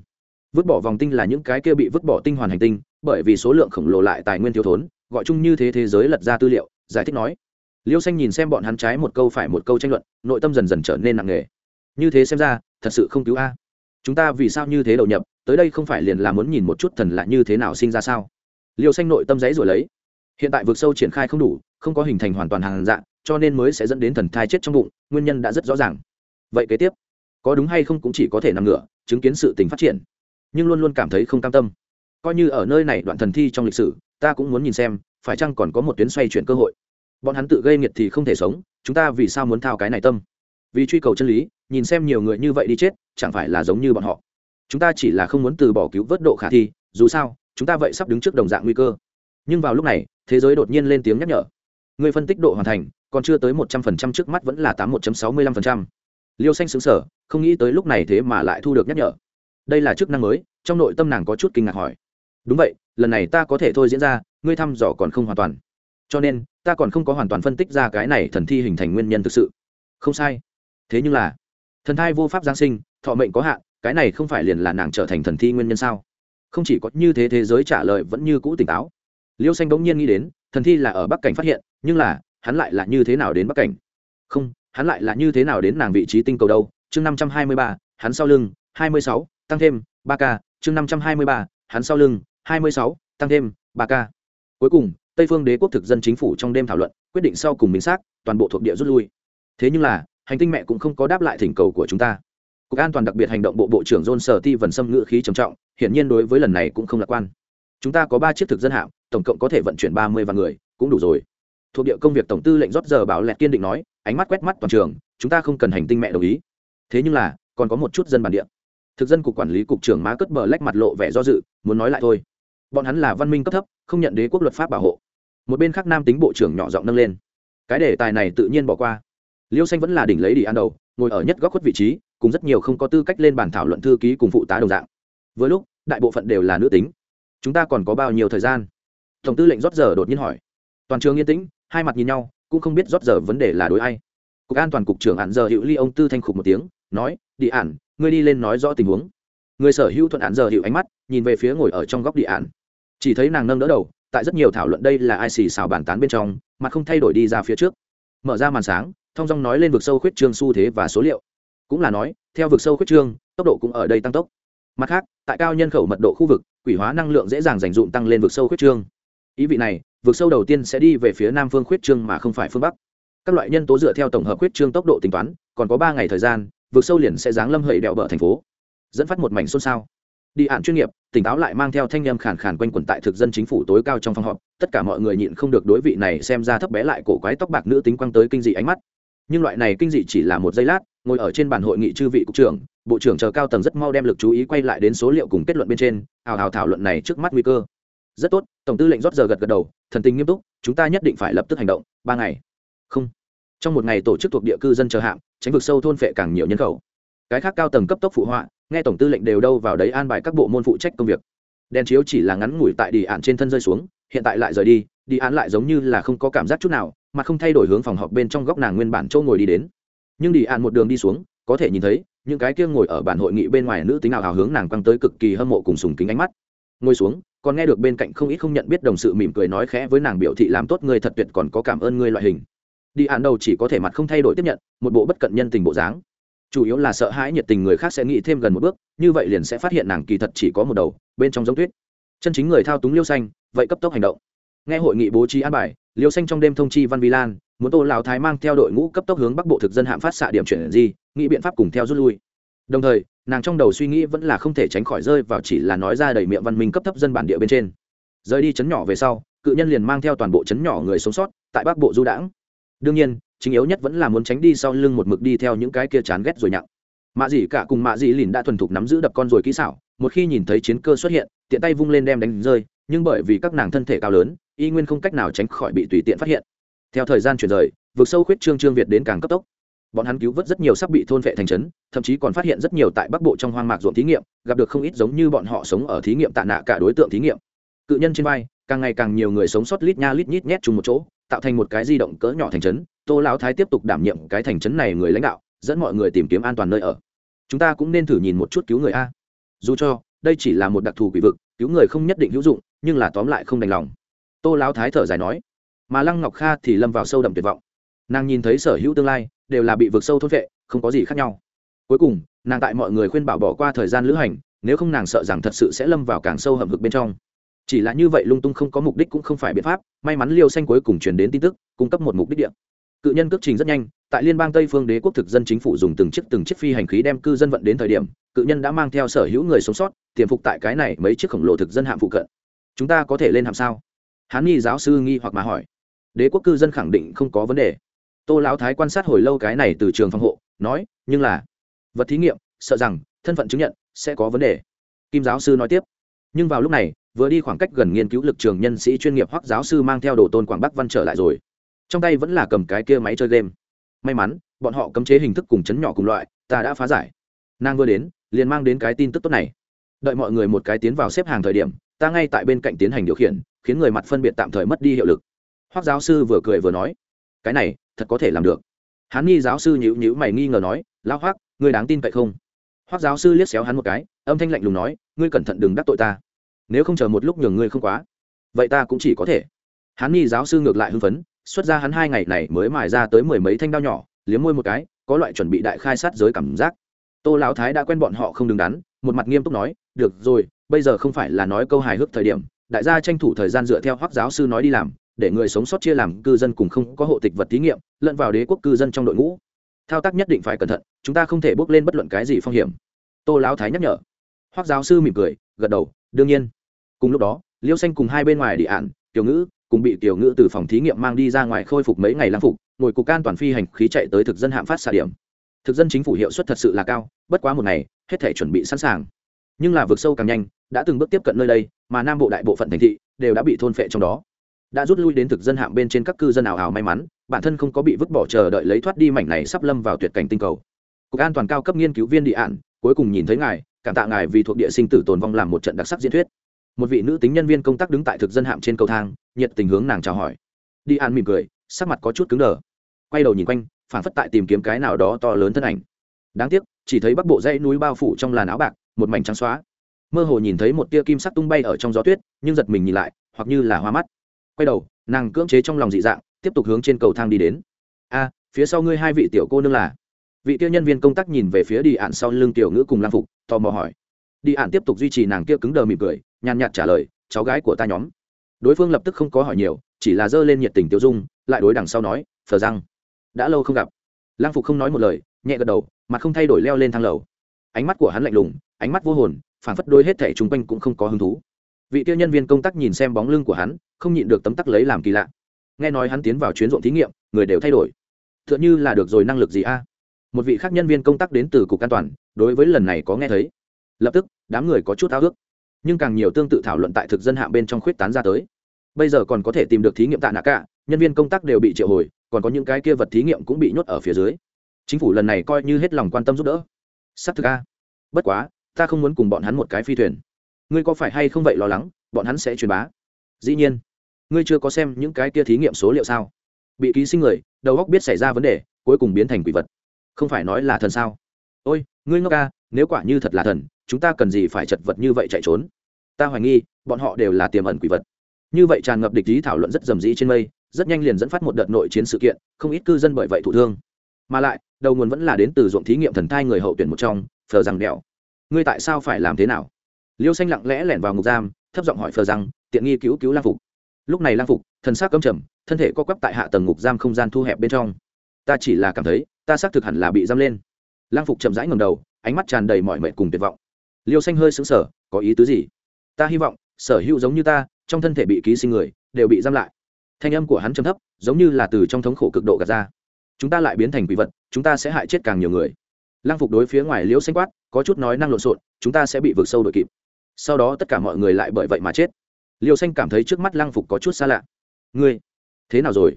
Vứt bỏ vòng tinh là những cái kia bị vứt bỏ tinh hoàn hành tinh, bởi vì số lượng khổng lồ lại tài nguyên thiếu thốn, gọi chung như thế thế giới lật ra tư liệu, giải thích nói liêu xanh nhìn xem bọn hắn trái một câu phải một câu tranh luận, nội tâm dần dần trở nên nặng nề. Như thế xem ra, thật sự không cứu a. Chúng ta vì sao như thế đầu nhập, tới đây không phải liền là muốn nhìn một chút thần là như thế nào sinh ra sao? Liêu xanh nội tâm giấy rồi lấy. Hiện tại vực sâu triển khai không đủ, không có hình thành hoàn toàn hàng dạng, cho nên mới sẽ dẫn đến thần thai chết trong bụng, nguyên nhân đã rất rõ ràng. Vậy kế tiếp, có đúng hay không cũng chỉ có thể nằm ngửa, chứng kiến sự tình phát triển. Nhưng luôn luôn cảm thấy không cam tâm. Coi như ở nơi này đoạn thần thi trong lịch sử, ta cũng muốn nhìn xem, phải chăng còn có một tuyến xoay chuyển cơ hội bọn hắn tự gây nghiệt thì không thể sống, chúng ta vì sao muốn thao cái này tâm? Vì truy cầu chân lý, nhìn xem nhiều người như vậy đi chết, chẳng phải là giống như bọn họ. Chúng ta chỉ là không muốn từ bỏ cứu vớt độ khả thi, dù sao, chúng ta vậy sắp đứng trước đồng dạng nguy cơ. Nhưng vào lúc này, thế giới đột nhiên lên tiếng nhắc nhở. Người phân tích độ hoàn thành, còn chưa tới một trăm phần trăm trước mắt vẫn là tám một sáu mươi lăm phần trăm. Liêu xanh xứng sở không nghĩ tới lúc này thế mà lại thu được nhắc nhở. Đây là chức năng mới, trong nội tâm nàng có chút kinh ngạc hỏi. Đúng vậy, lần này ta có thể thôi diễn ra, ngươi thăm dò còn không hoàn toàn. Cho nên ta còn không có hoàn toàn phân tích ra cái này thần thi hình thành nguyên nhân thực sự. Không sai. Thế nhưng là, thần thai vô pháp giáng sinh, thọ mệnh có hạn, cái này không phải liền là nàng trở thành thần thi nguyên nhân sao? Không chỉ có như thế thế giới trả lời vẫn như cũ tỉnh táo. Liêu xanh bỗng nhiên nghĩ đến, thần thi là ở bắc cảnh phát hiện, nhưng là, hắn lại là như thế nào đến bắc cảnh? Không, hắn lại là như thế nào đến nàng vị trí tinh cầu đâu? Chương năm trăm hai mươi ba, hắn sau lưng, hai mươi sáu, tăng thêm, ba k chương năm trăm hai mươi ba, hắn sau lưng, hai mươi sáu, tăng thêm, ba k cuối cùng tây phương đế quốc thực dân chính phủ trong đêm thảo luận, quyết định sau cùng minh xác, toàn bộ thuộc địa rút lui. Thế nhưng là, hành tinh mẹ cũng không có đáp lại thỉnh cầu của chúng ta. Cục an toàn đặc biệt hành động bộ bộ trưởng john sở ti vần xâm ngữ khí trầm trọng, hiển nhiên đối với lần này cũng không lạc quan. Chúng ta có ba chiếc thực dân hạm, tổng cộng có thể vận chuyển ba mươi vạn người, cũng đủ rồi. Thuộc địa công việc tổng tư lệnh rót giờ bảo lẹt kiên định nói, ánh mắt quét mắt toàn trường, chúng ta không cần hành tinh mẹ đồng ý. Thế nhưng là, còn có một chút dân bản địa. Thực dân cục quản lý cục trưởng má cất bờ lách mặt lộ vẻ do dự, muốn nói lại thôi. Bọn hắn là văn minh cấp thấp, không nhận đế quốc luật pháp bảo hộ một bên khác nam tính bộ trưởng nhỏ giọng nâng lên. Cái đề tài này tự nhiên bỏ qua. Liêu xanh vẫn là đỉnh lấy đi ăn đầu, ngồi ở nhất góc khuất vị trí, cùng rất nhiều không có tư cách lên bàn thảo luận thư ký cùng phụ tá đồng dạng. Với lúc, đại bộ phận đều là nữ tính. Chúng ta còn có bao nhiêu thời gian? Tổng tư lệnh rót giờ đột nhiên hỏi. Toàn trường yên tĩnh, hai mặt nhìn nhau, cũng không biết rót giờ vấn đề là đối ai. Cục an toàn cục trưởng hạn giờ hữu ly ông tư thanh khục một tiếng, nói đi ản, ngươi đi lên nói rõ tình huống. Người sở hữu thuận hạn giờ hữu ánh mắt, nhìn về phía ngồi ở trong góc đi ản. Chỉ thấy nàng nâng đỡ đầu tại rất nhiều thảo luận đây là ai xì xào bàn tán bên trong, mà không thay đổi đi ra phía trước. Mở ra màn sáng, thông dong nói lên vực sâu khuyết trương xu thế và số liệu. Cũng là nói, theo vực sâu khuyết trương, tốc độ cũng ở đây tăng tốc. Mặt khác, tại cao nhân khẩu mật độ khu vực, quỷ hóa năng lượng dễ dàng dành dụng tăng lên vực sâu khuyết trương. Ý vị này, vực sâu đầu tiên sẽ đi về phía nam phương khuyết trương mà không phải phương bắc. Các loại nhân tố dựa theo tổng hợp khuyết trương tốc độ tính toán, còn có ba ngày thời gian, vực sâu liền sẽ giáng lâm hậy đèo bờ thành phố. Dẫn phát một mảnh xôn xao. Đi ạn chuyên nghiệp tỉnh táo lại mang theo thanh em khàn khàn quanh quẩn tại thực dân chính phủ tối cao trong phòng họp, tất cả mọi người nhịn không được đối vị này xem ra thấp bé lại cổ quái tóc bạc nữ tính quăng tới kinh dị ánh mắt. Nhưng loại này kinh dị chỉ là một giây lát, ngồi ở trên bàn hội nghị chư vị cục trưởng, bộ trưởng chờ cao tầng rất mau đem lực chú ý quay lại đến số liệu cùng kết luận bên trên hào hào thảo luận này trước mắt nguy cơ. Rất tốt, tổng tư lệnh rót giờ gật gật đầu, thần tình nghiêm túc, chúng ta nhất định phải lập tức hành động, ba ngày. Không. Trong một ngày tổ chức thuộc địa cư dân chờ hạm, tránh vực sâu thôn phệ càng nhiều nhân khẩu. Cái khác cao tầng cấp tốc phụ họa nghe tổng tư lệnh đều đâu vào đấy an bài các bộ môn phụ trách công việc. Đèn chiếu chỉ là ngắn ngủi tại đi ạn trên thân rơi xuống, hiện tại lại rời đi đi ạn lại giống như là không có cảm giác chút nào, mà không thay đổi hướng phòng họp bên trong góc nàng nguyên bản châu ngồi đi đến. Nhưng đi ạn một đường đi xuống, có thể nhìn thấy, những cái kia ngồi ở bản hội nghị bên ngoài nữ tính nào hào hướng nàng quăng tới cực kỳ hâm mộ cùng sùng kính ánh mắt. Ngồi xuống, còn nghe được bên cạnh không ít không nhận biết đồng sự mỉm cười nói khẽ với nàng biểu thị làm tốt người thật tuyệt còn có cảm ơn ngươi loại hình. Đi ạn đầu chỉ có thể mặt không thay đổi tiếp nhận, một bộ bất cận nhân tình bộ dáng chủ yếu là sợ hãi nhiệt tình người khác sẽ nghĩ thêm gần một bước, như vậy liền sẽ phát hiện nàng kỳ thật chỉ có một đầu, bên trong giống tuyết. Chân chính người thao túng liêu xanh, vậy cấp tốc hành động. Nghe hội nghị bố trí an bài, liêu xanh trong đêm thông chi văn vi lan muốn tô lào thái mang theo đội ngũ cấp tốc hướng bắc bộ thực dân hạm phát xạ điểm chuyển di, nghĩ biện pháp cùng theo rút lui. Đồng thời, nàng trong đầu suy nghĩ vẫn là không thể tránh khỏi rơi vào chỉ là nói ra đầy miệng văn minh cấp thấp dân bản địa bên trên. Rời đi chấn nhỏ về sau, cự nhân liền mang theo toàn bộ chấn nhỏ người sống sót, tại bắc bộ du đãng. Đương nhiên chính yếu nhất vẫn là muốn tránh đi sau lưng một mực đi theo những cái kia chán ghét rồi nhặng. Mạ dị cả cùng mạ dị lìn đã thuần thục nắm giữ đập con rồi kỹ xảo, một khi nhìn thấy chiến cơ xuất hiện, tiện tay vung lên đem đánh rơi, nhưng bởi vì các nàng thân thể cao lớn, y nguyên không cách nào tránh khỏi bị tùy tiện phát hiện. Theo thời gian chuyển rời vượt sâu khuyết trương trương việt đến càng cấp tốc. Bọn hắn cứu vớt rất nhiều sắp bị thôn vệ thành trấn, thậm chí còn phát hiện rất nhiều tại bắc bộ trong hoang mạc ruộng thí nghiệm, gặp được không ít giống như bọn họ sống ở thí nghiệm tạ nạ cả đối tượng thí nghiệm. Cự nhân trên vai, càng ngày càng nhiều người sống sót lít nha lít nhít nhét chung một chỗ tạo thành một cái di động cỡ nhỏ thành trấn, tô lão thái tiếp tục đảm nhiệm cái thành trấn này người lãnh đạo, dẫn mọi người tìm kiếm an toàn nơi ở. Chúng ta cũng nên thử nhìn một chút cứu người a. Dù cho, đây chỉ là một đặc thù quỷ vực, cứu người không nhất định hữu dụng, nhưng là tóm lại không đành lòng. Tô lão thái thở dài nói. Mà lăng ngọc kha thì lâm vào sâu đậm tuyệt vọng. Nàng nhìn thấy sở hữu tương lai, đều là bị vực sâu thôn vệ, không có gì khác nhau. Cuối cùng, nàng tại mọi người khuyên bảo bỏ qua thời gian lữ hành, nếu không nàng sợ rằng thật sự sẽ lâm vào càng sâu hầm hực bên trong chỉ là như vậy lung tung không có mục đích cũng không phải biện pháp, may mắn liêu xanh cuối cùng truyền đến tin tức, cung cấp một mục đích địa. Cự nhân cước trình rất nhanh, tại liên bang tây phương đế quốc thực dân chính phủ dùng từng chiếc từng chiếc phi hành khí đem cư dân vận đến thời điểm, cự nhân đã mang theo sở hữu người sống sót, tiềm phục tại cái này mấy chiếc khổng lồ thực dân hạm phụ cận. Chúng ta có thể lên hạm sao? Hán nghi giáo sư nghi hoặc mà hỏi. Đế quốc cư dân khẳng định không có vấn đề. Tô lão thái quan sát hồi lâu cái này từ trường phòng hộ, nói, nhưng là, vật thí nghiệm, sợ rằng thân phận chứng nhận sẽ có vấn đề. Kim giáo sư nói tiếp. Nhưng vào lúc này vừa đi khoảng cách gần nghiên cứu lực trường nhân sĩ chuyên nghiệp hoặc giáo sư mang theo đồ tôn quảng bắc văn trở lại rồi. Trong tay vẫn là cầm cái kia máy chơi game. May mắn, bọn họ cấm chế hình thức cùng chấn nhỏ cùng loại, ta đã phá giải. Nàng vừa đến, liền mang đến cái tin tức tốt này. Đợi mọi người một cái tiến vào xếp hàng thời điểm, ta ngay tại bên cạnh tiến hành điều khiển, khiến người mặt phân biệt tạm thời mất đi hiệu lực. Hoác giáo sư vừa cười vừa nói, cái này, thật có thể làm được. Hắn nghi giáo sư nhữ nhữ mày nghi ngờ nói, lão hoác ngươi đáng tin cậy không? Hoác giáo sư liếc xéo hắn một cái, âm thanh lạnh lùng nói, ngươi cẩn thận đừng đắc tội ta nếu không chờ một lúc nhường ngươi không quá, vậy ta cũng chỉ có thể. Hắn nghi giáo sư ngược lại hưng phấn, xuất ra hắn hai ngày này mới mài ra tới mười mấy thanh đao nhỏ, liếm môi một cái, có loại chuẩn bị đại khai sát giới cảm giác. Tô lão thái đã quen bọn họ không đứng đắn, một mặt nghiêm túc nói, được rồi, bây giờ không phải là nói câu hài hước thời điểm, đại gia tranh thủ thời gian dựa theo hoác giáo sư nói đi làm, để người sống sót chia làm cư dân cùng không có hộ tịch vật thí nghiệm, lẫn vào đế quốc cư dân trong đội ngũ. Thao tác nhất định phải cẩn thận, chúng ta không thể bước lên bất luận cái gì phong hiểm. Tô lão thái nhắc nhở. Hoác giáo sư mỉm cười, gật đầu đương nhiên, cùng lúc đó, liêu xanh cùng hai bên ngoài địa ạn tiểu ngữ, cùng bị tiểu ngữ từ phòng thí nghiệm mang đi ra ngoài khôi phục mấy ngày lang phục, ngồi cục can toàn phi hành khí chạy tới thực dân hạm phát xạ điểm. Thực dân chính phủ hiệu suất thật sự là cao, bất quá một ngày, hết thể chuẩn bị sẵn sàng. Nhưng là vượt sâu càng nhanh, đã từng bước tiếp cận nơi đây, mà nam bộ đại bộ phận thành thị đều đã bị thôn phệ trong đó. Đã rút lui đến thực dân hạm bên trên các cư dân ảo ảo may mắn, bản thân không có bị vứt bỏ chờ đợi lấy thoát đi mảnh này sắp lâm vào tuyệt cảnh tinh cầu. Cục an toàn cao cấp nghiên cứu viên địa ạn cuối cùng nhìn thấy ngài, cảm tạ ngài vì thuộc địa sinh tử tồn vong làm một trận đặc sắc diễn thuyết. Một vị nữ tính nhân viên công tác đứng tại thực dân hạm trên cầu thang, nhiệt tình hướng nàng chào hỏi. Đi an mỉm cười, sắc mặt có chút cứng đờ. Quay đầu nhìn quanh, phản phất tại tìm kiếm cái nào đó to lớn thân ảnh. Đáng tiếc, chỉ thấy bắc bộ dãy núi bao phủ trong làn áo bạc, một mảnh trắng xóa. Mơ hồ nhìn thấy một tia kim sắc tung bay ở trong gió tuyết, nhưng giật mình nhìn lại, hoặc như là hoa mắt. Quay đầu, nàng cưỡng chế trong lòng dị dạng, tiếp tục hướng trên cầu thang đi đến. A, phía sau ngươi hai vị tiểu cô nương là? Vị tiêu nhân viên công tác nhìn về phía đi ạn sau lưng tiểu ngữ cùng lang phục, tò mò hỏi. Đi ạn tiếp tục duy trì nàng kia cứng đờ mỉm cười, nhàn nhạt trả lời, cháu gái của ta nhóm. Đối phương lập tức không có hỏi nhiều, chỉ là giơ lên nhiệt tình tiêu dung, lại đối đằng sau nói, phờ răng, đã lâu không gặp. Lang phục không nói một lời, nhẹ gật đầu, mặt không thay đổi leo lên thang lầu. Ánh mắt của hắn lạnh lùng, ánh mắt vô hồn phản phất đôi hết thẻ chung quanh cũng không có hứng thú. Vị tiêu nhân viên công tác nhìn xem bóng lưng của hắn, không nhịn được tấm tắc lấy làm kỳ lạ. Nghe nói hắn tiến vào chuyến ruộng thí nghiệm, người đều thay đổi. T h ư ợ n h ư là được rồi năng lực gì a? Một vị khác nhân viên công tác đến từ cục an toàn, đối với lần này có nghe thấy. Lập tức, đám người có chút ao ước. Nhưng càng nhiều tương tự thảo luận tại thực dân hạ bên trong khuyết tán ra tới. Bây giờ còn có thể tìm được thí nghiệm tạ nạ cả, nhân viên công tác đều bị triệu hồi, còn có những cái kia vật thí nghiệm cũng bị nhốt ở phía dưới. Chính phủ lần này coi như hết lòng quan tâm giúp đỡ. S ắ c thực a. Bất quá, ta không muốn cùng bọn hắn một cái phi thuyền. Ngươi có phải hay không vậy lo lắng, bọn hắn sẽ truyền bá? Dĩ nhiên. Ngươi chưa có xem những cái kia thí nghiệm số liệu sao? Bị ký sinh người, đầu góc biết xảy ra vấn đề, cuối cùng biến thành quỷ vật không phải nói là thần sao? Ôi, ngươi ngốc ca, nếu quả như thật là thần, chúng ta cần gì phải chật vật như vậy chạy trốn? Ta hoài nghi, bọn họ đều là tiềm ẩn quỷ vật. Như vậy tràn ngập địch ý thảo luận rất rầm rĩ trên mây, rất nhanh liền dẫn phát một đợt nội chiến sự kiện, không ít cư dân bởi vậy thụ thương. Mà lại, đầu nguồn vẫn là đến từ ruộng thí nghiệm thần thai người hậu tuyển một trong, phờ rằng đèo. Ngươi tại sao phải làm thế nào? Liêu xanh lặng lẽ lẻn vào ngục giam, thấp giọng hỏi phờ rằng tiện nghi cứu cứu lang phục. Lúc này lang phục, thần xác cấm trầm, thân thể co quắp tại hạ tầng ngục giam không gian thu hẹp bên trong. Ta chỉ là cảm thấy ta xác thực hẳn là bị giam lên. Lang phục chậm rãi ngầm đầu, ánh mắt tràn đầy mọi mệt cùng tuyệt vọng. Liêu xanh hơi sững sờ, có ý tứ gì? Ta hy vọng, sở hữu giống như ta, trong thân thể bị ký sinh người, đều bị giam lại. Thanh âm của hắn trầm thấp, giống như là từ trong thống khổ cực độ gạt ra. Chúng ta lại biến thành quỷ vật, chúng ta sẽ hại chết càng nhiều người. Lang phục đối phía ngoài liễu xanh quát, có chút nói năng lộn xộn, chúng ta sẽ bị vượt sâu đội kịp. Sau đó tất cả mọi người lại bởi vậy mà chết. Liêu xanh cảm thấy trước mắt lang phục có chút xa lạ. Ngươi, thế nào rồi?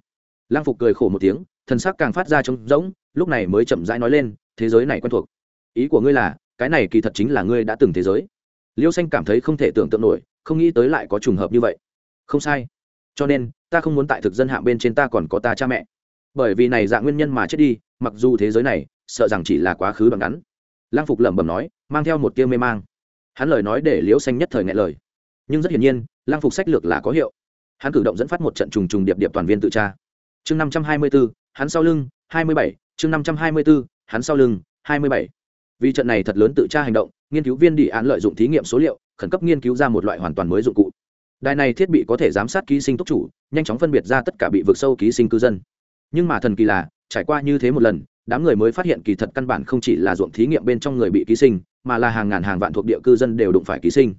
Lang phục cười khổ một tiếng thần sắc càng phát ra trống rỗng, lúc này mới chậm rãi nói lên, thế giới này quen thuộc. Ý của ngươi là, cái này kỳ thật chính là ngươi đã từng thế giới. Liêu xanh cảm thấy không thể tưởng tượng nổi, không nghĩ tới lại có trùng hợp như vậy. Không sai. Cho nên, ta không muốn tại thực dân hạng bên trên ta còn có ta cha mẹ. Bởi vì này dạng nguyên nhân mà chết đi, mặc dù thế giới này, sợ rằng chỉ là quá khứ bằng ngắn. Lang phục lẩm bẩm nói, mang theo một tia mê mang. Hắn lời nói để liễu xanh nhất thời ngại lời. Nhưng rất hiển nhiên lang phục sách lược là có hiệu. Hắn cử động dẫn phát một trận trùng trùng điệp điệp toàn viên tự tra. Chương năm trăm hai mươi bốn hắn sau lưng, hai mươi bảy, chương năm trăm hai mươi bốn hắn sau lưng, hai mươi bảy. Vì trận này thật lớn tự tra hành động, nghiên cứu viên đi án lợi dụng thí nghiệm số liệu, khẩn cấp nghiên cứu ra một loại hoàn toàn mới dụng cụ. Đài này thiết bị có thể giám sát ký sinh túc chủ, nhanh chóng phân biệt ra tất cả bị vượt sâu ký sinh cư dân. Nhưng mà thần kỳ là, trải qua như thế một lần, đám người mới phát hiện kỳ thật căn bản không chỉ là ruộng thí nghiệm bên trong người bị ký sinh, mà là hàng ngàn hàng vạn thuộc địa cư dân đều đụng phải ký sinh.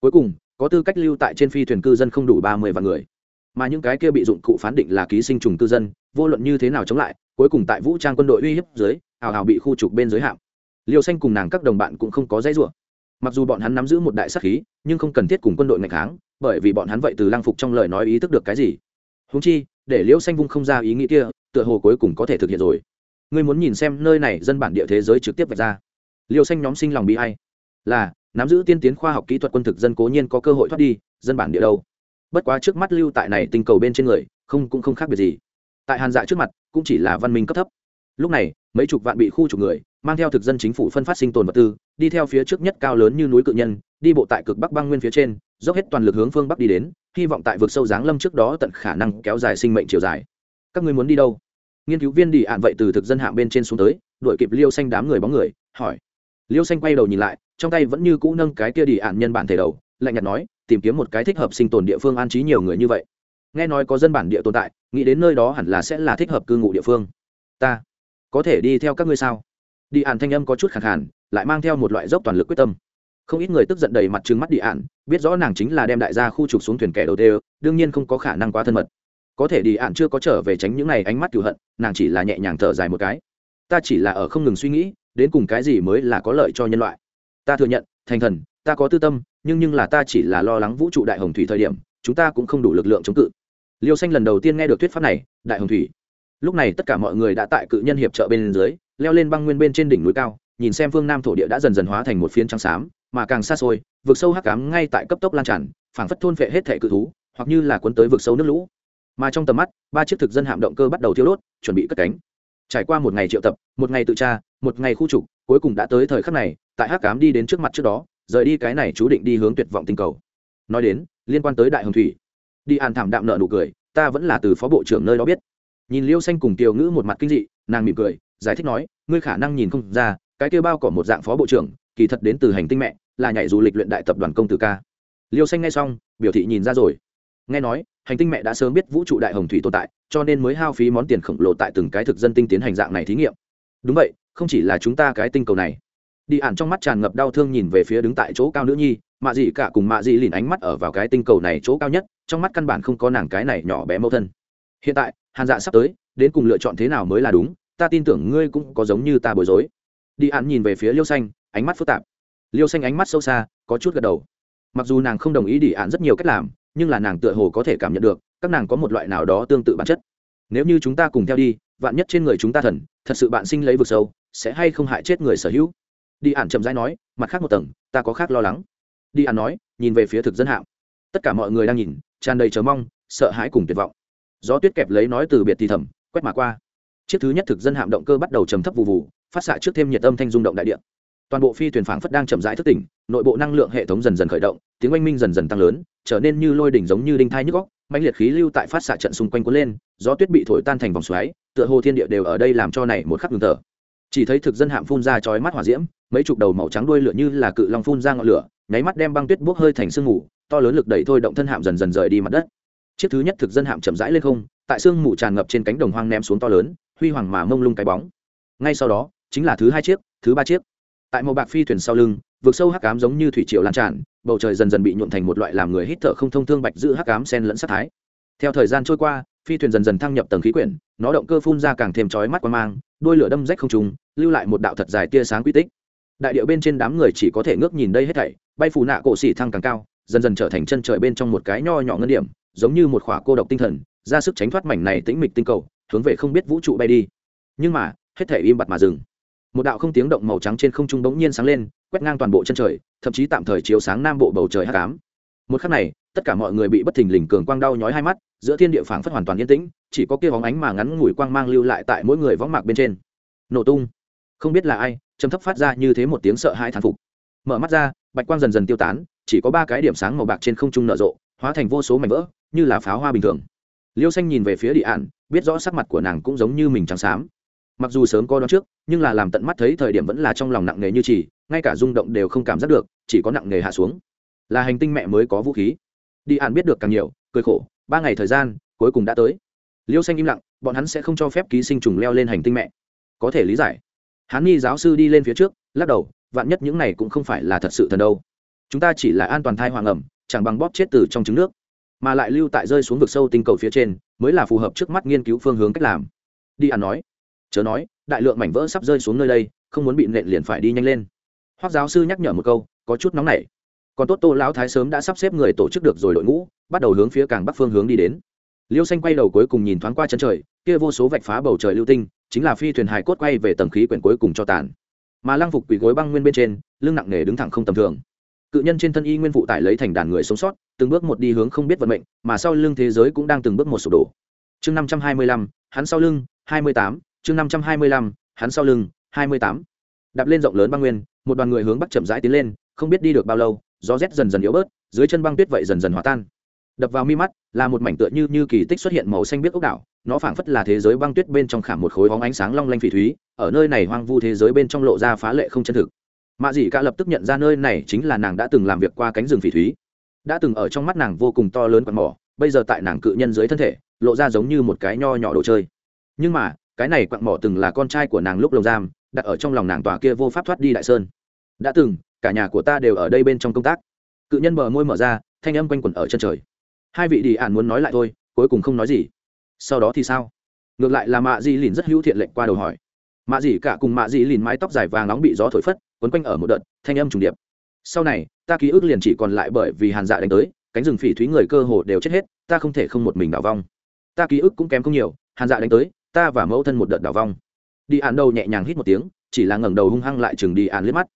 Cuối cùng, có tư cách lưu tại trên phi thuyền cư dân không đủ ba mươi vạn người. Mà những cái kia bị dụng cụ phán định là ký sinh trùng cư dân vô luận như thế nào chống lại, cuối cùng tại vũ trang quân đội uy hiếp dưới, hào hào bị khu trục bên dưới hạm. Liêu xanh cùng nàng các đồng bạn cũng không có dãy rủa. Mặc dù bọn hắn nắm giữ một đại sắc khí, nhưng không cần thiết cùng quân đội ngày tháng bởi vì bọn hắn vậy từ lang phục trong lời nói ý thức được cái gì. Húng chi, để liễu xanh vung không ra ý nghĩ kia, tựa hồ cuối cùng có thể thực hiện rồi. Ngươi muốn nhìn xem nơi này dân bản địa thế giới trực tiếp vạch ra. Liêu xanh nhóm sinh lòng bị hay là, nắm giữ tiên tiến khoa học kỹ thuật quân thực dân cố nhiên có cơ hội thoát đi, dân bản địa đâu. Bất quá trước mắt lưu tại này tinh cầu bên trên người, không cũng không khác biệt gì tại hàn dạ trước mặt cũng chỉ là văn minh cấp thấp lúc này mấy chục vạn bị khu trục người mang theo thực dân chính phủ phân phát sinh tồn vật tư đi theo phía trước nhất cao lớn như núi cự nhân đi bộ tại cực bắc băng nguyên phía trên dốc hết toàn lực hướng phương bắc đi đến hy vọng tại vực sâu giáng lâm trước đó tận khả năng kéo dài sinh mệnh chiều dài các ngươi muốn đi đâu nghiên cứu viên đi ạn vậy từ thực dân hạng bên trên xuống tới đuổi kịp liêu xanh đám người bóng người hỏi liêu xanh quay đầu nhìn lại trong tay vẫn như cũ nâng cái kia đi ạn nhân bản thể đầu lạnh nhạt nói tìm kiếm một cái thích hợp sinh tồn địa phương an trí nhiều người như vậy nghe nói có dân bản địa tồn tại, nghĩ đến nơi đó hẳn là sẽ là thích hợp cư ngụ địa phương. Ta, có thể đi theo các ngươi sao? Đi ạn thanh âm có chút khẳng hẳn lại mang theo một loại dốc toàn lực quyết tâm. Không ít người tức giận đầy mặt trừng mắt đi ạn biết rõ nàng chính là đem đại gia khu trục xuống thuyền kẻ đầu tiên đương nhiên không có khả năng quá thân mật. Có thể đi ạn chưa có trở về tránh những này ánh mắt cựu hận, nàng chỉ là nhẹ nhàng thở dài một cái. Ta chỉ là ở không ngừng suy nghĩ, đến cùng cái gì mới là có lợi cho nhân loại. Ta thừa nhận, thành thần, ta có tư tâm, nhưng nhưng là ta chỉ là lo lắng vũ trụ đại hồng thủy thời điểm, chúng ta cũng không đủ lực lượng chống cự liêu xanh lần đầu tiên nghe được thuyết pháp này, đại hồng thủy. Lúc này tất cả mọi người đã tại cự nhân hiệp trợ bên dưới, leo lên băng nguyên bên trên đỉnh núi cao, nhìn xem phương nam thổ địa đã dần dần hóa thành một phiến trắng xám, mà càng xa xôi, vực sâu hắc cám ngay tại cấp tốc lan tràn, phảng phất thôn phệ hết thể cự thú, hoặc như là cuốn tới vực sâu nước lũ. Mà trong tầm mắt, ba chiếc thực dân hạm động cơ bắt đầu thiêu đốt, chuẩn bị cất cánh. Trải qua một ngày triệu tập, một ngày tự tra, một ngày khu trục, cuối cùng đã tới thời khắc này, tại hắc cám đi đến trước mặt trước đó, rời đi cái này chú định đi hướng tuyệt vọng tinh cầu. Nói đến, liên quan tới đại hồng thủy đi an thảm đạm nợ nụ cười, ta vẫn là từ phó bộ trưởng nơi đó biết. Nhìn liêu xanh cùng tiểu ngữ một mặt kinh dị, nàng mỉm cười, giải thích nói, ngươi khả năng nhìn không ra, cái kêu bao cỏ một dạng phó bộ trưởng, kỳ thật đến từ hành tinh mẹ, là nhảy du lịch luyện đại tập đoàn công tử ca. Liêu xanh nghe xong, biểu thị nhìn ra rồi. Nghe nói, hành tinh mẹ đã sớm biết vũ trụ đại hồng thủy tồn tại, cho nên mới hao phí món tiền khổng lồ tại từng cái thực dân tinh tiến hành dạng này thí nghiệm. Đúng vậy, không chỉ là chúng ta cái tinh cầu này. Đi ản trong mắt tràn ngập đau thương nhìn về phía đứng tại chỗ cao nữ nhi mạ dị cả cùng mạ dị lìn ánh mắt ở vào cái tinh cầu này chỗ cao nhất, trong mắt căn bản không có nàng cái này nhỏ bé mẫu thân. Hiện tại, hàn dạ sắp tới, đến cùng lựa chọn thế nào mới là đúng, ta tin tưởng ngươi cũng có giống như ta bối rối. Đi ản nhìn về phía liêu xanh, ánh mắt phức tạp. Liêu xanh ánh mắt sâu xa, có chút gật đầu. Mặc dù nàng không đồng ý đi ạn rất nhiều cách làm, nhưng là nàng tựa hồ có thể cảm nhận được, các nàng có một loại nào đó tương tự bản chất. Nếu như chúng ta cùng theo đi, vạn nhất trên người chúng ta thần, thật sự bạn sinh lấy vực sâu, sẽ hay không hại chết người sở hữu? Đi ản chậm rãi nói, mặt khác một tầng, ta có khác lo lắng đi ăn nói, nhìn về phía thực dân hạm. Tất cả mọi người đang nhìn, tràn đầy chờ mong, sợ hãi cùng tuyệt vọng. Gió tuyết kẹp lấy nói từ biệt thì thầm, quét mà qua. Chiếc thứ nhất thực dân hạm động cơ bắt đầu trầm thấp vụ vụ phát xạ trước thêm nhiệt âm thanh rung động đại địa. Toàn bộ phi thuyền phảng phất đang chậm rãi thức tỉnh, nội bộ năng lượng hệ thống dần dần khởi động, tiếng oanh minh dần dần tăng lớn, trở nên như lôi đỉnh giống như đinh thai nhức góc mạnh liệt khí lưu tại phát xạ trận xung quanh cuốn lên, gió tuyết bị thổi tan thành vòng xoáy, tựa hồ thiên địa đều ở đây làm cho này một khắc ngừng thở. Chỉ thấy thực dân hạm phun ra chói mắt hỏa diễm, mấy chục đầu màu trắng đuôi lửa như là cự long phun ra ngọn lửa nháy mắt đem băng tuyết bốc hơi thành sương mù, to lớn lực đẩy thôi động thân hạm dần dần rời đi mặt đất. Chiếc thứ nhất thực dân hạm chậm rãi lên không, tại sương mù tràn ngập trên cánh đồng hoang ném xuống to lớn, huy hoàng mà mông lung cái bóng. Ngay sau đó, chính là thứ hai chiếc, thứ ba chiếc. Tại màu bạc phi thuyền sau lưng, vực sâu hắc ám giống như thủy triều lan tràn, bầu trời dần dần bị nhuộn thành một loại làm người hít thở không thông thương bạch giữ hắc ám sen lẫn sát thái. Theo thời gian trôi qua, phi thuyền dần dần thăng nhập tầng khí quyển, nó động cơ phun ra càng thêm chói mắt qua mang, đôi lửa đâm rách không trùng lưu lại một đạo thật dài tia sáng quy tích. Đại điệu bên trên đám người chỉ có thể ngước nhìn đây hết thảy bay phù nạ cổ xỉ thăng càng cao, dần dần trở thành chân trời bên trong một cái nho nhỏ ngân điểm, giống như một khỏa cô độc tinh thần, ra sức tránh thoát mảnh này tĩnh mịch tinh cầu, hướng về không biết vũ trụ bay đi. Nhưng mà, hết thể im bặt mà dừng. Một đạo không tiếng động màu trắng trên không trung bỗng nhiên sáng lên, quét ngang toàn bộ chân trời, thậm chí tạm thời chiếu sáng nam bộ bầu trời hắc ám. Một khắc này, tất cả mọi người bị bất thình lình cường quang đau nhói hai mắt, giữa thiên địa phảng phất hoàn toàn yên tĩnh, chỉ có kia bóng ánh mà ngắn ngủi quang mang lưu lại tại mỗi người võng mạc bên trên. Nổ tung. Không biết là ai chấm thấp phát ra như thế một tiếng sợ hãi thán phục. Mở mắt ra bạch quang dần dần tiêu tán, chỉ có ba cái điểm sáng màu bạc trên không trung nở rộ, hóa thành vô số mảnh vỡ, như là pháo hoa bình thường. Liêu xanh nhìn về phía địa ạn biết rõ sắc mặt của nàng cũng giống như mình trắng xám. Mặc dù sớm coi đó trước, nhưng là làm tận mắt thấy thời điểm vẫn là trong lòng nặng nề như chỉ, ngay cả rung động đều không cảm giác được, chỉ có nặng nề hạ xuống. Là hành tinh mẹ mới có vũ khí. Đi ạn biết được càng nhiều, cười khổ, ba ngày thời gian, cuối cùng đã tới. Liêu xanh im lặng, bọn hắn sẽ không cho phép ký sinh trùng leo lên hành tinh mẹ. Có thể lý giải. Hán nghi giáo sư đi lên phía trước, lắc đầu vạn nhất những này cũng không phải là thật sự thần đâu. Chúng ta chỉ là an toàn thai hoàng ẩm, chẳng bằng bóp chết từ trong trứng nước, mà lại lưu tại rơi xuống vực sâu tinh cầu phía trên, mới là phù hợp trước mắt nghiên cứu phương hướng cách làm. Đi ăn nói. Chớ nói, đại lượng mảnh vỡ sắp rơi xuống nơi đây, không muốn bị nện liền phải đi nhanh lên. Hoác giáo sư nhắc nhở một câu, có chút nóng nảy. Còn tốt tô lão thái sớm đã sắp xếp người tổ chức được rồi đội ngũ, bắt đầu hướng phía càng bắc phương hướng đi đến. Liêu xanh quay đầu cuối cùng nhìn thoáng qua chân trời, kia vô số vạch phá bầu trời lưu tinh, chính là phi thuyền hải cốt quay về tầng khí quyển cuối cùng cho tàn mà lăng phục quỷ gối băng nguyên bên trên, lưng nặng nề đứng thẳng không tầm thường. Cự nhân trên thân y nguyên phụ tải lấy thành đàn người sống sót, từng bước một đi hướng không biết vận mệnh, mà sau lưng thế giới cũng đang từng bước một sụp đổ. Chương năm trăm hai mươi lăm, hắn sau lưng, hai mươi tám, chương năm trăm hai mươi lăm, hắn sau lưng, hai mươi tám. Đạp lên rộng lớn băng nguyên, một đoàn người hướng bắc chậm rãi tiến lên, không biết đi được bao lâu, gió rét dần dần yếu bớt, dưới chân băng tuyết vậy dần dần hòa tan đập vào mi mắt, là một mảnh tựa như như kỳ tích xuất hiện màu xanh biếc ốc đảo, nó phảng phất là thế giới băng tuyết bên trong khảm một khối bóng ánh sáng long lanh phỉ thúy, ở nơi này hoang vu thế giới bên trong lộ ra phá lệ không chân thực. Mạ dị cả lập tức nhận ra nơi này chính là nàng đã từng làm việc qua cánh rừng phỉ thúy. Đã từng ở trong mắt nàng vô cùng to lớn quạt mỏ, bây giờ tại nàng cự nhân dưới thân thể, lộ ra giống như một cái nho nhỏ đồ chơi. Nhưng mà, cái này quạt mỏ từng là con trai của nàng lúc lồng giam, đặt ở trong lòng nàng tòa kia vô pháp thoát đi đại sơn. Đã từng, cả nhà của ta đều ở đây bên trong công tác. Cự nhân bờ môi mở ra, thanh âm quanh quẩn ở chân trời hai vị đi ạn muốn nói lại thôi, cuối cùng không nói gì. Sau đó thì sao? Ngược lại là mạ di lìn rất hữu thiện lệnh qua đầu hỏi. Mạ dì cả cùng mạ dì lìn mái tóc dài vàng nóng bị gió thổi phất, quấn quanh ở một đợt, thanh âm trùng điệp. Sau này, ta ký ức liền chỉ còn lại bởi vì hàn dạ đánh tới, cánh rừng phỉ thúy người cơ hồ đều chết hết, ta không thể không một mình đảo vong. Ta ký ức cũng kém không nhiều, hàn dạ đánh tới, ta và mẫu thân một đợt đảo vong. Đi ạn đầu nhẹ nhàng hít một tiếng, chỉ là ngẩng đầu hung hăng lại chừng đi ạn liếc mắt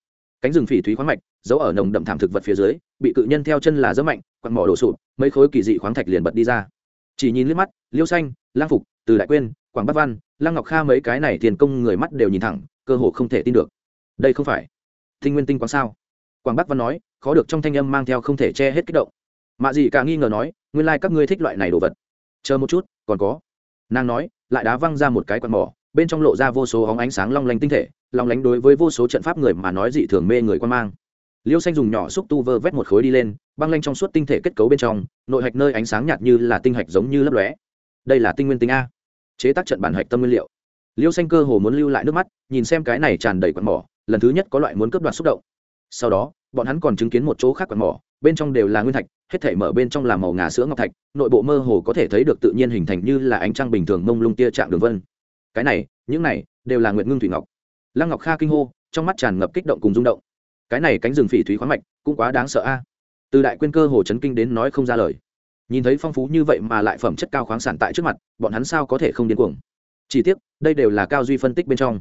cánh rừng phỉ thúy khoáng mạch, giấu ở nồng đậm thảm thực vật phía dưới, bị cự nhân theo chân là rất mạnh, quặn mỏ đổ sụp, mấy khối kỳ dị khoáng thạch liền bật đi ra. Chỉ nhìn liếc mắt, liêu xanh, lang phục, từ đại quyên, quảng bắc văn lăng ngọc kha mấy cái này tiền công người mắt đều nhìn thẳng, cơ hồ không thể tin được. Đây không phải tinh nguyên tinh quáng sao? Quảng bắc văn nói, khó được trong thanh âm mang theo không thể che hết kích động. Mạ dị cả nghi ngờ nói, nguyên lai、like、các ngươi thích loại này đồ vật. Chờ một chút, còn có. Nàng nói, lại đá văng ra một cái quạt mỏ bên trong lộ ra vô số hóng ánh sáng long lanh tinh thể, long lánh đối với vô số trận pháp người mà nói dị thường mê người quan mang. Liêu xanh dùng nhỏ xúc tu vơ vét một khối đi lên, băng lanh trong suốt tinh thể kết cấu bên trong, nội hạch nơi ánh sáng nhạt như là tinh hạch giống như lấp lóe. Đây là tinh nguyên tinh a. Chế tác trận bản hạch tâm nguyên liệu. Liêu xanh cơ hồ muốn lưu lại nước mắt, nhìn xem cái này tràn đầy quạt mỏ, lần thứ nhất có loại muốn cướp đoạt xúc động. Sau đó, bọn hắn còn chứng kiến một chỗ khác quạt mỏ, bên trong đều là nguyên thạch, hết thể mở bên trong là màu ngà sữa ngọc thạch, nội bộ mơ hồ có thể thấy được tự nhiên hình thành như là ánh trăng bình thường mông lung tia trạng đường vân cái này, những này, đều là nguyện ngưng thủy ngọc. Lăng ngọc kha kinh hô, trong mắt tràn ngập kích động cùng rung động. Cái này cánh rừng phỉ thúy khoáng mạch, cũng quá đáng sợ a. Từ đại quyên cơ hồ chấn kinh đến nói không ra lời. Nhìn thấy phong phú như vậy mà lại phẩm chất cao khoáng sản tại trước mặt, bọn hắn sao có thể không điên cuồng? Chỉ tiếc, đây đều là cao duy phân tích bên trong.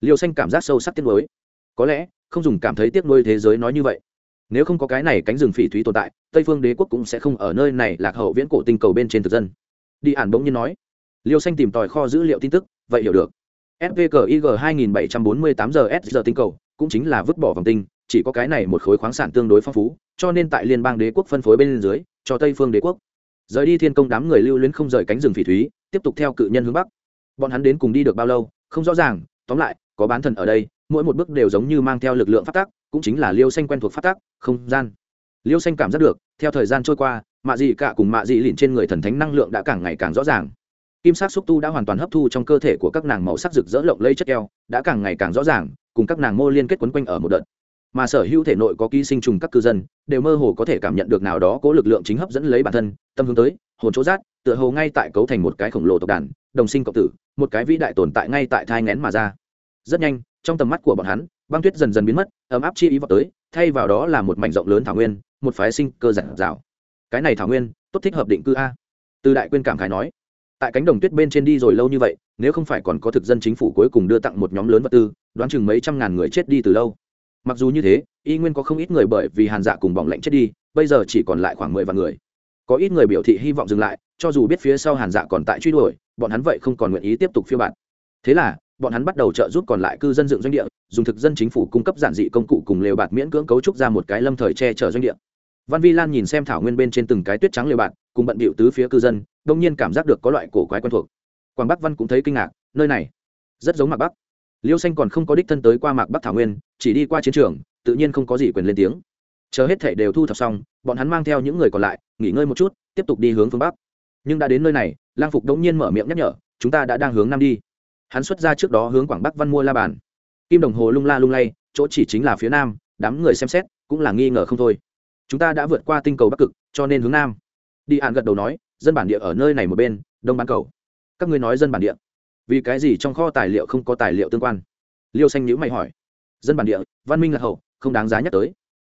Liêu xanh cảm giác sâu sắc tiếc nuối. Có lẽ, không dùng cảm thấy tiếc nuối thế giới nói như vậy. Nếu không có cái này cánh rừng phỉ thúy tồn tại, tây phương đế quốc cũng sẽ không ở nơi này lạc hậu viễn cổ tinh cầu bên trên thực dân. Đi ản bỗng nhiên nói. Liêu xanh tìm tòi kho dữ liệu tin tức vậy hiểu được. Svkig 2748 giờ s giờ tinh cầu, cũng chính là vứt bỏ vòng tinh, chỉ có cái này một khối khoáng sản tương đối phong phú, cho nên tại liên bang đế quốc phân phối bên dưới, cho tây phương đế quốc. Rời đi thiên công đám người lưu luyến không rời cánh rừng phỉ thúy, tiếp tục theo cự nhân hướng bắc. Bọn hắn đến cùng đi được bao lâu, không rõ ràng, tóm lại, có bán thần ở đây, mỗi một bước đều giống như mang theo lực lượng phát tác cũng chính là liêu xanh quen thuộc phát tác không gian. Liêu xanh cảm giác được, theo thời gian trôi qua, mạ dị cả cùng mạ dị lìn trên người thần thánh năng lượng đã càng ngày càng rõ ràng kim sắc xúc tu đã hoàn toàn hấp thu trong cơ thể của các nàng màu sắc rực rỡ lộng lây chất keo, đã càng ngày càng rõ ràng, cùng các nàng mô liên kết quấn quanh ở một đợt. Mà sở hữu thể nội có ký sinh trùng các cư dân, đều mơ hồ có thể cảm nhận được nào đó có lực lượng chính hấp dẫn lấy bản thân, tâm hướng tới, hồn chỗ rát, tựa hồ ngay tại cấu thành một cái khổng lồ tộc đàn, đồng sinh cộng tử, một cái vĩ đại tồn tại ngay tại thai ngén mà ra. Rất nhanh, trong tầm mắt của bọn hắn, băng tuyết dần dần biến mất, ấm áp chi ý vào tới, thay vào đó là một mảnh rộng lớn thảo nguyên, một phái sinh cơ giản dạo. Cái này thảo nguyên, tốt thích hợp định cư a. Từ đại quyên cảm khái nói tại cánh đồng tuyết bên trên đi rồi lâu như vậy, nếu không phải còn có thực dân chính phủ cuối cùng đưa tặng một nhóm lớn vật tư, đoán chừng mấy trăm ngàn người chết đi từ lâu. Mặc dù như thế, y nguyên có không ít người bởi vì hàn dạ cùng bỏng lạnh chết đi, bây giờ chỉ còn lại khoảng mười vạn người. Có ít người biểu thị hy vọng dừng lại, cho dù biết phía sau hàn dạ còn tại truy đuổi, bọn hắn vậy không còn nguyện ý tiếp tục phiêu bạt. Thế là, bọn hắn bắt đầu trợ giúp còn lại cư dân dựng doanh địa, dùng thực dân chính phủ cung cấp giản dị công cụ cùng lều bạt miễn cưỡng cấu trúc ra một cái lâm thời che chở doanh địa. Văn vi lan nhìn xem thảo nguyên bên trên từng cái tuyết trắng lều bạt, cùng bận bịu tứ phía cư dân đông nhiên cảm giác được có loại cổ quái quen thuộc. Quảng bắc văn cũng thấy kinh ngạc, nơi này rất giống mạc bắc. Liêu xanh còn không có đích thân tới qua mạc bắc thảo nguyên, chỉ đi qua chiến trường, tự nhiên không có gì quyền lên tiếng. Chờ hết thể đều thu thập xong, bọn hắn mang theo những người còn lại, nghỉ ngơi một chút, tiếp tục đi hướng phương bắc. Nhưng đã đến nơi này, lang phục đống nhiên mở miệng nhắc nhở, chúng ta đã đang hướng nam đi. Hắn xuất ra trước đó hướng quảng bắc văn mua la bàn. Kim đồng hồ lung la lung lay, chỗ chỉ chính là phía nam, đám người xem xét, cũng là nghi ngờ không thôi. Chúng ta đã vượt qua tinh cầu bắc cực, cho nên hướng nam. Đi hạn gật đầu nói dân bản địa ở nơi này một bên, đông bán cầu. Các ngươi nói dân bản địa. Vì cái gì trong kho tài liệu không có tài liệu tương quan? Liêu xanh nhữ mày hỏi. Dân bản địa, văn minh là hậu, không đáng giá nhắc tới.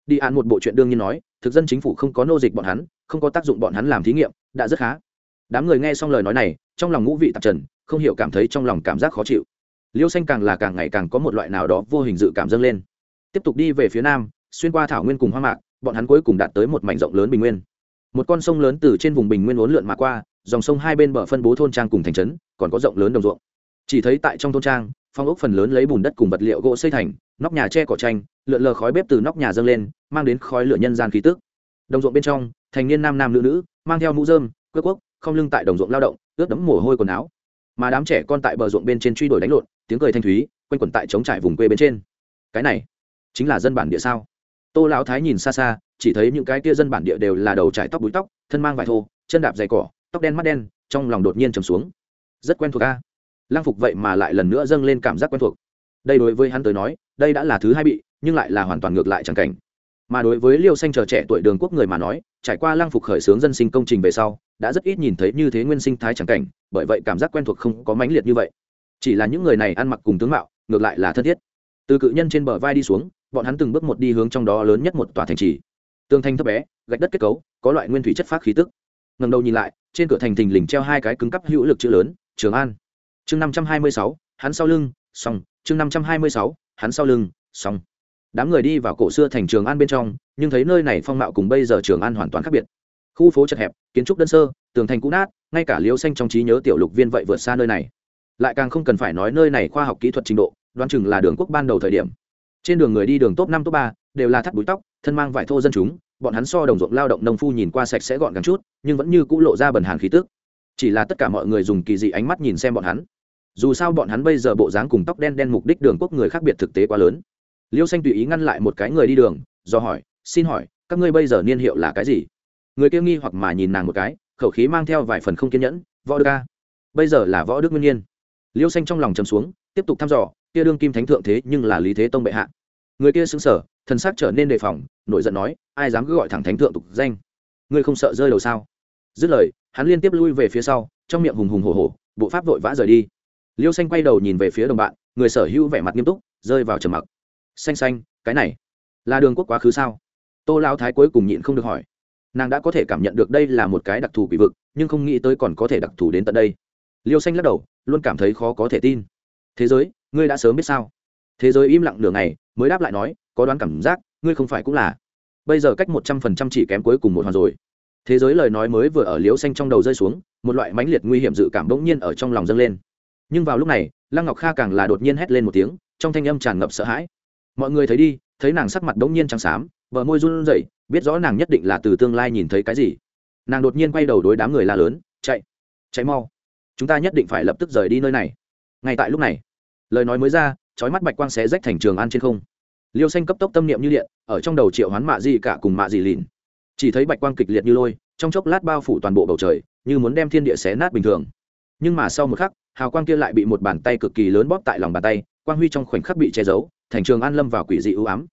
Đi án một bộ chuyện đương nhiên nói, thực dân chính phủ không có nô dịch bọn hắn, không có tác dụng bọn hắn làm thí nghiệm, đã rất khá. Đám người nghe xong lời nói này, trong lòng ngũ vị tạp trần, không hiểu cảm thấy trong lòng cảm giác khó chịu. Liêu xanh càng là càng ngày càng có một loại nào đó vô hình dự cảm dâng lên. Tiếp tục đi về phía nam, xuyên qua thảo nguyên cùng hoa mạc, bọn hắn cuối cùng đạt tới một mảnh rộng lớn bình nguyên một con sông lớn từ trên vùng bình nguyên uốn lượn mà qua, dòng sông hai bên bờ phân bố thôn trang cùng thành trấn, còn có rộng lớn đồng ruộng. Chỉ thấy tại trong thôn trang, phong ốc phần lớn lấy bùn đất cùng vật liệu gỗ xây thành, nóc nhà tre cỏ tranh, lượn lờ khói bếp từ nóc nhà dâng lên, mang đến khói lửa nhân gian khí tức. Đồng ruộng bên trong, thành niên nam nam nữ nữ, mang theo mũ dơm quất quốc không lưng tại đồng ruộng lao động, ướt đẫm mồ hôi quần áo. Mà đám trẻ con tại bờ ruộng bên trên truy đuổi đánh lộn, tiếng cười thanh thúy, quanh quẩn tại trống trải vùng quê bên trên. Cái này chính là dân bản địa sao? Tô lão thái nhìn xa xa chỉ thấy những cái kia dân bản địa đều là đầu trải tóc búi tóc, thân mang vải thô, chân đạp dày cỏ, tóc đen mắt đen, trong lòng đột nhiên trầm xuống. Rất quen thuộc a. Lang phục vậy mà lại lần nữa dâng lên cảm giác quen thuộc. Đây đối với hắn tới nói, đây đã là thứ hai bị, nhưng lại là hoàn toàn ngược lại chẳng cảnh. Mà đối với liêu xanh chờ trẻ tuổi đường quốc người mà nói, trải qua lang phục khởi xướng dân sinh công trình về sau, đã rất ít nhìn thấy như thế nguyên sinh thái chẳng cảnh, bởi vậy cảm giác quen thuộc không có mãnh liệt như vậy. Chỉ là những người này ăn mặc cùng tướng mạo, ngược lại là thân thiết. Từ cự nhân trên bờ vai đi xuống, bọn hắn từng bước một đi hướng trong đó lớn nhất một tòa thành trì. Tường thành thấp bé, gạch đất kết cấu, có loại nguyên thủy chất phát khí tức. Ngầm đầu nhìn lại, trên cửa thành thình lình treo hai cái cứng cắp hữu lực chữ lớn, trường an. Chương năm trăm hai mươi sáu, hắn sau lưng, xong. Chương năm trăm hai mươi sáu, hắn sau lưng, xong. Đám người đi vào cổ xưa thành trường an bên trong, nhưng thấy nơi này phong mạo cùng bây giờ trường an hoàn toàn khác biệt. Khu phố chật hẹp, kiến trúc đơn sơ, tường thành cũ nát, ngay cả liêu xanh trong trí nhớ tiểu lục viên vậy vượt xa nơi này. Lại càng không cần phải nói nơi này khoa học kỹ thuật trình độ, đoán chừng là đường quốc ban đầu thời điểm. Trên đường người đi đường top năm, top ba đều là thắt búi tóc, thân mang vải thô dân chúng, bọn hắn so đồng ruộng lao động nông phu nhìn qua sạch sẽ gọn gàng chút, nhưng vẫn như cũ lộ ra bần hàn khí tức. Chỉ là tất cả mọi người dùng kỳ dị ánh mắt nhìn xem bọn hắn. Dù sao bọn hắn bây giờ bộ dáng cùng tóc đen đen mục đích đường quốc người khác biệt thực tế quá lớn. Liêu xanh tùy ý ngăn lại một cái người đi đường, do hỏi, xin hỏi, các ngươi bây giờ niên hiệu là cái gì? Người kia nghi hoặc mà nhìn nàng một cái, khẩu khí mang theo vài phần không kiên nhẫn, võ đức ca, bây giờ là võ đức nguyên nhiên. Liêu xanh trong lòng chấm xuống, tiếp tục thăm dò, kia đương kim thánh thượng thế nhưng là lý thế tông bệ hạ. Người kia xứng sở thần sắc trở nên đề phòng, nổi giận nói, ai dám cứ gọi thẳng thánh thượng tục danh? Ngươi không sợ rơi đầu sao? Dứt lời, hắn liên tiếp lui về phía sau, trong miệng hùng hùng hổ hổ, bộ pháp vội vã rời đi. Liêu xanh quay đầu nhìn về phía đồng bạn, người sở hữu vẻ mặt nghiêm túc, rơi vào trầm mặc. Xanh xanh, cái này là đường quốc quá khứ sao? Tô lao thái cuối cùng nhịn không được hỏi. Nàng đã có thể cảm nhận được đây là một cái đặc thù quỷ vực, nhưng không nghĩ tới còn có thể đặc thù đến tận đây. Liêu xanh lắc đầu, luôn cảm thấy khó có thể tin. Thế giới, ngươi đã sớm biết sao? Thế giới im lặng nửa ngày, mới đáp lại nói, có đoán cảm giác, ngươi không phải cũng là. Bây giờ cách một trăm phần trăm chỉ kém cuối cùng một hoàn rồi. Thế giới lời nói mới vừa ở liễu xanh trong đầu rơi xuống, một loại mãnh liệt nguy hiểm dự cảm bỗng nhiên ở trong lòng dâng lên. Nhưng vào lúc này, lăng ngọc kha càng là đột nhiên hét lên một tiếng, trong thanh âm tràn ngập sợ hãi. Mọi người thấy đi, thấy nàng sắc mặt bỗng nhiên trắng xám vợ môi run rẩy, biết rõ nàng nhất định là từ tương lai nhìn thấy cái gì. Nàng đột nhiên quay đầu đối đám người la lớn, chạy chạy mau. Chúng ta nhất định phải lập tức rời đi nơi này. Ngay tại lúc này, lời nói mới ra chói mắt bạch quang xé rách thành trường an trên không. Liêu xanh cấp tốc tâm niệm như điện, ở trong đầu triệu hoán mạ gì cả cùng mạ gì lìn. Chỉ thấy bạch quang kịch liệt như lôi, trong chốc lát bao phủ toàn bộ bầu trời, như muốn đem thiên địa xé nát bình thường. Nhưng mà sau một khắc, hào quang kia lại bị một bàn tay cực kỳ lớn bóp tại lòng bàn tay, quang huy trong khoảnh khắc bị che giấu, thành trường an lâm vào quỷ dị ưu ám.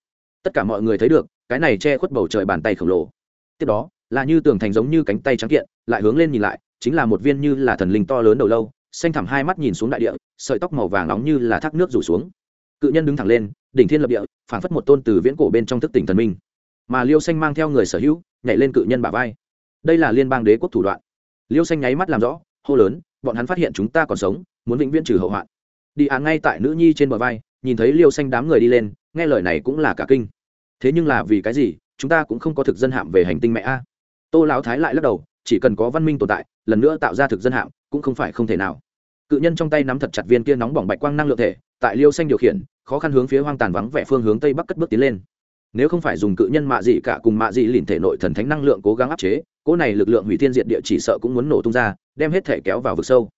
Tất cả mọi người thấy được, cái này che khuất bầu trời bàn tay khổng lồ. Tiếp đó, là như tường thành giống như cánh tay trắng kiện, lại hướng lên nhìn lại, chính là một viên như là thần linh to lớn đầu lâu xanh thẳm hai mắt nhìn xuống đại địa, sợi tóc màu vàng nóng như là thác nước rủ xuống. Cự nhân đứng thẳng lên, đỉnh thiên lập địa phản phất một tôn từ viễn cổ bên trong thức tỉnh thần minh. Mà liêu xanh mang theo người sở hữu, nhảy lên cự nhân bả vai. Đây là liên bang đế quốc thủ đoạn. Liêu xanh nháy mắt làm rõ, hô lớn, bọn hắn phát hiện chúng ta còn sống, muốn vĩnh viễn trừ hậu hoạn. Đi án ngay tại nữ nhi trên bờ vai, nhìn thấy liêu xanh đám người đi lên, nghe lời này cũng là cả kinh. Thế nhưng là vì cái gì, chúng ta cũng không có thực dân hạm về hành tinh mẹ a? Tô lão thái lại lắc đầu, chỉ cần có văn minh tồn tại, lần nữa tạo ra thực dân hạm, cũng không phải không thể nào cự nhân trong tay nắm thật chặt viên kia nóng bỏng bạch quang năng lượng thể, tại liêu xanh điều khiển, khó khăn hướng phía hoang tàn vắng vẻ phương hướng tây bắc cất bước tiến lên. Nếu không phải dùng cự nhân mạ dị cả cùng mạ dị lìn thể nội thần thánh năng lượng cố gắng áp chế, cỗ này lực lượng hủy thiên diệt địa chỉ sợ cũng muốn nổ tung ra, đem hết thể kéo vào vực sâu.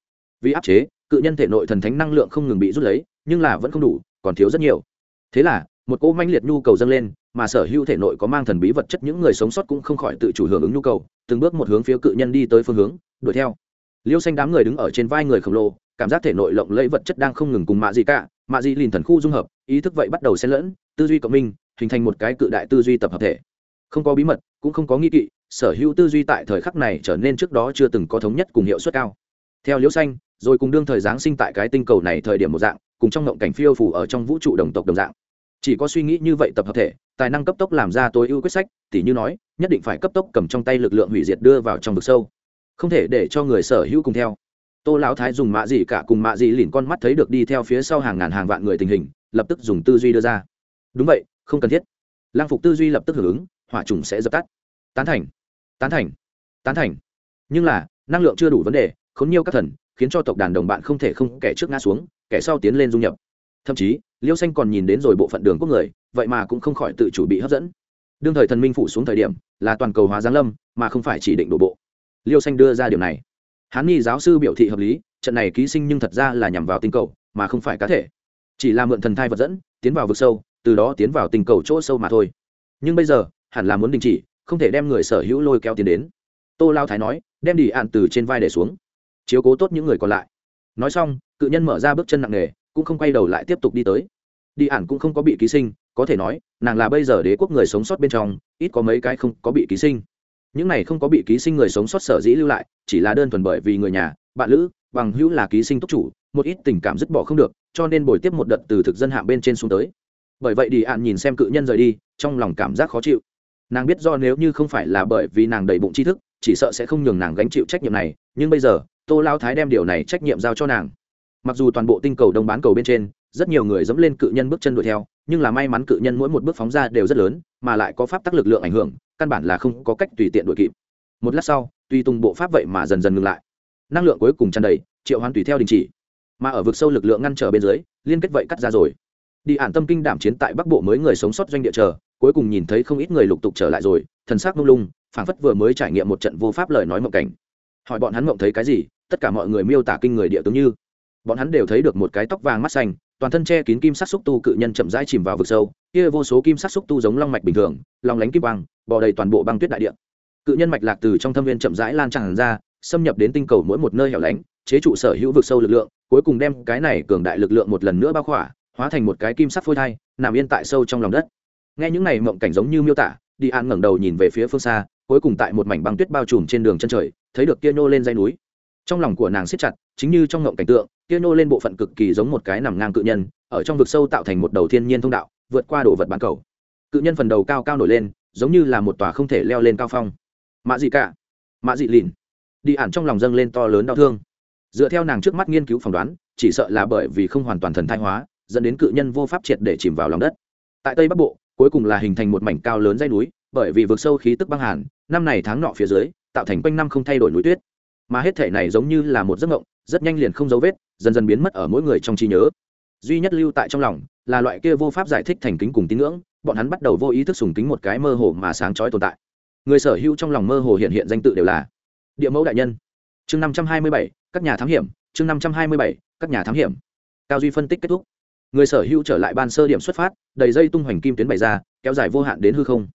Vì áp chế, cự nhân thể nội thần thánh năng lượng không ngừng bị rút lấy, nhưng là vẫn không đủ, còn thiếu rất nhiều. Thế là, một cỗ manh liệt nhu cầu dâng lên, mà sở hữu thể nội có mang thần bí vật chất những người sống sót cũng không khỏi tự chủ hưởng ứng nhu cầu, từng bước một hướng phía cự nhân đi tới phương hướng, đuổi theo liêu xanh đám người đứng ở trên vai người khổng lồ, cảm giác thể nội lộng lẫy vật chất đang không ngừng cùng mạ gì cả, mạ gì lìn thần khu dung hợp, ý thức vậy bắt đầu xen lẫn, tư duy cộng minh, hình thành một cái cự đại tư duy tập hợp thể. Không có bí mật, cũng không có nghi kỵ, sở hữu tư duy tại thời khắc này trở nên trước đó chưa từng có thống nhất cùng hiệu suất cao. Theo liễu xanh, rồi cùng đương thời giáng sinh tại cái tinh cầu này thời điểm một dạng, cùng trong ngộng cảnh phiêu phủ ở trong vũ trụ đồng tộc đồng dạng. Chỉ có suy nghĩ như vậy tập hợp thể, tài năng cấp tốc làm ra tối ưu quyết sách, tỉ như nói, nhất định phải cấp tốc cầm trong tay lực lượng hủy diệt đưa vào trong vực sâu không thể để cho người sở hữu cùng theo. Tô lão thái dùng mạ gì cả cùng mạ gì lìn con mắt thấy được đi theo phía sau hàng ngàn hàng vạn người tình hình, lập tức dùng tư duy đưa ra. Đúng vậy, không cần thiết. Lang phục tư duy lập tức hưởng ứng, hỏa trùng sẽ dập tắt. Tán thành. Tán thành. Tán thành. Nhưng là, năng lượng chưa đủ vấn đề, khốn nhiều các thần, khiến cho tộc đàn đồng bạn không thể không kẻ trước ngã xuống, kẻ sau tiến lên dung nhập. Thậm chí, liêu xanh còn nhìn đến rồi bộ phận đường quốc người, vậy mà cũng không khỏi tự chủ bị hấp dẫn. Đương thời thần minh phủ xuống thời điểm, là toàn cầu hóa giáng lâm, mà không phải chỉ định đổ bộ liêu xanh đưa ra điều này. Hán nghi giáo sư biểu thị hợp lý, trận này ký sinh nhưng thật ra là nhằm vào tinh cầu, mà không phải cá thể. Chỉ là mượn thần thai vật dẫn, tiến vào vực sâu, từ đó tiến vào tinh cầu chỗ sâu mà thôi. Nhưng bây giờ, hẳn là muốn đình chỉ, không thể đem người sở hữu lôi kéo tiến đến. Tô lao thái nói, đem đi ạn từ trên vai để xuống. Chiếu cố tốt những người còn lại. Nói xong, cự nhân mở ra bước chân nặng nề, cũng không quay đầu lại tiếp tục đi tới. Đi ạn cũng không có bị ký sinh, có thể nói, nàng là bây giờ đế quốc người sống sót bên trong, ít có mấy cái không có bị ký sinh những này không có bị ký sinh người sống sót sở dĩ lưu lại, chỉ là đơn thuần bởi vì người nhà, bạn lữ, bằng hữu là ký sinh túc chủ, một ít tình cảm dứt bỏ không được, cho nên bồi tiếp một đợt từ thực dân hạng bên trên xuống tới. Bởi vậy đi ạn nhìn xem cự nhân rời đi, trong lòng cảm giác khó chịu. Nàng biết do nếu như không phải là bởi vì nàng đầy bụng tri thức, chỉ sợ sẽ không nhường nàng gánh chịu trách nhiệm này, nhưng bây giờ, tô lao thái đem điều này trách nhiệm giao cho nàng. Mặc dù toàn bộ tinh cầu đông bán cầu bên trên, rất nhiều người dẫm lên cự nhân bước chân đuổi theo, nhưng là may mắn cự nhân mỗi một bước phóng ra đều rất lớn, mà lại có pháp tắc lực lượng ảnh hưởng căn bản là không có cách tùy tiện đuổi kịp. Một lát sau, tùy tung bộ pháp vậy mà dần dần ngừng lại. Năng lượng cuối cùng tràn đầy, triệu hoán tùy theo đình chỉ. Mà ở vực sâu lực lượng ngăn trở bên dưới, liên kết vậy cắt ra rồi. Đi ản tâm kinh đảm chiến tại bắc bộ mới người sống sót doanh địa chờ, cuối cùng nhìn thấy không ít người lục tục trở lại rồi, thần sắc lung lung, phảng phất vừa mới trải nghiệm một trận vô pháp lời nói mộng cảnh. Hỏi bọn hắn mộng thấy cái gì, tất cả mọi người miêu tả kinh người địa tướng như. Bọn hắn đều thấy được một cái tóc vàng mắt xanh toàn thân che kín kim sắc xúc tu cự nhân chậm rãi chìm vào vực sâu, kia vô số kim sắc xúc tu giống long mạch bình thường lòng lánh kim quang, bò đầy toàn bộ băng tuyết đại địa. Cự nhân mạch lạc từ trong thâm viên chậm rãi lan tràn ra, xâm nhập đến tinh cầu mỗi một nơi hẻo lánh, chế trụ sở hữu vực sâu lực lượng, cuối cùng đem cái này cường đại lực lượng một lần nữa bao khỏa, hóa thành một cái kim sắc phôi thai, nằm yên tại sâu trong lòng đất. Nghe những này mộng cảnh giống như miêu tả, đi an ngẩng đầu nhìn về phía phương xa, cuối cùng tại một mảnh băng tuyết bao trùm trên đường chân trời, thấy được kia nhô lên dây núi. Trong lòng của nàng siết chặt, chính như trong ngộng cảnh tượng kia nô lên bộ phận cực kỳ giống một cái nằm ngang cự nhân, ở trong vực sâu tạo thành một đầu thiên nhiên thông đạo, vượt qua đồ vật bán cầu. Cự nhân phần đầu cao cao nổi lên, giống như là một tòa không thể leo lên cao phong. Mạ dị cả, mạ dị lìn. Đi ản trong lòng dâng lên to lớn đau thương. Dựa theo nàng trước mắt nghiên cứu phỏng đoán, chỉ sợ là bởi vì không hoàn toàn thần thai hóa, dẫn đến cự nhân vô pháp triệt để chìm vào lòng đất. Tại tây bắc bộ, cuối cùng là hình thành một mảnh cao lớn dây núi, bởi vì vực sâu khí tức băng hàn, năm này tháng nọ phía dưới, tạo thành quanh năm không thay đổi núi tuyết mà hết thể này giống như là một giấc mộng, rất nhanh liền không dấu vết, dần dần biến mất ở mỗi người trong trí nhớ. Duy nhất lưu tại trong lòng là loại kia vô pháp giải thích thành kính cùng tín ngưỡng, bọn hắn bắt đầu vô ý thức sùng kính một cái mơ hồ mà sáng chói tồn tại. Người sở hữu trong lòng mơ hồ hiện hiện danh tự đều là địa mẫu đại nhân, chương năm trăm hai mươi bảy, các nhà thám hiểm, chương năm trăm hai mươi bảy, các nhà thám hiểm. Cao duy phân tích kết thúc. Người sở hữu trở lại ban sơ điểm xuất phát, đầy dây tung hoành kim tuyến bày ra, kéo dài vô hạn đến hư không.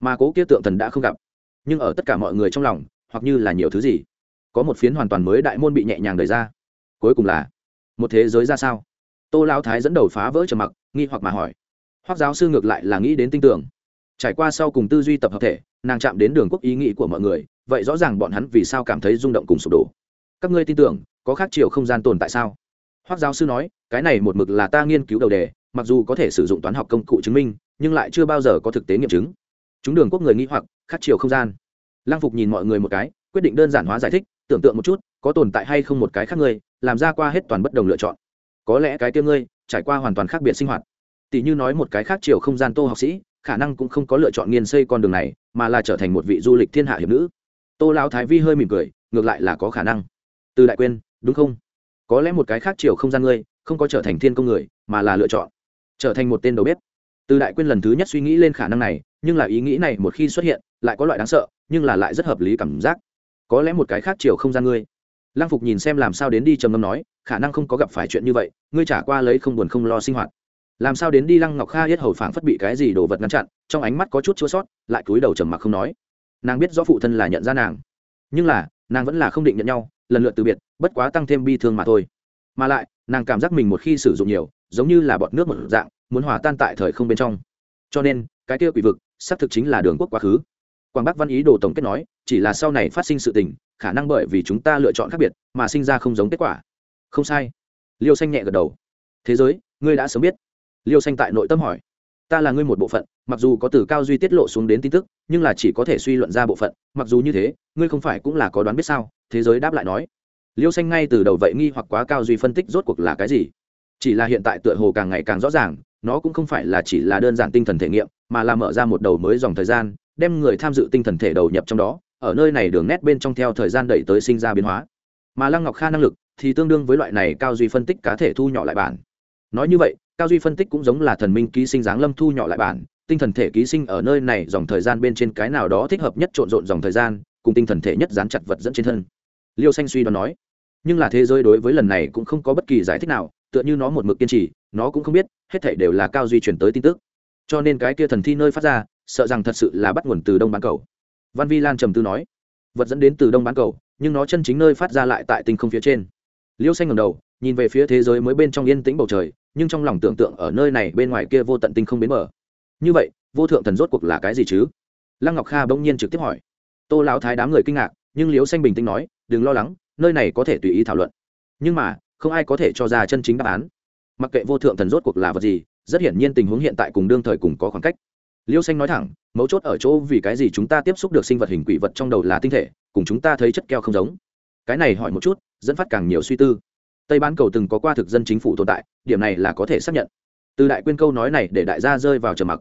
Mà cố kia tượng thần đã không gặp. Nhưng ở tất cả mọi người trong lòng, hoặc như là nhiều thứ gì có một phiến hoàn toàn mới đại môn bị nhẹ nhàng đẩy ra. Cuối cùng là, một thế giới ra sao? Tô lão thái dẫn đầu phá vỡ trầm mặc, nghi hoặc mà hỏi. Hoác giáo sư ngược lại là nghĩ đến tinh tưởng. Trải qua sau cùng tư duy tập hợp thể, nàng chạm đến đường quốc ý nghĩ của mọi người, vậy rõ ràng bọn hắn vì sao cảm thấy rung động cùng sụp đổ. Các ngươi tin tưởng, có khác chiều không gian tồn tại sao? Hoác giáo sư nói, cái này một mực là ta nghiên cứu đầu đề, mặc dù có thể sử dụng toán học công cụ chứng minh, nhưng lại chưa bao giờ có thực tế nghiệm chứng. Chúng đường quốc người nghĩ hoặc, khác chiều không gian. Lăng phục nhìn mọi người một cái, quyết định đơn giản hóa giải thích tưởng tượng một chút, có tồn tại hay không một cái khác ngươi, làm ra qua hết toàn bất đồng lựa chọn. Có lẽ cái kia ngươi, trải qua hoàn toàn khác biệt sinh hoạt. Tỷ như nói một cái khác chiều không gian tô học sĩ, khả năng cũng không có lựa chọn nghiên xây con đường này, mà là trở thành một vị du lịch thiên hạ hiệp nữ. Tô lão thái vi hơi mỉm cười, ngược lại là có khả năng. Từ đại quên, đúng không? Có lẽ một cái khác chiều không gian ngươi, không có trở thành thiên công người, mà là lựa chọn. Trở thành một tên đầu bếp. Từ đại quên lần thứ nhất suy nghĩ lên khả năng này, nhưng là ý nghĩ này một khi xuất hiện, lại có loại đáng sợ, nhưng là lại rất hợp lý cảm giác có lẽ một cái khác chiều không gian ngươi. Lăng phục nhìn xem làm sao đến đi trầm ngâm nói, khả năng không có gặp phải chuyện như vậy, ngươi trả qua lấy không buồn không lo sinh hoạt. Làm sao đến đi lăng ngọc kha yết hầu phảng phất bị cái gì đồ vật ngăn chặn, trong ánh mắt có chút chua sót, lại cúi đầu trầm mặc không nói. Nàng biết rõ phụ thân là nhận ra nàng, nhưng là, nàng vẫn là không định nhận nhau, lần lượt từ biệt, bất quá tăng thêm bi thương mà thôi. Mà lại, nàng cảm giác mình một khi sử dụng nhiều, giống như là bọt nước một dạng, muốn hòa tan tại thời không bên trong. Cho nên, cái kia quỷ vực, xác thực chính là đường quốc quá khứ quảng bắc văn ý đồ tổng kết nói, chỉ là sau này phát sinh sự tình, khả năng bởi vì chúng ta lựa chọn khác biệt, mà sinh ra không giống kết quả. Không sai. Liêu xanh nhẹ gật đầu. Thế giới, ngươi đã sớm biết. Liêu xanh tại nội tâm hỏi. Ta là ngươi một bộ phận, mặc dù có từ cao duy tiết lộ xuống đến tin tức, nhưng là chỉ có thể suy luận ra bộ phận, mặc dù như thế, ngươi không phải cũng là có đoán biết sao? Thế giới đáp lại nói. Liêu xanh ngay từ đầu vậy nghi hoặc quá cao duy phân tích rốt cuộc là cái gì? Chỉ là hiện tại tựa hồ càng ngày càng rõ ràng, nó cũng không phải là chỉ là đơn giản tinh thần thể nghiệm, mà là mở ra một đầu mới dòng thời gian đem người tham dự tinh thần thể đầu nhập trong đó, ở nơi này đường nét bên trong theo thời gian đẩy tới sinh ra biến hóa. Mà lăng ngọc kha năng lực thì tương đương với loại này cao duy phân tích cá thể thu nhỏ lại bản. Nói như vậy, cao duy phân tích cũng giống là thần minh ký sinh dáng lâm thu nhỏ lại bản, tinh thần thể ký sinh ở nơi này dòng thời gian bên trên cái nào đó thích hợp nhất trộn rộn dòng thời gian, cùng tinh thần thể nhất dán chặt vật dẫn trên thân. Liêu xanh suy đoán nói, nhưng là thế giới đối với lần này cũng không có bất kỳ giải thích nào, tựa như nó một mực kiên trì, nó cũng không biết, hết thảy đều là cao duy chuyển tới tin tức. Cho nên cái kia thần thi nơi phát ra sợ rằng thật sự là bắt nguồn từ đông bán cầu. Văn vi lan trầm tư nói, vật dẫn đến từ đông bán cầu, nhưng nó chân chính nơi phát ra lại tại tinh không phía trên. Liêu xanh ngầm đầu, nhìn về phía thế giới mới bên trong yên tĩnh bầu trời, nhưng trong lòng tưởng tượng ở nơi này bên ngoài kia vô tận tinh không bến mở như vậy, vô thượng thần rốt cuộc là cái gì chứ? Lăng ngọc kha bỗng nhiên trực tiếp hỏi. Tô lão thái đám người kinh ngạc, nhưng liêu xanh bình tĩnh nói, đừng lo lắng, nơi này có thể tùy ý thảo luận. Nhưng mà, không ai có thể cho ra chân chính đáp án. Mặc kệ vô thượng thần rốt cuộc là vật gì, rất hiển nhiên tình huống hiện tại cùng đương thời cùng có khoảng cách liêu xanh nói thẳng, mấu chốt ở chỗ vì cái gì chúng ta tiếp xúc được sinh vật hình quỷ vật trong đầu là tinh thể, cùng chúng ta thấy chất keo không giống. Cái này hỏi một chút, dẫn phát càng nhiều suy tư. Tây bán cầu từng có qua thực dân chính phủ tồn tại, điểm này là có thể xác nhận. Từ đại quyên câu nói này để đại gia rơi vào trầm mặc.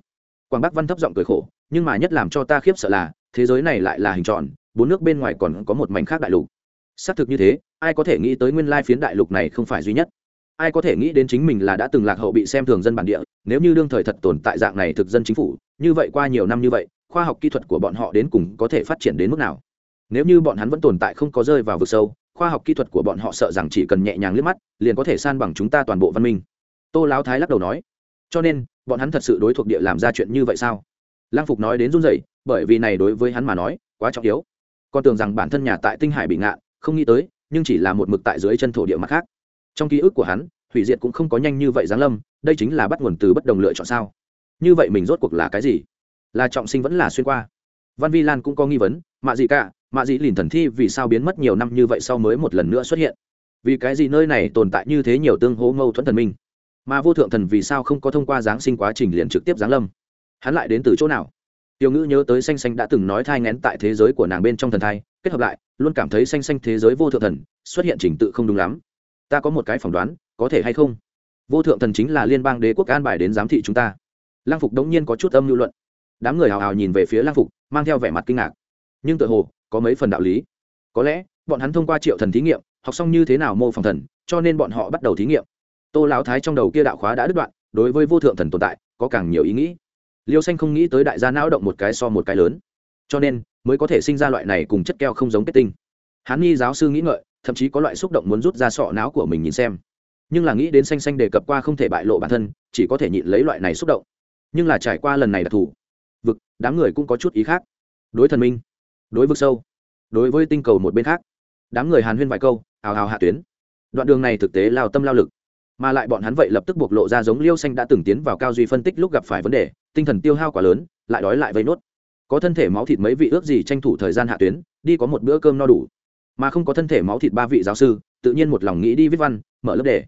Quảng bắc văn thấp giọng cười khổ, nhưng mà nhất làm cho ta khiếp sợ là, thế giới này lại là hình tròn, bốn nước bên ngoài còn có một mảnh khác đại lục. Xác thực như thế, ai có thể nghĩ tới nguyên lai phiến đại lục này không phải duy nhất ai có thể nghĩ đến chính mình là đã từng lạc hậu bị xem thường dân bản địa, nếu như đương thời thật tồn tại dạng này thực dân chính phủ, như vậy qua nhiều năm như vậy, khoa học kỹ thuật của bọn họ đến cùng có thể phát triển đến mức nào? Nếu như bọn hắn vẫn tồn tại không có rơi vào vực sâu, khoa học kỹ thuật của bọn họ sợ rằng chỉ cần nhẹ nhàng liếc mắt, liền có thể san bằng chúng ta toàn bộ văn minh. Tô láo thái lắc đầu nói. Cho nên, bọn hắn thật sự đối thuộc địa làm ra chuyện như vậy sao? Lang phục nói đến run rẩy, bởi vì này đối với hắn mà nói, quá trọng yếu. Con tưởng rằng bản thân nhà tại tinh hải bị ngạn, không nghĩ tới, nhưng chỉ là một mực tại dưới chân thổ địa mặt khác trong ký ức của hắn, hủy diệt cũng không có nhanh như vậy giáng lâm, đây chính là bắt nguồn từ bất đồng lựa chọn sao. Như vậy mình rốt cuộc là cái gì? Là trọng sinh vẫn là xuyên qua? Văn vi lan cũng có nghi vấn, mạ gì cả mạ dị lìn thần thi vì sao biến mất nhiều năm như vậy sau mới một lần nữa xuất hiện? Vì cái gì nơi này tồn tại như thế nhiều tương hố mâu thuẫn thần minh? Mà vô thượng thần vì sao không có thông qua giáng sinh quá trình liền trực tiếp giáng lâm? Hắn lại đến từ chỗ nào? Tiểu ngữ nhớ tới xanh xanh đã từng nói thai ngén tại thế giới của nàng bên trong thần thai, kết hợp lại, luôn cảm thấy xanh xanh thế giới vô thượng thần xuất hiện trình tự không đúng lắm ta có một cái phỏng đoán, có thể hay không? Vô thượng thần chính là liên bang đế quốc an bài đến giám thị chúng ta. Lang phục đống nhiên có chút âm lưu luận. Đám người hào hào nhìn về phía lang phục, mang theo vẻ mặt kinh ngạc. Nhưng tự hồ, có mấy phần đạo lý. Có lẽ, bọn hắn thông qua triệu thần thí nghiệm, học xong như thế nào mô phỏng thần, cho nên bọn họ bắt đầu thí nghiệm. Tô lão thái trong đầu kia đạo khóa đã đứt đoạn, đối với vô thượng thần tồn tại, có càng nhiều ý nghĩ. Liêu xanh không nghĩ tới đại gia não động một cái so một cái lớn. Cho nên, mới có thể sinh ra loại này cùng chất keo không giống kết tinh. Hán nghi giáo sư nghĩ ngợi thậm chí có loại xúc động muốn rút ra sọ não của mình nhìn xem. Nhưng là nghĩ đến xanh xanh đề cập qua không thể bại lộ bản thân, chỉ có thể nhịn lấy loại này xúc động. Nhưng là trải qua lần này đặc thù, vực, đám người cũng có chút ý khác. Đối thần minh, đối vực sâu, đối với tinh cầu một bên khác, đám người hàn huyên vài câu, hào hào hạ tuyến. Đoạn đường này thực tế lao tâm lao lực. Mà lại bọn hắn vậy lập tức bộc lộ ra giống liêu xanh đã từng tiến vào cao duy phân tích lúc gặp phải vấn đề, tinh thần tiêu hao quá lớn, lại đói lại vây nốt. Có thân thể máu thịt mấy vị ước gì tranh thủ thời gian hạ tuyến, đi có một bữa cơm no đủ mà không có thân thể máu thịt ba vị giáo sư, tự nhiên một lòng nghĩ đi viết văn, mở lớp đề.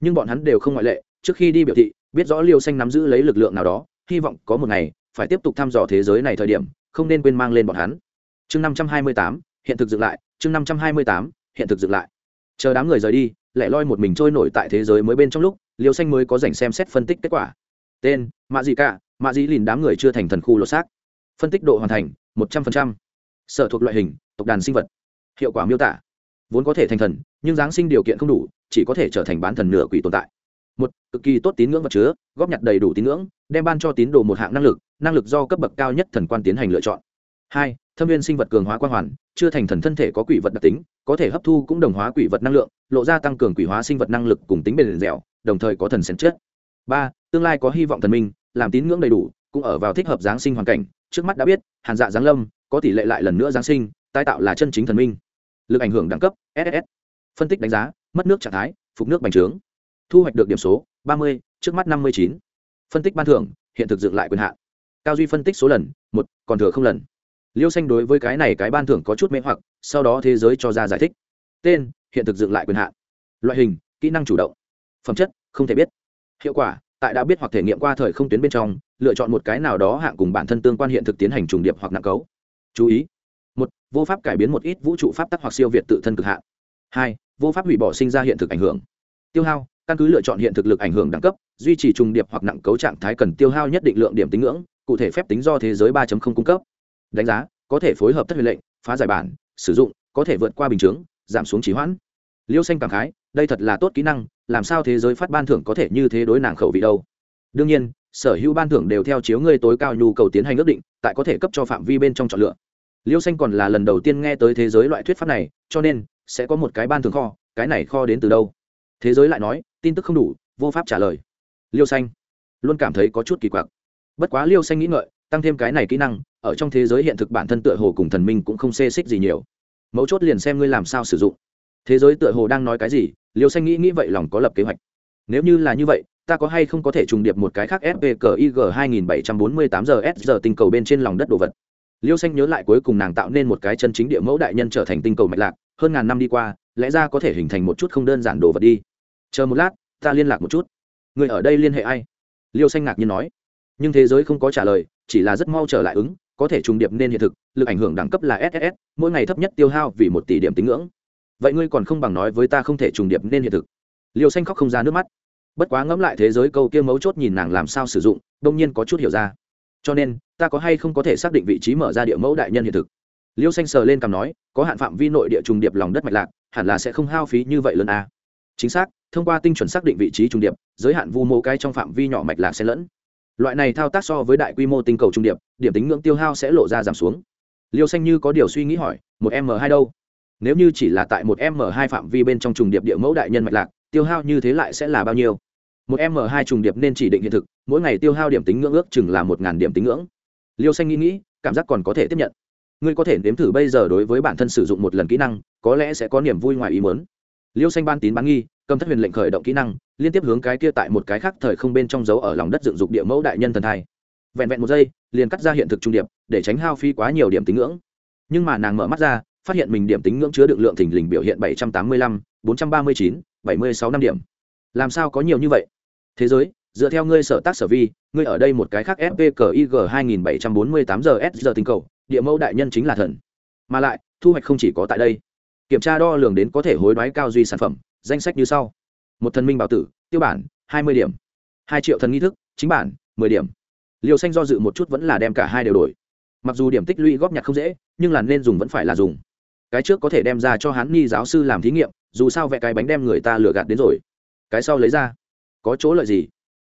Nhưng bọn hắn đều không ngoại lệ, trước khi đi biểu thị, biết rõ liêu xanh nắm giữ lấy lực lượng nào đó, hy vọng có một ngày, phải tiếp tục thăm dò thế giới này thời điểm, không nên quên mang lên bọn hắn. Chương năm trăm hai mươi tám, hiện thực dựng lại, chương năm trăm hai mươi tám, hiện thực dựng lại. Chờ đám người rời đi lại loi một mình trôi nổi tại thế giới mới bên trong lúc, liêu xanh mới có dành xem xét phân tích kết quả. Tên, mạ gì cả, mạ gì lìn đám người chưa thành thần khu lột xác. Phân tích độ hoàn thành, một trăm linh sở thuộc loại hình, tộc đàn sinh vật hiệu quả miêu tả. Vốn có thể thành thần, nhưng giáng sinh điều kiện không đủ, chỉ có thể trở thành bán thần nửa quỷ tồn tại. Một, cực kỳ tốt tín ngưỡng vật chứa, góp nhặt đầy đủ tín ngưỡng, đem ban cho tín đồ một hạng năng lực năng lực do cấp bậc cao nhất thần quan tiến hành lựa chọn. Hai, thâm viên sinh vật cường hóa quan hoàn, chưa thành thần thân thể có quỷ vật đặc tính, có thể hấp thu cũng đồng hóa quỷ vật năng lượng, lộ ra tăng cường quỷ hóa sinh vật năng lực cùng tính bền dẻo, đồng thời có thần sen chết ba, tương lai có hy vọng thần minh, làm tín ngưỡng đầy đủ, cũng ở vào thích hợp giáng sinh hoàn cảnh, trước mắt đã biết, hàn dạ giáng lâm có tỷ lệ lại lần nữa giáng sinh tái tạo là chân chính thần minh. Lực ảnh hưởng đẳng cấp ss phân tích đánh giá, mất nước trạng thái, phục nước bành trướng. Thu hoạch được điểm số, ba mươi, trước mắt năm mươi chín. Phân tích ban thưởng, hiện thực dựng lại quyền hạn. Cao duy phân tích số lần, một, còn thừa không lần. Liêu xanh đối với cái này cái ban thưởng có chút mê hoặc, sau đó thế giới cho ra giải thích. Tên, hiện thực dựng lại quyền hạn. Loại hình, kỹ năng chủ động. Phẩm chất, không thể biết. Hiệu quả, tại đã biết hoặc thể nghiệm qua thời không tuyến bên trong, lựa chọn một cái nào đó hạng cùng bản thân tương quan hiện thực tiến hành trùng điệp hoặc nặng cấu. Chú ý một, vô pháp cải biến một ít vũ trụ pháp tắc hoặc siêu việt tự thân cực hạn. Hai, vô pháp hủy bỏ sinh ra hiện thực ảnh hưởng. Tiêu hao, căn cứ lựa chọn hiện thực lực ảnh hưởng đẳng cấp, duy trì trùng điệp hoặc nặng cấu trạng thái cần tiêu hao nhất định lượng điểm tính ngưỡng, cụ thể phép tính do thế giới ba cung cấp. Đánh giá, có thể phối hợp thất huyền lệnh, phá giải bản, sử dụng, có thể vượt qua bình chướng, giảm xuống trí hoãn. Liêu xanh cảm khái, đây thật là tốt kỹ năng, làm sao thế giới phát ban thưởng có thể như thế đối nàng khẩu vị đâu? Đương nhiên, sở hữu ban thưởng đều theo chiếu ngươi tối cao nhu cầu tiến hành ước định, tại có thể cấp cho phạm vi bên trong chọn lựa liêu xanh còn là lần đầu tiên nghe tới thế giới loại thuyết pháp này, cho nên sẽ có một cái ban thường kho, cái này kho đến từ đâu? Thế giới lại nói, tin tức không đủ, vô pháp trả lời. Liêu xanh luôn cảm thấy có chút kỳ quặc. Bất quá liêu xanh nghĩ ngợi, tăng thêm cái này kỹ năng, ở trong thế giới hiện thực bản thân tựa hồ cùng thần minh cũng không xê xích gì nhiều. Mấu chốt liền xem ngươi làm sao sử dụng. Thế giới tựa hồ đang nói cái gì, liêu xanh nghĩ nghĩ vậy lòng có lập kế hoạch. Nếu như là như vậy, ta có hay không có thể trùng điệp một cái khác fpqig 2748 giờ s giờ tinh cầu bên trên lòng đất đồ vật? Liêu xanh nhớ lại cuối cùng nàng tạo nên một cái chân chính địa mẫu đại nhân trở thành tinh cầu mạch lạc, hơn ngàn năm đi qua, lẽ ra có thể hình thành một chút không đơn giản đồ vật đi. Chờ một lát, ta liên lạc một chút. Người ở đây liên hệ ai? Liêu xanh ngạc nhiên nói. Nhưng thế giới không có trả lời, chỉ là rất mau trở lại ứng, có thể trùng điệp nên hiện thực, lực ảnh hưởng đẳng cấp là ss mỗi ngày thấp nhất tiêu hao vì một tỷ điểm tín ngưỡng. Vậy ngươi còn không bằng nói với ta không thể trùng điệp nên hiện thực. Liêu xanh khóc không ra nước mắt. Bất quá ngẫm lại thế giới câu kia mấu chốt nhìn nàng làm sao sử dụng, đông nhiên có chút hiểu ra cho nên, ta có hay không có thể xác định vị trí mở ra địa mẫu đại nhân hiện thực? Liêu xanh sờ lên cằm nói, có hạn phạm vi nội địa trùng điệp lòng đất mạch lạc, hẳn là sẽ không hao phí như vậy lớn a à. chính xác, thông qua tinh chuẩn xác định vị trí trùng điệp, giới hạn vu mô cái trong phạm vi nhỏ mạch lạc sẽ lẫn. Loại này thao tác so với đại quy mô tinh cầu trung điệp, điểm tính ngưỡng tiêu hao sẽ lộ ra giảm xuống. Liêu xanh như có điều suy nghĩ hỏi, một m hai đâu? Nếu như chỉ là tại một m hai phạm vi bên trong trùng điệp địa mẫu đại nhân mạch lạc, tiêu hao như thế lại sẽ là bao nhiêu? Một m hai trùng điệp nên chỉ định hiện thực, mỗi ngày tiêu hao điểm tính ngưỡng ước chừng là một điểm tính ngưỡng. Liêu xanh nghĩ nghĩ, cảm giác còn có thể tiếp nhận. Ngươi có thể nếm thử bây giờ đối với bản thân sử dụng một lần kỹ năng, có lẽ sẽ có niềm vui ngoài ý mớn liêu xanh ban tín bán nghi, cầm thất huyền lệnh khởi động kỹ năng, liên tiếp hướng cái kia tại một cái khác thời không bên trong dấu ở lòng đất dựng dục địa mẫu đại nhân thần thai. Vẹn vẹn một giây, liền cắt ra hiện thực trung điệp, để tránh hao phi quá nhiều điểm tính ngưỡng. Nhưng mà nàng mở mắt ra, phát hiện mình điểm tính ngưỡng chứa được lượng thình lình biểu hiện bảy trăm tám mươi lăm, bốn trăm ba mươi chín, bảy mươi sáu năm điểm làm sao có nhiều như vậy? Thế giới, dựa theo ngươi sở tác sở vi, ngươi ở đây một cái khác fpqig 2748 giờ s giờ tinh cầu, địa mẫu đại nhân chính là thần. Mà lại, thu hoạch không chỉ có tại đây. Kiểm tra đo lường đến có thể hối đoái cao duy sản phẩm, danh sách như sau. Một thần minh bảo tử, tiêu bản, hai mươi điểm. Hai triệu thần nghi thức, chính bản, mười điểm. Liều xanh do dự một chút vẫn là đem cả hai đều đổi. Mặc dù điểm tích lũy góp nhặt không dễ, nhưng là nên dùng vẫn phải là dùng. Cái trước có thể đem ra cho hắn nghi giáo sư làm thí nghiệm, dù sao vẽ cái bánh đem người ta lừa gạt đến rồi cái sau lấy ra. Có chỗ lợi gì?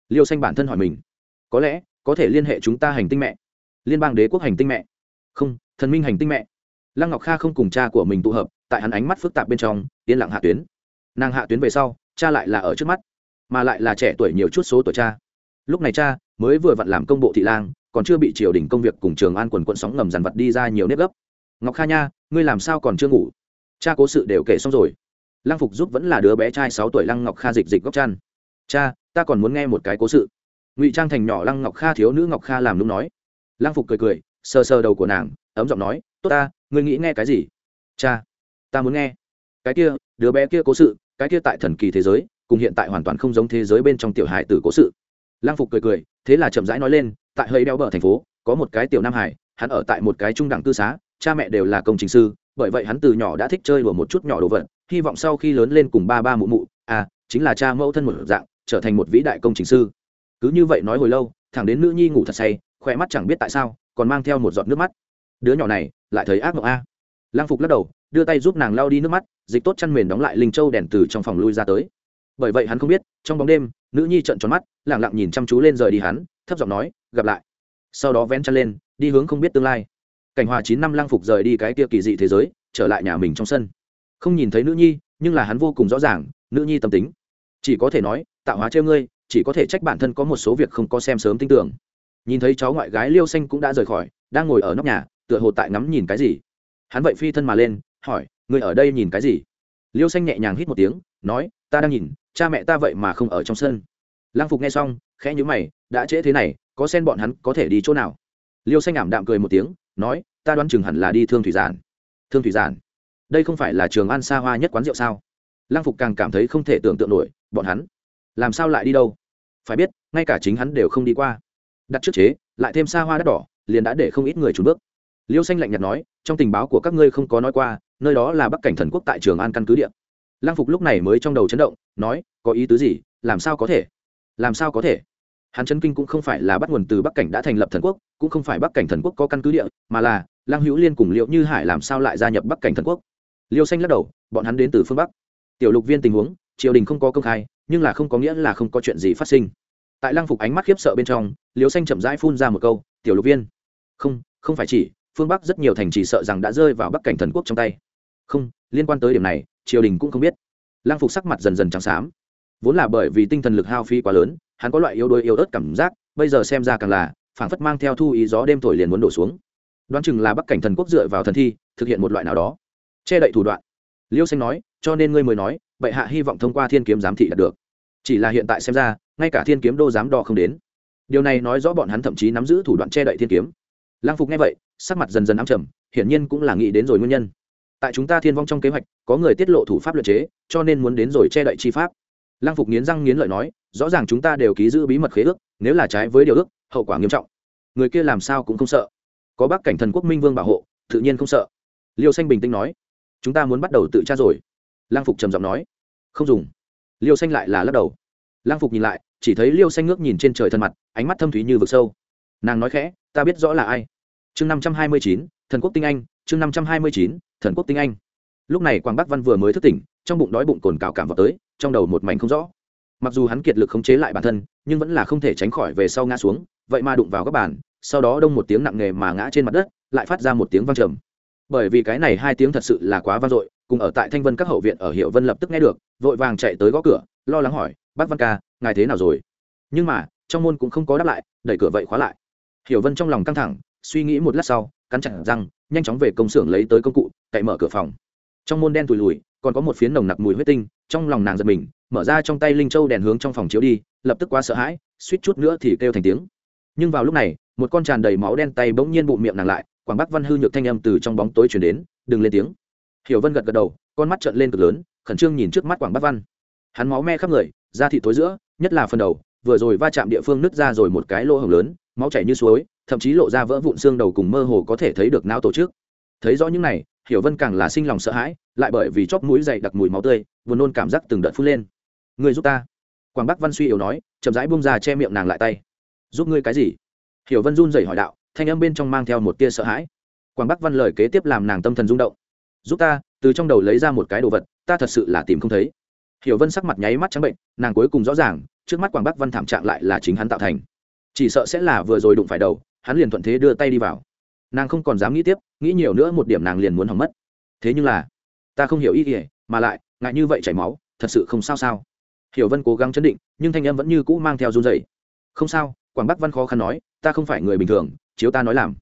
Liêu xanh bản thân hỏi mình. Có lẽ, có thể liên hệ chúng ta hành tinh mẹ. Liên bang đế quốc hành tinh mẹ. Không, thần minh hành tinh mẹ. Lăng ngọc kha không cùng cha của mình tụ hợp, tại hắn ánh mắt phức tạp bên trong, yên lặng hạ tuyến. Nàng hạ tuyến về sau, cha lại là ở trước mắt, mà lại là trẻ tuổi nhiều chút số tuổi cha. Lúc này cha, mới vừa vặn làm công bộ thị lang, còn chưa bị triều đình công việc cùng trường an quần quận sóng ngầm dàn vật đi ra nhiều nếp gấp. Ngọc kha nha, ngươi làm sao còn chưa ngủ? Cha cố sự đều kể xong rồi lăng phục giúp vẫn là đứa bé trai sáu tuổi lăng ngọc kha dịch dịch góc chăn. Cha, ta còn muốn nghe một cái cố sự. Ngụy trang thành nhỏ lăng ngọc kha thiếu nữ ngọc kha làm lúc nói. Lăng phục cười cười, sờ sờ đầu của nàng, ấm giọng nói, tốt ta, ngươi nghĩ nghe cái gì? Cha, ta muốn nghe. Cái kia, đứa bé kia cố sự, cái kia tại thần kỳ thế giới, cùng hiện tại hoàn toàn không giống thế giới bên trong tiểu hải tử cố sự. Lăng phục cười cười, thế là chậm rãi nói lên, tại hơi đeo bờ thành phố, có một cái tiểu nam hải, hắn ở tại một cái trung đẳng cư xá, cha mẹ đều là công trình sư, bởi vậy hắn từ nhỏ đã thích chơi đùa một chút nhỏ đồ vật hy vọng sau khi lớn lên cùng ba ba mụ mụ à chính là cha mẫu thân một dạng, trở thành một vĩ đại công trình sư. Cứ như vậy nói hồi lâu, thẳng đến nữ nhi ngủ thật say khoe mắt chẳng biết tại sao, còn mang theo một giọt nước mắt. Đứa nhỏ này, lại thấy ác mộng a. Lang phục lắc đầu, đưa tay giúp nàng lau đi nước mắt, dịch tốt chăn mền đóng lại linh châu đèn từ trong phòng lui ra tới. Bởi vậy hắn không biết, trong bóng đêm, nữ nhi trận tròn mắt lẳng lặng nhìn chăm chú lên rời đi hắn, thấp giọng nói, gặp lại. Sau đó vén chăn lên, đi hướng không biết tương lai. Cảnh hòa chín năm lang phục rời đi cái kia kỳ dị thế giới, trở lại nhà mình trong sân không nhìn thấy nữ nhi, nhưng là hắn vô cùng rõ ràng, nữ nhi tâm tính. Chỉ có thể nói, tạo hóa treo ngươi, chỉ có thể trách bản thân có một số việc không có xem sớm tin tưởng. Nhìn thấy cháu ngoại gái liêu xanh cũng đã rời khỏi, đang ngồi ở nóc nhà, tựa hồ tại ngắm nhìn cái gì. Hắn vậy phi thân mà lên, hỏi người ở đây nhìn cái gì? Liêu xanh nhẹ nhàng hít một tiếng, nói, ta đang nhìn, cha mẹ ta vậy mà không ở trong sân. Lang phục nghe xong, khẽ nhữ mày, đã trễ thế này, có sen bọn hắn có thể đi chỗ nào? Liêu xanh ảm đạm cười một tiếng, nói, ta đoán chừng hẳn là đi thương thủy giản. Thương thủy giản? Đây không phải là trường ăn xa hoa nhất quán rượu sao? Lăng phục càng cảm thấy không thể tưởng tượng nổi, bọn hắn làm sao lại đi đâu? Phải biết, ngay cả chính hắn đều không đi qua. Đặt trước chế, lại thêm xa hoa đắt đỏ, liền đã để không ít người trùn bước. Liêu xanh lạnh nhạt nói, trong tình báo của các ngươi không có nói qua, nơi đó là bắc cảnh thần quốc tại trường an căn cứ địa. Lăng phục lúc này mới trong đầu chấn động, nói, có ý tứ gì, làm sao có thể? Làm sao có thể? Hắn chấn kinh cũng không phải là bắt nguồn từ bắc cảnh đã thành lập thần quốc, cũng không phải bắc cảnh thần quốc có căn cứ địa, mà là lăng hữu liên cùng liệu như hải làm sao lại gia nhập bắc cảnh thần quốc? Liêu xanh lắc đầu, bọn hắn đến từ phương bắc. Tiểu lục viên tình huống, triều đình không có công khai, nhưng là không có nghĩa là không có chuyện gì phát sinh. Tại lăng phục ánh mắt khiếp sợ bên trong, liêu xanh chậm rãi phun ra một câu, tiểu lục viên. Không không phải chỉ, phương bắc rất nhiều thành trì sợ rằng đã rơi vào bắc cảnh thần quốc trong tay. Không, liên quan tới điểm này, triều đình cũng không biết. Lăng phục sắc mặt dần dần trắng xám. Vốn là bởi vì tinh thần lực hao phí quá lớn, hắn có loại yếu đuối yếu ớt cảm giác, bây giờ xem ra càng là, phảng phất mang theo thu ý gió đêm thổi liền muốn đổ xuống. Đoán chừng là bắc cảnh thần quốc dựa vào thần thi, thực hiện một loại nào đó che đậy thủ đoạn. Liêu xanh nói, cho nên ngươi mới nói, bệ hạ hy vọng thông qua thiên kiếm giám thị đạt được. Chỉ là hiện tại xem ra, ngay cả thiên kiếm đô giám đo không đến. Điều này nói rõ bọn hắn thậm chí nắm giữ thủ đoạn che đậy thiên kiếm. Lang phục nghe vậy, sắc mặt dần dần ám trầm, hiển nhiên cũng là nghĩ đến rồi nguyên nhân. Tại chúng ta thiên vong trong kế hoạch, có người tiết lộ thủ pháp luật chế, cho nên muốn đến rồi che đậy chi pháp. Lang phục nghiến răng nghiến lợi nói, rõ ràng chúng ta đều ký giữ bí mật khế ước, nếu là trái với điều ước, hậu quả nghiêm trọng. Người kia làm sao cũng không sợ. Có bác cảnh thần quốc minh vương bảo hộ, tự nhiên không sợ. Liêu xanh bình tĩnh nói chúng ta muốn bắt đầu tự tra rồi. Lang phục trầm giọng nói. Không dùng. Liêu xanh lại là lắc đầu. Lang phục nhìn lại, chỉ thấy liêu xanh ngước nhìn trên trời thân mặt, ánh mắt thâm thúy như vực sâu. Nàng nói khẽ, ta biết rõ là ai. Chương năm trăm hai mươi chín, thần quốc tinh anh, chương năm trăm hai mươi chín, thần quốc tinh anh. Lúc này quảng bắc văn vừa mới thức tỉnh, trong bụng đói bụng cồn cào cảm vào tới, trong đầu một mảnh không rõ. Mặc dù hắn kiệt lực khống chế lại bản thân, nhưng vẫn là không thể tránh khỏi về sau ngã xuống, vậy mà đụng vào các bàn, sau đó đông một tiếng nặng nề mà ngã trên mặt đất, lại phát ra một tiếng vang trầm bởi vì cái này hai tiếng thật sự là quá vang dội, cùng ở tại thanh vân các hậu viện ở hiệu vân lập tức nghe được, vội vàng chạy tới gõ cửa, lo lắng hỏi, bác văn ca, ngài thế nào rồi? Nhưng mà, trong môn cũng không có đáp lại, đẩy cửa vậy khóa lại. Hiểu vân trong lòng căng thẳng, suy nghĩ một lát sau, cắn chặt răng, nhanh chóng về công xưởng lấy tới công cụ, cậy mở cửa phòng. Trong môn đen tùi lùi còn có một phiến nồng nặc mùi huyết tinh, trong lòng nàng giật mình, mở ra trong tay linh châu đèn hướng trong phòng chiếu đi, lập tức quá sợ hãi, suýt chút nữa thì kêu thành tiếng. Nhưng vào lúc này, một con tràn đầy máu đen tay bỗng nhiên bụng miệng nàng lại quảng bắc văn hư nhược thanh âm từ trong bóng tối chuyển đến, đừng lên tiếng. Hiểu vân gật gật đầu, con mắt trợn lên cực lớn, khẩn trương nhìn trước mắt quảng bắc văn. Hắn máu me khắp người, da thị tối giữa, nhất là phần đầu, vừa rồi va chạm địa phương nứt ra rồi một cái lỗ hổng lớn, máu chảy như suối, thậm chí lộ ra vỡ vụn xương đầu cùng mơ hồ có thể thấy được não tổ chức. Thấy rõ những này, hiểu vân càng là sinh lòng sợ hãi, lại bởi vì chóp mũi dày đặc mùi máu tươi vừa nôn cảm giác từng đợt phun lên. Người giúp ta. Quảng bắc văn suy yếu nói, chậm rãi bung ra che miệng nàng lại tay. Giúp ngươi cái gì? Hiểu vân run rẩy hỏi đạo thanh âm bên trong mang theo một tia sợ hãi. Quảng bắc văn lời kế tiếp làm nàng tâm thần rung động. Giúp ta, từ trong đầu lấy ra một cái đồ vật, ta thật sự là tìm không thấy. Hiểu vân sắc mặt nháy mắt trắng bệnh, nàng cuối cùng rõ ràng, trước mắt quảng bắc văn thảm trạng lại là chính hắn tạo thành. Chỉ sợ sẽ là vừa rồi đụng phải đầu, hắn liền thuận thế đưa tay đi vào. Nàng không còn dám nghĩ tiếp, nghĩ nhiều nữa một điểm nàng liền muốn hỏng mất. Thế nhưng là, ta không hiểu ý nghĩa mà lại, ngại như vậy chảy máu, thật sự không sao sao. Hiểu vân cố gắng chấn định, nhưng thanh âm vẫn như cũ mang theo run dày không sao quảng bắc văn khó khăn nói, ta không phải người bình thường, chiếu ta nói làm.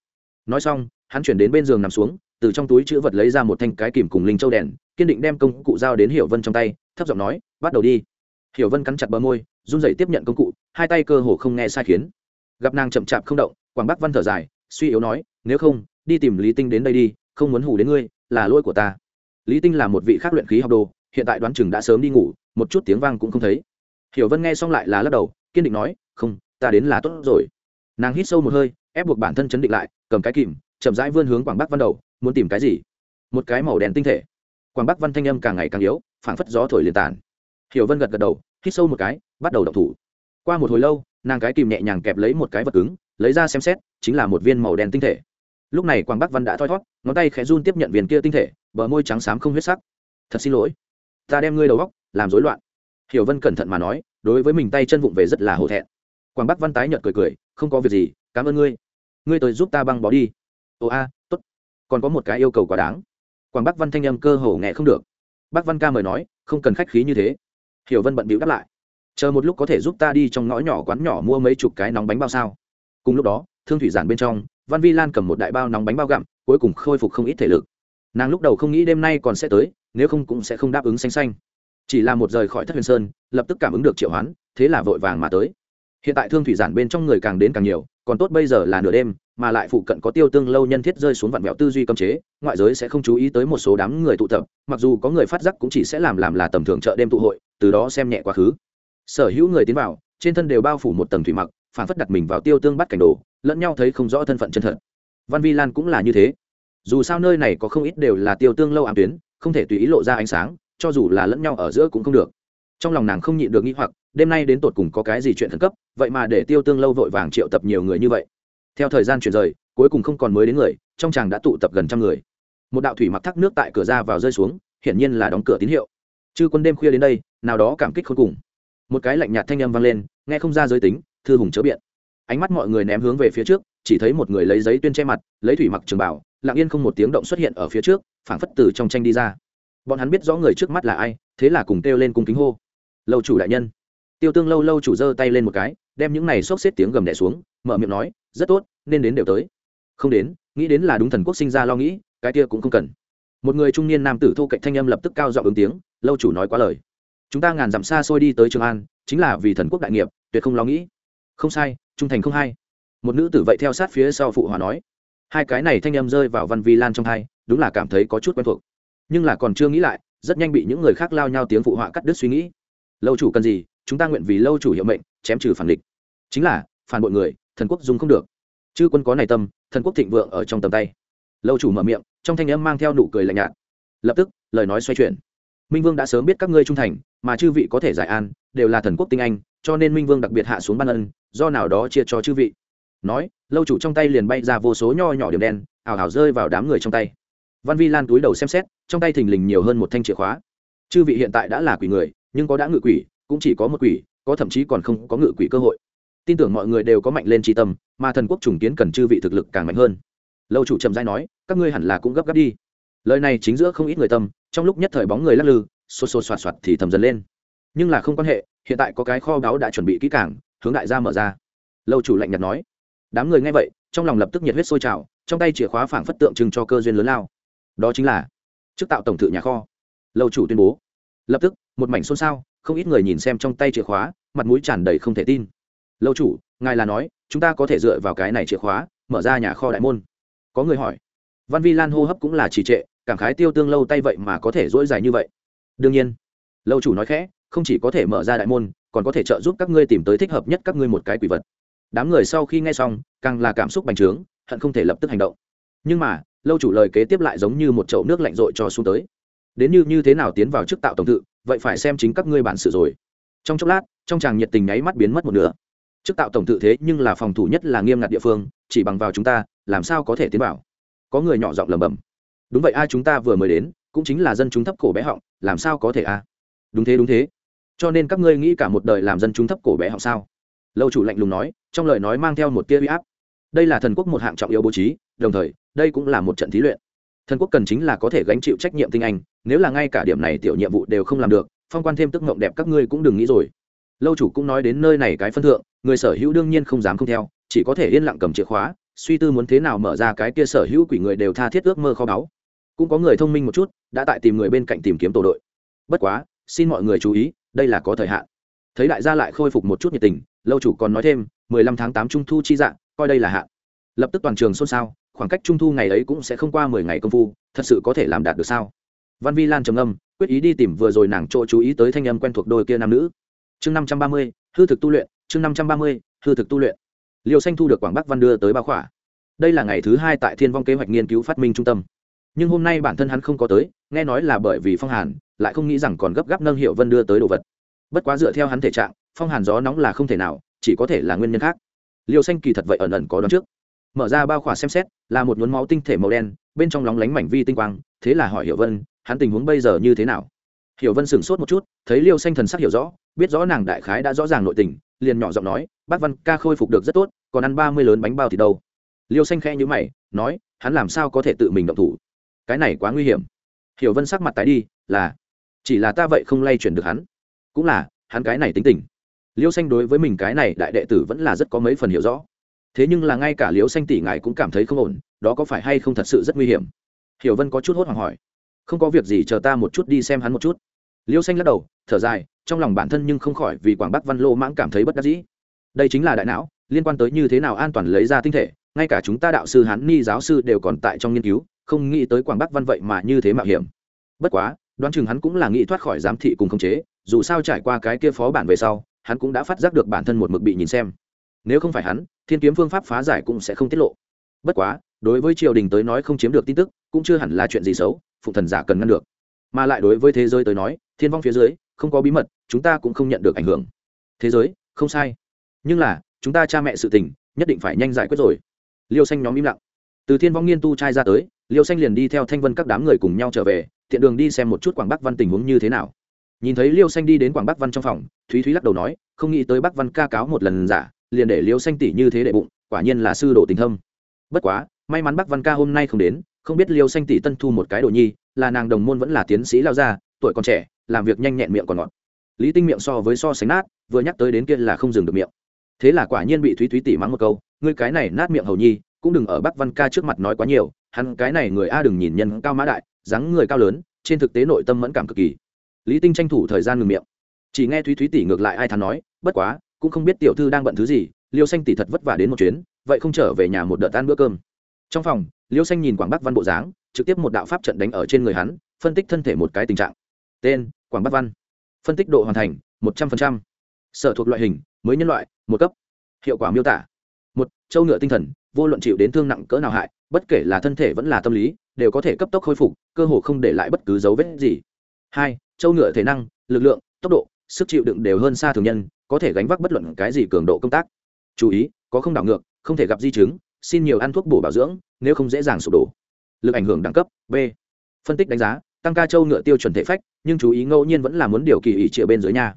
Nói xong, hắn chuyển đến bên giường nằm xuống, từ trong túi chữ vật lấy ra một thanh cái kìm cùng linh châu đèn, kiên định đem công cụ giao đến hiểu vân trong tay, thấp giọng nói, bắt đầu đi. Hiểu vân cắn chặt bờ môi, run rẩy tiếp nhận công cụ, hai tay cơ hồ không nghe sai khiến. Gặp nàng chậm chạp không động, quảng bắc văn thở dài, suy yếu nói, nếu không, đi tìm lý tinh đến đây đi, không muốn hủ đến ngươi, là lỗi của ta. Lý tinh là một vị khác luyện khí học đồ, hiện tại đoán chừng đã sớm đi ngủ, một chút tiếng vang cũng không thấy. Hiểu vân nghe xong lại là lắc đầu, kiên định nói, không ta đến là tốt rồi. Nàng hít sâu một hơi, ép buộc bản thân chấn định lại, cầm cái kìm, chậm rãi vươn hướng quảng bắc văn đầu, muốn tìm cái gì? Một cái màu đen tinh thể. Quảng bắc văn thanh âm càng ngày càng yếu, phảng phất gió thổi liền tàn. Hiểu vân gật gật đầu, hít sâu một cái, bắt đầu đọc thủ. Qua một hồi lâu, nàng cái kìm nhẹ nhàng kẹp lấy một cái vật cứng, lấy ra xem xét, chính là một viên màu đen tinh thể. Lúc này quảng bắc văn đã thoi thót, ngón tay khẽ run tiếp nhận viên kia tinh thể, bờ môi trắng xám không huyết sắc. Thật xin lỗi, ta đem ngươi đầu góc làm rối loạn. Hiểu vân cẩn thận mà nói, đối với mình tay chân vụng về rất là hổ thẹn quảng bắc văn tái nhợt cười cười, không có việc gì, cảm ơn ngươi. Ngươi tới giúp ta băng bó đi. Ồ a t ố t còn có một cái yêu cầu quá đáng. Quảng bắc văn thanh âm cơ hồ nghe không được. Bác văn ca mời nói, không cần khách khí như thế. Hiểu vân bận bịu đáp lại, chờ một lúc có thể giúp ta đi trong ngõ nhỏ quán nhỏ mua mấy chục cái nóng bánh bao sao? Cùng lúc đó, thương thủy giản bên trong, văn vi lan cầm một đại bao nóng bánh bao gặm, cuối cùng khôi phục không ít thể lực. Nàng lúc đầu không nghĩ đêm nay còn sẽ tới, nếu không cũng sẽ không đáp ứng xanh xanh. Chỉ là một rời khỏi thất huyền sơn, lập tức cảm ứng được triệu hoán, thế là vội vàng mà tới hiện tại thương thủy giản bên trong người càng đến càng nhiều, còn tốt bây giờ là nửa đêm, mà lại phụ cận có tiêu tương lâu nhân thiết rơi xuống vạn mẹo tư duy cấm chế, ngoại giới sẽ không chú ý tới một số đám người tụ tập, mặc dù có người phát giác cũng chỉ sẽ làm làm là tầm thường chợ đêm tụ hội, từ đó xem nhẹ quá khứ. Sở hữu người tiến vào, trên thân đều bao phủ một tầng thủy mặc, phản phất đặt mình vào tiêu tương bắt cảnh đồ, lẫn nhau thấy không rõ thân phận chân thật. Văn vi lan cũng là như thế. Dù sao nơi này có không ít đều là tiêu tương lâu ám tuyến, không thể tùy ý lộ ra ánh sáng, cho dù là lẫn nhau ở giữa cũng không được trong lòng nàng không nhịn được nghĩ hoặc, đêm nay đến tột cùng có cái gì chuyện khẩn cấp, vậy mà để tiêu tương lâu vội vàng triệu tập nhiều người như vậy. Theo thời gian chuyển rời, cuối cùng không còn mới đến người, trong chàng đã tụ tập gần trăm người. Một đạo thủy mặc thác nước tại cửa ra vào rơi xuống, hiển nhiên là đóng cửa tín hiệu. Chư quân đêm khuya đến đây, nào đó cảm kích khôn cùng. Một cái lạnh nhạt thanh âm vang lên, nghe không ra giới tính, thư hùng chớ biện. Ánh mắt mọi người ném hướng về phía trước, chỉ thấy một người lấy giấy tuyên che mặt, lấy thủy mặc trường bảo, lặng yên không một tiếng động xuất hiện ở phía trước, phảng phất từ trong tranh đi ra. Bọn hắn biết rõ người trước mắt là ai, thế là cùng kêu lên cung kính hô lâu chủ đại nhân. Tiêu tương lâu lâu chủ giơ tay lên một cái, đem những này xốc xếp tiếng gầm đẻ xuống, mở miệng nói, rất tốt, nên đến đều tới. Không đến, nghĩ đến là đúng thần quốc sinh ra lo nghĩ, cái kia cũng không cần. Một người trung niên nam tử thu cạnh thanh âm lập tức cao giọng ứng tiếng, lâu chủ nói quá lời. Chúng ta ngàn dặm xa xôi đi tới trường an, chính là vì thần quốc đại nghiệp, tuyệt không lo nghĩ. Không sai, trung thành không hay. Một nữ tử vậy theo sát phía sau phụ hòa nói. Hai cái này thanh âm rơi vào văn vi lan trong hai, đúng là cảm thấy có chút quen thuộc. Nhưng là còn chưa nghĩ lại, rất nhanh bị những người khác lao nhau tiếng phụ họa cắt đứt suy nghĩ lâu chủ cần gì, chúng ta nguyện vì lâu chủ hiệu mệnh, chém trừ phản địch. Chính là, phản bội người, thần quốc dùng không được. Chư quân có này tâm, thần quốc thịnh vượng ở trong tầm tay. Lâu chủ mở miệng, trong thanh âm mang theo nụ cười lạnh nhạt. Lập tức, lời nói xoay chuyển. Minh vương đã sớm biết các ngươi trung thành, mà chư vị có thể giải an, đều là thần quốc tinh anh, cho nên minh vương đặc biệt hạ xuống ban ân, do nào đó chia cho chư vị. Nói, lâu chủ trong tay liền bay ra vô số nho nhỏ điểm đen ảo ảo rơi vào đám người trong tay. Văn vi lan túi đầu xem xét, trong tay thình lình nhiều hơn một thanh chìa khóa. Chư vị hiện tại đã là quỷ người nhưng có đã ngự quỷ, cũng chỉ có một quỷ, có thậm chí còn không có ngự quỷ cơ hội. Tin tưởng mọi người đều có mạnh lên tri tâm, mà thần quốc trùng kiến cần chư vị thực lực càng mạnh hơn. Lâu chủ trầm giai nói, các ngươi hẳn là cũng gấp gáp đi. Lời này chính giữa không ít người tâm, trong lúc nhất thời bóng người lắc lư, xô xô xoạt xoạt thì thầm dần lên. Nhưng là không quan hệ, hiện tại có cái kho báu đã chuẩn bị kỹ càng, hướng đại gia mở ra. Lâu chủ lạnh nhạt nói. Đám người nghe vậy, trong lòng lập tức nhiệt huyết sôi trào, trong tay chìa khóa phảng phất tượng trưng cho cơ duyên lớn lao. Đó chính là chức tạo tổng thự nhà kho. Lâu chủ tuyên bố. Lập tức một mảnh xôn xao, không ít người nhìn xem trong tay chìa khóa, mặt mũi tràn đầy không thể tin. Lâu chủ, ngài là nói, chúng ta có thể dựa vào cái này chìa khóa, mở ra nhà kho đại môn. Có người hỏi. Văn vi lan hô hấp cũng là trì trệ, cảm khái tiêu tương lâu tay vậy mà có thể dỗi dài như vậy. Đương nhiên. Lâu chủ nói khẽ, không chỉ có thể mở ra đại môn, còn có thể trợ giúp các ngươi tìm tới thích hợp nhất các ngươi một cái quỷ vật. Đám người sau khi nghe xong, càng là cảm xúc bành trướng, hận không thể lập tức hành động. Nhưng mà, lâu chủ lời kế tiếp lại giống như một chậu nước lạnh rội cho xuống tới. Đến như như thế nào tiến vào chức tạo tổng tự vậy phải xem chính các ngươi bản sự rồi. Trong chốc lát, trong chàng nhiệt tình nháy mắt biến mất một nửa. Chức tạo tổng tự thế nhưng là phòng thủ nhất là nghiêm ngặt địa phương, chỉ bằng vào chúng ta, làm sao có thể tiến vào? Có người nhỏ giọng lẩm bẩm. Đúng vậy ai chúng ta vừa mới đến, cũng chính là dân chúng thấp cổ bé họng, làm sao có thể a? Đúng thế đúng thế. Cho nên các ngươi nghĩ cả một đời làm dân chúng thấp cổ bé họng sao? Lâu chủ lạnh lùng nói, trong lời nói mang theo một tia uy áp. Đây là thần quốc một hạng trọng yếu bố trí, đồng thời, đây cũng là một trận thí luyện. Thần quốc cần chính là có thể gánh chịu trách nhiệm tinh anh nếu là ngay cả điểm này tiểu nhiệm vụ đều không làm được, phong quan thêm tức mộng đẹp các ngươi cũng đừng nghĩ rồi. Lâu chủ cũng nói đến nơi này cái phân thượng, người sở hữu đương nhiên không dám không theo, chỉ có thể yên lặng cầm chìa khóa, suy tư muốn thế nào mở ra cái kia sở hữu quỷ người đều tha thiết ước mơ kho báu. Cũng có người thông minh một chút, đã tại tìm người bên cạnh tìm kiếm tổ đội. Bất quá, xin mọi người chú ý, đây là có thời hạn. Thấy đại gia lại khôi phục một chút nhiệt tình, lâu chủ còn nói thêm, mười lăm tháng tám trung thu chi dạng, coi đây là hạn. Lập tức toàn trường xôn xao, khoảng cách trung thu ngày ấy cũng sẽ không qua mười ngày công phu, thật sự có thể làm đạt được sao? Văn vi lan trầm âm quyết ý đi tìm vừa rồi nàng chỗ chú ý tới thanh âm quen thuộc đôi kia nam nữ. Chương năm trăm ba mươi, hư thực tu luyện, chương năm trăm ba mươi, hư thực tu luyện. Liêu xanh thu được quảng bắc văn đưa tới bao khỏa. Đây là ngày thứ hai tại thiên vong kế hoạch nghiên cứu phát minh trung tâm. Nhưng hôm nay bản thân hắn không có tới, nghe nói là bởi vì phong hàn, lại không nghĩ rằng còn gấp gáp nâng hiệu vân đưa tới đồ vật. Bất quá dựa theo hắn thể trạng, phong hàn gió nóng là không thể nào, chỉ có thể là nguyên nhân khác. Liêu xanh kỳ thật vậy ẩn ẩn có đón trước. Mở ra bao khỏa xem xét, là một nhuốm máu tinh thể màu đen, bên trong lóng lánh mảnh vi tinh quang, thế là hỏi hiểu vân hắn tình huống bây giờ như thế nào? Hiểu vân sửng sốt một chút, thấy liêu xanh thần sắc hiểu rõ, biết rõ nàng đại khái đã rõ ràng nội tình, liền nhỏ giọng nói, bác văn ca khôi phục được rất tốt, còn ăn ba mươi lớn bánh bao thì đâu? Liêu xanh khẽ nhữ mày, nói, hắn làm sao có thể tự mình động thủ? Cái này quá nguy hiểm. Hiểu vân sắc mặt tái đi, là, chỉ là ta vậy không lay chuyển được hắn. Cũng là, hắn cái này tính tình. Liêu xanh đối với mình cái này đại đệ tử vẫn là rất có mấy phần hiểu rõ. Thế nhưng là ngay cả liêu xanh tỷ ngài cũng cảm thấy không ổn, đó có phải hay không thật sự rất nguy hiểm? Hiểu vân có chút hốt hoảng hỏi không có việc gì chờ ta một chút đi xem hắn một chút. Liêu xanh lắc đầu, thở dài, trong lòng bản thân nhưng không khỏi vì quảng bắc văn lô mãng cảm thấy bất đắc dĩ. Đây chính là đại não, liên quan tới như thế nào an toàn lấy ra tinh thể, ngay cả chúng ta đạo sư hán ni giáo sư đều còn tại trong nghiên cứu, không nghĩ tới quảng bắc văn vậy mà như thế mạo hiểm. Bất quá, đoán chừng hắn cũng là nghĩ thoát khỏi giám thị cùng khống chế, dù sao trải qua cái kia phó bản về sau, hắn cũng đã phát giác được bản thân một mực bị nhìn xem. Nếu không phải hắn, thiên kiếm phương pháp phá giải cũng sẽ không tiết lộ. Bất quá đối với triều đình tới nói không chiếm được tin tức, cũng chưa hẳn là chuyện gì xấu phụ thần giả cần ngăn được. Mà lại đối với thế giới tới nói, thiên vong phía dưới, không có bí mật, chúng ta cũng không nhận được ảnh hưởng. Thế giới, không sai. Nhưng là, chúng ta cha mẹ sự tình, nhất định phải nhanh giải quyết rồi. Liêu xanh nhóm im lặng. Từ thiên vong nghiên tu trai ra tới, liêu xanh liền đi theo thanh vân các đám người cùng nhau trở về, tiện đường đi xem một chút quảng bắc văn tình huống như thế nào. Nhìn thấy liêu xanh đi đến quảng bắc văn trong phòng, thúy thúy lắc đầu nói, không nghĩ tới bắc văn ca cáo một lần giả, liền để liêu xanh tỷ như thế đệ bụng, quả nhiên là sư đồ tình thâm. Bất quá may mắn bắc văn ca hôm nay không đến, không biết liêu xanh tỷ tân thu một cái đồ nhi, là nàng đồng môn vẫn là tiến sĩ lao gia, tuổi còn trẻ, làm việc nhanh nhẹn miệng còn ngọt. Lý tinh miệng so với so sánh nát, vừa nhắc tới đến kia là không dừng được miệng. Thế là quả nhiên bị thúy thúy tỷ mắng một câu, ngươi cái này nát miệng hầu nhi, cũng đừng ở bắc văn ca trước mặt nói quá nhiều, hắn cái này người a đừng nhìn nhân cao mã đại, dáng người cao lớn, trên thực tế nội tâm mẫn cảm cực kỳ. Lý tinh tranh thủ thời gian ngừng miệng. Chỉ nghe thúy thúy tỷ ngược lại ai thắn nói, bất quá, cũng không biết tiểu thư đang bận thứ gì, liêu xanh tỷ thật vất vả đến một chuyến, vậy không trở về nhà một đợt ăn bữa cơm trong phòng, liêu xanh nhìn quảng bắc văn bộ dáng, trực tiếp một đạo pháp trận đánh ở trên người hắn, phân tích thân thể một cái tình trạng. Tên, quảng bắc văn. Phân tích độ hoàn thành, một trăm linh sở thuộc loại hình, mới nhân loại, một cấp. Hiệu quả miêu tả. Một châu ngựa tinh thần, vô luận chịu đến thương nặng cỡ nào hại, bất kể là thân thể vẫn là tâm lý, đều có thể cấp tốc khôi phục, cơ hồ không để lại bất cứ dấu vết gì. Hai châu ngựa thể năng, lực lượng, tốc độ, sức chịu đựng đều hơn xa thường nhân, có thể gánh vác bất luận cái gì cường độ công tác. Chú ý, có không đảo ngược, không thể gặp di chứng xin nhiều ăn thuốc bổ bảo dưỡng, nếu không dễ dàng sụp đổ. Lực ảnh hưởng đẳng cấp, b. Phân tích đánh giá, tăng ca châu ngựa tiêu chuẩn thể phách, nhưng chú ý ngẫu nhiên vẫn là muốn điều kỳ ỷ triệu bên dưới nhà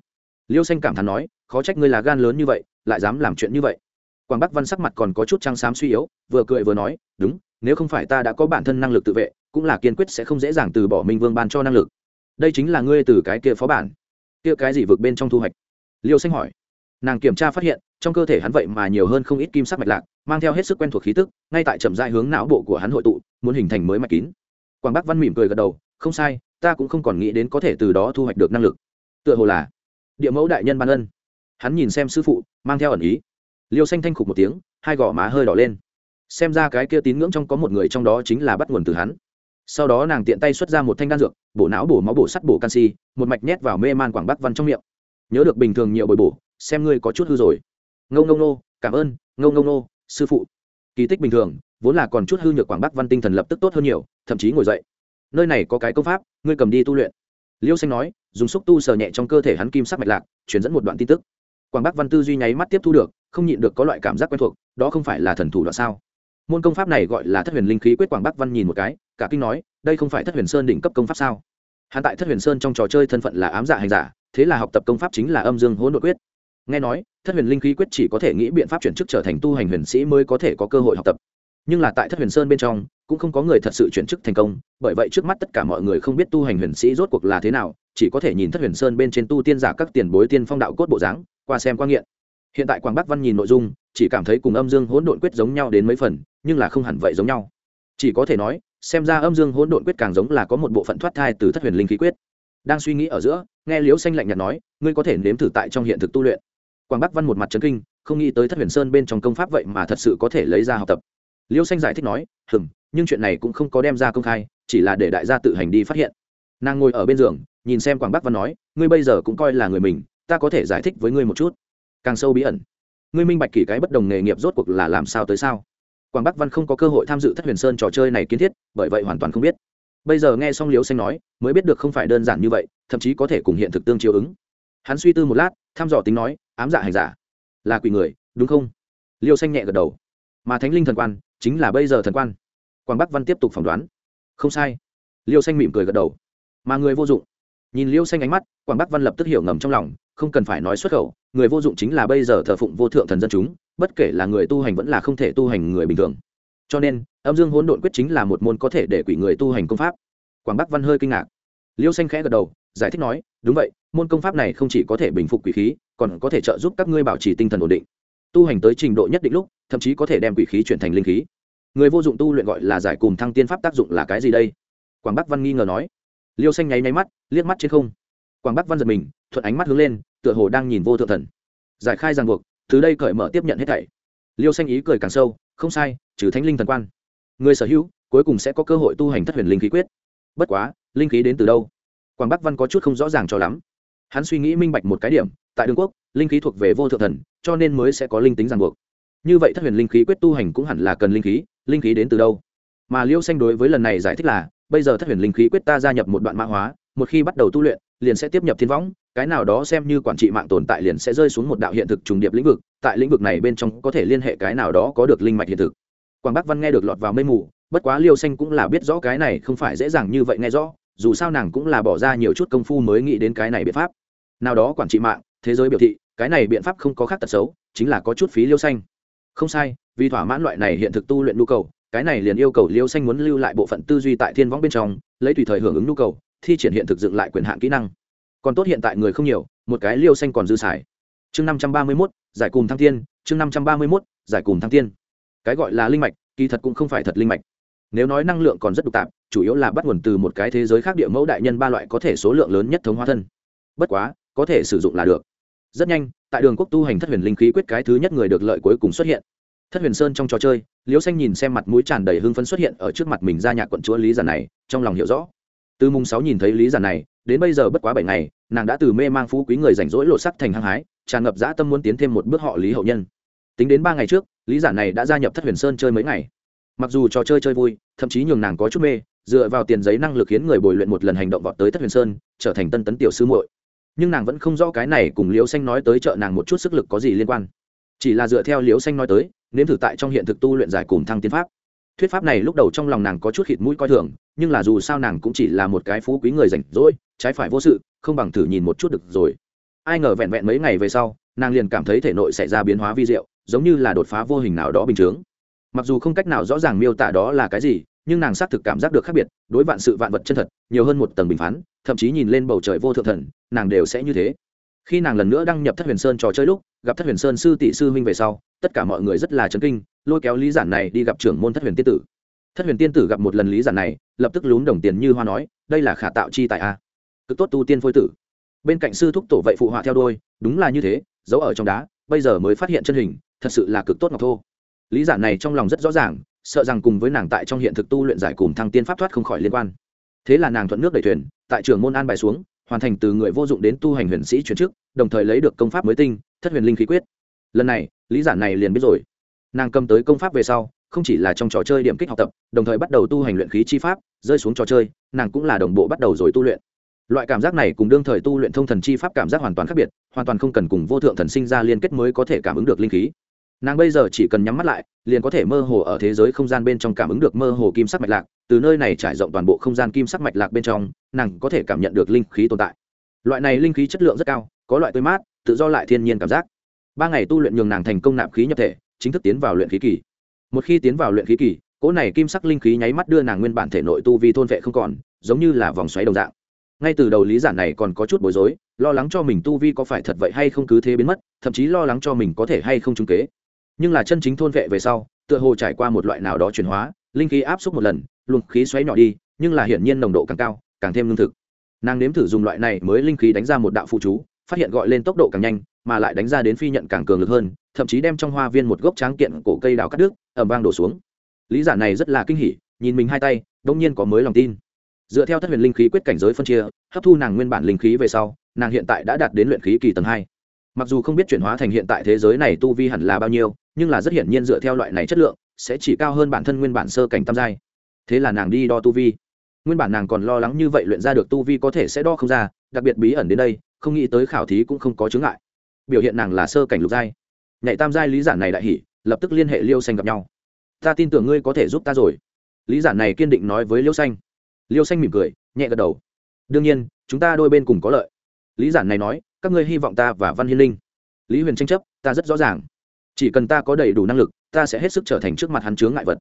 liêu xanh cảm thán nói, khó trách ngươi là gan lớn như vậy, lại dám làm chuyện như vậy. Quảng bắc văn sắc mặt còn có chút trăng xám suy yếu, vừa cười vừa nói, đúng, nếu không phải ta đã có bản thân năng lực tự vệ, cũng là kiên quyết sẽ không dễ dàng từ bỏ minh vương ban cho năng lực. Đây chính là ngươi từ cái kia phó bản, kia cái gì vượt bên trong thu hoạch? Liêu xanh hỏi. Nàng kiểm tra phát hiện, trong cơ thể hắn vậy mà nhiều hơn không ít kim sắc mạch lạc mang theo hết sức quen thuộc khí tức, ngay tại chậm dại hướng não bộ của hắn hội tụ, muốn hình thành mới mạch kín. Quảng bắc văn mỉm cười gật đầu, không sai, ta cũng không còn nghĩ đến có thể từ đó thu hoạch được năng lực. Tựa hồ là địa mẫu đại nhân ban ân. Hắn nhìn xem sư phụ, mang theo ẩn ý. Liêu xanh thanh khục một tiếng, hai gò má hơi đỏ lên. Xem ra cái kia tín ngưỡng trong có một người trong đó chính là bắt nguồn từ hắn. Sau đó nàng tiện tay xuất ra một thanh đan dược, bổ não bổ máu bổ sắt bổ canxi, một mạch nhét vào mê man quảng bắc văn trong miệng. Nhớ được bình thường nhiều bồi bổ, xem ngươi có chút hư rồi. Ngâu ngâu nô cảm ơn ngâu ngâu nô sư phụ. Kỳ tích bình thường, vốn là còn chút hư nhược quảng bắc văn tinh thần lập tức tốt hơn nhiều, thậm chí ngồi dậy. Nơi này có cái công pháp, ngươi cầm đi tu luyện. Liêu xanh nói, dùng xúc tu sờ nhẹ trong cơ thể hắn kim sắc mạch lạc chuyển dẫn một đoạn tin tức. Quảng bắc văn tư duy nháy mắt tiếp thu được, không nhịn được có loại cảm giác quen thuộc, đó không phải là thần thủ đoạn sao? Môn công pháp này gọi là thất huyền linh khí quyết quảng bắc văn nhìn một cái, cả kinh nói, đây không phải thất huyền sơn đỉnh cấp công pháp sao? Hắn tại thất huyền sơn trong trò chơi thân phận là ám giả hành giả, thế là học tập công pháp chính là âm dương hỗn nội quyết nghe nói, thất huyền linh khí quyết chỉ có thể nghĩ biện pháp chuyển chức trở thành tu hành huyền sĩ mới có thể có cơ hội học tập. Nhưng là tại thất huyền sơn bên trong, cũng không có người thật sự chuyển chức thành công, bởi vậy trước mắt tất cả mọi người không biết tu hành huyền sĩ rốt cuộc là thế nào, chỉ có thể nhìn thất huyền sơn bên trên tu tiên giả các tiền bối tiên phong đạo cốt bộ dáng, qua xem qua nghiện. Hiện tại quảng bắc văn nhìn nội dung, chỉ cảm thấy cùng âm dương hỗn độn quyết giống nhau đến mấy phần, nhưng là không hẳn vậy giống nhau. Chỉ có thể nói, xem ra âm dương hỗn độn quyết càng giống là có một bộ phận thoát thai từ thất huyền linh khí quyết. Đang suy nghĩ ở giữa, nghe liễu xanh lạnh nhạt nói, ngươi có thể nếm thử tại trong hiện thực tu luyện quảng bắc văn một mặt trấn kinh, không nghĩ tới thất huyền sơn bên trong công pháp vậy mà thật sự có thể lấy ra học tập. Liễu xanh giải thích nói hừng nhưng chuyện này cũng không có đem ra công khai, chỉ là để đại gia tự hành đi phát hiện. Nàng ngồi ở bên giường, nhìn xem quảng bắc văn nói, ngươi bây giờ cũng coi là người mình, ta có thể giải thích với ngươi một chút. Càng sâu bí ẩn. Ngươi minh bạch kỷ cái bất đồng nghề nghiệp rốt cuộc là làm sao tới sao? Quảng bắc văn không có cơ hội tham dự thất huyền sơn trò chơi này kiến thiết, bởi vậy hoàn toàn không biết. Bây giờ nghe xong liêu xanh nói, mới biết được không phải đơn giản như vậy, thậm chí có thể cùng hiện thực tương chiếu ứng. Hắn suy tư một lát, thăm dò tính nói ám dạ hành giả. Là quỷ người, đúng không? Liêu xanh nhẹ gật đầu. Mà thánh linh thần quan, chính là bây giờ thần quan. Quảng bắc văn tiếp tục phỏng đoán. Không sai. Liêu xanh mỉm cười gật đầu. Mà người vô dụng. Nhìn liêu xanh ánh mắt quảng bắc văn lập tức hiểu ngầm trong lòng, không cần phải nói xuất khẩu, người vô dụng chính là bây giờ thờ phụng vô thượng thần dân chúng, bất kể là người tu hành vẫn là không thể tu hành người bình thường. Cho nên, âm dương hỗn độn quyết chính là một môn có thể để quỷ người tu hành công pháp. Quảng bắc văn hơi kinh ngạc. Liêu xanh khẽ gật đầu, giải thích nói, đúng vậy, môn công pháp này không chỉ có thể bình phục quỷ khí còn có thể trợ giúp các ngươi bảo trì tinh thần ổn định. Tu hành tới trình độ nhất định lúc, thậm chí có thể đem quỷ khí chuyển thành linh khí. Người vô dụng tu luyện gọi là giải cùng thăng tiên pháp tác dụng là cái gì đây? Quảng bắc văn nghi ngờ nói. Liêu xanh nháy nháy mắt, liếc mắt trên không. Quảng bắc văn giật mình, thuận ánh mắt hướng lên, tựa hồ đang nhìn vô thượng thần. Giải khai ràng buộc, từ đây cởi mở tiếp nhận hết thảy. Liêu xanh ý cười càng sâu, không sai, trừ thánh linh thần quan. Người sở hữu, cuối cùng sẽ có cơ hội tu hành thất huyền linh khí quyết. Bất quá, linh khí đến từ đâu? Quảng bắc văn có chút không rõ ràng cho lắm. Hắn suy nghĩ minh bạch một cái điểm tại đường quốc, linh khí thuộc về vô thượng thần, cho nên mới sẽ có linh tính ràng buộc. Như vậy thất huyền linh khí quyết tu hành cũng hẳn là cần linh khí linh khí đến từ đâu? Mà liêu xanh đối với lần này giải thích là, bây giờ thất huyền linh khí quyết ta gia nhập một đoạn mã hóa, một khi bắt đầu tu luyện, liền sẽ tiếp nhập thiên võng, cái nào đó xem như quản trị mạng tồn tại liền sẽ rơi xuống một đạo hiện thực trùng điệp lĩnh vực, tại lĩnh vực này bên trong có thể liên hệ cái nào đó có được linh mạch hiện thực. Quảng bắc văn nghe được lọt vào mây mù, bất quá liêu xanh cũng là biết rõ cái này không phải dễ dàng như vậy nghe rõ, dù sao nàng cũng là bỏ ra nhiều chút công phu mới nghĩ đến cái này biện pháp nào đó quản trị mạng, thế giới biểu thị, cái này biện pháp không có khác tật xấu, chính là có chút phí liêu xanh. Không sai, vì thỏa mãn loại này hiện thực tu luyện nhu cầu, cái này liền yêu cầu liêu xanh muốn lưu lại bộ phận tư duy tại thiên võng bên trong, lấy tùy thời hưởng ứng nhu cầu, thi triển hiện thực dựng lại quyền hạn kỹ năng. Còn tốt hiện tại người không nhiều, một cái liêu xanh còn dư xài. Chương năm trăm ba mươi mốt, giải cùng thăng thiên, chương năm trăm ba mươi mốt, giải cùng thăng thiên. Cái gọi là linh mạch, kỳ thật cũng không phải thật linh mạch. Nếu nói năng lượng còn rất độc tạp, chủ yếu là bắt nguồn từ một cái thế giới khác địa mẫu đại nhân ba loại có thể số lượng lớn nhất thống hóa thân. Bất quá có thể sử dụng là được. Rất nhanh, tại đường quốc tu hành thất huyền linh khí quyết cái thứ nhất người được lợi cuối cùng xuất hiện. Thất huyền sơn trong trò chơi, liễu xanh nhìn xem mặt mũi tràn đầy hưng phấn xuất hiện ở trước mặt mình ra nhạc quận chúa lý giản này, trong lòng hiểu rõ. Từ mùng sáu nhìn thấy lý giản này, đến bây giờ bất quá bảy ngày, nàng đã từ mê mang phú quý người rảnh rỗi lộ sắc thành hăng hái, tràn ngập dã tâm muốn tiến thêm một bước họ lý hậu nhân. Tính đến ba ngày trước, lý giản này đã gia nhập thất huyền sơn chơi mấy ngày. Mặc dù trò chơi chơi vui, thậm chí nhường nàng có chút mê, dựa vào tiền giấy năng lực khiến người bồi luyện một lần hành động vọt tới thất huyền sơn, trở thành tân tấn tiểu sư muội nhưng nàng vẫn không rõ cái này cùng liễu xanh nói tới trợ nàng một chút sức lực có gì liên quan. Chỉ là dựa theo liễu xanh nói tới, nếm thử tại trong hiện thực tu luyện giải cùng thăng tiến pháp. Thuyết pháp này lúc đầu trong lòng nàng có chút khịt mũi coi thường, nhưng là dù sao nàng cũng chỉ là một cái phú quý người rảnh rỗi, trái phải vô sự, không bằng thử nhìn một chút được rồi. Ai ngờ vẹn vẹn mấy ngày về sau, nàng liền cảm thấy thể nội xảy ra biến hóa vi diệu, giống như là đột phá vô hình nào đó bình chướng mặc dù không cách nào rõ ràng miêu tả đó là cái gì nhưng nàng xác thực cảm giác được khác biệt, đối vạn sự vạn vật chân thật, nhiều hơn một tầng bình phán, thậm chí nhìn lên bầu trời vô thượng thần, nàng đều sẽ như thế. Khi nàng lần nữa đăng nhập thất huyền sơn trò chơi lúc, gặp thất huyền sơn sư tỷ sư huynh về sau, tất cả mọi người rất là chấn kinh, lôi kéo lý giản này đi gặp trưởng môn thất huyền tiên tử. Thất huyền tiên tử gặp một lần lý giản này, lập tức lún đồng tiền như hoa nói, đây là khả tạo chi tại a. Cực tốt tu tiên phôi tử. Bên cạnh sư thúc tổ vậy phụ họa theo đôi đúng là như thế, giấu ở trong đá, bây giờ mới phát hiện chân hình, thật sự là cực tốt ngọc thô. Lý giản này trong lòng rất rõ ràng sợ rằng cùng với nàng tại trong hiện thực tu luyện giải cùng thăng tiên pháp thoát không khỏi liên quan. Thế là nàng thuận nước đẩy thuyền, tại trường môn an bài xuống, hoàn thành từ người vô dụng đến tu hành huyền sĩ chuyển chức, đồng thời lấy được công pháp mới tinh, thất huyền linh khí quyết. Lần này, lý giản này liền biết rồi. Nàng cầm tới công pháp về sau, không chỉ là trong trò chơi điểm kích học tập, đồng thời bắt đầu tu hành luyện khí chi pháp, rơi xuống trò chơi, nàng cũng là đồng bộ bắt đầu rồi tu luyện. Loại cảm giác này cùng đương thời tu luyện thông thần chi pháp cảm giác hoàn toàn khác biệt, hoàn toàn không cần cùng vô thượng thần sinh ra liên kết mới có thể cảm ứng được linh khí nàng bây giờ chỉ cần nhắm mắt lại, liền có thể mơ hồ ở thế giới không gian bên trong cảm ứng được mơ hồ kim sắc mạch lạc. Từ nơi này trải rộng toàn bộ không gian kim sắc mạch lạc bên trong, nàng có thể cảm nhận được linh khí tồn tại. Loại này linh khí chất lượng rất cao, có loại tươi mát, tự do lại thiên nhiên cảm giác. Ba ngày tu luyện nhường nàng thành công nạp khí nhập thể, chính thức tiến vào luyện khí kỳ. Một khi tiến vào luyện khí kỳ, cỗ này kim sắc linh khí nháy mắt đưa nàng nguyên bản thể nội tu vi thôn vệ không còn, giống như là vòng xoáy đồng dạng. Ngay từ đầu lý giản này còn có chút bối rối, lo lắng cho mình tu vi có phải thật vậy hay không cứ thế biến mất, thậm chí lo lắng cho mình có thể hay không trung kế nhưng là chân chính thôn vệ về sau, tựa hồ trải qua một loại nào đó chuyển hóa, linh khí áp suất một lần, luồng khí xoáy nhỏ đi, nhưng là hiển nhiên nồng độ càng cao, càng thêm lương thực. Nàng nếm thử dùng loại này mới linh khí đánh ra một đạo phụ chú, phát hiện gọi lên tốc độ càng nhanh, mà lại đánh ra đến phi nhận càng cường lực hơn, thậm chí đem trong hoa viên một gốc tráng kiện cổ cây đào cắt đứt ẩm vang đổ xuống. Lý giả này rất là kinh hỉ, nhìn mình hai tay đông nhiên có mới lòng tin. Dựa theo thất huyền linh khí quyết cảnh giới phân chia, hấp thu nàng nguyên bản linh khí về sau, nàng hiện tại đã đạt đến luyện khí kỳ tầng hai mặc dù không biết chuyển hóa thành hiện tại thế giới này tu vi hẳn là bao nhiêu, nhưng là rất hiển nhiên dựa theo loại này chất lượng, sẽ chỉ cao hơn bản thân nguyên bản sơ cảnh tam giai. Thế là nàng đi đo tu vi. Nguyên bản nàng còn lo lắng như vậy luyện ra được tu vi có thể sẽ đo không ra, đặc biệt bí ẩn đến đây, không nghĩ tới khảo thí cũng không có chướng ngại. Biểu hiện nàng là sơ cảnh lục giai. Nhạy tam giai lý giản này đại hỉ, lập tức liên hệ liêu xanh gặp nhau. Ta tin tưởng ngươi có thể giúp ta rồi. Lý giản này kiên định nói với liêu xanh. Liêu xanh mỉm cười, nhẹ gật đầu. Đương nhiên, chúng ta đôi bên cùng có lợi lý giản này nói, các ngươi hy vọng ta và văn hiên linh. Lý huyền tranh chấp, ta rất rõ ràng. Chỉ cần ta có đầy đủ năng lực, ta sẽ hết sức trở thành trước mặt hắn chướng ngại vật.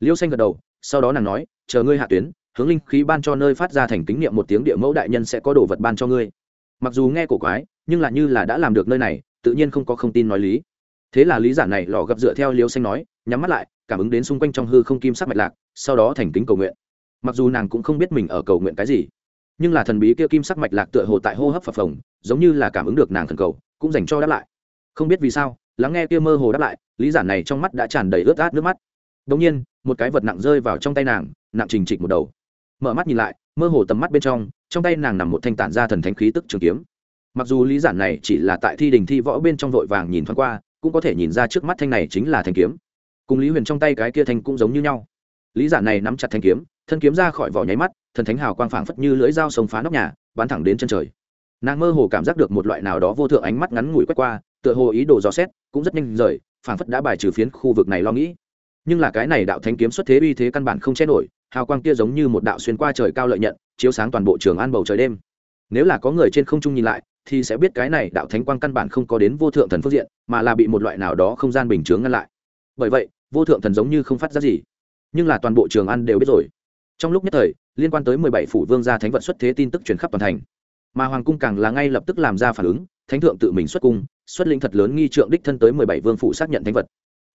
Liêu xanh gật đầu, sau đó nàng nói, chờ ngươi hạ tuyến, hướng linh khí ban cho nơi phát ra thành kính niệm một tiếng địa mẫu đại nhân sẽ có đồ vật ban cho ngươi. Mặc dù nghe cổ quái, nhưng là như là đã làm được nơi này, tự nhiên không có không tin nói lý. Thế là lý giản này lò gặp dựa theo liêu xanh nói, nhắm mắt lại, cảm ứng đến xung quanh trong hư không kim sắc mạch lạc, sau đó thành kính cầu nguyện. Mặc dù nàng cũng không biết mình ở cầu nguyện cái gì nhưng là thần bí kia kim sắc mạch lạc tựa hồ tại hô hấp phập phồng, giống như là cảm ứng được nàng thần cầu, cũng dành cho đáp lại. Không biết vì sao, lắng nghe kia mơ hồ đáp lại, lý giản này trong mắt đã tràn đầy ướt át nước mắt. Đống nhiên, một cái vật nặng rơi vào trong tay nàng, nặng trình trịch một đầu. Mở mắt nhìn lại, mơ hồ tầm mắt bên trong trong tay nàng nằm một thanh tản ra thần thánh khí tức trường kiếm. Mặc dù lý giản này chỉ là tại thi đình thi võ bên trong vội vàng nhìn thoáng qua, cũng có thể nhìn ra trước mắt thanh này chính là thanh kiếm. Cùng lý huyền trong tay cái kia thanh cũng giống như nhau. Lý giản này nắm chặt thanh kiếm, thân kiếm ra khỏi vỏ nháy mắt thần thánh hào quang phảng phất như lưỡi dao sông phá nóc nhà, bắn thẳng đến chân trời. Nàng mơ hồ cảm giác được một loại nào đó vô thượng ánh mắt ngắn ngủi quét qua, tựa hồ ý đồ dò xét, cũng rất nhanh rời, phảng phất đã bài trừ phiến khu vực này lo nghĩ. Nhưng là cái này đạo thánh kiếm xuất thế uy thế căn bản không che nổi, hào quang kia giống như một đạo xuyên qua trời cao lợi nhận, chiếu sáng toàn bộ trường an bầu trời đêm. Nếu là có người trên không trung nhìn lại, thì sẽ biết cái này đạo thánh quang căn bản không có đến vô thượng thần phương diện, mà là bị một loại nào đó không gian bình chướng ngăn lại. Bởi vậy, vô thượng thần giống như không phát ra gì, nhưng là toàn bộ trường an đều biết rồi trong lúc nhất thời, liên quan tới mười bảy phủ vương gia thánh vật xuất thế tin tức truyền khắp toàn thành. Mà hoàng cung càng là ngay lập tức làm ra phản ứng, thánh thượng tự mình xuất cung, xuất linh thật lớn nghi trượng đích thân tới mười bảy vương phủ xác nhận thánh vật.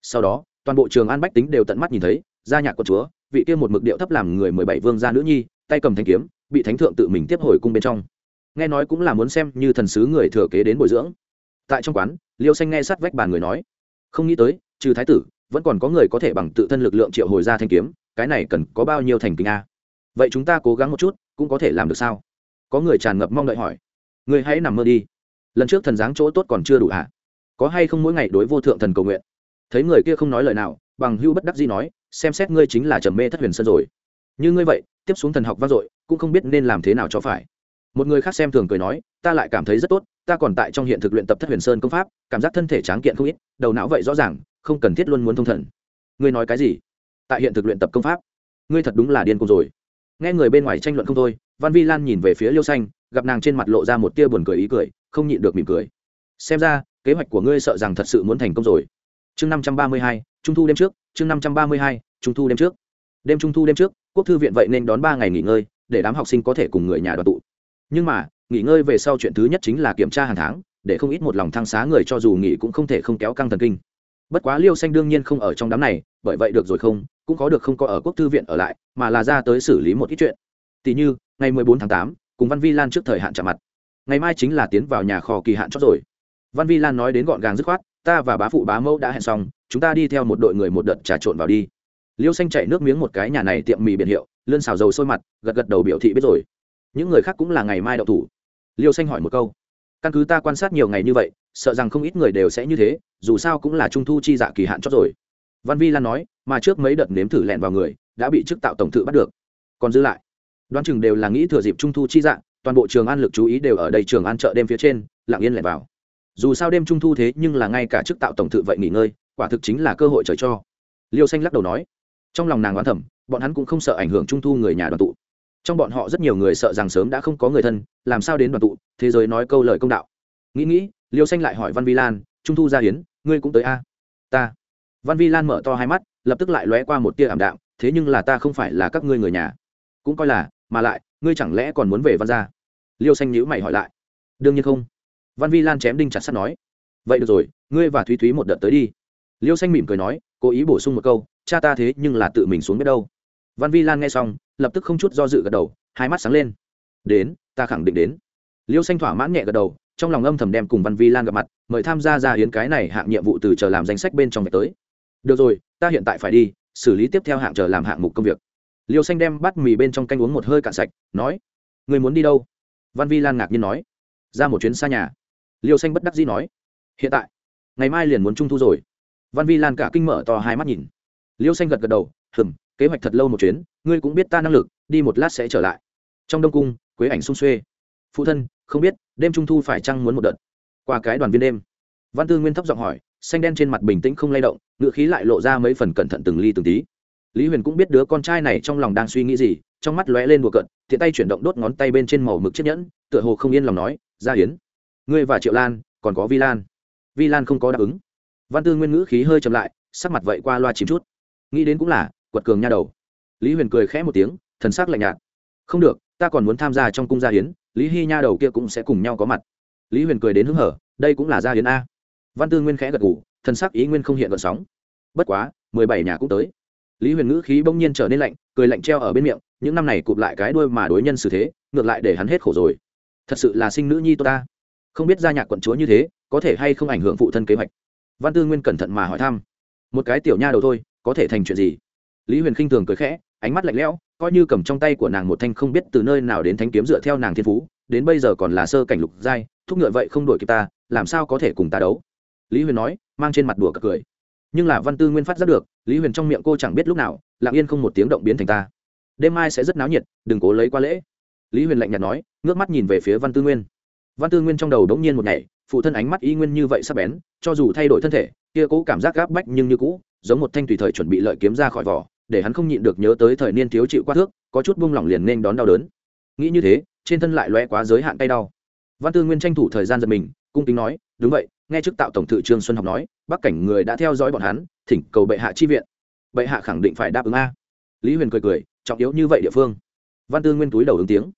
Sau đó, toàn bộ trường an bách tính đều tận mắt nhìn thấy, gia nhạc quân chúa, vị kia một mực điệu thấp làm người mười bảy vương gia nữ nhi, tay cầm thanh kiếm, bị thánh thượng tự mình tiếp hồi cung bên trong. Nghe nói cũng là muốn xem như thần sứ người thừa kế đến bồi dưỡng. Tại trong quán, liêu xanh nghe sát vách bàn người nói, không nghĩ tới, trừ thái tử, vẫn còn có người có thể bằng tự thân lực lượng triệu hồi ra thanh kiếm cái này cần có bao nhiêu thành kính a? Vậy chúng ta cố gắng một chút, cũng có thể làm được sao? Có người tràn ngập mong đợi hỏi. Người hãy nằm mơ đi. Lần trước thần dáng chỗ tốt còn chưa đủ hả có hay không mỗi ngày đối vô thượng thần cầu nguyện? Thấy người kia không nói lời nào, bằng hưu bất đắc gì nói, xem xét ngươi chính là trầm mê thất huyền sơn rồi. Như ngươi vậy, tiếp xuống thần học vang dội, cũng không biết nên làm thế nào cho phải. Một người khác xem thường cười nói, ta lại cảm thấy rất tốt, ta còn tại trong hiện thực luyện tập thất huyền sơn công pháp, cảm giác thân thể tráng kiện không ít, đầu não vậy rõ ràng, không cần thiết luôn muốn thông thần. Ngươi nói cái gì? Tại hiện thực luyện tập công pháp. Ngươi thật đúng là điên cuồng rồi. Nghe người bên ngoài tranh luận không thôi, văn vi lan nhìn về phía liêu xanh, gặp nàng trên mặt lộ ra một tia buồn cười ý cười, không nhịn được mỉm cười. Xem ra, kế hoạch của ngươi sợ rằng thật sự muốn thành công rồi. Chương năm trăm ba mươi hai, trung thu đêm trước, chương năm trăm ba mươi hai, trung thu đêm trước. Đêm trung thu đêm trước, quốc thư viện vậy nên đón ba ngày nghỉ ngơi, để đám học sinh có thể cùng người nhà đoàn tụ. Nhưng mà, nghỉ ngơi về sau chuyện thứ nhất chính là kiểm tra hàng tháng, để không ít một lòng thăng xá người cho dù nghỉ cũng không thể không kéo căng thần kinh. Bất quá liêu xanh đương nhiên không ở trong đám này bởi vậy được rồi không cũng có được không có ở quốc thư viện ở lại mà là ra tới xử lý một ít chuyện. Tỷ như ngày 14 tháng 8, cùng văn vi lan trước thời hạn chạm mặt. Ngày mai chính là tiến vào nhà kho kỳ hạn chót rồi. Văn vi lan nói đến gọn gàng dứt khoát ta và bá phụ bá mẫu đã hẹn xong chúng ta đi theo một đội người một đợt trà trộn vào đi. Liêu xanh chạy nước miếng một cái nhà này tiệm mì biển hiệu lươn xào dầu sôi mặt gật gật đầu biểu thị biết rồi. Những người khác cũng là ngày mai đậu thủ. Liêu xanh hỏi một câu căn cứ ta quan sát nhiều ngày như vậy sợ rằng không ít người đều sẽ như thế dù sao cũng là trung thu chi dạ kỳ hạn chót rồi văn vi lan nói, mà trước mấy đợt nếm thử lẹn vào người, đã bị chức tạo tổng thự bắt được. Còn dư lại. Đoán chừng đều là nghĩ thừa dịp trung thu chi dạng, toàn bộ trường an lực chú ý đều ở đây trường an chợ đêm phía trên, lặng yên lẹn vào. Dù sao đêm trung thu thế nhưng là ngay cả chức tạo tổng thự vậy nghỉ ngơi, quả thực chính là cơ hội trời cho. Liêu xanh lắc đầu nói, trong lòng nàng đoán thẩm bọn hắn cũng không sợ ảnh hưởng trung thu người nhà đoàn tụ. Trong bọn họ rất nhiều người sợ rằng sớm đã không có người thân, làm sao đến đoàn tụ, thế giới nói câu lời công đạo. Nghĩ nghĩ, liêu xanh lại hỏi văn vi lan, trung thu gia hiến, ngươi cũng tới a? Ta văn vi lan mở to hai mắt, lập tức lại lóe qua một tia ảm đạm, thế nhưng là ta không phải là các ngươi người nhà. Cũng coi là, mà lại, ngươi chẳng lẽ còn muốn về văn gia? Liêu xanh nhữ mày hỏi lại. Đương nhiên không. Văn vi lan chém đinh chặt sắt nói. Vậy được rồi, ngươi và thúy thúy một đợt tới đi. Liêu xanh mỉm cười nói, cố ý bổ sung một câu, cha ta thế nhưng là tự mình xuống biết đâu. Văn vi lan nghe xong, lập tức không chút do dự gật đầu, hai mắt sáng lên. Đến, ta khẳng định đến. Liêu xanh thỏa mãn nhẹ gật đầu, trong lòng âm thầm đem cùng văn vi lan gặp mặt, mời tham gia ra hiến cái này hạng nhiệm vụ từ chờ làm danh sách bên trong vạch tới được rồi, ta hiện tại phải đi, xử lý tiếp theo hạng chờ làm hạng mục công việc. Liêu xanh đem bát mì bên trong canh uống một hơi cạn sạch, nói, người muốn đi đâu? Văn vi lan ngạc nhiên nói, ra một chuyến xa nhà. Liêu xanh bất đắc dĩ nói, hiện tại, ngày mai liền muốn trung thu rồi. Văn vi lan cả kinh mở to hai mắt nhìn. Liêu xanh gật gật đầu, hừm, kế hoạch thật lâu một chuyến, ngươi cũng biết ta năng lực, đi một lát sẽ trở lại. Trong đông cung, quế ảnh sung xuê. Phụ thân, không biết, đêm trung thu phải chăng muốn một đợt? Qua cái đoàn viên đêm, văn tư nguyên thấp giọng hỏi xanh đen trên mặt bình tĩnh không lay động ngựa khí lại lộ ra mấy phần cẩn thận từng ly từng tí. Lý huyền cũng biết đứa con trai này trong lòng đang suy nghĩ gì, trong mắt lóe lên đùa cận thiện tay chuyển động đốt ngón tay bên trên màu mực chiếc nhẫn, tựa hồ không yên lòng nói ra hiến ngươi và triệu lan, còn có vi lan? Vi lan không có đáp ứng. Văn tư nguyên ngữ khí hơi chậm lại, sắc mặt vậy qua loa chìm chút. Nghĩ đến cũng là, quật cường nha đầu. Lý huyền cười khẽ một tiếng, thần sắc lạnh nhạt. Không được, ta còn muốn tham gia trong cung gia hiến lý hy nha đầu kia cũng sẽ cùng nhau có mặt. Lý huyền cười đến hứng hở, đây cũng là gia hiến a văn tư nguyên khẽ gật gù, thần sắc ý nguyên không hiện gợn sóng. Bất quá mười bảy nhà cũng tới. Lý huyền ngữ khí bỗng nhiên trở nên lạnh cười lạnh treo ở bên miệng những năm này cụp lại cái đuôi mà đối nhân xử thế ngược lại để hắn hết khổ rồi. Thật sự là sinh nữ nhi tôi ta. Không biết gia nhạc quận chúa như thế có thể hay không ảnh hưởng phụ thân kế hoạch? Văn tư nguyên cẩn thận mà hỏi thăm. Một cái tiểu nha đầu thôi có thể thành chuyện gì? Lý huyền khinh thường cười khẽ ánh mắt lạnh lẽo coi như cầm trong tay của nàng một thanh không biết từ nơi nào đến thanh kiếm dựa theo nàng thiên phú đến bây giờ còn là sơ cảnh lục giai thúc ngựa vậy không đổi kịp ta làm sao có thể cùng ta đấu? Lý huyền nói, mang trên mặt đùa cợt cười. Nhưng là văn tư nguyên phát giác được, lý huyền trong miệng cô chẳng biết lúc nào, lặng yên không một tiếng động biến thành ta. Đêm mai sẽ rất náo nhiệt, đừng cố lấy qua lễ. Lý huyền lạnh nhạt nói, ngước mắt nhìn về phía văn tư nguyên. Văn tư nguyên trong đầu đống nhiên một ngày phụ thân ánh mắt y nguyên như vậy sắp bén, cho dù thay đổi thân thể, kia cố cảm giác gáp bách nhưng như cũ, giống một thanh tùy thời chuẩn bị lợi kiếm ra khỏi vỏ, để hắn không nhịn được nhớ tới thời niên thiếu chịu qua thước, có chút buông lỏng liền nên đón đau đớn. Nghĩ như thế, trên thân lại loe quá giới hạn tay đau. Văn tư nguyên tranh thủ thời gian giật mình, cung kính nói đúng vậy, nghe chức tạo tổng thự trương xuân học nói bắc cảnh người đã theo dõi bọn hắn, thỉnh cầu bệ hạ chi viện. Bệ hạ khẳng định phải đáp ứng a. Lý huyền cười cười, trọng yếu như vậy địa phương. Văn tư nguyên túi đầu ứng tiếng.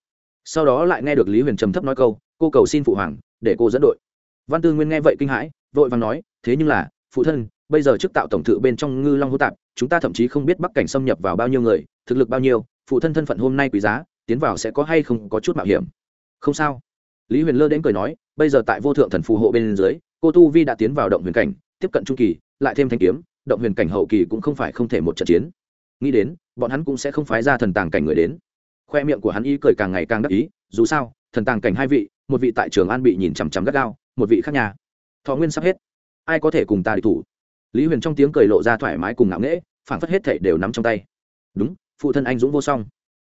Sau đó lại nghe được lý huyền trầm thấp nói câu, cô cầu xin phụ hoàng, để cô dẫn đội. Văn tư nguyên nghe vậy kinh hãi, vội vàng nói, thế nhưng là, phụ thân, bây giờ chức tạo tổng thự bên trong ngư long hô tạp, chúng ta thậm chí không biết bắc cảnh xâm nhập vào bao nhiêu người, thực lực bao nhiêu, phụ thân thân phận hôm nay quý giá, tiến vào sẽ có hay không có chút mạo hiểm. Không sao lý huyền lơ đến cười nói, bây giờ tại vô thượng thần phù hộ bên dưới, cô tu vi đã tiến vào động huyền cảnh, tiếp cận trung kỳ, lại thêm thanh kiếm, động huyền cảnh hậu kỳ cũng không phải không thể một trận chiến. Nghĩ đến, bọn hắn cũng sẽ không phái ra thần tàng cảnh người đến. Khoe miệng của hắn ý cười càng ngày càng đắc ý, dù sao, thần tàng cảnh hai vị, một vị tại trường an bị nhìn chằm chằm gắt gao, một vị khác nhà. Thọ nguyên sắp hết. Ai có thể cùng ta địch thủ? Lý huyền trong tiếng cười lộ ra thoải mái cùng ngạo nghễ phản phất hết thể đều nắm trong tay. Đúng, phụ thân anh dũng vô song.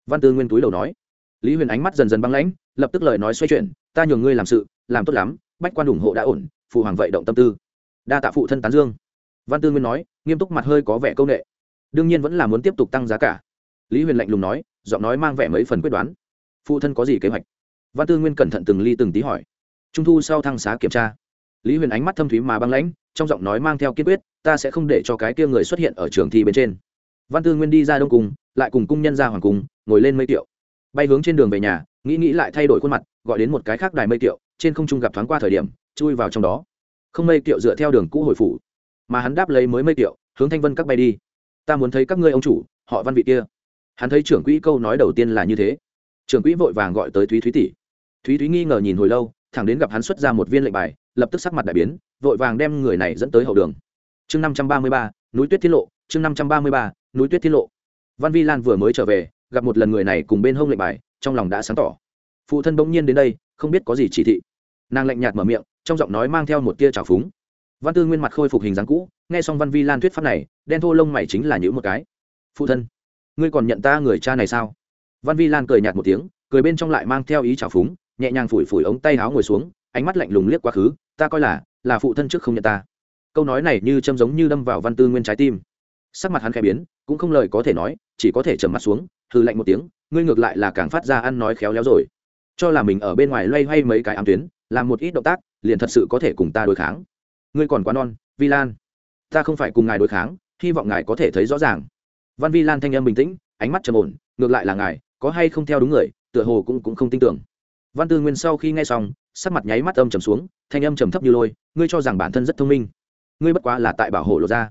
Văn tư nguyên túi đầu nói. Lý huyền ánh mắt dần dần băng lãnh, lập tức lời nói xoay chuyển ta nhường ngươi làm sự, làm tốt lắm, bách quan ủng hộ đã ổn, phụ hoàng vậy động tâm tư. Đa tạ phụ thân tán dương. Văn tư nguyên nói, nghiêm túc mặt hơi có vẻ công nghệ đương nhiên vẫn là muốn tiếp tục tăng giá cả. Lý huyền lạnh lùng nói, giọng nói mang vẻ mấy phần quyết đoán. Phụ thân có gì kế hoạch? Văn tư nguyên cẩn thận từng ly từng tí hỏi. Trung thu sau thăng xá kiểm tra. Lý huyền ánh mắt thâm thúy mà băng lãnh, trong giọng nói mang theo kiên quyết, ta sẽ không để cho cái kia người xuất hiện ở trường thi bên trên. Văn tư nguyên đi ra đông cung, lại cùng cung nhân ra hoàng cung, ngồi lên mây tiệu. Bay hướng trên đường về nhà, nghĩ nghĩ lại thay đổi khuôn mặt gọi đến một cái khác đài mây tiệu trên không trung gặp thoáng qua thời điểm, chui vào trong đó. Không mây tiệu dựa theo đường cũ hồi phủ, mà hắn đáp lấy mới mây tiệu hướng thanh vân các bay đi. Ta muốn thấy các ngươi ông chủ, họ văn vị kia. Hắn thấy trưởng quỹ câu nói đầu tiên là như thế. Trưởng quỹ vội vàng gọi tới thúy thúy tỷ. Thúy thúy nghi ngờ nhìn hồi lâu, thẳng đến gặp hắn xuất ra một viên lệnh bài, lập tức sắc mặt đại biến, vội vàng đem người này dẫn tới hậu đường. Chương năm trăm ba mươi ba, núi tuyết tiết lộ, chương năm trăm ba mươi ba, núi tuyết tiết lộ. Văn vi lan vừa mới trở về, gặp một lần người này cùng bên hông lệnh bài, trong lòng đã sáng tỏ phụ thân bỗng nhiên đến đây, không biết có gì chỉ thị. Nàng lạnh nhạt mở miệng, trong giọng nói mang theo một tia trào phúng. Văn tư nguyên mặt khôi phục hình dáng cũ, nghe xong văn vi lan thuyết pháp này, đen thô lông mày chính là những một cái. Phụ thân, ngươi còn nhận ta người cha này sao? Văn vi lan cười nhạt một tiếng, cười bên trong lại mang theo ý trào phúng, nhẹ nhàng phủi phủi ống tay áo ngồi xuống, ánh mắt lạnh lùng liếc quá khứ, ta coi là là phụ thân trước không nhận ta. Câu nói này như châm giống như đâm vào văn tư nguyên trái tim. Sắc mặt hắn khẽ biến, cũng không lời có thể nói, chỉ có thể trầm mặt xuống hư lạnh một tiếng, ngươi ngược lại là càng phát ra ăn nói khéo léo rồi cho là mình ở bên ngoài loay hoay mấy cái ám tuyến, làm một ít động tác, liền thật sự có thể cùng ta đối kháng. Ngươi còn quá non vi lan ta không phải cùng ngài đối kháng, hy vọng ngài có thể thấy rõ ràng. Văn vi lan thanh âm bình tĩnh, ánh mắt trầm ổn, ngược lại là ngài, có hay không theo đúng người, tựa hồ cũng cũng không tin tưởng. Văn tư nguyên sau khi nghe xong, sắc mặt nháy mắt âm trầm xuống, thanh âm trầm thấp như lôi, ngươi cho rằng bản thân rất thông minh. Ngươi bất quá là tại bảo hộ lộ ra.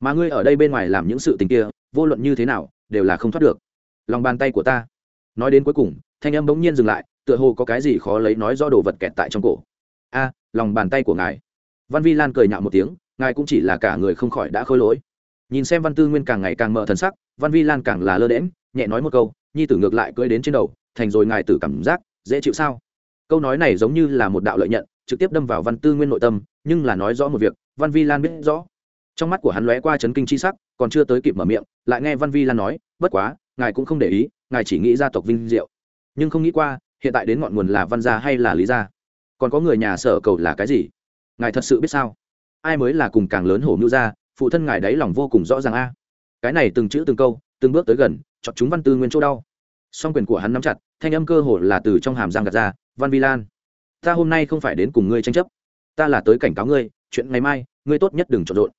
Mà ngươi ở đây bên ngoài làm những sự tình kia, vô luận như thế nào, đều là không thoát được. Lòng bàn tay của ta. Nói đến cuối cùng, thanh âm bỗng nhiên dừng lại tựa hồ có cái gì khó lấy nói do đồ vật kẹt tại trong cổ. A, lòng bàn tay của ngài. Văn vi lan cười nhạo một tiếng, ngài cũng chỉ là cả người không khỏi đã khôi lỗi. Nhìn xem văn tư nguyên càng ngày càng mở thần sắc, văn vi lan càng là lơ đễm nhẹ nói một câu, nhi tử ngược lại cưỡi đến trên đầu, thành rồi ngài tử cảm giác, dễ chịu sao? Câu nói này giống như là một đạo lợi nhận, trực tiếp đâm vào văn tư nguyên nội tâm, nhưng là nói rõ một việc, văn vi lan biết rõ. Trong mắt của hắn lóe qua chấn kinh chi sắc, còn chưa tới kịp mở miệng, lại nghe văn vi lan nói, bất quá, ngài cũng không để ý, ngài chỉ nghĩ gia tộc vinh diệu. Nhưng không nghĩ qua hiện tại đến ngọn nguồn là văn gia hay là lý gia? Còn có người nhà sở cầu là cái gì? Ngài thật sự biết sao? Ai mới là cùng càng lớn hổ mưu gia, phụ thân ngài đấy lòng vô cùng rõ ràng a. Cái này từng chữ từng câu, từng bước tới gần, chọn chúng văn tư nguyên chỗ đau. Song quyền của hắn nắm chặt, thanh âm cơ hồ là từ trong hàm giang gạt ra, văn vi lan, ta hôm nay không phải đến cùng ngươi tranh chấp. Ta là tới cảnh cáo ngươi, chuyện ngày mai, ngươi tốt nhất đừng trộn rộn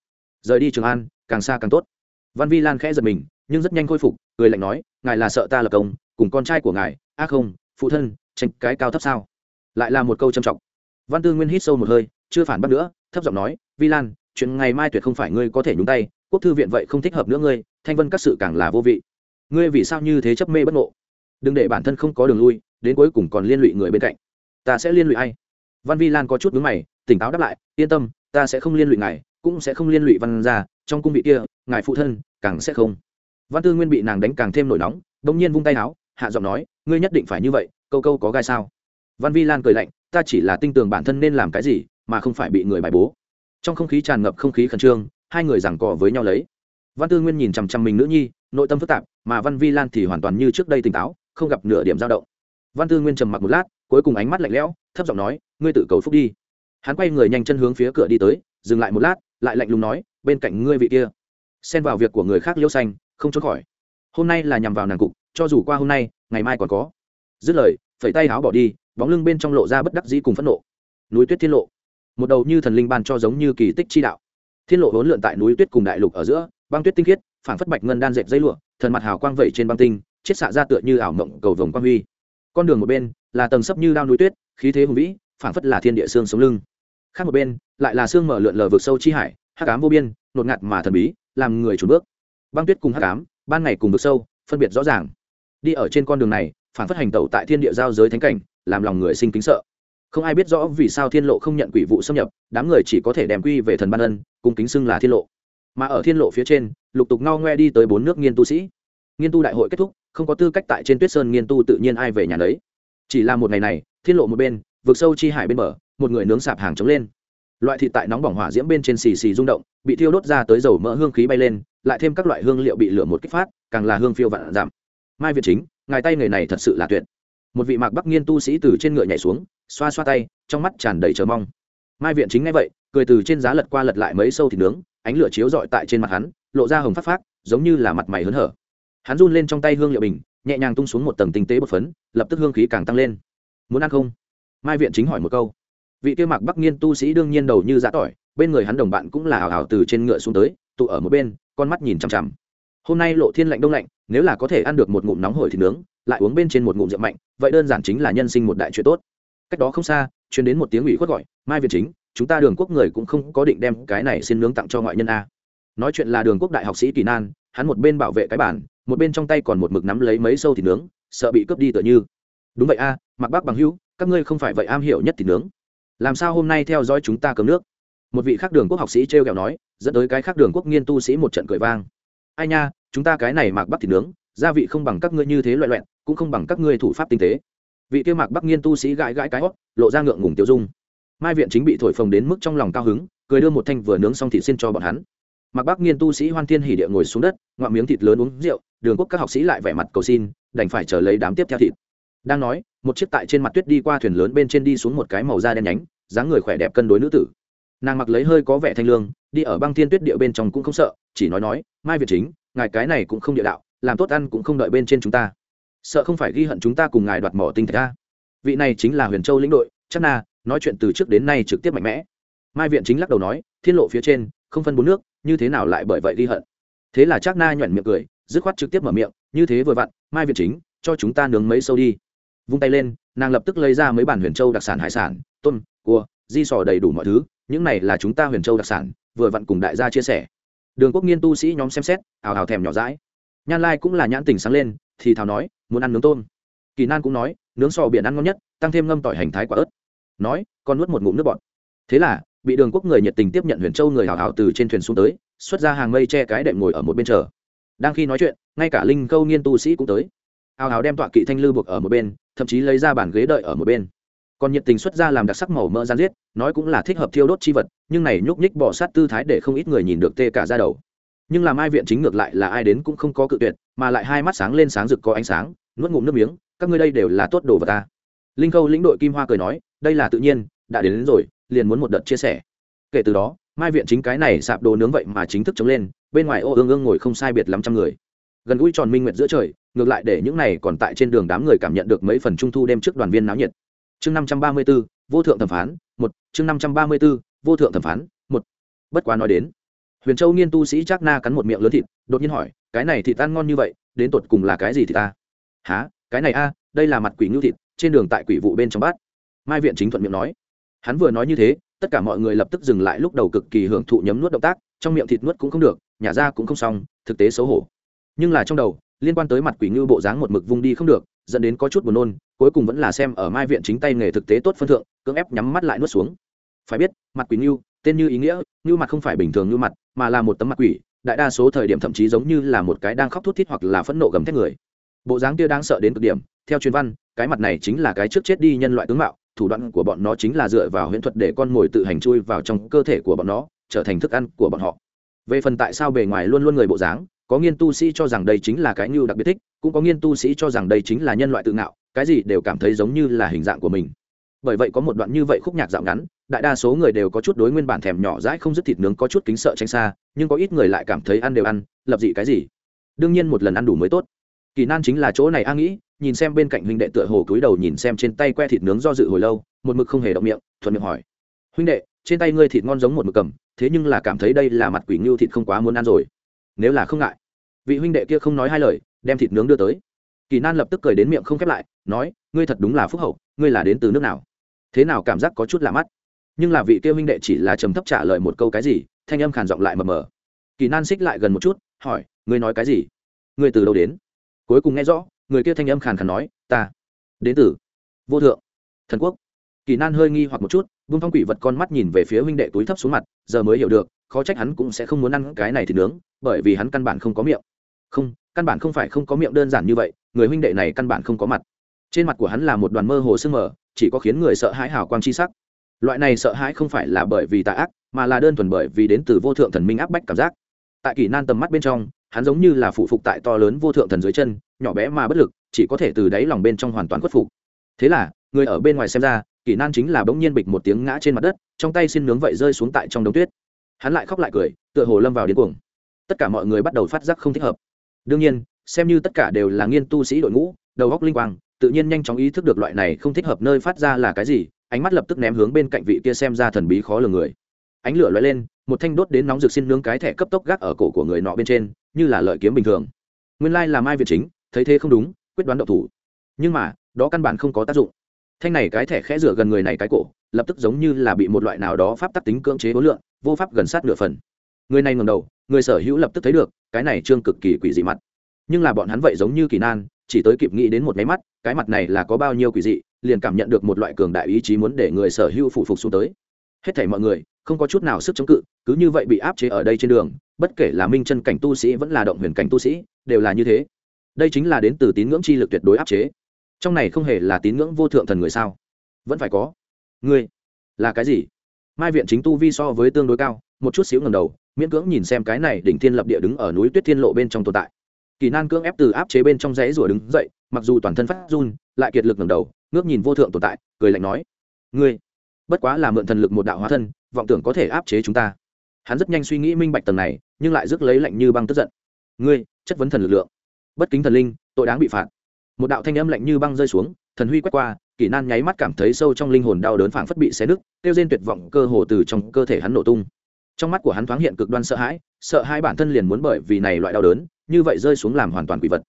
rời đi trường an, càng xa càng tốt. Văn vi lan khẽ giật mình, nhưng rất nhanh khôi phục, cười lạnh nói, ngài là sợ ta là công, cùng con trai của ngài, ác không phụ thân tranh cái cao thấp sao? Lại là một câu trầm trọng. Văn tư nguyên hít sâu một hơi, chưa phản bác nữa, thấp giọng nói, vi lan, chuyện ngày mai tuyệt không phải ngươi có thể nhúng tay, quốc thư viện vậy không thích hợp nữa ngươi, thanh vân các sự càng là vô vị. Ngươi vì sao như thế chấp mê bất ngộ? Đừng để bản thân không có đường lui, đến cuối cùng còn liên lụy người bên cạnh. Ta sẽ liên lụy ai? Văn vi lan có chút vướng mày, tỉnh táo đáp lại, yên tâm, ta sẽ không liên lụy ngài, cũng sẽ không liên lụy văn gia. trong cung vị kia, ngài phụ thân, càng sẽ không. Văn tư nguyên bị nàng đánh càng thêm nổi nóng đ ỗ n g nhiên vung tay áo, hạ giọng nói ngươi nhất định phải như vậy, câu câu có gai sao? Văn vi lan cười lạnh, ta chỉ là tin tưởng bản thân nên làm cái gì, mà không phải bị người bài bố. Trong không khí tràn ngập không khí khẩn trương, hai người giằng cò với nhau lấy. Văn tư nguyên nhìn chằm chằm mình nữ nhi, nội tâm phức tạp, mà văn vi lan thì hoàn toàn như trước đây tỉnh táo, không gặp nửa điểm dao động. Văn tư nguyên trầm mặc một lát, cuối cùng ánh mắt lạnh lẽo, thấp giọng nói, ngươi tự cầu phúc đi. Hắn quay người nhanh chân hướng phía cửa đi tới, dừng lại một lát, lại lạnh lùng nói, bên cạnh ngươi vị kia. Xen vào việc của người khác liêu xanh, không trốn khỏi. Hôm nay là nhằm vào nàng cục cho dù qua hôm nay, ngày mai còn có. Dứt lời, phẩy tay áo bỏ đi, bóng lưng bên trong lộ ra bất đắc dĩ cùng phẫn nộ. Núi tuyết thiên lộ. Một đầu như thần linh ban cho giống như kỳ tích chi đạo. Thiên lộ hỗn lượn tại núi tuyết cùng đại lục ở giữa, băng tuyết tinh khiết phản phất bạch ngân đan dệt dây lụa, thần mặt hào quang vẩy trên băng tinh, chiết xạ ra tựa như ảo mộng cầu vồng quang huy. Con đường một bên là tầng sấp như đao núi tuyết, khí thế hùng vĩ phản phất là thiên địa xương sống lưng. Khác một bên lại là xương mở lượn lờ vực sâu chi hải, hắc ám vô biên, nột ngạt mà thần bí, làm người trùn bước. Băng tuyết cùng hắc ám, ban ngày cùng vực sâu, phân biệt rõ ràng đi ở trên con đường này, phản phất hành tẩu tại thiên địa giao giới thánh cảnh, làm lòng người sinh kính sợ. Không ai biết rõ vì sao thiên lộ không nhận quỷ vụ xâm nhập, đám người chỉ có thể đem quy về thần ban ân, cùng kính xưng là thiên lộ. Mà ở thiên lộ phía trên, lục tục ngao ngoe đi tới bốn nước nghiên tu sĩ. Nghiên tu đại hội kết thúc, không có tư cách tại trên tuyết sơn nghiên tu tự nhiên ai về nhà đấy chỉ là một ngày này, thiên lộ một bên, vực sâu chi hải bên bờ, một người nướng sạp hàng chống lên. Loại thịt tại nóng bỏng hỏa diễm bên trên xì xì rung động, bị thiêu đốt ra tới dầu mỡ hương khí bay lên, lại thêm các loại hương liệu bị lửa một kích phát, càng là hương phiêu vạn giảm mai việt chính, ngài tay người này thật sự là tuyệt. Một vị mạc bắc nghiên tu sĩ từ trên ngựa nhảy xuống, xoa xoa tay, trong mắt tràn đầy chờ mong. Mai viện chính nghe vậy, cười từ trên giá lật qua lật lại mấy sâu thịt nướng, ánh lửa chiếu rọi tại trên mặt hắn, lộ ra hồng phát phát giống như là mặt mày hớn hở. Hắn run lên trong tay hương liệu bình, nhẹ nhàng tung xuống một tầng tinh tế bột phấn, lập tức hương khí càng tăng lên. Muốn ăn không? Mai viện chính hỏi một câu. Vị kia mặc bắc nghiên tu sĩ đương nhiên đầu như giã tỏi, bên người hắn đồng bạn cũng là hào hào từ trên ngựa xuống tới, tụ ở một bên, con mắt nhìn chằm chằm hôm nay lộ thiên lạnh đông lạnh, nếu là có thể ăn được một ngụm nóng hổi thịt nướng, lại uống bên trên một ngụm rượu mạnh, vậy đơn giản chính là nhân sinh một đại chuyện tốt. Cách đó không xa chuyến đến một tiếng ủy khuất gọi, mai việt chính, chúng ta đường quốc người cũng không có định đem cái này xin nướng tặng cho ngoại nhân a. Nói chuyện là đường quốc đại học sĩ kỳ nan, hắn một bên bảo vệ cái bản một bên trong tay còn một mực nắm lấy mấy sâu thịt nướng, sợ bị cướp đi tựa như. Đúng vậy a, mặc bác bằng hữu, các ngươi không phải vậy am hiểu nhất thịt nướng. Làm sao hôm nay theo dõi chúng ta cấm nước? Một vị khác đường quốc học sĩ t r e o kẹo nói, dẫn tới cái khác đường quốc nghiên tu sĩ một trận cười vang ai nha, chúng ta cái này mặc bắc thịt nướng, gia vị không bằng các ngươi như thế loại loẹn, cũng không bằng các ngươi thủ pháp tinh tế. Vị kia mạc bắc nghiên tu sĩ gãi gãi cái hót, lộ ra ngượng ngùng tiêu dung. Mai viện chính bị thổi phồng đến mức trong lòng cao hứng, cười đưa một thanh vừa nướng xong thịt xin cho bọn hắn. Mạc bắc nghiên tu sĩ hoan thiên hỉ địa ngồi xuống đất ngoạm miếng thịt lớn uống rượu, đường quốc các học sĩ lại vẻ mặt cầu xin, đành phải chờ lấy đám tiếp theo thịt. Đang nói, một chiếc tại trên mặt tuyết đi qua thuyền lớn bên trên đi xuống một cái màu da đen nhánh, dáng người khỏe đẹp cân đối nữ tử nàng mặc lấy hơi có vẻ thanh lương, đi ở băng thiên tuyết địa bên trong cũng không sợ, chỉ nói nói, mai việt chính, ngài cái này cũng không địa đạo, làm tốt ăn cũng không đợi bên trên chúng ta. Sợ không phải ghi hận chúng ta cùng ngài đoạt mỏ tinh thạch ta vị này chính là huyền châu lĩnh đội, chắc na, nói chuyện từ trước đến nay trực tiếp mạnh mẽ. Mai viện chính lắc đầu nói, thiên lộ phía trên, không phân bốn nước, như thế nào lại bởi vậy ghi hận? Thế là chắc na nhoẻn miệng cười, dứt khoát trực tiếp mở miệng, như thế vừa vặn, mai viện chính, cho chúng ta nướng mấy sâu đi. Vung tay lên, nàng lập tức lấy ra mấy bản huyền châu đặc sản hải sản, tôm, cua, di sò đầy đủ mọi thứ những này là chúng ta huyền châu đặc sản, vừa vặn cùng đại gia chia sẻ. Đường quốc nghiên tu sĩ nhóm xem xét, ào ào thèm nhỏ rãi nhan lai cũng là nhãn tình sáng lên, thì thào nói, muốn ăn nướng tôm? Kỳ nan cũng nói, nướng sò biển ăn ngon nhất, tăng thêm ngâm tỏi hành thái quả ớt. Nói, con nuốt một ngụm nước bọt. Thế là, bị đường quốc người nhiệt tình tiếp nhận huyền châu người hào hào từ trên thuyền xuống tới, xuất ra hàng mây che cái đệm ngồi ở một bên chờ. Đang khi nói chuyện, ngay cả linh câu nghiên tu sĩ cũng tới. Hào hào đem tọa kỵ thanh lư buộc ở một bên, thậm chí lấy ra bàn ghế đợi ở một bên còn nhiệt tình xuất ra làm đặc sắc màu mỡ gian giết nói cũng là thích hợp thiêu đốt chi vật nhưng này nhúc nhích bỏ sát tư thái để không ít người nhìn được tê cả ra đầu. Nhưng làm ai viện chính ngược lại là ai đến cũng không có cự tuyệt mà lại hai mắt sáng lên sáng rực có ánh sáng nuốt ngụm nước miếng các ngươi đây đều là tốt đồ vật ta. Linh khâu lĩnh đội kim hoa cười nói đây là tự nhiên đã đến, đến rồi liền muốn một đợt chia sẻ. Kể từ đó mai viện chính cái này sạp đồ nướng vậy mà chính thức chống lên bên ngoài ô ương ương ngồi không sai biệt lắm trăm người. Gần gũi tròn minh nguyệt giữa trời ngược lại để những này còn tại trên đường đám người cảm nhận được mấy phần trung thu đêm trước đoàn viên náo nhiệt chương năm trăm ba mươi b ố vô thượng thẩm phán, một, chương năm trăm ba mươi b ố vô thượng thẩm phán, một. Bất quá nói đến, huyền châu nghiên tu sĩ chắc na cắn một miệng lớn thịt, đột nhiên hỏi, cái này thịt ăn ngon như vậy, đến tột cùng là cái gì thì ta? Há cái này a, đây là mặt quỷ ngưu thịt, trên đường tại quỷ vụ bên trong bát. Mai viện chính thuận miệng nói. Hắn vừa nói như thế, tất cả mọi người lập tức dừng lại lúc đầu cực kỳ hưởng thụ nhấm nuốt động tác, trong miệng thịt nuốt cũng không được, nhả ra cũng không xong, thực tế xấu hổ. Nhưng là trong đầu, liên quan tới mặt quỷ ngưu bộ dáng một mực vung đi không được, dẫn đến có chút buồn nôn cuối cùng vẫn là xem ở mai viện chính tay nghề thực tế tốt phân thượng, cưỡng ép nhắm mắt lại nuốt xuống. Phải biết, mặt quỷ ngưu tên như ý nghĩa ngưu mặt không phải bình thường ngưu mặt, mà là một tấm mặt quỷ, đại đa số thời điểm thậm chí giống như là một cái đang khóc thút thít hoặc là phẫn nộ gầm thét người. Bộ dáng kia đang sợ đến cực điểm, theo truyền văn, cái mặt này chính là cái trước chết đi nhân loại tướng mạo, thủ đoạn của bọn nó chính là dựa vào huyễn thuật để con mồi tự hành chui vào trong cơ thể của bọn nó, trở thành thức ăn của bọn họ. Về phần tại sao bề ngoài luôn luôn người bộ dáng có nghiên tu sĩ cho rằng đây chính là cái như đặc biệt thích, cũng có nghiên tu sĩ cho rằng đây chính là nhân loại tự ngạo, cái gì đều cảm thấy giống như là hình dạng của mình. Bởi vậy có một đoạn như vậy khúc nhạc dạo ngắn, đại đa số người đều có chút đối nguyên bản thèm nhỏ dãi không dứt thịt nướng có chút kính sợ tránh xa, nhưng có ít người lại cảm thấy ăn đều ăn, lập dị cái gì? Đương nhiên một lần ăn đủ mới tốt. Kỳ nan chính là chỗ này a nghĩ, nhìn xem bên cạnh huynh đệ tựa hồ cúi đầu nhìn xem trên tay que thịt nướng do dự hồi lâu, một mực không hề động miệng, thuận miệng hỏi. Huynh đệ, trên tay ngươi thịt ngon giống một mực cầm, thế nhưng là cảm thấy đây là mặt quỷ ngưu thịt không quá muốn ăn rồi nếu là không ngại. Vị huynh đệ kia không nói hai lời, đem thịt nướng đưa tới. Kỳ nan lập tức cười đến miệng không khép lại, nói, ngươi thật đúng là phúc hậu, ngươi là đến từ nước nào? Thế nào cảm giác có chút lạ mắt. Nhưng là vị kia huynh đệ chỉ là trầm thấp trả lời một câu cái gì, thanh âm khàn giọng lại mờ mờ. Kỳ nan xích lại gần một chút, hỏi, ngươi nói cái gì? Ngươi từ đâu đến? Cuối cùng nghe rõ, người kia thanh âm khàn khàn nói, ta đến từ vô thượng, thần quốc. Kỳ nan hơi nghi hoặc một chút, vung phong quỷ vật con mắt nhìn về phía huynh đệ túi thấp xuống mặt, giờ mới hiểu được khó trách hắn cũng sẽ không muốn ăn cái này thì nướng, bởi vì hắn căn bản không có miệng. Không, căn bản không phải không có miệng đơn giản như vậy, người huynh đệ này căn bản không có mặt. Trên mặt của hắn là một đoàn mơ hồ sương mờ, chỉ có khiến người sợ hãi hào quang chi sắc. Loại này sợ hãi không phải là bởi vì tà ác, mà là đơn thuần bởi vì đến từ vô thượng thần minh áp bách cảm giác. Tại kỷ nan tầm mắt bên trong, hắn giống như là phụ phục tại to lớn vô thượng thần dưới chân, nhỏ bé mà bất lực, chỉ có thể từ đáy lòng bên trong hoàn toàn khuất phục. Thế là, người ở bên ngoài xem ra kỷ nan chính là bỗng nhiên bịch một tiếng ngã trên mặt đất, trong tay xin nướng vậy rơi xuống tại trong đống tuyết hắn lại khóc lại cười, tựa hồ lâm vào điên cuồng. Tất cả mọi người bắt đầu phát giác không thích hợp. Đương nhiên, xem như tất cả đều là nghiên tu sĩ đội ngũ, đầu góc linh quang, tự nhiên nhanh chóng ý thức được loại này không thích hợp nơi phát ra là cái gì, ánh mắt lập tức ném hướng bên cạnh vị kia xem ra thần bí khó lường người. Ánh lửa lóe lên, một thanh đốt đến nóng rực xin nướng cái thẻ cấp tốc gác ở cổ của người nọ bên trên, như là lợi kiếm bình thường. Nguyên lai là mai việt chính, thấy thế không đúng, quyết đoán độc thủ. Nhưng mà, đó căn bản không có tác dụng. Thanh này cái thẻ khẽ rửa gần người này cái cổ, lập tức giống như là bị một loại nào đó pháp tắc tính cưỡng chế hối lượng vô pháp gần sát nửa phần. Người này ngầm đầu, người sở hữu lập tức thấy được, cái này trương cực kỳ quỷ dị mặt. Nhưng là bọn hắn vậy giống như kỳ nan, chỉ tới kịp nghĩ đến một máy mắt, cái mặt này là có bao nhiêu quỷ dị, liền cảm nhận được một loại cường đại ý chí muốn để người sở hữu phụ phục xuống tới. Hết thảy mọi người, không có chút nào sức chống cự, cứ như vậy bị áp chế ở đây trên đường, bất kể là minh chân cảnh tu sĩ vẫn là động huyền cảnh tu sĩ, đều là như thế. Đây chính là đến từ tín ngưỡng chi lực tuyệt đối áp chế. Trong này không hề là tín ngưỡng vô thượng thần người sao? Vẫn phải có. Ngươi, là cái gì? Mai viện chính tu vi so với tương đối cao, một chút xíu ngầm đầu, miễn cưỡng nhìn xem cái này đỉnh thiên lập địa đứng ở núi tuyết thiên lộ bên trong tồn tại. Kỳ nan cưỡng ép từ áp chế bên trong rẽ rủa đứng dậy, mặc dù toàn thân phát run, lại kiệt lực ngầm đầu, ngước nhìn vô thượng tồn tại, cười lạnh nói, ngươi, bất quá là mượn thần lực một đạo hóa thân, vọng tưởng có thể áp chế chúng ta. Hắn rất nhanh suy nghĩ minh bạch tầng này, nhưng lại rước lấy lạnh như băng tức giận. Ngươi, chất vấn thần lực lượng, bất kính thần linh, tội đáng bị phạt. Một đạo thanh âm lạnh như băng rơi xuống, thần huy quét qua kỷ nan nháy mắt cảm thấy sâu trong linh hồn đau đớn phảng phất bị xé nứt, kêu rên tuyệt vọng cơ hồ từ trong cơ thể hắn nổ tung. Trong mắt của hắn thoáng hiện cực đoan sợ hãi, sợ hai bản thân liền muốn bởi vì này loại đau đớn, như vậy rơi xuống làm hoàn toàn quỷ vật.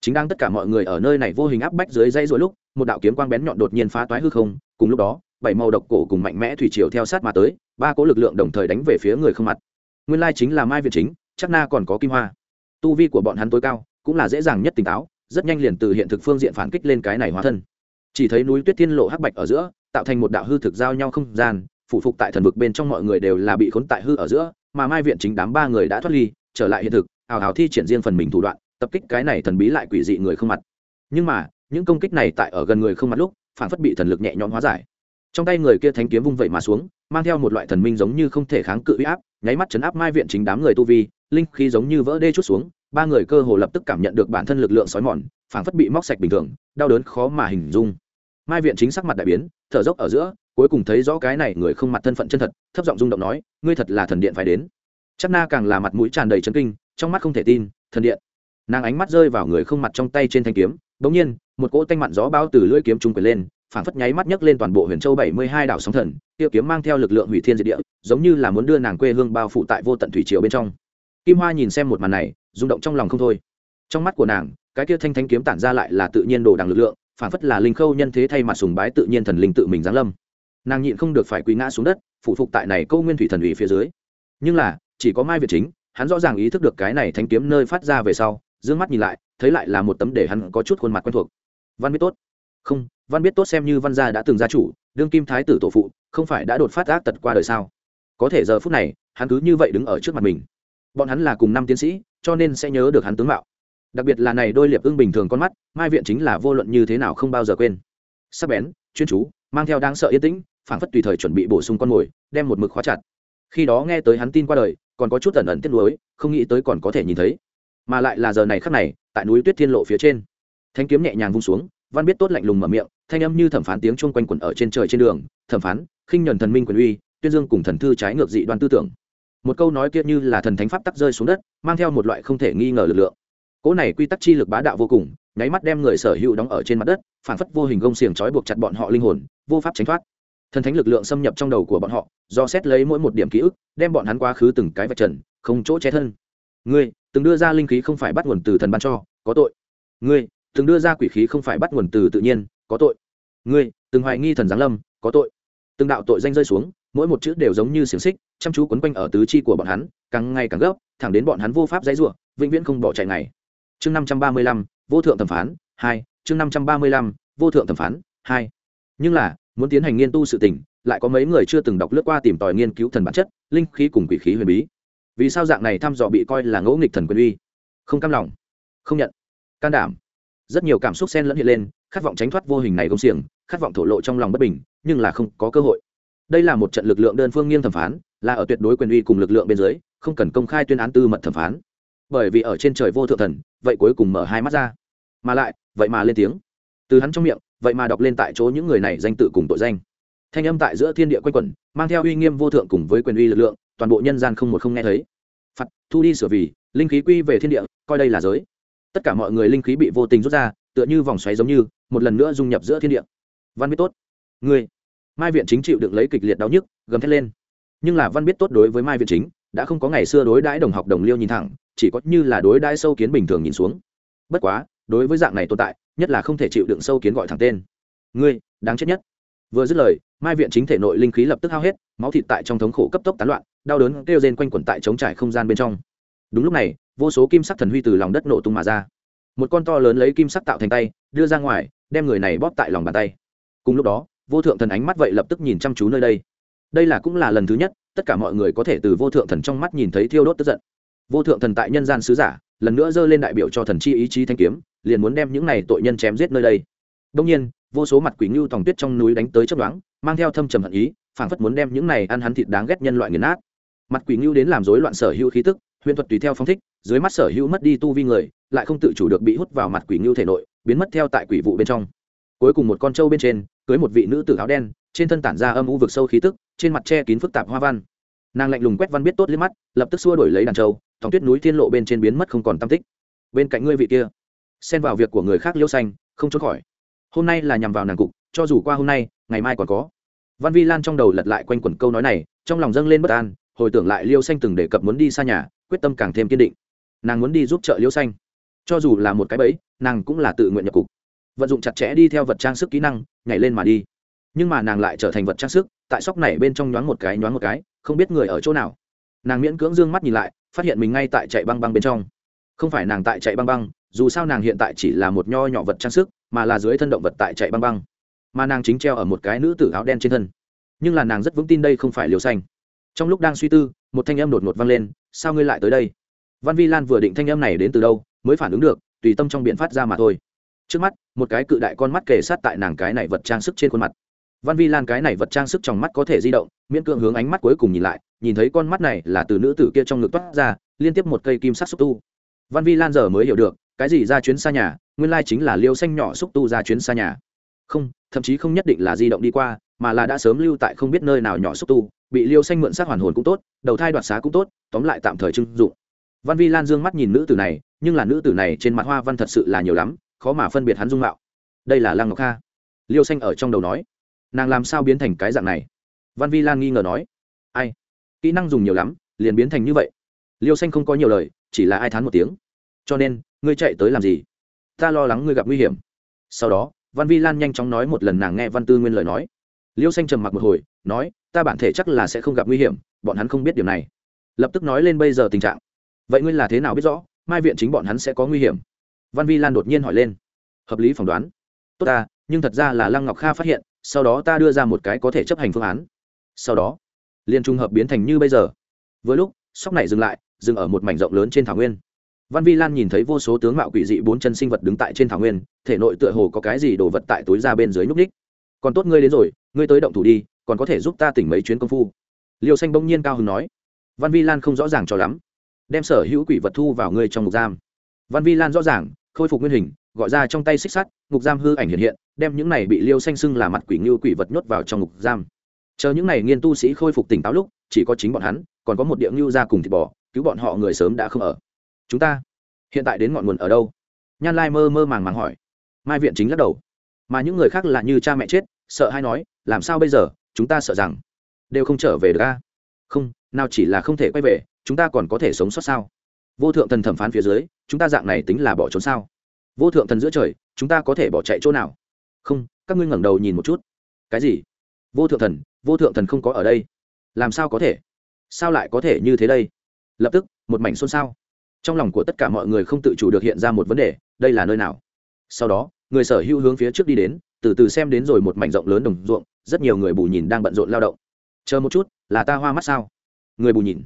Chính đang tất cả mọi người ở nơi này vô hình áp bách dưới dây rồi lúc, một đạo kiếm quang bén nhọn đột nhiên phá toái hư không, cùng lúc đó, bảy màu độc cổ cùng mạnh mẽ thủy triều theo sát mà tới, ba cỗ lực lượng đồng thời đánh về phía người không mặt. Nguyên lai chính là mai việt chính, chắc na còn có kim hoa. Tu vi của bọn hắn tối cao, cũng là dễ dàng nhất tỉnh táo, rất nhanh liền từ hiện thực phương diện phản kích lên cái này hóa thân chỉ thấy núi tuyết thiên lộ hắc bạch ở giữa, tạo thành một đạo hư thực giao nhau không gian phụ phục tại thần vực bên trong mọi người đều là bị khốn tại hư ở giữa, mà mai viện chính đám ba người đã thoát ly, trở lại hiện thực, hào hào thi triển riêng phần mình thủ đoạn, tập kích cái này thần bí lại quỷ dị người không mặt. Nhưng mà, những công kích này tại ở gần người không mặt lúc, phản phất bị thần lực nhẹ nhõm hóa giải. Trong tay người kia thánh kiếm vung vẩy mà xuống, mang theo một loại thần minh giống như không thể kháng cự uy áp, nháy mắt chấn áp mai viện chính đám người tu vi, linh khí giống như vỡ đê chút xuống, ba người cơ hồ lập tức cảm nhận được bản thân lực lượng sói mòn, phản phất bị móc sạch bình thường, đau đớn khó mà hình dung mai viện chính sắc mặt đại biến, thở dốc ở giữa, cuối cùng thấy rõ cái này người không mặt thân phận chân thật, thấp giọng rung động nói, ngươi thật là thần điện phải đến. Chắc na càng là mặt mũi tràn đầy chấn kinh, trong mắt không thể tin, thần điện? Nàng ánh mắt rơi vào người không mặt trong tay trên thanh kiếm, bỗng nhiên, một cỗ tanh mặn gió bao từ lưỡi kiếm trung quyền lên, phảng phất nháy mắt nhấc lên toàn bộ huyền châu bảy mươi hai đảo sóng thần, tiêu kiếm mang theo lực lượng hủy thiên diệt địa, giống như là muốn đưa nàng quê hương bao phủ tại vô tận thủy triều bên trong. Kim hoa nhìn xem một màn này, rung động trong lòng không thôi. Trong mắt của nàng, cái kia thanh thanh kiếm tản ra lại là tự nhiên đồ đằng lực lượng Phản phất là linh khâu nhân thế thay mặt sùng bái tự nhiên thần linh tự mình giáng lâm. Nàng nhịn không được phải quỳ ngã xuống đất phụ phục tại này câu nguyên thủy thần ủy phía dưới. Nhưng là, chỉ có mai việt chính, hắn rõ ràng ý thức được cái này thanh kiếm nơi phát ra về sau d mắt nhìn lại, thấy lại là một tấm để hắn có chút khuôn mặt quen thuộc. Văn biết tốt. Không, văn biết tốt xem như văn gia đã từng gia chủ, đương kim thái tử tổ phụ, không phải đã đột phát ác tật qua đời sao? Có thể giờ phút này, hắn cứ như vậy đứng ở trước mặt mình. Bọn hắn là cùng năm tiến sĩ, cho nên sẽ nhớ được hắn tướng mạo đặc biệt là này đôi liệp ưng bình thường con mắt, mai viện chính là vô luận như thế nào không bao giờ quên. Sắc bén, chuyên chú, mang theo đáng sợ yên tĩnh, phảng phất tùy thời chuẩn bị bổ sung con mồi, đem một mực khóa chặt. Khi đó nghe tới hắn tin qua đời, còn có chút ẩn ẩn tiếc nuối, không nghĩ tới còn có thể nhìn thấy. Mà lại là giờ này khắc này, tại núi tuyết thiên lộ phía trên. Thanh kiếm nhẹ nhàng vung xuống, văn biết tốt lạnh lùng mở miệng, thanh âm như thẩm phán tiếng chuông quanh quẩn ở trên trời trên đường, thẩm phán, khinh nhuần thần minh quyền uy, tuyên dương cùng thần thư trái ngược dị đoan tư tưởng. Một câu nói kia như là thần thánh pháp tắc rơi xuống đất, mang theo một loại không thể nghi ngờ lực lượng cỗ này quy tắc chi lực bá đạo vô cùng, nháy mắt đem người sở hữu đóng ở trên mặt đất, phản phất vô hình gông xiềng trói buộc chặt bọn họ linh hồn, vô pháp tránh thoát. Thần thánh lực lượng xâm nhập trong đầu của bọn họ, do xét lấy mỗi một điểm ký ức, đem bọn hắn quá khứ từng cái vạch trần, không chỗ che thân. Ngươi, từng đưa ra linh khí không phải bắt nguồn từ thần ban cho, có tội. Ngươi, từng đưa ra quỷ khí không phải bắt nguồn từ tự nhiên, có tội. Ngươi, từng hoài nghi thần giáng lâm, có tội. Từng đạo tội danh rơi xuống, mỗi một chữ đều giống như xiềng xích, chăm chú quấn quanh ở tứ chi của bọn hắn, càng ngày càng gấp, thẳng đến bọn hắn vô pháp dãy ruộng vĩnh viễn không bỏ chạy ngày chương năm trăm ba mươi lăm, vô thượng thẩm phán, hai, chương năm trăm ba mươi lăm, vô thượng thẩm phán, hai. Nhưng là, muốn tiến hành nghiên tu sự tình, lại có mấy người chưa từng đọc lướt qua tìm tòi nghiên cứu thần bản chất, linh khí cùng quỷ khí huyền bí. Vì sao dạng này thăm dò bị coi là ngẫu nghịch thần quyền uy? Không cam lòng. Không nhận. Can đảm. Rất nhiều cảm xúc xen lẫn hiện lên, khát vọng tránh thoát vô hình này công xiềng, khát vọng thổ lộ trong lòng bất bình, nhưng là không có cơ hội. Đây là một trận lực lượng đơn phương nghiêng thẩm phán, là ở tuyệt đối quyền uy cùng lực lượng bên dưới, không cần công khai tuyên án tư mật thẩm phán bởi vì ở trên trời vô thượng thần, vậy cuối cùng mở hai mắt ra. Mà lại, vậy mà lên tiếng. Từ hắn trong miệng, vậy mà đọc lên tại chỗ những người này danh tự cùng tội danh. Thanh âm tại giữa thiên địa quanh quẩn, mang theo uy nghiêm vô thượng cùng với quyền uy lực lượng, toàn bộ nhân gian không một không nghe thấy. Phạt thu đi sửa vì, linh khí quy về thiên địa, coi đây là giới. Tất cả mọi người linh khí bị vô tình rút ra, tựa như vòng xoáy giống như, một lần nữa dung nhập giữa thiên địa. Văn biết tốt. Người mai viện chính chịu được lấy kịch liệt đau nhức, gầm thét lên. Nhưng là văn biết tốt đối với mai viện chính, đã không có ngày xưa đối đãi đồng học đồng liêu nhìn thẳng chỉ có như là đối đãi sâu kiến bình thường nhìn xuống. Bất quá, đối với dạng này tồn tại, nhất là không thể chịu đựng sâu kiến gọi thẳng tên. Ngươi, đáng chết nhất. Vừa dứt lời, mai viện chính thể nội linh khí lập tức hao hết, máu thịt tại trong thống khổ cấp tốc tán loạn, đau đớn kêu rên quanh quẩn tại chống trải không gian bên trong. Đúng lúc này, vô số kim sắc thần huy từ lòng đất nổ tung mà ra. Một con to lớn lấy kim sắc tạo thành tay, đưa ra ngoài, đem người này bóp tại lòng bàn tay. Cùng lúc đó, vô thượng thần ánh mắt vậy lập tức nhìn chăm chú nơi đây. Đây là cũng là lần thứ nhất, tất cả mọi người có thể từ vô thượng thần trong mắt nhìn thấy thiêu đốt tức giận vô thượng thần tại nhân gian sứ giả, lần nữa giơ lên đại biểu cho thần chi ý chí thanh kiếm, liền muốn đem những này tội nhân chém giết nơi đây. Đông nhiên, vô số mặt quỷ ngưu tòng tuyết trong núi đánh tới chấp đoán mang theo thâm trầm hận ý, phảng phất muốn đem những này ăn hắn thịt đáng ghét nhân loại nghiền nát. Mặt quỷ ngưu đến làm rối loạn sở hữu khí tức, huyền thuật tùy theo phong thích, dưới mắt sở hữu mất đi tu vi người, lại không tự chủ được bị hút vào mặt quỷ ngưu thể nội, biến mất theo tại quỷ vụ bên trong. Cuối cùng một con trâu bên trên, cưới một vị nữ tử áo đen, trên thân tản ra âm u vực sâu khí tức, trên mặt che kín phức tạp hoa văn. Nàng lạnh lùng quét văn biết tốt liếc mắt, lập tức xua đổi lấy đàn trâu thòng tuyết núi thiên lộ bên trên biến mất không còn tam tích. Bên cạnh ngươi vị kia, xen vào việc của người khác liêu xanh, không trốn khỏi. Hôm nay là nhằm vào nàng cục, cho dù qua hôm nay, ngày mai còn có. Văn vi lan trong đầu lật lại quanh quẩn câu nói này, trong lòng dâng lên bất an, hồi tưởng lại liêu xanh từng đề cập muốn đi xa nhà, quyết tâm càng thêm kiên định. Nàng muốn đi giúp trợ liêu xanh. Cho dù là một cái bẫy, nàng cũng là tự nguyện nhập cục. Vận dụng chặt chẽ đi theo vật trang sức kỹ năng, nhảy lên mà đi. Nhưng mà nàng lại trở thành vật trang sức, tại sóc này bên trong nhoáng một cái, nhoáng một cái, không biết người ở chỗ nào nàng miễn cưỡng dương mắt nhìn lại, phát hiện mình ngay tại chạy băng băng bên trong. Không phải nàng tại chạy băng băng, dù sao nàng hiện tại chỉ là một nho nhỏ vật trang sức, mà là dưới thân động vật tại chạy băng băng. Mà nàng chính treo ở một cái nữ tử áo đen trên thân. Nhưng là nàng rất vững tin đây không phải liều xanh. Trong lúc đang suy tư, một thanh âm đột ngột vang lên, sao ngươi lại tới đây? Văn vi lan vừa định thanh âm này đến từ đâu, mới phản ứng được, tùy tâm trong biện phát ra mà thôi. Trước mắt, một cái cự đại con mắt kề sát tại nàng cái này vật trang sức trên khuôn mặt văn vi lan cái này vật trang sức trong mắt có thể di động, miễn cưỡng hướng ánh mắt cuối cùng nhìn lại, nhìn thấy con mắt này là từ nữ tử kia trong ngực toát ra, liên tiếp một cây kim sắc xúc tu. Văn vi lan giờ mới hiểu được, cái gì ra chuyến xa nhà, nguyên lai chính là liêu xanh nhỏ xúc tu ra chuyến xa nhà. Không, thậm chí không nhất định là di động đi qua, mà là đã sớm lưu tại không biết nơi nào nhỏ xúc tu, bị liêu xanh mượn sát hoàn hồn cũng tốt, đầu thai đoạt xá cũng tốt, tóm lại tạm thời trưng dụng. Văn vi lan dương mắt nhìn nữ tử này, nhưng là nữ tử này trên mặt hoa văn thật sự là nhiều lắm, khó mà phân biệt hắn dung mạo. Đây là lăng ngọc kha. Liêu xanh ở trong đầu nói nàng làm sao biến thành cái dạng này? Văn vi lan nghi ngờ nói. Ai? Kỹ năng dùng nhiều lắm, liền biến thành như vậy. Liêu xanh không có nhiều lời, chỉ là ai thán một tiếng. Cho nên, ngươi chạy tới làm gì? Ta lo lắng ngươi gặp nguy hiểm. Sau đó, văn vi lan nhanh chóng nói một lần nàng nghe văn tư nguyên lời nói. Liêu xanh trầm mặc một hồi, nói, ta bản thể chắc là sẽ không gặp nguy hiểm, bọn hắn không biết điều này. Lập tức nói lên bây giờ tình trạng. Vậy ngươi là thế nào biết rõ, mai viện chính bọn hắn sẽ có nguy hiểm? Văn vi lan đột nhiên hỏi lên. Hợp lý phỏng đoán. Tốt ta, nhưng thật ra là lăng ngọc kha phát hiện sau đó ta đưa ra một cái có thể chấp hành phương án. Sau đó liên trung hợp biến thành như bây giờ. Với lúc, sóc này dừng lại, dừng ở một mảnh rộng lớn trên thảo nguyên. Văn vi lan nhìn thấy vô số tướng mạo quỷ dị bốn chân sinh vật đứng tại trên thảo nguyên, thể nội tựa hồ có cái gì đồ vật tại túi ra bên dưới nhúc ních còn tốt ngươi đến rồi, ngươi tới động thủ đi, còn có thể giúp ta tỉnh mấy chuyến công phu. Liều xanh bỗng nhiên cao hứng nói. Văn vi lan không rõ ràng cho lắm. Đem sở hữu quỷ vật thu vào ngươi trong ngục giam. Văn vi lan rõ ràng, khôi phục nguyên hình, gọi ra trong tay xích sắt, ngục giam hư ảnh hiện hiện đem những này bị liêu xanh sưng là mặt quỷ như quỷ vật nhốt vào trong ngục giam. Chờ những này nghiên tu sĩ khôi phục tỉnh táo lúc, chỉ có chính bọn hắn, còn có một địa ngưu ra cùng thịt bò, cứu bọn họ người sớm đã không ở. Chúng ta hiện tại đến ngọn nguồn ở đâu? Nhan lai mơ mơ màng màng hỏi. Mai viện chính lắc đầu. Mà những người khác là như cha mẹ chết, sợ hay nói, làm sao bây giờ? Chúng ta sợ rằng đều không trở về được a. Không, nào chỉ là không thể quay về, chúng ta còn có thể sống sót sao? Vô thượng thần thẩm phán phía dưới, chúng ta dạng này tính là bỏ trốn sao? Vô thượng thần giữa trời, chúng ta có thể bỏ chạy chỗ nào? Không, các ngươi ngẩng đầu nhìn một chút. Cái gì? Vô thượng thần, vô thượng thần không có ở đây. Làm sao có thể? Sao lại có thể như thế đây? Lập tức, một mảnh xôn xao. Trong lòng của tất cả mọi người không tự chủ được hiện ra một vấn đề, đây là nơi nào? Sau đó, người sở hữu hướng phía trước đi đến, từ từ xem đến rồi một mảnh rộng lớn đồng ruộng, rất nhiều người bù nhìn đang bận rộn lao động. Chờ một chút, là ta hoa mắt sao? Người bù nhìn.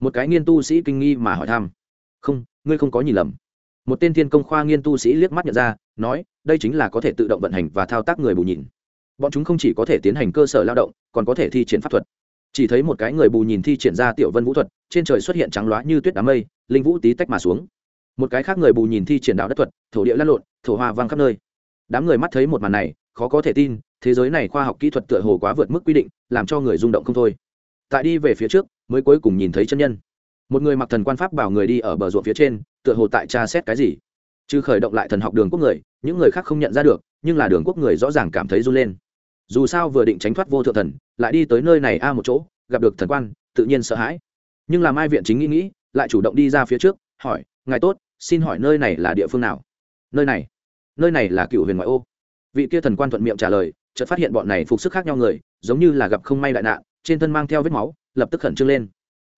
Một cái nghiên tu sĩ kinh nghi mà hỏi thăm. Không, ngươi không có nhìn lầm một tên thiên công khoa nghiên tu sĩ liếc mắt nhận ra, nói, đây chính là có thể tự động vận hành và thao tác người bù nhìn. Bọn chúng không chỉ có thể tiến hành cơ sở lao động, còn có thể thi triển pháp thuật. Chỉ thấy một cái người bù nhìn thi triển ra tiểu vân vũ thuật, trên trời xuất hiện trắng loá như tuyết đám mây, linh vũ tí tách mà xuống. Một cái khác người bù nhìn thi triển đạo đất thuật, thổ địa lăn lộn, thổ hoa vang khắp nơi. Đám người mắt thấy một màn này, khó có thể tin, thế giới này khoa học kỹ thuật tựa hồ quá vượt mức quy định, làm cho người rung động không thôi. Tại đi về phía trước, mới cuối cùng nhìn thấy chân nhân một người mặc thần quan pháp bảo người đi ở bờ ruộng phía trên, tựa hồ tại tra xét cái gì. Chứ khởi động lại thần học đường quốc người, những người khác không nhận ra được, nhưng là đường quốc người rõ ràng cảm thấy run lên. Dù sao vừa định tránh thoát vô thượng thần, lại đi tới nơi này a một chỗ, gặp được thần quan, tự nhiên sợ hãi. Nhưng làm ai viện chính nghĩ nghĩ, lại chủ động đi ra phía trước, hỏi, ngài tốt, xin hỏi nơi này là địa phương nào? Nơi này nơi này là cựu huyền ngoại ô. Vị kia thần quan thuận miệng trả lời, chợt phát hiện bọn này phục sức khác nhau người, giống như là gặp không may đại nạn, trên thân mang theo vết máu, lập tức khẩn trương lên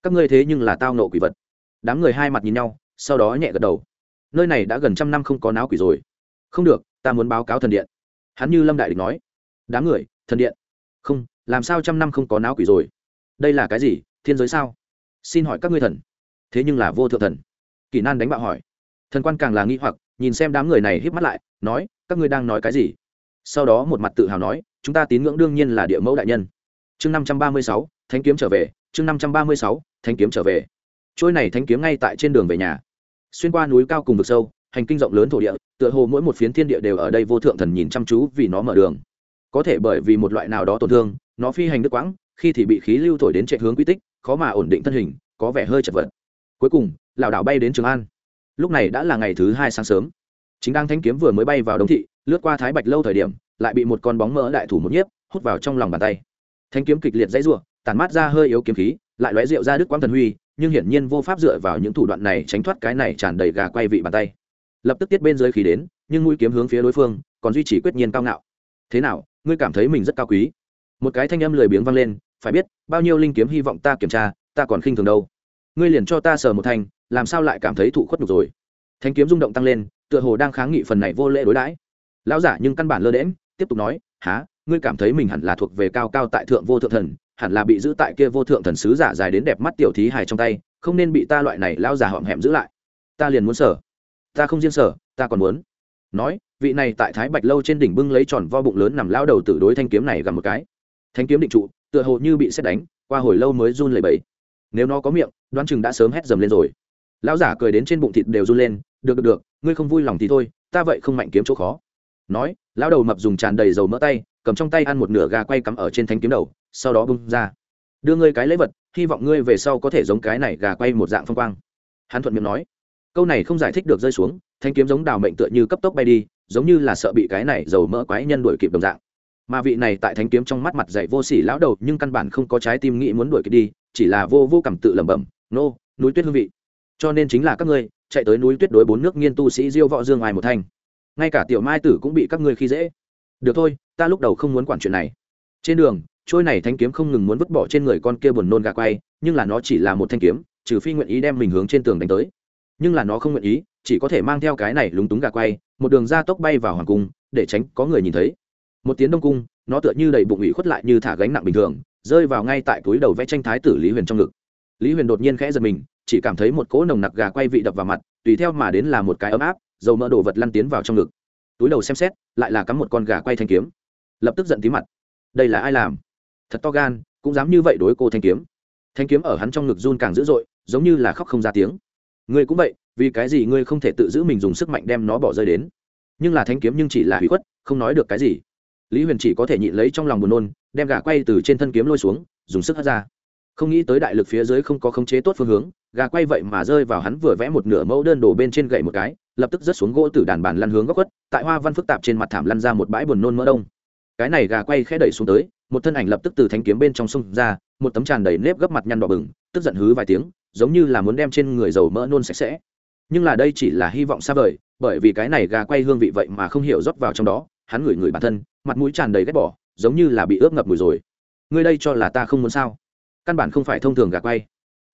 các ngươi thế nhưng là tao nộ quỷ vật. Đám người hai mặt nhìn nhau, sau đó nhẹ gật đầu. Nơi này đã gần trăm năm không có náo quỷ rồi. Không được, ta muốn báo cáo thần điện. Hắn như lâm đại địch nói. Đám người, thần điện. Không, làm sao trăm năm không có náo quỷ rồi? Đây là cái gì, thiên giới sao? Xin hỏi các ngươi thần. Thế nhưng là vô thượng thần. Kỳ nan đánh bạo hỏi. Thần quan càng là nghi hoặc, nhìn xem đám người này híp mắt lại, nói, các ngươi đang nói cái gì? Sau đó một mặt tự hào nói, chúng ta tín ngưỡng đương nhiên là địa mẫu đại nhân. Chương năm trăm ba mươi sáu, thánh kiếm trở về, chương năm trăm ba mươi sáu Thanh kiếm trở về. Trôi này thánh kiếm ngay tại trên đường về nhà. Xuyên qua núi cao cùng vực sâu, hành kinh rộng lớn thổ địa, tựa hồ mỗi một phiến thiên địa đều ở đây vô thượng thần nhìn chăm chú vì nó mở đường. Có thể bởi vì một loại nào đó tổn thương, nó phi hành đứt quãng, khi thì bị khí lưu thổi đến chạy hướng quy tích, khó mà ổn định thân hình, có vẻ hơi chật vật. Cuối cùng, lảo đảo bay đến trường an. Lúc này đã là ngày thứ hai sáng sớm. Chính đang thanh kiếm vừa mới bay vào đông thị, lướt qua thái bạch lâu thời điểm, lại bị một con bóng mỡ đại thủ một nhiếp, hút vào trong lòng bàn tay. Thanh kiếm kịch liệt dãy ruộng tàn mát ra hơi yếu kiếm khí lại lóe rượu ra đức quang thần huy, nhưng hiển nhiên vô pháp dựa vào những thủ đoạn này tránh thoát cái này tràn đầy gà quay vị bàn tay. Lập tức tiết bên dưới khí đến, nhưng mũi kiếm hướng phía đối phương, còn duy trì quyết nhiên cao ngạo. Thế nào, ngươi cảm thấy mình rất cao quý? Một cái thanh âm lười biếng vang lên, phải biết, bao nhiêu linh kiếm hy vọng ta kiểm tra, ta còn khinh thường đâu. Ngươi liền cho ta sờ một thanh, làm sao lại cảm thấy thụ khuất nhục rồi? Thanh kiếm rung động tăng lên, tựa hồ đang kháng nghị phần này vô lễ đối đãi. Lão giả nhưng căn bản lơ đễm tiếp tục nói há ngươi cảm thấy mình hẳn là thuộc về cao cao tại thượng vô thượng thần hẳn là bị giữ tại kia vô thượng thần sứ giả dài đến đẹp mắt tiểu thí hài trong tay, không nên bị ta loại này lão giả họm hẹm giữ lại. Ta liền muốn sở. Ta không riêng sở, ta còn muốn. Nói, vị này tại thái bạch lâu trên đỉnh bưng lấy tròn vo bụng lớn nằm lao đầu tử đối thanh kiếm này gặp một cái. Thanh kiếm định trụ, tựa hồ như bị xét đánh, qua hồi lâu mới run lẩy bẩy. Nếu nó có miệng, đoán chừng đã sớm hét dầm lên rồi. Lão giả cười đến trên bụng thịt đều run lên, được được được, ngươi không vui lòng thì thôi, ta vậy không mạnh kiếm chỗ khó. Nói, lão đầu mập dùng tràn đầy dầu mỡ tay cầm trong tay ăn một nửa gà quay cắm ở trên thanh kiếm đầu, sau đó bung ra. Đưa ngươi cái lễ vật, hy vọng ngươi về sau có thể giống cái này gà quay một dạng phong quang. Hắn thuận miệng nói. Câu này không giải thích được rơi xuống, thanh kiếm giống đào mệnh tựa như cấp tốc bay đi, giống như là sợ bị cái này dầu mỡ quái nhân đuổi kịp đồng dạng. Mà vị này tại thanh kiếm trong mắt mặt dậy vô sỉ lão đầu nhưng căn bản không có trái tim nghĩ muốn đuổi kịp đi, chỉ là vô vô cảm tự lẩm bẩm, nô, núi tuyết hương vị. Cho nên chính là các ngươi, chạy tới núi tuyết đối bốn nước nghiên tu sĩ diêu võ dương ai một thanh. Ngay cả tiểu mai tử cũng bị các ngươi khi dễ. Được thôi ta lúc đầu không muốn quản chuyện này. Trên đường, trôi này thanh kiếm không ngừng muốn vứt bỏ trên người con kia buồn nôn gà quay, nhưng là nó chỉ là một thanh kiếm, trừ phi nguyện ý đem mình hướng trên tường đánh tới. Nhưng là nó không nguyện ý, chỉ có thể mang theo cái này lúng túng gà quay, một đường ra tốc bay vào hoàng cung, để tránh có người nhìn thấy. Một tiếng đông cung, nó tựa như đầy bụng ủy khuất lại như thả gánh nặng bình thường, rơi vào ngay tại túi đầu vẽ tranh thái tử lý huyền trong ngực. Lý huyền đột nhiên khẽ giật mình, chỉ cảm thấy một cỗ nồng nặc gà quay vị đập vào mặt, tùy theo mà đến là một cái ấm áp, dầu mỡ đồ vật lăn tiến vào trong ngực. Túi đầu xem xét, lại là cắm một con gà quay thanh kiếm lập tức giận tí mặt. Đây là ai làm? Thật to gan, cũng dám như vậy đối cô thanh kiếm. Thanh kiếm ở hắn trong ngực run càng dữ dội, giống như là khóc không ra tiếng. Ngươi cũng vậy, vì cái gì ngươi không thể tự giữ mình dùng sức mạnh đem nó bỏ rơi đến? Nhưng là thanh kiếm nhưng chỉ là hủy khuất, không nói được cái gì. Lý huyền chỉ có thể nhịn lấy trong lòng buồn nôn, đem gà quay từ trên thân kiếm lôi xuống, dùng sức hất ra. Không nghĩ tới đại lực phía dưới không có khống chế tốt phương hướng, gà quay vậy mà rơi vào hắn vừa vẽ một nửa mẫu đơn đổ bên trên gậy một cái, lập tức rớt xuống gỗ từ đàn bàn lăn hướng góc khuất, tại hoa văn phức tạp trên mặt thảm lăn ra một bãi buồn nôn mỡ đông cái này gà quay khẽ đẩy xuống tới, một thân ảnh lập tức từ thanh kiếm bên trong sông ra, một tấm tràn đầy nếp gấp mặt nhăn đỏ bừng, tức giận hứ vài tiếng, giống như là muốn đem trên người dầu mỡ nôn sạch sẽ. Nhưng là đây chỉ là hy vọng xa vời, bởi vì cái này gà quay hương vị vậy mà không hiểu rót vào trong đó, hắn ngửi người bản thân, mặt mũi tràn đầy ghét bỏ, giống như là bị ướp ngập mùi rồi. Ngươi đây cho là ta không muốn sao? Căn bản không phải thông thường gà quay.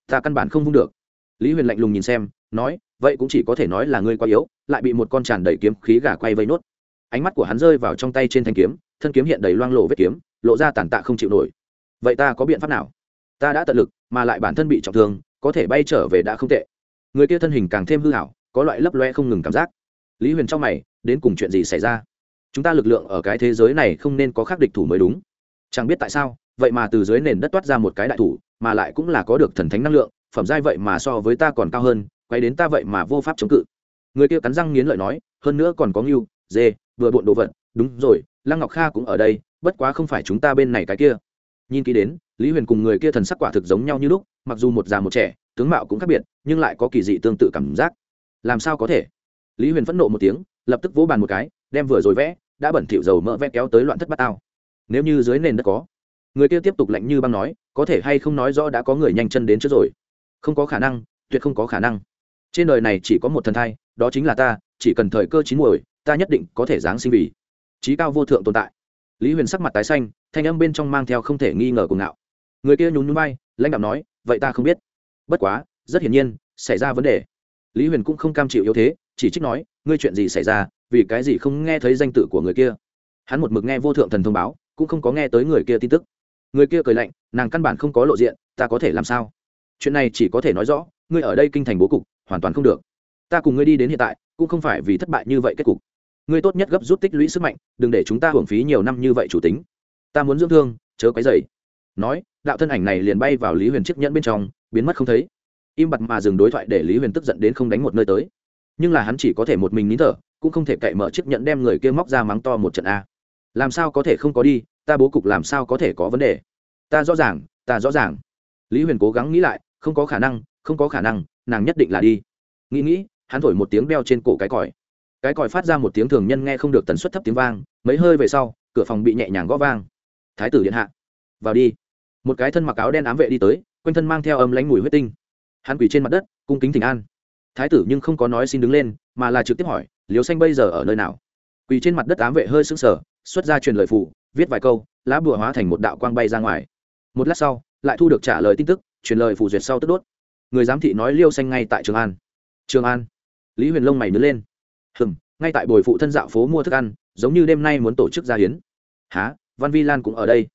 Ta căn bản không vung được. Lý huyền lạnh lùng nhìn xem, nói, vậy cũng chỉ có thể nói là ngươi quá yếu, lại bị một con tràn đầy kiếm khí gà quay vây nốt. Ánh mắt của hắn rơi vào trong tay trên thanh kiếm thân kiếm hiện đầy loang lộ vết kiếm, lộ ra tàn tạ không chịu nổi. Vậy ta có biện pháp nào? Ta đã tận lực, mà lại bản thân bị trọng thương, có thể bay trở về đã không tệ. Người kia thân hình càng thêm hư hảo, có loại lấp loe không ngừng cảm giác. Lý huyền trong mày, đến cùng chuyện gì xảy ra? Chúng ta lực lượng ở cái thế giới này không nên có khắc địch thủ mới đúng. Chẳng biết tại sao, vậy mà từ dưới nền đất toát ra một cái đại thủ, mà lại cũng là có được thần thánh năng lượng, phẩm giai vậy mà so với ta còn cao hơn, quay đến ta vậy mà vô pháp chống cự. Người kia cắn răng nghiến lợi nói, hơn nữa còn có ngưu, dê, vừa bộn đồ vật. Đúng rồi lăng ngọc kha cũng ở đây, bất quá không phải chúng ta bên này cái kia. Nhìn kỹ đến, lý huyền cùng người kia thần sắc quả thực giống nhau như lúc, mặc dù một già một trẻ, tướng mạo cũng khác biệt, nhưng lại có kỳ dị tương tự cảm giác. Làm sao có thể? Lý huyền phẫn nộ một tiếng, lập tức vỗ bàn một cái, đem vừa rồi vẽ, đã bẩn thỉu dầu mỡ vẽ kéo tới loạn thất bát ao. nếu như dưới nền đất có, người kia tiếp tục lạnh như băng nói, có thể hay không nói rõ đã có người nhanh chân đến trước rồi? Không có khả năng, tuyệt không có khả năng. Trên đời này chỉ có một thần thai, đó chính là ta, chỉ cần thời cơ chín muồi, ta nhất định có thể giáng sinh vì trí cao vô thượng tồn tại. Lý huyền sắc mặt tái xanh, thanh âm bên trong mang theo không thể nghi ngờ cùng ngạo. Người kia nhún nhún bay lãnh đạo nói, vậy ta không biết. Bất quá, rất hiển nhiên, xảy ra vấn đề. Lý huyền cũng không cam chịu yếu thế, chỉ trích nói, ngươi chuyện gì xảy ra, vì cái gì không nghe thấy danh tự của người kia? Hắn một mực nghe vô thượng thần thông báo, cũng không có nghe tới người kia tin tức. Người kia cười lạnh, nàng căn bản không có lộ diện, ta có thể làm sao? Chuyện này chỉ có thể nói rõ, ngươi ở đây kinh thành bố cục, hoàn toàn không được. Ta cùng ngươi đi đến hiện tại, cũng không phải vì thất bại như vậy kết cục ngươi tốt nhất gấp rút tích lũy sức mạnh, đừng để chúng ta hưởng phí nhiều năm như vậy chủ tính. Ta muốn dưỡng thương, chớ quấy dày nói, đạo thân ảnh này liền bay vào lý huyền chiếc nhẫn bên trong, biến mất không thấy. Im bặt mà dừng đối thoại để lý huyền tức giận đến không đánh một nơi tới. Nhưng là hắn chỉ có thể một mình nín thở, cũng không thể cậy mở chiếc nhẫn đem người kia móc ra mắng to một trận a. Làm sao có thể không có đi, ta bố cục làm sao có thể có vấn đề? Ta rõ ràng, ta rõ ràng. Lý huyền cố gắng nghĩ lại, không có khả năng, không có khả năng, nàng nhất định là đi. Nghĩ nghĩ, hắn thổi một tiếng đeo trên cổ cái còi cái còi phát ra một tiếng thường nhân nghe không được tần suất thấp tiếng vang, mấy hơi về sau, cửa phòng bị nhẹ nhàng gõ vang. Thái tử điện hạ, vào đi. Một cái thân mặc áo đen ám vệ đi tới, quanh thân mang theo âm lánh mùi huyết tinh. Hắn quỳ trên mặt đất, cung kính thỉnh an. Thái tử nhưng không có nói xin đứng lên, mà là trực tiếp hỏi liều xanh bây giờ ở nơi nào? Quỳ trên mặt đất ám vệ hơi sững sờ, xuất ra truyền lời phụ viết vài câu, lá bùa hóa thành một đạo quang bay ra ngoài. Một lát sau, lại thu được trả lời tin tức, truyền lời phụ duyệt sau tức đốt. Người giám thị nói liêu xanh ngay tại trường an. Trường an. Lý huyền lông mày nứa lên hừm, ngay tại bồi phụ thân dạo phố mua thức ăn, giống như đêm nay muốn tổ chức gia hiến. Há văn vi lan cũng ở đây.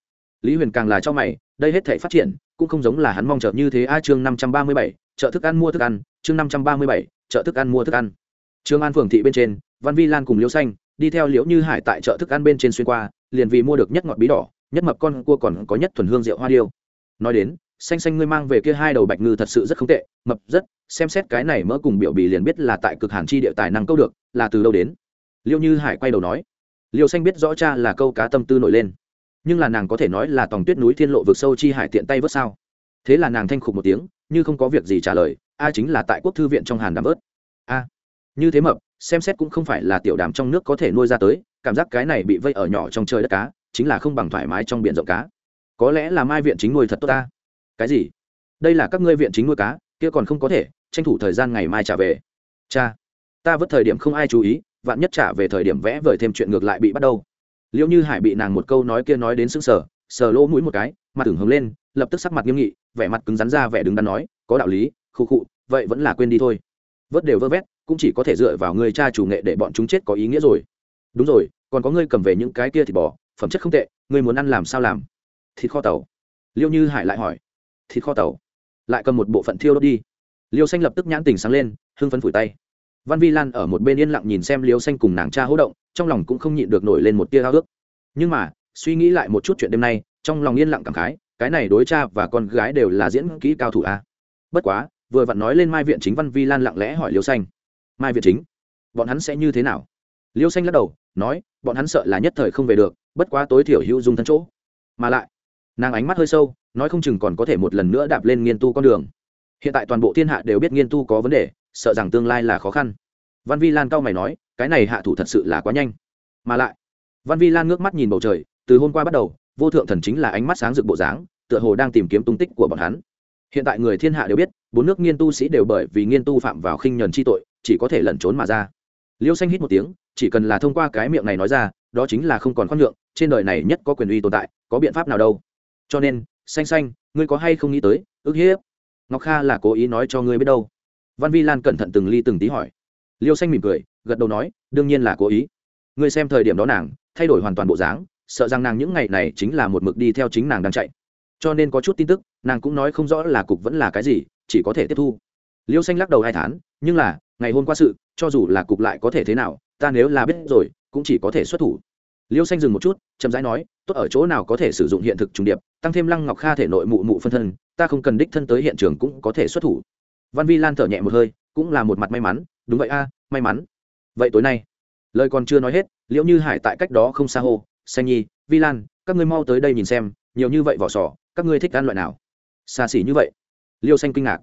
Lý huyền càng là cho mày, đây hết thể phát triển, cũng không giống là hắn mong chờ như thế. A, chương năm trăm ba mươi bảy, chợ thức ăn mua thức ăn, chương năm trăm ba mươi bảy, chợ thức ăn mua thức ăn. Trương an phường thị bên trên, văn vi lan cùng liễu xanh, đi theo liễu như hải tại chợ thức ăn bên trên xuyên qua, liền vì mua được nhất ngọt bí đỏ, nhất mập con cua còn có nhất thuần hương rượu hoa điêu. Nói đến xanh xanh ngươi mang về kia hai đầu bạch ngư thật sự rất không tệ, mập rất, xem xét cái này mỡ cùng biểu bì liền biết là tại cực hàn chi địa tài năng câu được, là từ đâu đến? Liêu như hải quay đầu nói. Liêu xanh biết rõ cha là câu cá tâm tư nổi lên. Nhưng là nàng có thể nói là tòng tuyết núi thiên lộ vực sâu chi hải tiện tay vớt sao? Thế là nàng thanh khục một tiếng, như không có việc gì trả lời, a chính là tại quốc thư viện trong hàn đàm vớt. A, như thế mập, xem xét cũng không phải là tiểu đàm trong nước có thể nuôi ra tới, cảm giác cái này bị vây ở nhỏ trong trời đất cá, chính là không bằng thoải mái trong biển rộng cá. Có lẽ là mai viện chính nuôi thật tốt ta cái gì? Đây là các ngươi viện chính nuôi cá, kia còn không có thể, tranh thủ thời gian ngày mai trả về. Cha, ta vất thời điểm không ai chú ý, vạn nhất trả về thời điểm vẽ vời thêm chuyện ngược lại bị bắt đâu liệu như hải bị nàng một câu nói kia nói đến sững sờ sờ lỗ mũi một cái, mặt tưởng hướng lên, lập tức sắc mặt nghiêm nghị, vẻ mặt cứng rắn ra vẻ đứng đắn nói, có đạo lý, khu khụ vậy vẫn là quên đi thôi. Vớt đều vơ vét, cũng chỉ có thể dựa vào người cha chủ nghệ để bọn chúng chết có ý nghĩa rồi. Đúng rồi, còn có ngươi cầm về những cái kia thịt bò, phẩm chất không tệ, ngươi muốn ăn làm sao làm? Thịt kho tàu. Liêu như hải lại hỏi thịt kho tàu. Lại cầm một bộ phận thiêu đốt đi. Liêu xanh lập tức nhãn tình sáng lên, hưng phấn phủi tay. Văn vi lan ở một bên yên lặng nhìn xem liêu xanh cùng nàng cha hỗ động, trong lòng cũng không nhịn được nổi lên một tia háo ước nhưng mà, suy nghĩ lại một chút chuyện đêm nay, trong lòng yên lặng cảm khái, cái này đối cha và con gái đều là diễn kỹ cao thủ a bất quá, vừa vặn nói lên mai viện chính, văn vi lan lặng lẽ hỏi liêu xanh. Mai viện chính, bọn hắn sẽ như thế nào? Liêu xanh lắc đầu, nói, bọn hắn sợ là nhất thời không về được, bất quá tối thiểu hữu dung thân chỗ. Mà lại nàng ánh mắt hơi sâu, nói không chừng còn có thể một lần nữa đạp lên nghiên tu con đường. Hiện tại toàn bộ thiên hạ đều biết nghiên tu có vấn đề, sợ rằng tương lai là khó khăn. Văn vi lan cao mày nói, cái này hạ thủ thật sự là quá nhanh. Mà lại, văn vi lan ngước mắt nhìn bầu trời, từ hôm qua bắt đầu, vô thượng thần chính là ánh mắt sáng rực bộ dáng, tựa hồ đang tìm kiếm tung tích của bọn hắn. Hiện tại người thiên hạ đều biết, bốn nước nghiên tu sĩ đều bởi vì nghiên tu phạm vào khinh nhuần chi tội, chỉ có thể lẩn trốn mà ra. Liêu xanh hít một tiếng, chỉ cần là thông qua cái miệng này nói ra, đó chính là không còn khoan nhượng, trên đời này nhất có quyền uy tồn tại, có biện pháp nào đâu? Cho nên, xanh xanh, ngươi có hay không nghĩ tới, ước hiếp? Ngọc kha là cố ý nói cho ngươi biết đâu. Văn vi lan cẩn thận từng ly từng tí hỏi. Liêu xanh mỉm cười, gật đầu nói, đương nhiên là cố ý. Ngươi xem thời điểm đó nàng, thay đổi hoàn toàn bộ dáng, sợ rằng nàng những ngày này chính là một mực đi theo chính nàng đang chạy. Cho nên có chút tin tức, nàng cũng nói không rõ là cục vẫn là cái gì, chỉ có thể tiếp thu. Liêu xanh lắc đầu hai tháng nhưng là, ngày hôm qua sự, cho dù là cục lại có thể thế nào, ta nếu là biết rồi, cũng chỉ có thể xuất thủ. Liêu xanh dừng một chút, chậm rãi nói tốt ở chỗ nào có thể sử dụng hiện thực trùng điệp, tăng thêm lăng ngọc kha thể nội mụ mụ phân thân, ta không cần đích thân tới hiện trường cũng có thể xuất thủ. Văn vi lan thở nhẹ một hơi, cũng là một mặt may mắn, đúng vậy a, may mắn. Vậy tối nay, lời còn chưa nói hết liệu như hải tại cách đó không xa hô, xanh nhi, vi lan, các ngươi mau tới đây nhìn xem, nhiều như vậy vỏ sò, các ngươi thích ăn loại nào? Xa xỉ như vậy. Liêu xanh kinh ngạc.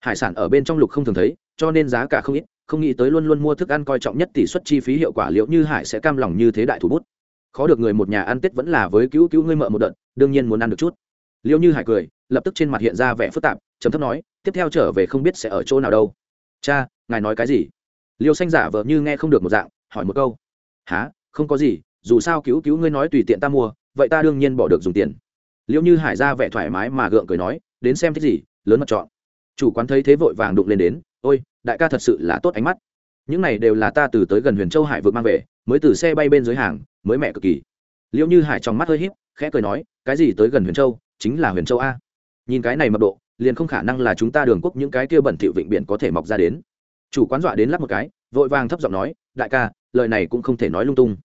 Hải sản ở bên trong lục không thường thấy, cho nên giá cả không ít, không nghĩ tới luôn luôn mua thức ăn coi trọng nhất tỷ suất chi phí hiệu quả liệu như hải sẽ cam lòng như thế đại thủ bút khó được người một nhà ăn tết vẫn là với cứu cứu ngươi mợ một đợt, đương nhiên muốn ăn được chút. Liệu như hải cười, lập tức trên mặt hiện ra vẻ phức tạp chấm thấp nói, tiếp theo trở về không biết sẽ ở chỗ nào đâu. Cha, ngài nói cái gì? Liêu xanh giả vờ như nghe không được một dạng, hỏi một câu. Há không có gì, dù sao cứu cứu ngươi nói tùy tiện ta mua, vậy ta đương nhiên bỏ được dùng tiền. Liệu như hải ra vẻ thoải mái mà gượng cười nói, đến xem thích gì, lớn mặt chọn. Chủ quán thấy thế vội vàng đụng lên đến, ôi, đại ca thật sự là tốt ánh mắt những này đều là ta từ tới gần huyền châu hải vượt mang về, mới từ xe bay bên dưới hàng, mới mẹ cực kỳ. Liệu như hải trong mắt hơi híp, khẽ cười nói, cái gì tới gần huyền châu, chính là huyền châu a. Nhìn cái này mật độ, liền không khả năng là chúng ta đường quốc những cái kia bẩn thỉu vịnh biển có thể mọc ra đến. Chủ quán dọa đến lắp một cái, vội vàng thấp giọng nói, đại ca, lời này cũng không thể nói lung tung.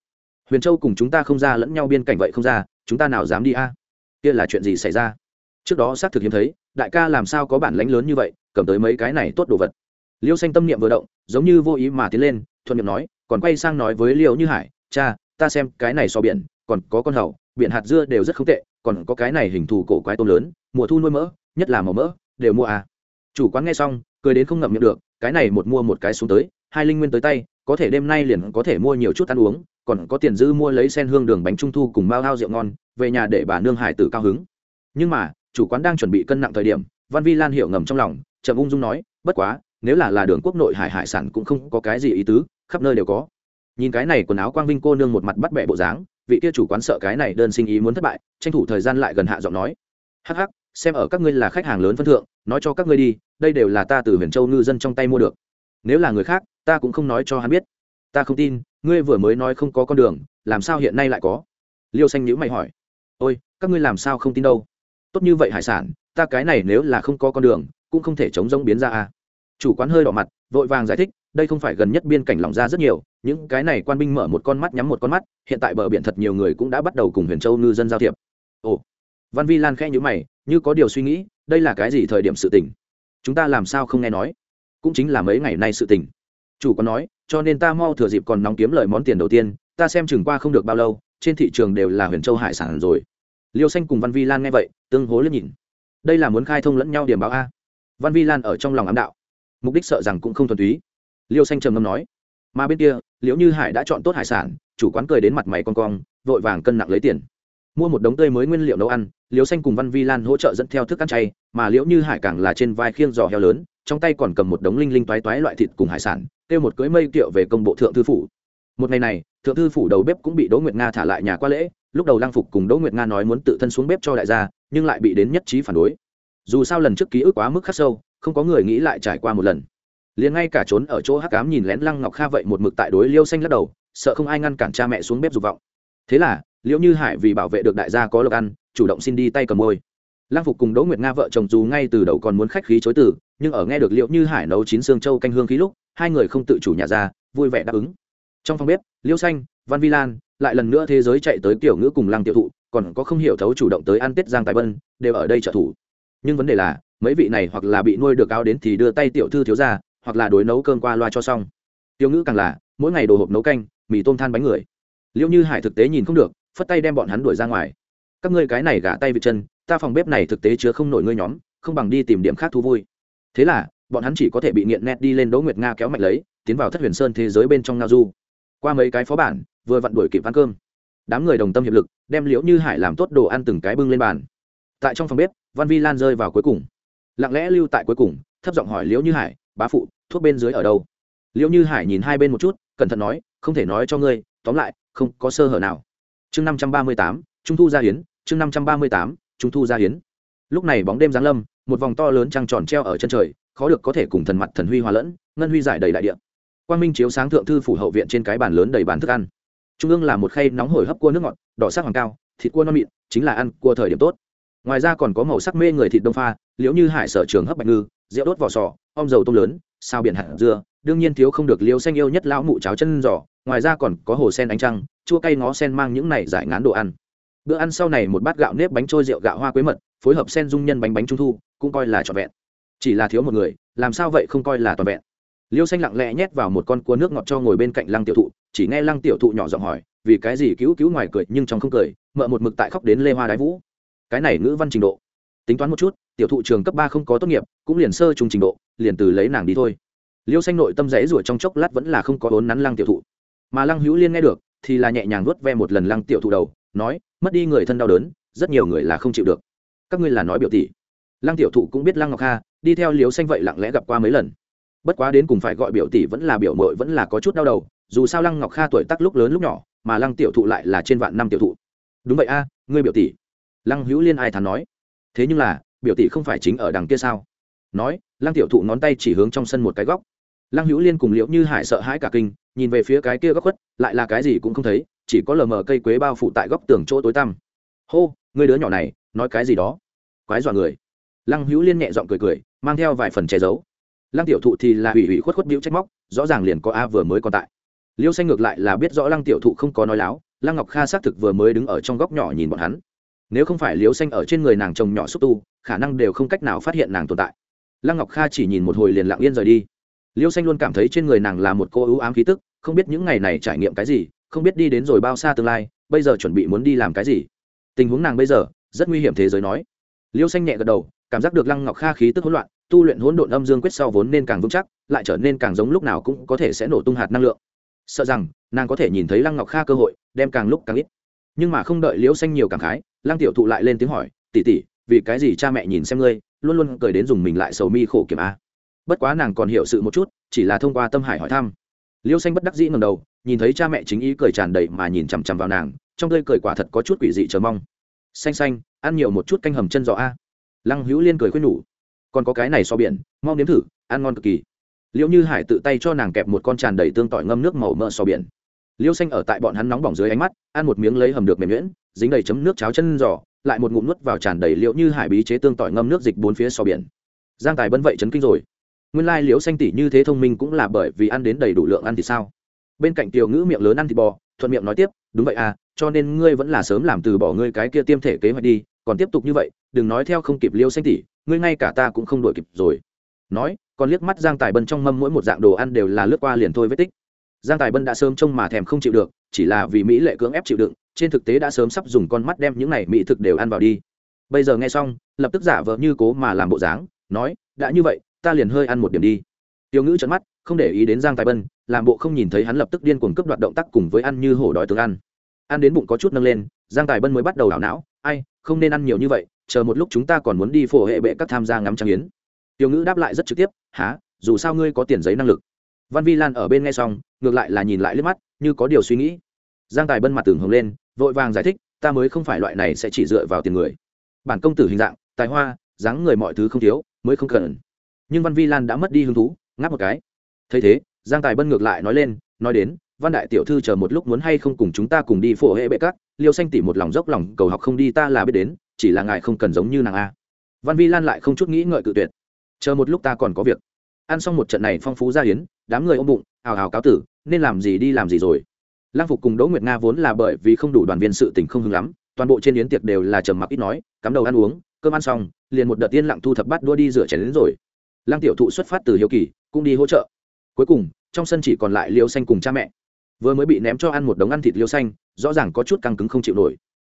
Huyền châu cùng chúng ta không ra lẫn nhau biên cảnh vậy không ra, chúng ta nào dám đi a? Kia là chuyện gì xảy ra? Trước đó xác thực hiếm thấy, đại ca làm sao có bản lãnh lớn như vậy, cầm tới mấy cái này tốt đồ vật liêu xanh tâm niệm vừa động, giống như vô ý mà tiến lên, thuận miệng nói, còn quay sang nói với liêu như hải, cha, ta xem cái này so biển, còn có con hầu, biển hạt dưa đều rất không tệ, còn có cái này hình thù cổ quái tôm lớn, mùa thu nuôi mỡ, nhất là màu mỡ, đều mua à. Chủ quán nghe xong, cười đến không ngậm miệng được, cái này một mua một cái xuống tới, hai linh nguyên tới tay, có thể đêm nay liền có thể mua nhiều chút ăn uống, còn có tiền dư mua lấy sen hương đường bánh trung thu cùng bao hao rượu ngon, về nhà để bà nương hải tử cao hứng. Nhưng mà, chủ quán đang chuẩn bị cân nặng thời điểm, văn vi lan hiểu ngầm trong lòng, chậm ung dung nói, bất quá nếu là là đường quốc nội hải hải sản cũng không có cái gì ý tứ, khắp nơi đều có. Nhìn cái này quần áo quang vinh cô nương một mặt bắt bẻ bộ dáng, vị kia chủ quán sợ cái này đơn sinh ý muốn thất bại, tranh thủ thời gian lại gần hạ giọng nói. Hắc hắc, xem ở các ngươi là khách hàng lớn phân thượng, nói cho các ngươi đi, đây đều là ta từ huyền châu ngư dân trong tay mua được. Nếu là người khác, ta cũng không nói cho hắn biết. Ta không tin, ngươi vừa mới nói không có con đường, làm sao hiện nay lại có? Liêu xanh nhữ mày hỏi. Ôi, các ngươi làm sao không tin đâu? Tốt như vậy hải sản, ta cái này nếu là không có con đường, cũng không thể chống rông biến ra à chủ quán hơi đỏ mặt, vội vàng giải thích, đây không phải gần nhất biên cảnh lỏng ra rất nhiều, những cái này quan binh mở một con mắt nhắm một con mắt, hiện tại bờ biển thật nhiều người cũng đã bắt đầu cùng huyền châu ngư dân giao thiệp. Ồ. Văn vi lan khẽ nhữ mày, như có điều suy nghĩ, đây là cái gì thời điểm sự tình? Chúng ta làm sao không nghe nói? Cũng chính là mấy ngày nay sự tình. Chủ quán nói, cho nên ta mau thừa dịp còn nóng kiếm lời món tiền đầu tiên, ta xem chừng qua không được bao lâu, trên thị trường đều là huyền châu hải sản rồi. Liêu xanh cùng văn vi lan nghe vậy, tương hố lên nhìn. Đây là muốn khai thông lẫn nhau điểm báo a. Văn vi lan ở trong lòng ám đạo mục đích sợ rằng cũng không thuần túy. Liêu xanh trầm ngâm nói, mà bên kia, liễu như hải đã chọn tốt hải sản, chủ quán cười đến mặt mày con cong, vội vàng cân nặng lấy tiền. Mua một đống tươi mới nguyên liệu nấu ăn, liễu xanh cùng văn vi lan hỗ trợ dẫn theo thức ăn chay, mà liễu như hải càng là trên vai khiêng giò heo lớn, trong tay còn cầm một đống linh linh toái toái loại thịt cùng hải sản, kêu một cưới mây kiệu về công bộ thượng thư phủ. Một ngày này, thượng thư phủ đầu bếp cũng bị đỗ nguyệt nga thả lại nhà qua lễ, lúc đầu lang phục cùng đỗ nguyệt nga nói muốn tự thân xuống bếp cho đại gia, nhưng lại bị đến nhất trí phản đối. Dù sao lần trước ký ức quá mức khắc sâu không có người nghĩ lại trải qua một lần. Liền ngay cả trốn ở chỗ hắc cám nhìn lén lăng ngọc kha vậy một mực tại đối liêu xanh lắc đầu, sợ không ai ngăn cản cha mẹ xuống bếp dục vọng. Thế là liễu như hải vì bảo vệ được đại gia có lộc ăn, chủ động xin đi tay cầm môi. Lăng phục cùng đỗ nguyệt nga vợ chồng dù ngay từ đầu còn muốn khách khí chối từ, nhưng ở nghe được liễu như hải nấu chín xương châu canh hương khí lúc, hai người không tự chủ nhà ra, vui vẻ đáp ứng. Trong phòng bếp, liêu xanh, văn vi lan, lại lần nữa thế giới chạy tới tiểu ngữ cùng lăng Tiểu thụ, còn có không hiểu thấu chủ động tới ăn tết giang tài vân, đều ở đây trợ thủ nhưng vấn đề là, mấy vị này hoặc là bị nuôi được áo đến thì đưa tay tiểu thư thiếu ra hoặc là đối nấu cơm qua loa cho xong. Tiêu ngữ càng là, mỗi ngày đồ hộp nấu canh, mì tôm than bánh người. Liệu như hải thực tế nhìn không được, phất tay đem bọn hắn đuổi ra ngoài. Các ngươi cái này gả tay vị chân, ta phòng bếp này thực tế chứa không nổi ngươi nhóm, không bằng đi tìm điểm khác thú vui. Thế là, bọn hắn chỉ có thể bị nghiện nét đi lên đỗ nguyệt nga kéo mạnh lấy, tiến vào thất huyền sơn thế giới bên trong ngao du. Qua mấy cái phó bản, vừa vặn đuổi kịp ăn cơm. Đám người đồng tâm hiệp lực, đem liễu như hải làm tốt đồ ăn từng cái bưng lên bàn. Tại trong phòng bếp văn vi lan rơi vào cuối cùng. Lặng lẽ lưu tại cuối cùng, thấp giọng hỏi liễu như hải, bá phụ, thuốc bên dưới ở đâu? Liễu như hải nhìn hai bên một chút, cẩn thận nói, không thể nói cho ngươi, tóm lại, không có sơ hở nào. Chương năm trăm ba mươi tám, trung thu gia hiến, chương năm trăm ba mươi tám, trung thu gia hiến. Lúc này bóng đêm giáng lâm, một vòng to lớn trăng tròn treo ở chân trời, khó được có thể cùng thần mặt thần huy hòa lẫn, ngân huy giải đầy đại địa. Quang minh chiếu sáng thượng thư phủ hậu viện trên cái bàn lớn đầy bàn thức ăn. Trung ương là một khay nóng hổi hấp cua nước ngọt, đỏ sắc hoàng cao, thịt cua non mịn, chính là ăn cua thời điểm tốt ngoài ra còn có màu sắc mê người thịt đông pha, liễu như hải sở trường hấp bạch ngư, rượu đốt vỏ sò, om dầu tôm lớn, sao biển hạt dưa, đương nhiên thiếu không được liễu xanh yêu nhất lão mụ cháo chân giò. Ngoài ra còn có hồ sen ánh trăng, chua cay ngó sen mang những này giải ngán đồ ăn. Bữa ăn sau này một bát gạo nếp bánh trôi rượu gạo hoa quế mật, phối hợp sen dung nhân bánh bánh trung thu, cũng coi là trọn vẹn. Chỉ là thiếu một người, làm sao vậy không coi là toàn vẹn. Liêu xanh lặng lẽ nhét vào một con cua nước ngọt cho ngồi bên cạnh lăng tiểu thụ, chỉ nghe lăng tiểu thụ nhỏ giọng hỏi, vì cái gì cứu cứu ngoài cười nhưng trong không cười, mợ một mực tại khóc đến lê hoa đái vũ cái này ngữ văn trình độ. Tính toán một chút, tiểu thụ trường cấp ba không có tốt nghiệp, cũng liền sơ trung trình độ, liền từ lấy nàng đi thôi. Liêu xanh nội tâm rẽ rủa trong chốc lát vẫn là không có vốn nắn lăng tiểu thụ. Mà lăng hữu liên nghe được, thì là nhẹ nhàng nuốt ve một lần lăng tiểu thụ đầu, nói, mất đi người thân đau đớn, rất nhiều người là không chịu được. Các ngươi là nói biểu tỷ. Lăng tiểu thụ cũng biết lăng ngọc kha, đi theo liêu xanh vậy lặng lẽ gặp qua mấy lần. Bất quá đến cùng phải gọi biểu tỷ vẫn là biểu mội vẫn là có chút đau đầu, dù sao lăng ngọc kha tuổi tác lúc lớn lúc nhỏ, mà lăng tiểu thụ lại là trên vạn năm tiểu thụ. Đúng vậy a, ngươi biểu tỷ lăng hữu liên ai thắn nói, thế nhưng là, biểu tỷ không phải chính ở đằng kia sao? Nói, lăng tiểu thụ ngón tay chỉ hướng trong sân một cái góc. Lăng hữu liên cùng liễu như hải sợ hãi cả kinh, nhìn về phía cái kia góc khuất, lại là cái gì cũng không thấy, chỉ có lờ mờ cây quế bao phủ tại góc tường chỗ tối tăm. Hô, người đứa nhỏ này, nói cái gì đó? Quái dọa người. Lăng hữu liên nhẹ giọng cười cười, mang theo vài phần che giấu. Lăng tiểu thụ thì là hủy hủy khuất khuất biểu trách móc, rõ ràng liền có a vừa mới còn tại. Liêu xanh ngược lại là biết rõ lăng tiểu thụ không có nói láo, lăng ngọc kha xác thực vừa mới đứng ở trong góc nhỏ nhìn bọn hắn nếu không phải liếu xanh ở trên người nàng chồng nhỏ xúc tu, khả năng đều không cách nào phát hiện nàng tồn tại. Lăng ngọc kha chỉ nhìn một hồi liền lặng yên rời đi. Liêu xanh luôn cảm thấy trên người nàng là một cô ưu ám khí tức, không biết những ngày này trải nghiệm cái gì, không biết đi đến rồi bao xa tương lai, bây giờ chuẩn bị muốn đi làm cái gì. Tình huống nàng bây giờ, rất nguy hiểm thế giới nói. Liêu xanh nhẹ gật đầu, cảm giác được lăng ngọc kha khí tức hỗn loạn, tu luyện hỗn độn âm dương quyết sau vốn nên càng vững chắc, lại trở nên càng giống lúc nào cũng có thể sẽ nổ tung hạt năng lượng. Sợ rằng, nàng có thể nhìn thấy lăng ngọc kha cơ hội, đem càng lúc càng ít nhưng mà không đợi liễu xanh nhiều cảm khái lang tiểu thụ lại lên tiếng hỏi tỉ tỉ vì cái gì cha mẹ nhìn xem ngươi, luôn luôn cười đến dùng mình lại sầu mi khổ kiểm a? Bất quá nàng còn hiểu sự một chút, chỉ là thông qua tâm hải hỏi thăm. Liêu xanh bất đắc dĩ ngầm đầu, nhìn thấy cha mẹ chính ý cười tràn đầy mà nhìn chằm chằm vào nàng, trong tươi cười quả thật có chút quỷ dị chờ mong. Xanh xanh, ăn nhiều một chút canh hầm chân giò a. Lăng hữu liên cười khuyên nhủ, còn có cái này so biển, mau nếm thử, ăn ngon cực kỳ. Liệu như hải tự tay cho nàng kẹp một con tràn đầy tương tỏi ngâm nước màu mỡ so biển liêu xanh ở tại bọn hắn nóng bỏng dưới ánh mắt, ăn một miếng lấy hầm được mềm nhuyễn, dính đầy chấm nước cháo chân giò, lại một ngụm nuốt vào tràn đầy liệu như hải bí chế tương tỏi ngâm nước dịch bốn phía so biển. Giang tài bân vậy chấn kinh rồi. Nguyên lai liễu xanh tỷ như thế thông minh cũng là bởi vì ăn đến đầy đủ lượng ăn thì sao? Bên cạnh tiểu ngữ miệng lớn ăn thịt bò, thuận miệng nói tiếp, đúng vậy à cho nên ngươi vẫn là sớm làm từ bỏ ngươi cái kia tiêm thể kế hoạch đi, còn tiếp tục như vậy, đừng nói theo không kịp liêu xanh tỷ, ngươi ngay cả ta cũng không đuổi kịp rồi. Nói, còn liếc mắt giang tài bân trong mâm mỗi một dạng đồ ăn đều là lướt qua liền thôi vết tích giang tài bân đã sớm trông mà thèm không chịu được, chỉ là vì mỹ lệ cưỡng ép chịu đựng, trên thực tế đã sớm sắp dùng con mắt đem những này mỹ thực đều ăn vào đi. Bây giờ nghe xong, lập tức giả vờ như cố mà làm bộ dáng, nói, đã như vậy, ta liền hơi ăn một điểm đi. Tiêu ngữ trận mắt, không để ý đến giang tài bân, làm bộ không nhìn thấy hắn lập tức điên cuồng cướp đoạt động tác cùng với ăn như hổ đói tướng ăn. Ăn đến bụng có chút nâng lên, giang tài bân mới bắt đầu đảo não, ai, không nên ăn nhiều như vậy, chờ một lúc chúng ta còn muốn đi phổ hệ bệ các tham gia ngắm trang yến. Tiểu ngữ đáp lại rất trực tiếp há dù sao ngươi có tiền giấy năng lực văn vi lan ở bên nghe xong, ngược lại là nhìn lại liếc mắt, như có điều suy nghĩ. Giang tài bân mặt tường hồng lên, vội vàng giải thích, ta mới không phải loại này sẽ chỉ dựa vào tiền người. Bản công tử hình dạng, tài hoa, dáng người mọi thứ không thiếu, mới không cần. Nhưng văn vi lan đã mất đi hứng thú, ngáp một cái. Thấy thế, giang tài bân ngược lại nói lên, nói đến, văn đại tiểu thư chờ một lúc muốn hay không cùng chúng ta cùng đi phổ hệ bệ cắt liêu xanh tỉ một lòng dốc lòng, cầu học không đi ta là biết đến, chỉ là ngài không cần giống như nàng a. Văn vi lan lại không chút nghĩ ngợi cự tuyệt. Chờ một lúc ta còn có việc ăn xong một trận này phong phú gia hiến, đám người ôm bụng hào hào cáo tử, nên làm gì đi làm gì rồi? Lang phục cùng đỗ nguyệt nga vốn là bởi vì không đủ đoàn viên sự tình không hứng lắm, toàn bộ trên yến tiệc đều là trầm mặc ít nói, cắm đầu ăn uống, cơm ăn xong, liền một đợt tiên lặng thu thập bát đua đi rửa chén đến rồi. Lang tiểu thụ xuất phát từ hiếu kỳ, cũng đi hỗ trợ. Cuối cùng, trong sân chỉ còn lại liêu xanh cùng cha mẹ. Vừa mới bị ném cho ăn một đống ăn thịt liêu xanh, rõ ràng có chút căng cứng không chịu nổi.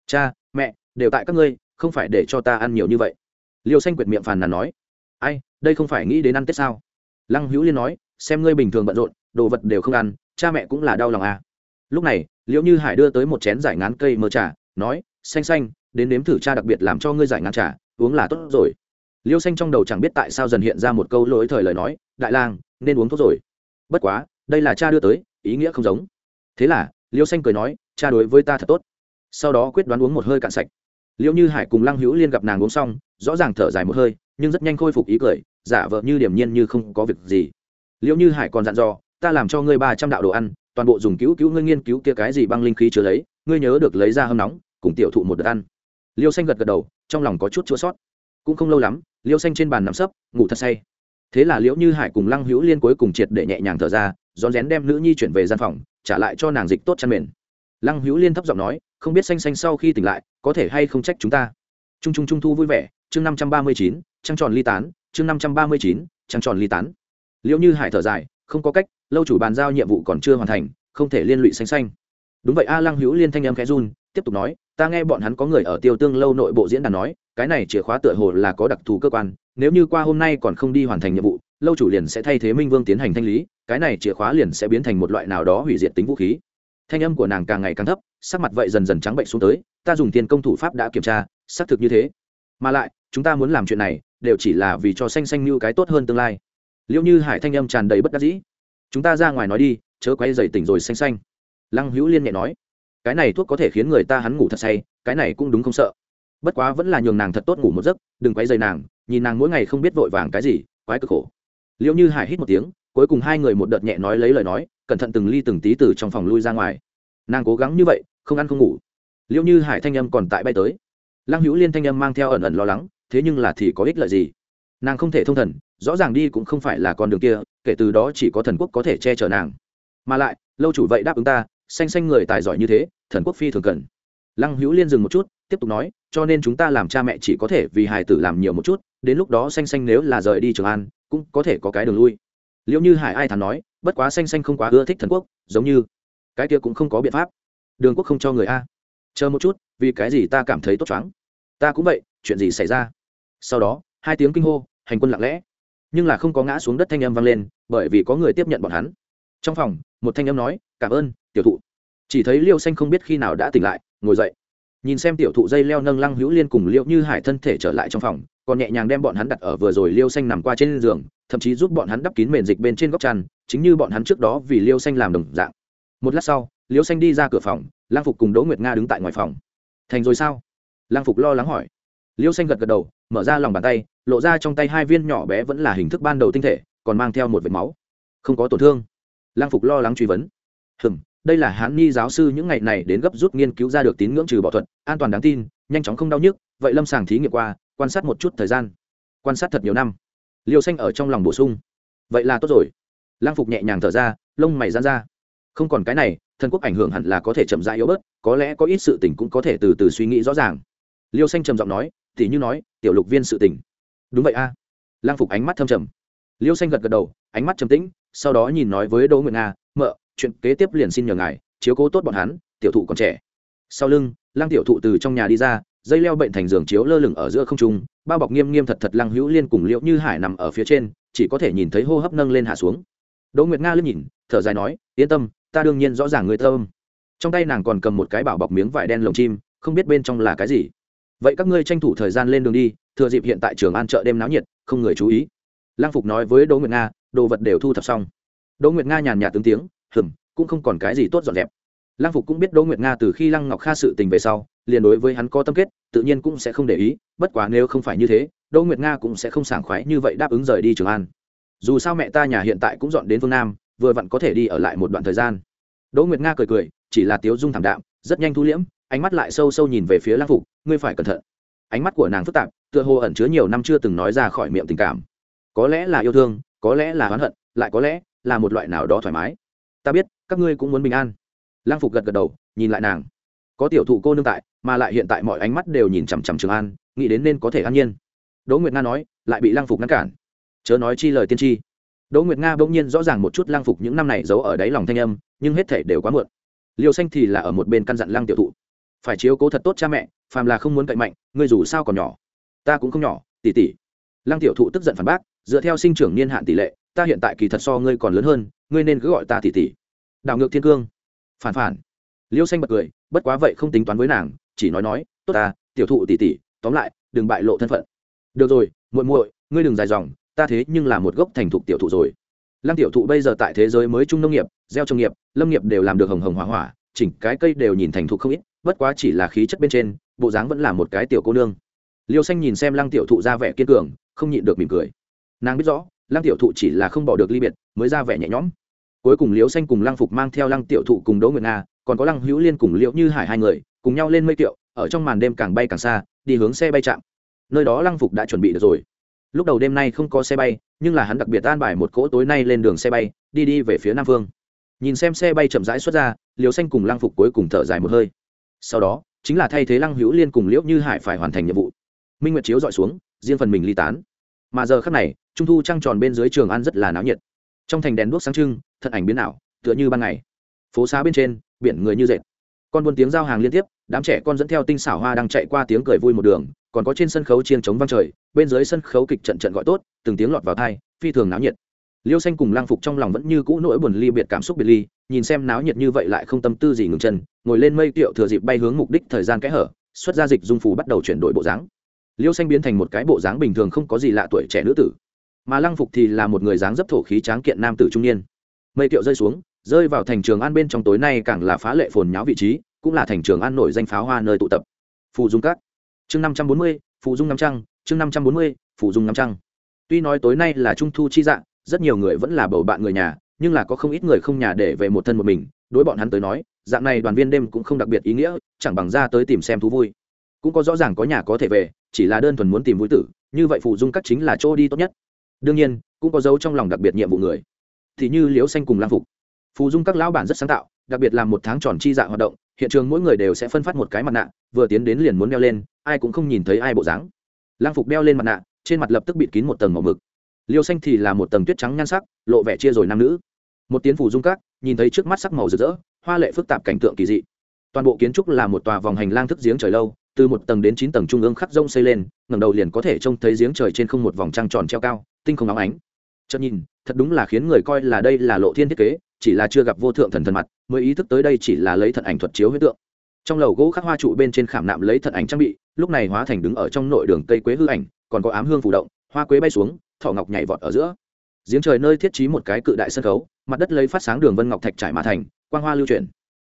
Cha, mẹ, đều tại các ngươi, không phải để cho ta ăn nhiều như vậy. Liêu xanh quyệt miệng phàn nàn nói. Ai, đây không phải nghĩ đến ăn tết sao? Lăng hữu liên nói, xem ngươi bình thường bận rộn, đồ vật đều không ăn, cha mẹ cũng là đau lòng à. lúc này liệu như hải đưa tới một chén giải ngán cây mơ trà, nói, xanh xanh, đến nếm thử cha đặc biệt làm cho ngươi giải ngán trà, uống là tốt rồi. Liêu xanh trong đầu chẳng biết tại sao dần hiện ra một câu lỗi thời lời nói, đại lang, nên uống thuốc rồi. Bất quá, đây là cha đưa tới, ý nghĩa không giống. Thế là liêu xanh cười nói, cha đối với ta thật tốt. Sau đó quyết đoán uống một hơi cạn sạch. Liệu như hải cùng lăng hữu liên gặp nàng uống xong, rõ ràng thở dài một hơi nhưng rất nhanh khôi phục ý cười, giả vợ như điểm nhiên như không có việc gì. Liệu như hải còn dặn dò, ta làm cho ngươi ba trăm đạo đồ ăn, toàn bộ dùng cứu cứu ngươi nghiên cứu kia cái gì băng linh khí chứa lấy, ngươi nhớ được lấy ra hâm nóng, cùng tiểu thụ một đợt ăn. Liêu xanh gật gật đầu, trong lòng có chút chữa sót. Cũng không lâu lắm, liêu xanh trên bàn nằm sấp, ngủ thật say. Thế là liễu như hải cùng lăng hữu liên cuối cùng triệt để nhẹ nhàng thở ra, rón rén đem nữ nhi chuyển về gian phòng, trả lại cho nàng dịch tốt chăn mền. Lăng hữu liên thấp giọng nói, không biết xanh xanh sau khi tỉnh lại, có thể hay không trách chúng ta? T r u n g t r u n g trung thu vui vẻ, chương năm trăm ba mươi chín trăng tròn ly tán, chương năm trăm ba mươi chín, trăng tròn ly tán. Liệu như hải thở dài, không có cách, lâu chủ bàn giao nhiệm vụ còn chưa hoàn thành, không thể liên lụy xanh xanh. Đúng vậy, a lăng hữu liên thanh em khẽ run, tiếp tục nói, ta nghe bọn hắn có người ở tiêu tương lâu nội bộ diễn đàn nói, cái này chìa khóa tựa hồ là có đặc thù cơ quan, nếu như qua hôm nay còn không đi hoàn thành nhiệm vụ, lâu chủ liền sẽ thay thế minh vương tiến hành thanh lý, cái này chìa khóa liền sẽ biến thành một loại nào đó hủy diệt tính vũ khí. Thanh âm của nàng càng ngày càng thấp, sắc mặt vậy dần dần trắng bệnh xuống tới, ta dùng tiền công thủ pháp đã kiểm tra, xác thực như thế. Mà lại, chúng ta muốn làm chuyện này đều chỉ là vì cho xanh xanh như cái tốt hơn tương lai. Liệu như hải thanh âm tràn đầy bất đắc dĩ. Chúng ta ra ngoài nói đi, chớ quay dày tỉnh rồi xanh xanh. Lăng hữu liên nhẹ nói. Cái này thuốc có thể khiến người ta hắn ngủ thật say, cái này cũng đúng không sợ. Bất quá vẫn là nhường nàng thật tốt ngủ một giấc, đừng quay dày nàng, nhìn nàng mỗi ngày không biết vội vàng cái gì, quái cực khổ. Liệu như hải hít một tiếng, cuối cùng hai người một đợt nhẹ nói lấy lời nói, cẩn thận từng ly từng tí từ trong phòng lui ra ngoài. Nàng cố gắng như vậy, không ăn không ngủ. Liệu như hải thanh âm còn tại bay tới. Lăng hữu liên thanh âm mang theo ẩn ẩn lo lắng thế nhưng là thì có ích lợi gì? Nàng không thể thông thần, rõ ràng đi cũng không phải là con đường kia, kể từ đó chỉ có thần quốc có thể che chở nàng. Mà lại, lâu chủ vậy đáp ứng ta, xanh xanh người tài giỏi như thế, thần quốc phi thường cần. Lăng hữu liên dừng một chút, tiếp tục nói, cho nên chúng ta làm cha mẹ chỉ có thể vì hài tử làm nhiều một chút, đến lúc đó xanh xanh nếu là rời đi trường an, cũng có thể có cái đường lui. Liệu như hải ai thắn nói, bất quá xanh xanh không quá ưa thích thần quốc, giống như cái kia cũng không có biện pháp. Đường quốc không cho người a. Chờ một chút, vì cái gì ta cảm thấy tốt choáng? Ta cũng vậy, chuyện gì xảy ra? Sau đó hai tiếng kinh hô hành quân lặng lẽ. Nhưng là không có ngã xuống đất thanh âm vang lên bởi vì có người tiếp nhận bọn hắn. Trong phòng một thanh âm nói cảm ơn tiểu thụ. Chỉ thấy liêu xanh không biết khi nào đã tỉnh lại ngồi dậy. Nhìn xem tiểu thụ dây leo nâng lăng hữu liên cùng liệu như hải thân thể trở lại trong phòng còn nhẹ nhàng đem bọn hắn đặt ở vừa rồi liêu xanh nằm qua trên giường thậm chí giúp bọn hắn đắp kín mền dịch bên trên góc tràn, chính như bọn hắn trước đó vì liêu xanh làm đồng dạng. Một lát sau liêu xanh đi ra cửa phòng lang phục cùng đỗ nguyệt nga đứng tại ngoài phòng. Thành rồi sao? Lang phục lo lắng hỏi liêu xanh gật gật đầu, mở ra lòng bàn tay, lộ ra trong tay hai viên nhỏ bé vẫn là hình thức ban đầu tinh thể, còn mang theo một vệt máu. Không có tổn thương. Lang phục lo lắng truy vấn. Hừm, đây là hán ni giáo sư những ngày này đến gấp rút nghiên cứu ra được tín ngưỡng trừ bỏ thuật, an toàn đáng tin, nhanh chóng không đau nhức, vậy lâm sàng thí nghiệm qua, quan sát một chút thời gian. Quan sát thật nhiều năm. Liêu xanh ở trong lòng bổ sung. Vậy là tốt rồi. Lang phục nhẹ nhàng thở ra, lông mày dán ra. Không còn cái này, thần quốc ảnh hưởng hẳn là có thể chậm rãi yếu bớt, có lẽ có ít sự tình cũng có thể từ từ suy nghĩ rõ ràng. Liêu xanh trầm giọng nói thì như nói, tiểu lục viên sự tình. Đúng vậy a. À. lang phục ánh mắt thâm trầm. Liêu xanh gật gật đầu, ánh mắt trầm tĩnh, sau đó nhìn nói với đỗ nguyệt nga, mợ, chuyện kế tiếp liền xin nhờ ngài, chiếu cố tốt bọn hắn, tiểu thụ còn trẻ. Sau lưng lang tiểu thụ từ trong nhà đi ra, dây leo bệnh thành giường chiếu lơ lửng ở giữa không trung, bao bọc nghiêm nghiêm thật thật lăng hữu liên cùng liễu như hải nằm ở phía trên, chỉ có thể nhìn thấy hô hấp nâng lên hạ xuống. Đỗ nguyệt nga liếc nhìn, thở dài nói, yên tâm, ta đương nhiên rõ ràng người thơm trong tay nàng còn cầm một cái bảo bọc miếng vải đen lồng chim, không biết bên trong là cái gì vậy các ngươi tranh thủ thời gian lên đường đi, thừa dịp hiện tại trường an chợ đêm náo nhiệt, không người chú ý. Lang phục nói với đỗ nguyệt nga, đồ vật đều thu thập xong. Đỗ nguyệt nga nhàn nhạt tướng tiếng hừm cũng không còn cái gì tốt dọn dẹp. Lang phục cũng biết đỗ nguyệt nga từ khi lăng ngọc kha sự tình về sau, liền đối với hắn có tâm kết, tự nhiên cũng sẽ không để ý, bất quá nếu không phải như thế, đỗ nguyệt nga cũng sẽ không sảng khoái như vậy đáp ứng rời đi trường an. Dù sao mẹ ta nhà hiện tại cũng dọn đến phương nam, vừa vặn có thể đi ở lại một đoạn thời gian. Đỗ nguyệt nga cười cười, chỉ là tiếu dung thảm đạm, rất nhanh thu liễm ánh mắt lại sâu sâu nhìn về phía lang phục, ngươi phải cẩn thận. Ánh mắt của nàng phức tạp, tựa hồ ẩn chứa nhiều năm chưa từng nói ra khỏi miệng tình cảm. Có lẽ là yêu thương, có lẽ là oán hận, lại có lẽ là một loại nào đó thoải mái. Ta biết, các ngươi cũng muốn bình an. Lang phục gật gật đầu, nhìn lại nàng. Có tiểu thụ cô nương tại, mà lại hiện tại mọi ánh mắt đều nhìn chằm chằm trường an, nghĩ đến nên có thể an nhiên. Đỗ nguyệt nga nói, lại bị lang phục ngăn cản. Chớ nói chi lời tiên tri. Đỗ nguyệt nga bỗng nhiên rõ ràng một chút lang phục những năm này giấu ở đáy lòng thanh âm, nhưng hết thể đều quá muộn. Liều xanh thì là ở một bên căn dặn lang tiểu thụ phải chiếu cố thật tốt cha mẹ, phàm là không muốn cậy mạnh, ngươi dù sao còn nhỏ. Ta cũng không nhỏ, tỷ tỷ. Lang tiểu thụ tức giận phản bác, dựa theo sinh trưởng niên hạn tỷ lệ, ta hiện tại kỳ thật so ngươi còn lớn hơn, ngươi nên cứ gọi ta tỷ tỷ. Đảo ngược thiên cương. Phản phản. Liêu xanh bật cười, bất quá vậy không tính toán với nàng, chỉ nói nói, tốt ta, tiểu thụ tỷ tỷ, tóm lại, đừng bại lộ thân phận. Được rồi, muội muội, ngươi đừng dài dòng, ta thế nhưng là một gốc thành thục tiểu thụ rồi. Lăng tiểu thụ bây giờ tại thế giới mới trung nông nghiệp, gieo trồng nghiệp, lâm nghiệp đều làm được hồng hồng hỏa hỏa, chỉnh cái cây đều nhìn thành thục không ít bất quá chỉ là khí chất bên trên, bộ dáng vẫn là một cái tiểu cô nương. Liêu xanh nhìn xem lăng tiểu thụ ra vẻ kiên cường, không nhịn được mỉm cười. Nàng biết rõ, lăng tiểu thụ chỉ là không bỏ được ly biệt, mới ra vẻ nhẹ nhõm. Cuối cùng liêu xanh cùng lăng phục mang theo lăng tiểu thụ cùng đỗ nguyệt nga, còn có lăng hữu liên cùng liễu như hải hai người, cùng nhau lên mây kiệu, ở trong màn đêm càng bay càng xa, đi hướng xe bay chạm nơi đó lăng phục đã chuẩn bị được rồi. Lúc đầu đêm nay không có xe bay, nhưng là hắn đặc biệt an bài một cỗ tối nay lên đường xe bay, đi đi về phía nam phương. Nhìn xem xe bay chậm rãi xuất ra liều xanh cùng lăng phục cuối cùng thở dài một hơi sau đó, chính là thay thế lăng hữu liên cùng liễu như hải phải hoàn thành nhiệm vụ. Minh nguyệt chiếu dọi xuống, riêng phần mình ly tán. Mà giờ khắc này, trung thu trăng tròn bên dưới trường ăn rất là náo nhiệt. Trong thành đèn đuốc sáng trưng thật ảnh biến ảo, tựa như ban ngày. Phố xá bên trên, biển người như dệt. Con buôn tiếng giao hàng liên tiếp, đám trẻ con dẫn theo tinh xảo hoa đang chạy qua tiếng cười vui một đường, còn có trên sân khấu chiên chống vang trời, bên dưới sân khấu kịch trận trận gọi tốt, từng tiếng lọt vào thai phi thường náo nhiệt liêu xanh cùng lang phục trong lòng vẫn như cũ nỗi buồn ly biệt cảm xúc biệt ly, nhìn xem náo nhiệt như vậy lại không tâm tư gì ngừng chân, ngồi lên mây tiệu thừa dịp bay hướng mục đích thời gian kẽ hở, xuất ra dịch dung phù bắt đầu chuyển đổi bộ dáng. Liêu xanh biến thành một cái bộ dáng bình thường không có gì lạ tuổi trẻ nữ tử. Mà lăng phục thì là một người dáng dấp thổ khí tráng kiện nam tử trung niên. Mây tiệu rơi xuống, rơi vào thành trường an bên trong tối nay càng là phá lệ phồn nháo vị trí, cũng là thành trường an nổi danh pháo hoa nơi tụ tập. Phù dung các. Chương năm trăm bốn mươi, phù dung năm trăng. Chương năm trăm bốn mươi, phù dung năm trăng. Tuy nói tối nay là trung thu chi dạng rất nhiều người vẫn là bầu bạn người nhà, nhưng là có không ít người không nhà để về một thân một mình. Đối bọn hắn tới nói, dạng này đoàn viên đêm cũng không đặc biệt ý nghĩa, chẳng bằng ra tới tìm xem thú vui. Cũng có rõ ràng có nhà có thể về, chỉ là đơn thuần muốn tìm vui tử, như vậy phụ dung các chính là chỗ đi tốt nhất. Đương nhiên, cũng có dấu trong lòng đặc biệt nhiệm vụ người. Thì như liễu xanh cùng lang phục. Phù dung các lão bản rất sáng tạo, đặc biệt là một tháng tròn chi dạ hoạt động, hiện trường mỗi người đều sẽ phân phát một cái mặt nạ, vừa tiến đến liền muốn đeo lên, ai cũng không nhìn thấy ai bộ dáng. Lang phục đeo lên mặt nạ, trên mặt lập tức bịt kín một tầng màu mực liêu xanh thì là một tầng tuyết trắng nhan sắc, lộ vẻ chia rồi nam nữ. Một tiến phủ dung các, nhìn thấy trước mắt sắc màu rực rỡ, hoa lệ phức tạp cảnh tượng kỳ dị. Toàn bộ kiến trúc là một tòa vòng hành lang thức giếng trời lâu, từ một tầng đến chín tầng trung ương khắc rông xây lên, ngẩng đầu liền có thể trông thấy giếng trời trên không một vòng trăng tròn treo cao, tinh không óng ánh. Chợt nhìn, thật đúng là khiến người coi là đây là lộ thiên thiết kế, chỉ là chưa gặp vô thượng thần thần mặt, mới ý thức tới đây chỉ là lấy thần ảnh thuật chiếu huyết tượng. Trong lầu gỗ khắc hoa trụ bên trên khảm nạm lấy thần ảnh trang bị, lúc này hóa thành đứng ở trong nội đường cây quế hư ảnh, còn có ám hương phủ động, hoa quế bay xuống thọ ngọc nhảy vọt ở giữa. Giếng trời nơi thiết trí một cái cự đại sân khấu, mặt đất lấy phát sáng đường vân ngọc thạch trải mà thành, quang hoa lưu chuyển.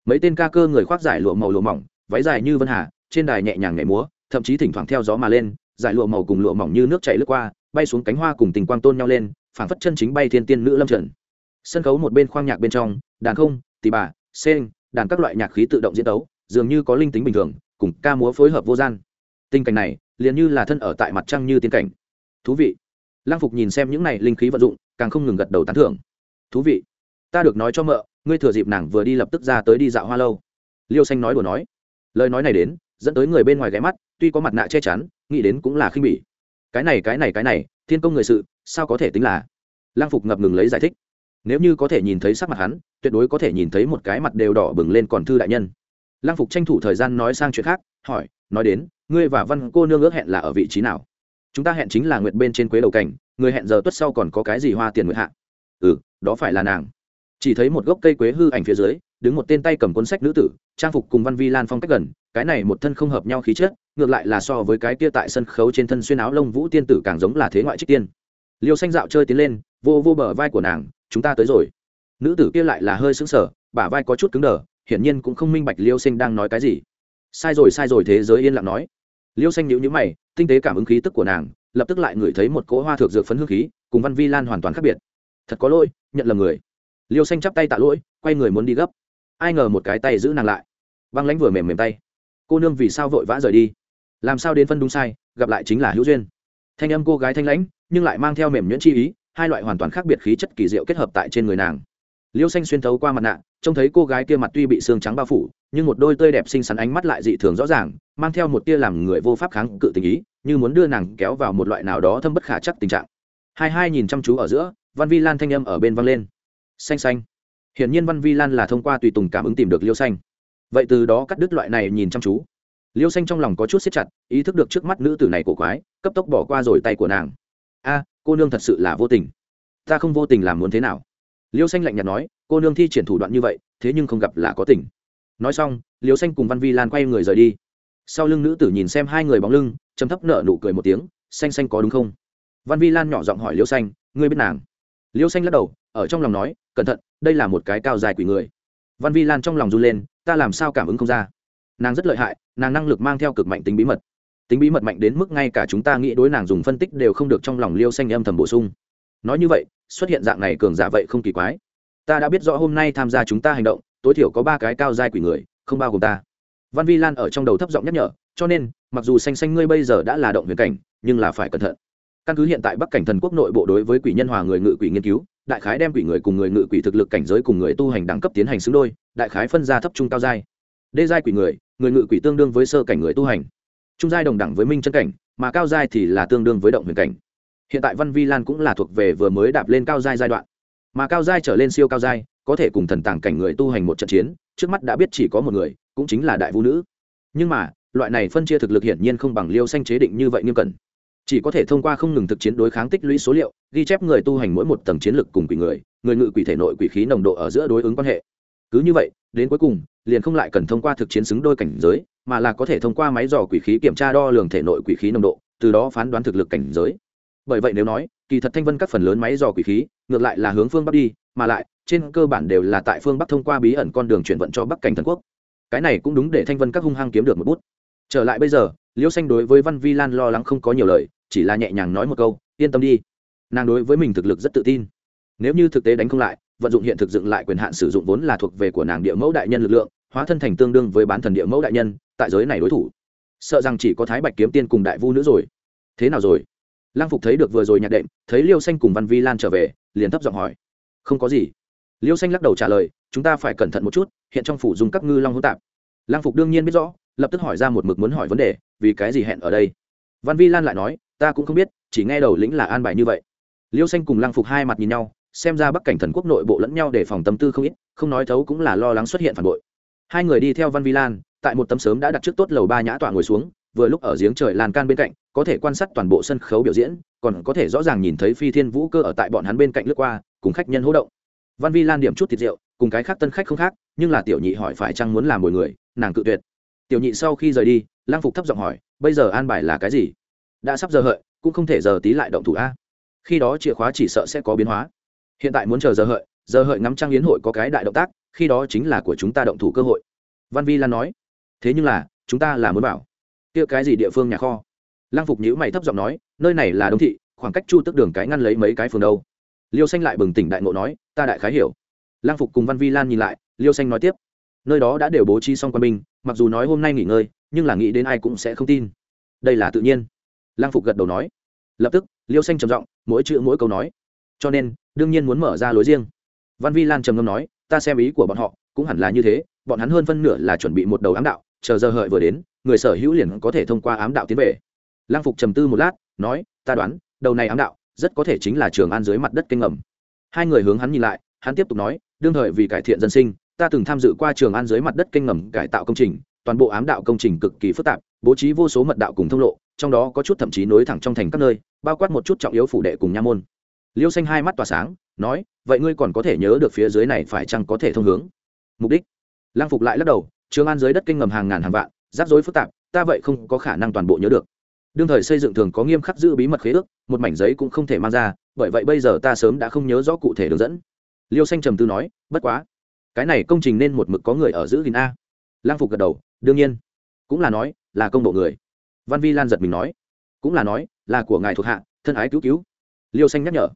Mấy tên ca cơ người khoác giải lụa màu lụa mỏng, váy dài như vân hà, trên đài nhẹ nhàng nhảy múa, thậm chí thỉnh thoảng theo gió mà lên giải lụa màu cùng lụa mỏng như nước chảy lướt qua, bay xuống cánh hoa cùng tình quang tôn nhau lên, phảng phất chân chính bay thiên tiên nữ lâm trần sân khấu một bên khoang nhạc bên trong, đàn không, tỳ bà sen đàn các loại nhạc khí tự động diễn tấu, dường như có linh tính bình thường, cùng ca múa phối hợp vô gian. Tình cảnh này, liền như là thân ở tại mặt trăng như tiên cảnh. Thú vị. Lang phục nhìn xem những này linh khí vận dụng, càng không ngừng gật đầu tán thưởng. Thú vị, ta được nói cho mợ, ngươi thừa dịp nàng vừa đi lập tức ra tới đi dạo hoa lâu. Liêu xanh nói đùa nói. Lời nói này đến, dẫn tới người bên ngoài ghé mắt, tuy có mặt nạ che chắn, nghĩ đến cũng là khinh bỉ. Cái này cái này cái này, thiên công người sự, sao có thể tính là? Lang phục ngập ngừng lấy giải thích. Nếu như có thể nhìn thấy sắc mặt hắn, tuyệt đối có thể nhìn thấy một cái mặt đều đỏ bừng lên còn thư đại nhân. Lang phục tranh thủ thời gian nói sang chuyện khác, hỏi, nói đến, ngươi và văn cô nương ước hẹn là ở vị trí nào? Chúng ta hẹn chính là nguyệt bên trên quế đầu cảnh, người hẹn giờ tuất sau còn có cái gì hoa tiền nguyệt hạ? Ừ đó phải là nàng. Chỉ thấy một gốc cây quế hư ảnh phía dưới, đứng một tên tay cầm cuốn sách nữ tử, trang phục cùng văn vi lan phong cách gần, cái này một thân không hợp nhau khí chất, ngược lại là so với cái kia tại sân khấu trên thân xuyên áo lông vũ tiên tử càng giống là thế ngoại trích tiên. Liêu xanh dạo chơi tiến lên, vô vô bờ vai của nàng, chúng ta tới rồi. Nữ tử kia lại là hơi sững sờ, bả vai có chút cứng đờ, hiển nhiên cũng không minh bạch liêu xanh đang nói cái gì. Sai rồi sai rồi, thế giới yên lặng nói. Liêu xanh nhíu nhíu mày tinh tế cảm ứng khí tức của nàng, lập tức lại ngửi thấy một cỗ hoa thược dược phấn hương khí, cùng văn vi lan hoàn toàn khác biệt. Thật có lỗi, nhận lầm người. Liêu xanh chắp tay tạ lỗi, quay người muốn đi gấp. Ai ngờ một cái tay giữ nàng lại. Băng lãnh vừa mềm mềm tay. Cô nương vì sao vội vã rời đi? Làm sao đến phân đúng sai, gặp lại chính là hữu duyên. Thanh âm cô gái thanh lãnh, nhưng lại mang theo mềm nhuyễn chi ý, hai loại hoàn toàn khác biệt khí chất kỳ diệu kết hợp tại trên người nàng. Liêu xanh xuyên thấu qua mặt nạ trông thấy cô gái kia mặt tuy bị xương trắng bao phủ, nhưng một đôi tươi đẹp xinh xắn ánh mắt lại dị thường rõ ràng, mang theo một tia làm người vô pháp kháng cự tình ý, như muốn đưa nàng kéo vào một loại nào đó thâm bất khả chắc tình trạng. Hai hai nhìn chăm chú ở giữa, văn vi lan thanh âm ở bên văng lên. Xanh xanh. Hiển nhiên văn vi lan là thông qua tùy tùng cảm ứng tìm được liêu xanh. Vậy từ đó cắt đứt loại này nhìn chăm chú. Liêu xanh trong lòng có chút siết chặt, ý thức được trước mắt nữ tử này cổ quái, cấp tốc bỏ qua rồi tay của nàng. A, cô nương thật sự là vô tình. Ta không vô tình làm muốn thế nào. Liêu xanh lạnh nhạt nói cô nương thi triển thủ đoạn như vậy, thế nhưng không gặp là có tình. Nói xong liều xanh cùng văn vi lan quay người rời đi. Sau lưng nữ tử nhìn xem hai người bóng lưng chấm thấp nở nụ cười một tiếng, xanh xanh có đúng không? Văn vi lan nhỏ giọng hỏi liêu xanh, ngươi biết nàng? Liêu xanh lắc đầu, ở trong lòng nói, cẩn thận, đây là một cái cao dài quỷ người. Văn vi lan trong lòng run lên, ta làm sao cảm ứng không ra? Nàng rất lợi hại, nàng năng lực mang theo cực mạnh tính bí mật. Tính bí mật mạnh đến mức ngay cả chúng ta nghĩ đối nàng dùng phân tích đều không được trong lòng liêu xanh âm thầm bổ sung. Nói như vậy, xuất hiện dạng này cường giả vậy không kỳ quái ta đã biết rõ hôm nay tham gia chúng ta hành động, tối thiểu có ba cái cao giai quỷ người, không bao gồm ta. Văn vi lan ở trong đầu thấp giọng nhắc nhở, cho nên, mặc dù xanh xanh ngươi bây giờ đã là động huyền cảnh, nhưng là phải cẩn thận. Căn cứ hiện tại bắc cảnh thần quốc nội bộ đối với quỷ nhân hòa người ngự quỷ nghiên cứu, đại khái đem quỷ người cùng người ngự quỷ thực lực cảnh giới cùng người tu hành đẳng cấp tiến hành xứng đôi, đại khái phân ra thấp trung cao giai. Đê giai quỷ người người ngự quỷ tương đương với sơ cảnh người tu hành. Trung giai đồng đẳng với minh chân cảnh, mà cao giai thì là tương đương với động huyền cảnh. Hiện tại văn vi lan cũng là thuộc về vừa mới đạp lên cao giai giai đoạn mà cao giai trở lên siêu cao giai, có thể cùng thần tàng cảnh người tu hành một trận chiến, trước mắt đã biết chỉ có một người, cũng chính là đại vũ nữ. Nhưng mà, loại này phân chia thực lực hiển nhiên không bằng liêu xanh chế định như vậy nghiêm cẩn. Chỉ có thể thông qua không ngừng thực chiến đối kháng tích lũy số liệu, ghi chép người tu hành mỗi một tầng chiến lực cùng quỷ người người ngự quỷ thể nội quỷ khí nồng độ ở giữa đối ứng quan hệ. Cứ như vậy, đến cuối cùng, liền không lại cần thông qua thực chiến xứng đôi cảnh giới, mà là có thể thông qua máy dò quỷ khí kiểm tra đo lường thể nội quỷ khí nồng độ, từ đó phán đoán thực lực cảnh giới bởi vậy nếu nói, kỳ thật thanh vân các phần lớn máy dò quỷ khí, ngược lại là hướng phương bắc đi, mà lại, trên cơ bản đều là tại phương bắc thông qua bí ẩn con đường chuyển vận cho bắc cảnh thần quốc. Cái này cũng đúng để thanh vân các hung hăng kiếm được một bút. Trở lại bây giờ, liễu xanh đối với văn vi lan lo lắng không có nhiều lời, chỉ là nhẹ nhàng nói một câu, yên tâm đi, nàng đối với mình thực lực rất tự tin. Nếu như thực tế đánh không lại, vận dụng hiện thực dựng lại quyền hạn sử dụng vốn là thuộc về của nàng địa mẫu đại nhân lực lượng, hóa thân thành tương đương với bán thần địa mẫu đại nhân, tại giới này đối thủ. Sợ rằng chỉ có thái bạch kiếm tiên cùng đại vu nữa rồi. Thế nào rồi? Lang phục thấy được vừa rồi nhạc đệm, thấy liêu xanh cùng văn vi lan trở về, liền thấp giọng hỏi. Không có gì. Liêu xanh lắc đầu trả lời, chúng ta phải cẩn thận một chút, hiện trong phủ dùng các ngư long hỗn tạp. Lang phục đương nhiên biết rõ, lập tức hỏi ra một mực muốn hỏi vấn đề, vì cái gì hẹn ở đây? Văn vi lan lại nói, ta cũng không biết, chỉ nghe đầu lĩnh là an bài như vậy. Liêu xanh cùng lang phục hai mặt nhìn nhau, xem ra bắc cảnh thần quốc nội bộ lẫn nhau để phòng tâm tư không ít, không nói thấu cũng là lo lắng xuất hiện phản bội. Hai người đi theo văn vi lan, tại một tấm sớm đã đặt trước tốt lầu ba nhã tọa ngồi xuống vừa lúc ở giếng trời lan can bên cạnh, có thể quan sát toàn bộ sân khấu biểu diễn, còn có thể rõ ràng nhìn thấy phi thiên vũ cơ ở tại bọn hắn bên cạnh lướt qua, cùng khách nhân hỗ động. Văn vi lan điểm chút thịt rượu, cùng cái khác tân khách không khác, nhưng là tiểu nhị hỏi phải chăng muốn làm mồi người, nàng cự tuyệt. Tiểu nhị sau khi rời đi lang phục thấp giọng hỏi, bây giờ an bài là cái gì? Đã sắp giờ hợi, cũng không thể giờ tí lại động thủ a. Khi đó chìa khóa chỉ sợ sẽ có biến hóa. Hiện tại muốn chờ giờ hợi giờ hợi ngắm trăng yến hội có cái đại động tác, khi đó chính là của chúng ta động thủ cơ hội. Văn vi lan nói, thế nhưng là, chúng ta là muốn bảo kia cái gì địa phương nhà kho? Lang phục nhữ mày thấp giọng nói, nơi này là đông thị, khoảng cách chu tức đường cái ngăn lấy mấy cái phường đâu? Liêu xanh lại bừng tỉnh đại ngộ nói, ta đại khái hiểu. Lang phục cùng văn vi lan nhìn lại, liêu xanh nói tiếp, nơi đó đã đều bố trí xong quân binh, mặc dù nói hôm nay nghỉ ngơi, nhưng là nghĩ đến ai cũng sẽ không tin. Đây là tự nhiên. Lang phục gật đầu nói. Lập tức, liêu xanh trầm giọng, mỗi chữ mỗi câu nói. Cho nên, đương nhiên muốn mở ra lối riêng. Văn vi lan trầm ngâm nói, ta xem ý của bọn họ, cũng hẳn là như thế, bọn hắn hơn phân nửa là chuẩn bị một đầu ám đạo, chờ giờ hợi vừa đến người sở hữu liền có thể thông qua ám đạo tiến về. Lang phục trầm tư một lát, nói, ta đoán, đầu này ám đạo rất có thể chính là trường an dưới mặt đất kênh ngầm. Hai người hướng hắn nhìn lại, hắn tiếp tục nói, đương thời vì cải thiện dân sinh, ta từng tham dự qua trường an dưới mặt đất kênh ngầm cải tạo công trình, toàn bộ ám đạo công trình cực kỳ phức tạp, bố trí vô số mật đạo cùng thông lộ, trong đó có chút thậm chí nối thẳng trong thành các nơi, bao quát một chút trọng yếu phủ đệ cùng nha môn. Liêu xanh hai mắt tỏa sáng, nói, vậy ngươi còn có thể nhớ được phía dưới này phải chăng có thể thông hướng? Mục đích. Lang phục lại lắc đầu, trường an dưới đất kinh ngầm hàng ngàn hàng vạn rắc rối phức tạp, ta vậy không có khả năng toàn bộ nhớ được. Đương thời xây dựng thường có nghiêm khắc giữ bí mật khế ước, một mảnh giấy cũng không thể mang ra, bởi vậy bây giờ ta sớm đã không nhớ rõ cụ thể đường dẫn. Liêu xanh trầm tư nói, bất quá, cái này công trình nên một mực có người ở giữ gìn a. Lang phục gật đầu, đương nhiên. Cũng là nói, là công bộ người. Văn vi lan giật mình nói, cũng là nói, là của ngài thuộc hạ, thân ái cứu cứu. Liêu xanh nhắc nhở